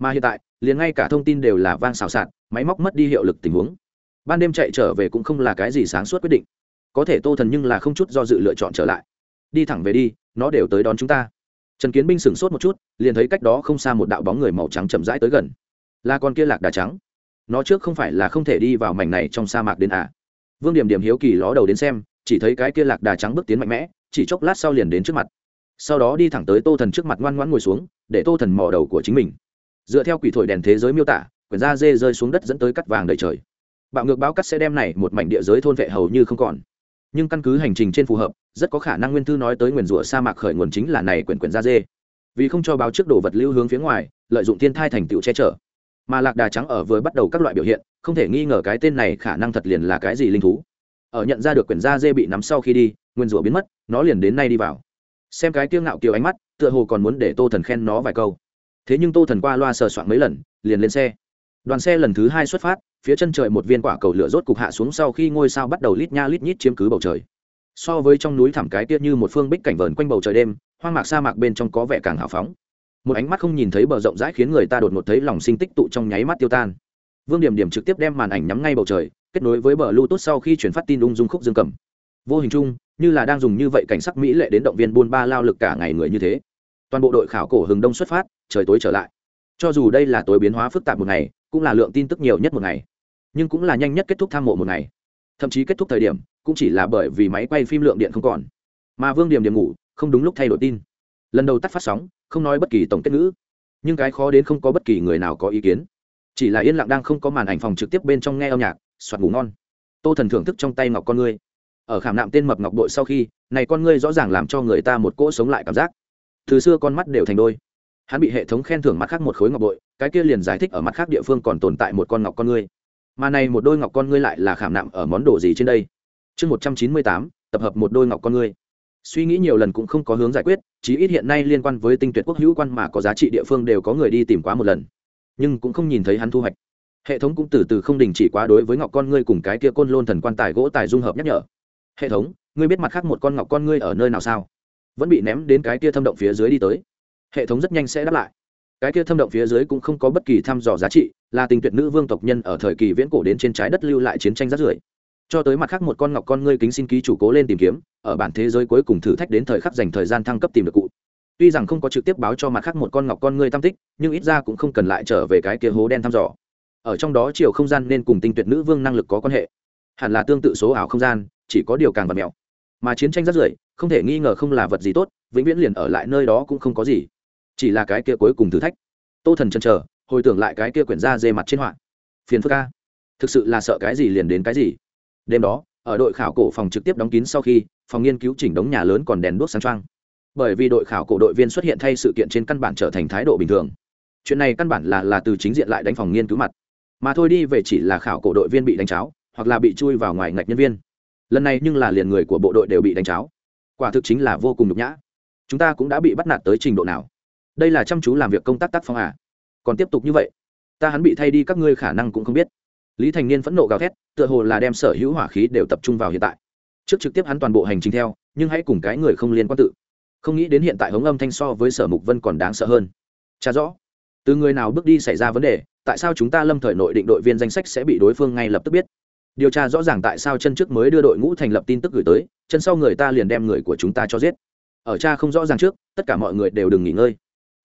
Mà hiện tại, liền ngay cả thông tin đều là vang xào xạc, máy móc mất đi hiệu lực tình huống. Ban đêm chạy trở về cũng không là cái gì sáng suốt quyết định. Có thể tô thần nhưng là không chút do dự lựa chọn trở lại. Đi thẳng về đi, nó đều tới đón chúng ta. Trần kiến binh sửng sốt một chút, liền thấy cách đó không xa một đạo bóng người màu trắng chậm rãi tới gần. Là con kia lạc đà trắng nó trước không phải là không thể đi vào mảnh này trong sa mạc đến à. Vương điểm điểm hiếu kỳ ló đầu đến xem, chỉ thấy cái kia lạc đà trắng bước tiến mạnh mẽ, chỉ chốc lát sau liền đến trước mặt. Sau đó đi thẳng tới tô thần trước mặt ngoan ngoãn ngồi xuống, để tô thần mò đầu của chính mình. Dựa theo quỷ thổi đèn thế giới miêu tả, quyển da dê rơi xuống đất dẫn tới cắt vàng đầy trời. Bạo ngược báo cắt sẽ đem này một mảnh địa giới thôn vệ hầu như không còn. Nhưng căn cứ hành trình trên phù hợp, rất có khả năng nguyên thư nói tới nguyền rủa sa mạc khởi nguồn chính là này quyển quyển da dê. Vì không cho báo trước đồ vật lưu hướng phía ngoài, lợi dụng thiên thai thành tựu che chở mà lạc đà trắng ở vừa bắt đầu các loại biểu hiện, không thể nghi ngờ cái tên này khả năng thật liền là cái gì linh thú. Ở nhận ra được quyển da dê bị nắm sau khi đi, nguyên rủa biến mất, nó liền đến nay đi vào. Xem cái kiêu ngạo kiều ánh mắt, tựa hồ còn muốn để tô thần khen nó vài câu. Thế nhưng tô thần qua loa sờ soạn mấy lần, liền lên xe. Đoàn xe lần thứ hai xuất phát, phía chân trời một viên quả cầu lửa rốt cục hạ xuống sau khi ngôi sao bắt đầu lít nha lít nhít chiếm cứ bầu trời. So với trong núi thẳm cái tiết như một phương bích cảnh vờn quanh bầu trời đêm, hoang mạc sa mạc bên trong có vẻ càng hào phóng một ánh mắt không nhìn thấy bờ rộng rãi khiến người ta đột ngột thấy lòng sinh tích tụ trong nháy mắt tiêu tan. Vương điểm điểm trực tiếp đem màn ảnh nhắm ngay bầu trời, kết nối với bờ bluetooth sau khi chuyển phát tin ung dung khúc dương cầm. Vô hình chung, như là đang dùng như vậy cảnh sắc mỹ lệ đến động viên buôn ba lao lực cả ngày người như thế. Toàn bộ đội khảo cổ hừng đông xuất phát, trời tối trở lại. Cho dù đây là tối biến hóa phức tạp một ngày, cũng là lượng tin tức nhiều nhất một ngày. Nhưng cũng là nhanh nhất kết thúc tham mộ một ngày. Thậm chí kết thúc thời điểm, cũng chỉ là bởi vì máy quay phim lượng điện không còn. Mà vương điểm điểm ngủ, không đúng lúc thay đổi tin. Lần đầu tắt phát sóng không nói bất kỳ tổng kết ngữ. Nhưng cái khó đến không có bất kỳ người nào có ý kiến. Chỉ là yên lặng đang không có màn ảnh phòng trực tiếp bên trong nghe âm nhạc, soạt ngủ ngon. Tô thần thưởng thức trong tay ngọc con ngươi. Ở khảm nạm tên mập ngọc bội sau khi, này con ngươi rõ ràng làm cho người ta một cỗ sống lại cảm giác. Từ xưa con mắt đều thành đôi. Hắn bị hệ thống khen thưởng mặt khác một khối ngọc bội, cái kia liền giải thích ở mặt khác địa phương còn tồn tại một con ngọc con ngươi. Mà này một đôi ngọc con ngươi lại là khảm nạm ở món đồ gì trên đây? Chương một trăm chín mươi tám, tập hợp một đôi ngọc con ngươi suy nghĩ nhiều lần cũng không có hướng giải quyết, chí ít hiện nay liên quan với tinh tuyệt quốc hữu quan mà có giá trị địa phương đều có người đi tìm quá một lần. Nhưng cũng không nhìn thấy hắn thu hoạch. Hệ thống cũng từ từ không đình chỉ quá đối với ngọc con ngươi cùng cái kia côn lôn thần quan tài gỗ tài dung hợp nhắc nhở. Hệ thống, ngươi biết mặt khác một con ngọc con ngươi ở nơi nào sao? Vẫn bị ném đến cái kia thâm động phía dưới đi tới. Hệ thống rất nhanh sẽ đáp lại. Cái kia thâm động phía dưới cũng không có bất kỳ thăm dò giá trị, là tình tuyệt nữ vương tộc nhân ở thời kỳ viễn cổ đến trên trái đất lưu lại chiến tranh rát rưởi cho tới mặt khác một con ngọc con ngươi kính xin ký chủ cố lên tìm kiếm, ở bản thế giới cuối cùng thử thách đến thời khắc dành thời gian thăng cấp tìm được cụ. Tuy rằng không có trực tiếp báo cho mặt khác một con ngọc con ngươi tam tích, nhưng ít ra cũng không cần lại trở về cái kia hố đen thăm dò. Ở trong đó chiều không gian nên cùng tinh tuyệt nữ vương năng lực có quan hệ. Hẳn là tương tự số ảo không gian, chỉ có điều càng vật mèo mà chiến tranh rất rưởi, không thể nghi ngờ không là vật gì tốt, vĩnh viễn liền ở lại nơi đó cũng không có gì. Chỉ là cái kia cuối cùng thử thách. Tô thần chân chờ, hồi tưởng lại cái kia quyển ra dê mặt trên họa. Phiền phức ca thực sự là sợ cái gì liền đến cái gì đêm đó, ở đội khảo cổ phòng trực tiếp đóng kín sau khi, phòng nghiên cứu chỉnh đống nhà lớn còn đèn đuốc sáng trăng bởi vì đội khảo cổ đội viên xuất hiện thay sự kiện trên căn bản trở thành thái độ bình thường. Chuyện này căn bản là là từ chính diện lại đánh phòng nghiên cứu mặt. Mà thôi đi về chỉ là khảo cổ đội viên bị đánh cháo, hoặc là bị chui vào ngoài ngạch nhân viên. Lần này nhưng là liền người của bộ đội đều bị đánh cháo. Quả thực chính là vô cùng nhục nhã. Chúng ta cũng đã bị bắt nạt tới trình độ nào? Đây là chăm chú làm việc công tác tác phong à? Còn tiếp tục như vậy, ta hắn bị thay đi các ngươi khả năng cũng không biết lý thành niên phẫn nộ gào thét, tựa hồ là đem sở hữu hỏa khí đều tập trung vào hiện tại. Trước trực tiếp hắn toàn bộ hành trình theo, nhưng hãy cùng cái người không liên quan tự. Không nghĩ đến hiện tại hống âm thanh so với sở mục vân còn đáng sợ hơn. Cha rõ, từ người nào bước đi xảy ra vấn đề, tại sao chúng ta lâm thời nội định đội viên danh sách sẽ bị đối phương ngay lập tức biết? Điều tra rõ ràng tại sao chân trước mới đưa đội ngũ thành lập tin tức gửi tới, chân sau người ta liền đem người của chúng ta cho giết. Ở cha không rõ ràng trước, tất cả mọi người đều đừng nghỉ ngơi.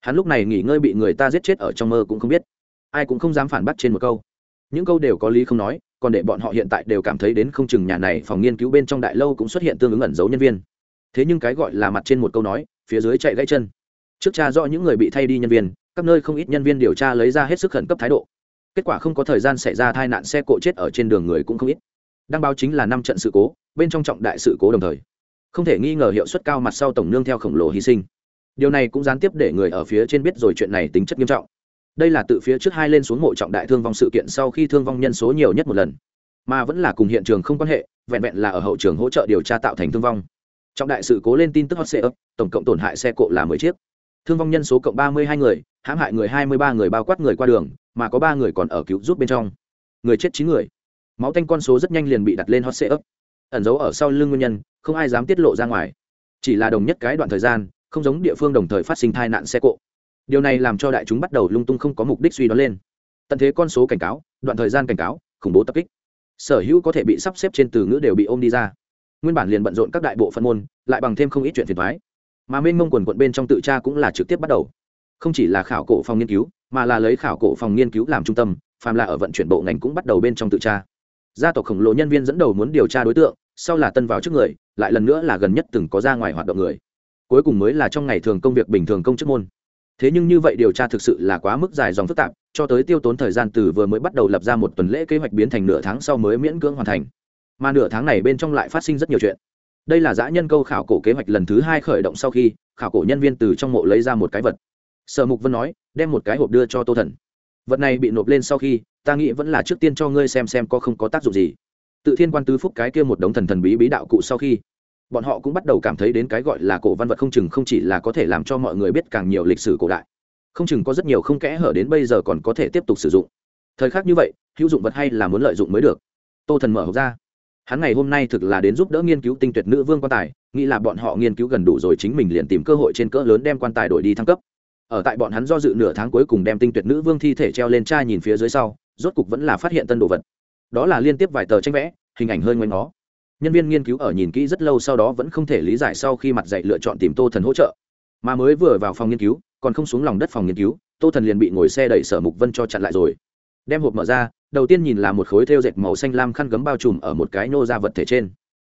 Hắn lúc này nghỉ ngơi bị người ta giết chết ở trong mơ cũng không biết. Ai cũng không dám phản bác trên một câu những câu đều có lý không nói, còn để bọn họ hiện tại đều cảm thấy đến không chừng nhà này phòng nghiên cứu bên trong đại lâu cũng xuất hiện tương ứng ẩn giấu nhân viên. Thế nhưng cái gọi là mặt trên một câu nói, phía dưới chạy gãy chân. Trước cha rõ những người bị thay đi nhân viên, các nơi không ít nhân viên điều tra lấy ra hết sức khẩn cấp thái độ. Kết quả không có thời gian xảy ra tai nạn xe cộ chết ở trên đường người cũng không ít. Đăng báo chính là năm trận sự cố, bên trong trọng đại sự cố đồng thời. Không thể nghi ngờ hiệu suất cao mặt sau tổng nương theo khổng lồ hy sinh. Điều này cũng gián tiếp để người ở phía trên biết rồi chuyện này tính chất nghiêm trọng đây là tự phía trước hai lên xuống mộ trọng đại thương vong sự kiện sau khi thương vong nhân số nhiều nhất một lần. Mà vẫn là cùng hiện trường không quan hệ, vẹn vẹn là ở hậu trường hỗ trợ điều tra tạo thành thương vong. Trọng đại sự cố lên tin tức hot xe ấp tổng cộng tổn hại xe cộ là mười chiếc. Thương vong nhân số cộng ba mươi hai người, hãm hại người hai mươi ba người bao quát người qua đường, mà có ba người còn ở cứu giúp bên trong. Người chết chín người. Máu tanh con số rất nhanh liền bị đặt lên hot xe ấp ẩn giấu ở sau lưng nguyên nhân, không ai dám tiết lộ ra ngoài. Chỉ là đồng nhất cái đoạn thời gian, không giống địa phương đồng thời phát sinh tai nạn xe cộ điều này làm cho đại chúng bắt đầu lung tung không có mục đích suy đoán lên. Tận thế con số cảnh cáo, đoạn thời gian cảnh cáo, khủng bố tập kích. Sở hữu có thể bị sắp xếp trên từ ngữ đều bị ôm đi ra. Nguyên bản liền bận rộn các đại bộ phân môn, lại bằng thêm không ít chuyện phiền thoái mà mênh mông quần quận bên trong tự tra cũng là trực tiếp bắt đầu. Không chỉ là khảo cổ phòng nghiên cứu, mà là lấy khảo cổ phòng nghiên cứu làm trung tâm, phàm là ở vận chuyển bộ ngành cũng bắt đầu bên trong tự tra. Gia tộc khổng lồ nhân viên dẫn đầu muốn điều tra đối tượng, sau là tân vào trước người, lại lần nữa là gần nhất từng có ra ngoài hoạt động người. Cuối cùng mới là trong ngày thường công việc bình thường công chức môn thế nhưng như vậy điều tra thực sự là quá mức dài dòng phức tạp, cho tới tiêu tốn thời gian từ vừa mới bắt đầu lập ra một tuần lễ kế hoạch biến thành nửa tháng sau mới miễn cưỡng hoàn thành. Mà nửa tháng này bên trong lại phát sinh rất nhiều chuyện. Đây là giã nhân câu khảo cổ kế hoạch lần thứ hai khởi động sau khi, khảo cổ nhân viên từ trong mộ lấy ra một cái vật. Sở mục vân nói, đem một cái hộp đưa cho tô thần. Vật này bị nộp lên sau khi, ta nghĩ vẫn là trước tiên cho ngươi xem xem có không có tác dụng gì. Tự thiên quan tứ phúc cái kia một đống thần thần bí bí đạo cụ sau khi bọn họ cũng bắt đầu cảm thấy đến cái gọi là cổ văn vật không chừng không chỉ là có thể làm cho mọi người biết càng nhiều lịch sử cổ đại. Không chừng có rất nhiều không kẽ hở đến bây giờ còn có thể tiếp tục sử dụng. Thời khắc như vậy, hữu dụng vật hay là muốn lợi dụng mới được. Tô thần mở hộp ra. Hắn ngày hôm nay thực là đến giúp đỡ nghiên cứu tinh tuyệt nữ vương quan tài, nghĩ là bọn họ nghiên cứu gần đủ rồi chính mình liền tìm cơ hội trên cỡ lớn đem quan tài đổi đi thăng cấp. Ở tại bọn hắn do dự nửa tháng cuối cùng đem tinh tuyệt nữ vương thi thể treo lên trai nhìn phía dưới sau, rốt cục vẫn là phát hiện tân đồ vật. Đó là liên tiếp vài tờ tranh vẽ, hình ảnh hơi ngoanh nó nhân viên nghiên cứu ở nhìn kỹ rất lâu sau đó vẫn không thể lý giải sau khi mặt dạy lựa chọn tìm tô thần hỗ trợ. Mà mới vừa vào phòng nghiên cứu, còn không xuống lòng đất phòng nghiên cứu, tô thần liền bị ngồi xe đẩy sở mục vân cho chặn lại rồi. Đem hộp mở ra, đầu tiên nhìn là một khối thêu dệt màu xanh lam khăn gấm bao trùm ở một cái nô ra vật thể trên.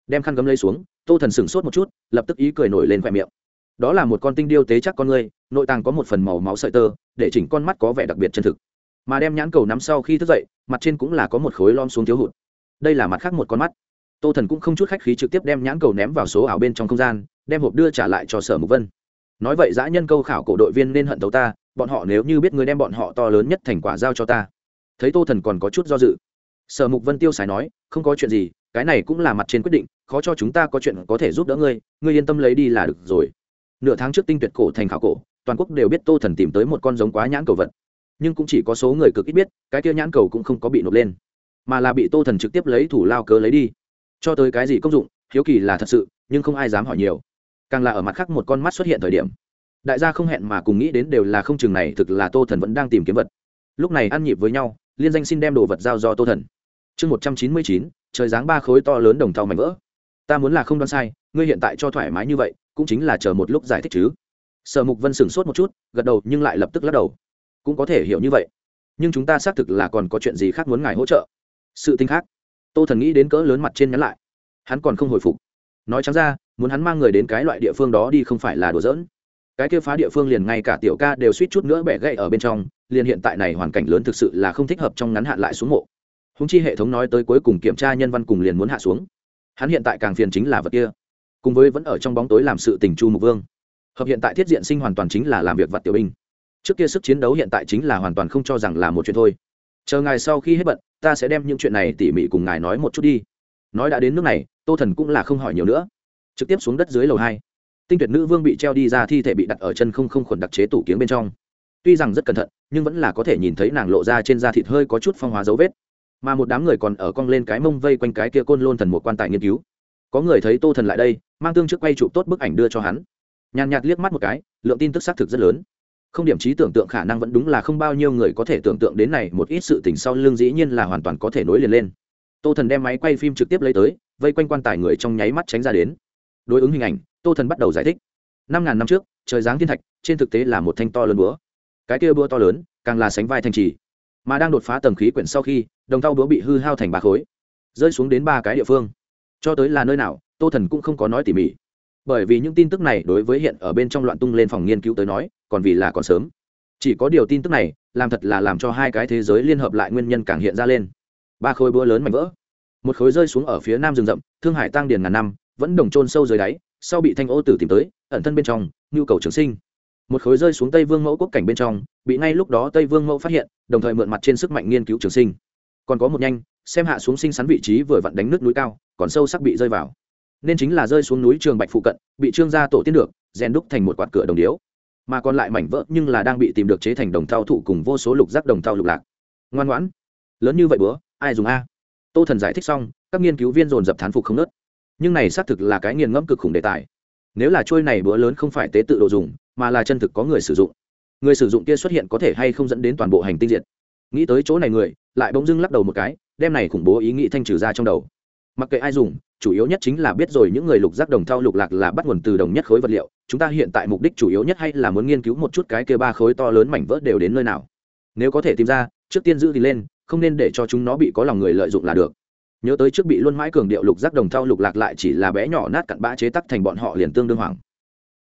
Đem khăn gấm lấy xuống, tô thần sửng sốt một chút, lập tức ý cười nổi lên khoe miệng. Đó là một con tinh điêu tế chắc con người nội tàng có một phần màu máu sợi tơ, để chỉnh con mắt có vẻ đặc biệt chân thực. Mà đem nhãn cầu nắm sau khi thức dậy, mặt trên cũng là có một khối lom xuống thiếu hụt. Đây là mặt khác một con mắt tô thần cũng không chút khách khí trực tiếp đem nhãn cầu ném vào số ảo bên trong không gian, đem hộp đưa trả lại cho sở mục vân. Nói vậy dã nhân câu khảo cổ đội viên nên hận tấu ta, bọn họ nếu như biết người đem bọn họ to lớn nhất thành quả giao cho ta. Thấy tô thần còn có chút do dự. Sở mục vân tiêu xài nói, không có chuyện gì, cái này cũng là mặt trên quyết định, khó cho chúng ta có chuyện có thể giúp đỡ ngươi ngươi yên tâm lấy đi là được rồi. Nửa tháng trước tinh tuyệt cổ thành khảo cổ, toàn quốc đều biết tô thần tìm tới một con giống quá nhãn cầu vật. Nhưng cũng chỉ có số người cực ít biết, cái kia nhãn cầu cũng không có bị nộp lên, mà là bị tô thần trực tiếp lấy thủ lao cớ lấy đi cho tới cái gì công dụng, hiếu kỳ là thật sự, nhưng không ai dám hỏi nhiều. Càng là ở mặt khác một con mắt xuất hiện thời điểm, đại gia không hẹn mà cùng nghĩ đến đều là không chừng này, thực là tô thần vẫn đang tìm kiếm vật. Lúc này ăn nhịp với nhau, liên danh xin đem đồ vật giao do tô thần. Chương một trăm chín mươi chín, trời dáng ba khối to lớn đồng thau mảnh vỡ. Ta muốn là không đoán sai, ngươi hiện tại cho thoải mái như vậy, cũng chính là chờ một lúc giải thích chứ. Sở mục vân sửng sốt một chút, gật đầu nhưng lại lập tức lắc đầu. Cũng có thể hiểu như vậy. Nhưng chúng ta xác thực là còn có chuyện gì khác muốn ngài hỗ trợ. Sự tinh khác tô thần nghĩ đến cỡ lớn mặt trên nhắn lại. Hắn còn không hồi phục. Nói chẳng ra, muốn hắn mang người đến cái loại địa phương đó đi không phải là đùa giỡn. Cái kia phá địa phương liền ngay cả tiểu ca đều suýt chút nữa bẻ gậy ở bên trong, liền hiện tại này hoàn cảnh lớn thực sự là không thích hợp trong ngắn hạn lại xuống mộ. Húng chi hệ thống nói tới cuối cùng kiểm tra nhân văn cùng liền muốn hạ xuống. Hắn hiện tại càng phiền chính là vật kia. Cùng với vẫn ở trong bóng tối làm sự tình chu mục vương. Hợp hiện tại thiết diện sinh hoàn toàn chính là làm việc vật tiểu binh. Trước kia sức chiến đấu hiện tại chính là hoàn toàn không cho rằng là một chuyện thôi chờ ngài sau khi hết bận, ta sẽ đem những chuyện này tỉ mỉ cùng ngài nói một chút đi. Nói đã đến nước này, tô thần cũng là không hỏi nhiều nữa. Trực tiếp xuống đất dưới lầu hai. Tinh tuyệt nữ vương bị treo đi ra thi thể bị đặt ở chân không không khuẩn đặc chế tủ kiếng bên trong. Tuy rằng rất cẩn thận, nhưng vẫn là có thể nhìn thấy nàng lộ ra trên da thịt hơi có chút phong hóa dấu vết. Mà một đám người còn ở cong lên cái mông vây quanh cái kia côn lôn thần một quan tài nghiên cứu. Có người thấy tô thần lại đây, mang tương trước quay chụp tốt bức ảnh đưa cho hắn. Nhàn nhạt liếc mắt một cái, lượng tin tức xác thực rất lớn không điểm trí tưởng tượng khả năng vẫn đúng là không bao nhiêu người có thể tưởng tượng đến này, một ít sự tình sau lưng dĩ nhiên là hoàn toàn có thể nối liền lên. Tô thần đem máy quay phim trực tiếp lấy tới, vây quanh quan tài người trong nháy mắt tránh ra đến. Đối ứng hình ảnh, tô thần bắt đầu giải thích. Năm ngàn năm trước, trời giáng thiên thạch, trên thực tế là một thanh to lớn búa. Cái kia búa to lớn, càng là sánh vai thành trì, mà đang đột phá tầng khí quyển sau khi, đồng thau búa bị hư hao thành ba khối, rơi xuống đến ba cái địa phương. Cho tới là nơi nào, tô thần cũng không có nói tỉ mỉ bởi vì những tin tức này đối với hiện ở bên trong loạn tung lên phòng nghiên cứu tới nói, còn vì là còn sớm. Chỉ có điều tin tức này, làm thật là làm cho hai cái thế giới liên hợp lại nguyên nhân càng hiện ra lên. Ba khối búa lớn mảnh vỡ. Một khối rơi xuống ở phía nam rừng rậm, thương hải tăng điền ngàn năm, vẫn đồng trôn sâu dưới đáy, sau bị thanh ô tử tìm tới, ẩn thân bên trong, nhu cầu trường sinh. Một khối rơi xuống tây vương mẫu quốc cảnh bên trong, bị ngay lúc đó tây vương mẫu phát hiện, đồng thời mượn mặt trên sức mạnh nghiên cứu trường sinh. Còn có một nhanh, xem hạ xuống sinh sắn vị trí vừa vặn đánh nước núi cao, còn sâu sắc bị rơi vào nên chính là rơi xuống núi trường bạch phụ cận, bị trương gia tổ tiên được, rèn đúc thành một quạt cửa đồng điếu. Mà còn lại mảnh vỡ nhưng là đang bị tìm được chế thành đồng thao thụ cùng vô số lục giác đồng thao lục lạc. Ngoan ngoãn. Lớn như vậy bữa, ai dùng a? Tô thần giải thích xong, các nghiên cứu viên dồn dập thán phục không nớt. Nhưng này xác thực là cái nghiền ngẫm cực khủng đề tài. Nếu là trôi này bữa lớn không phải tế tự đồ dùng, mà là chân thực có người sử dụng. Người sử dụng kia xuất hiện có thể hay không dẫn đến toàn bộ hành tinh diệt. Nghĩ tới chỗ này người, lại bỗng dưng lắc đầu một cái, đem này khủng bố ý nghĩ thanh trừ ra trong đầu. Mặc kệ ai dùng chủ yếu nhất chính là biết rồi những người lục giác đồng thau lục lạc là bắt nguồn từ đồng nhất khối vật liệu, chúng ta hiện tại mục đích chủ yếu nhất hay là muốn nghiên cứu một chút cái kia ba khối to lớn mảnh vỡ đều đến nơi nào. Nếu có thể tìm ra, trước tiên giữ thì lên, không nên để cho chúng nó bị có lòng người lợi dụng là được. Nhớ tới trước bị luân mãi cường điệu lục giác đồng thau lục lạc lại chỉ là bé nhỏ nát cặn bã chế tắc thành bọn họ liền tương đương hoảng.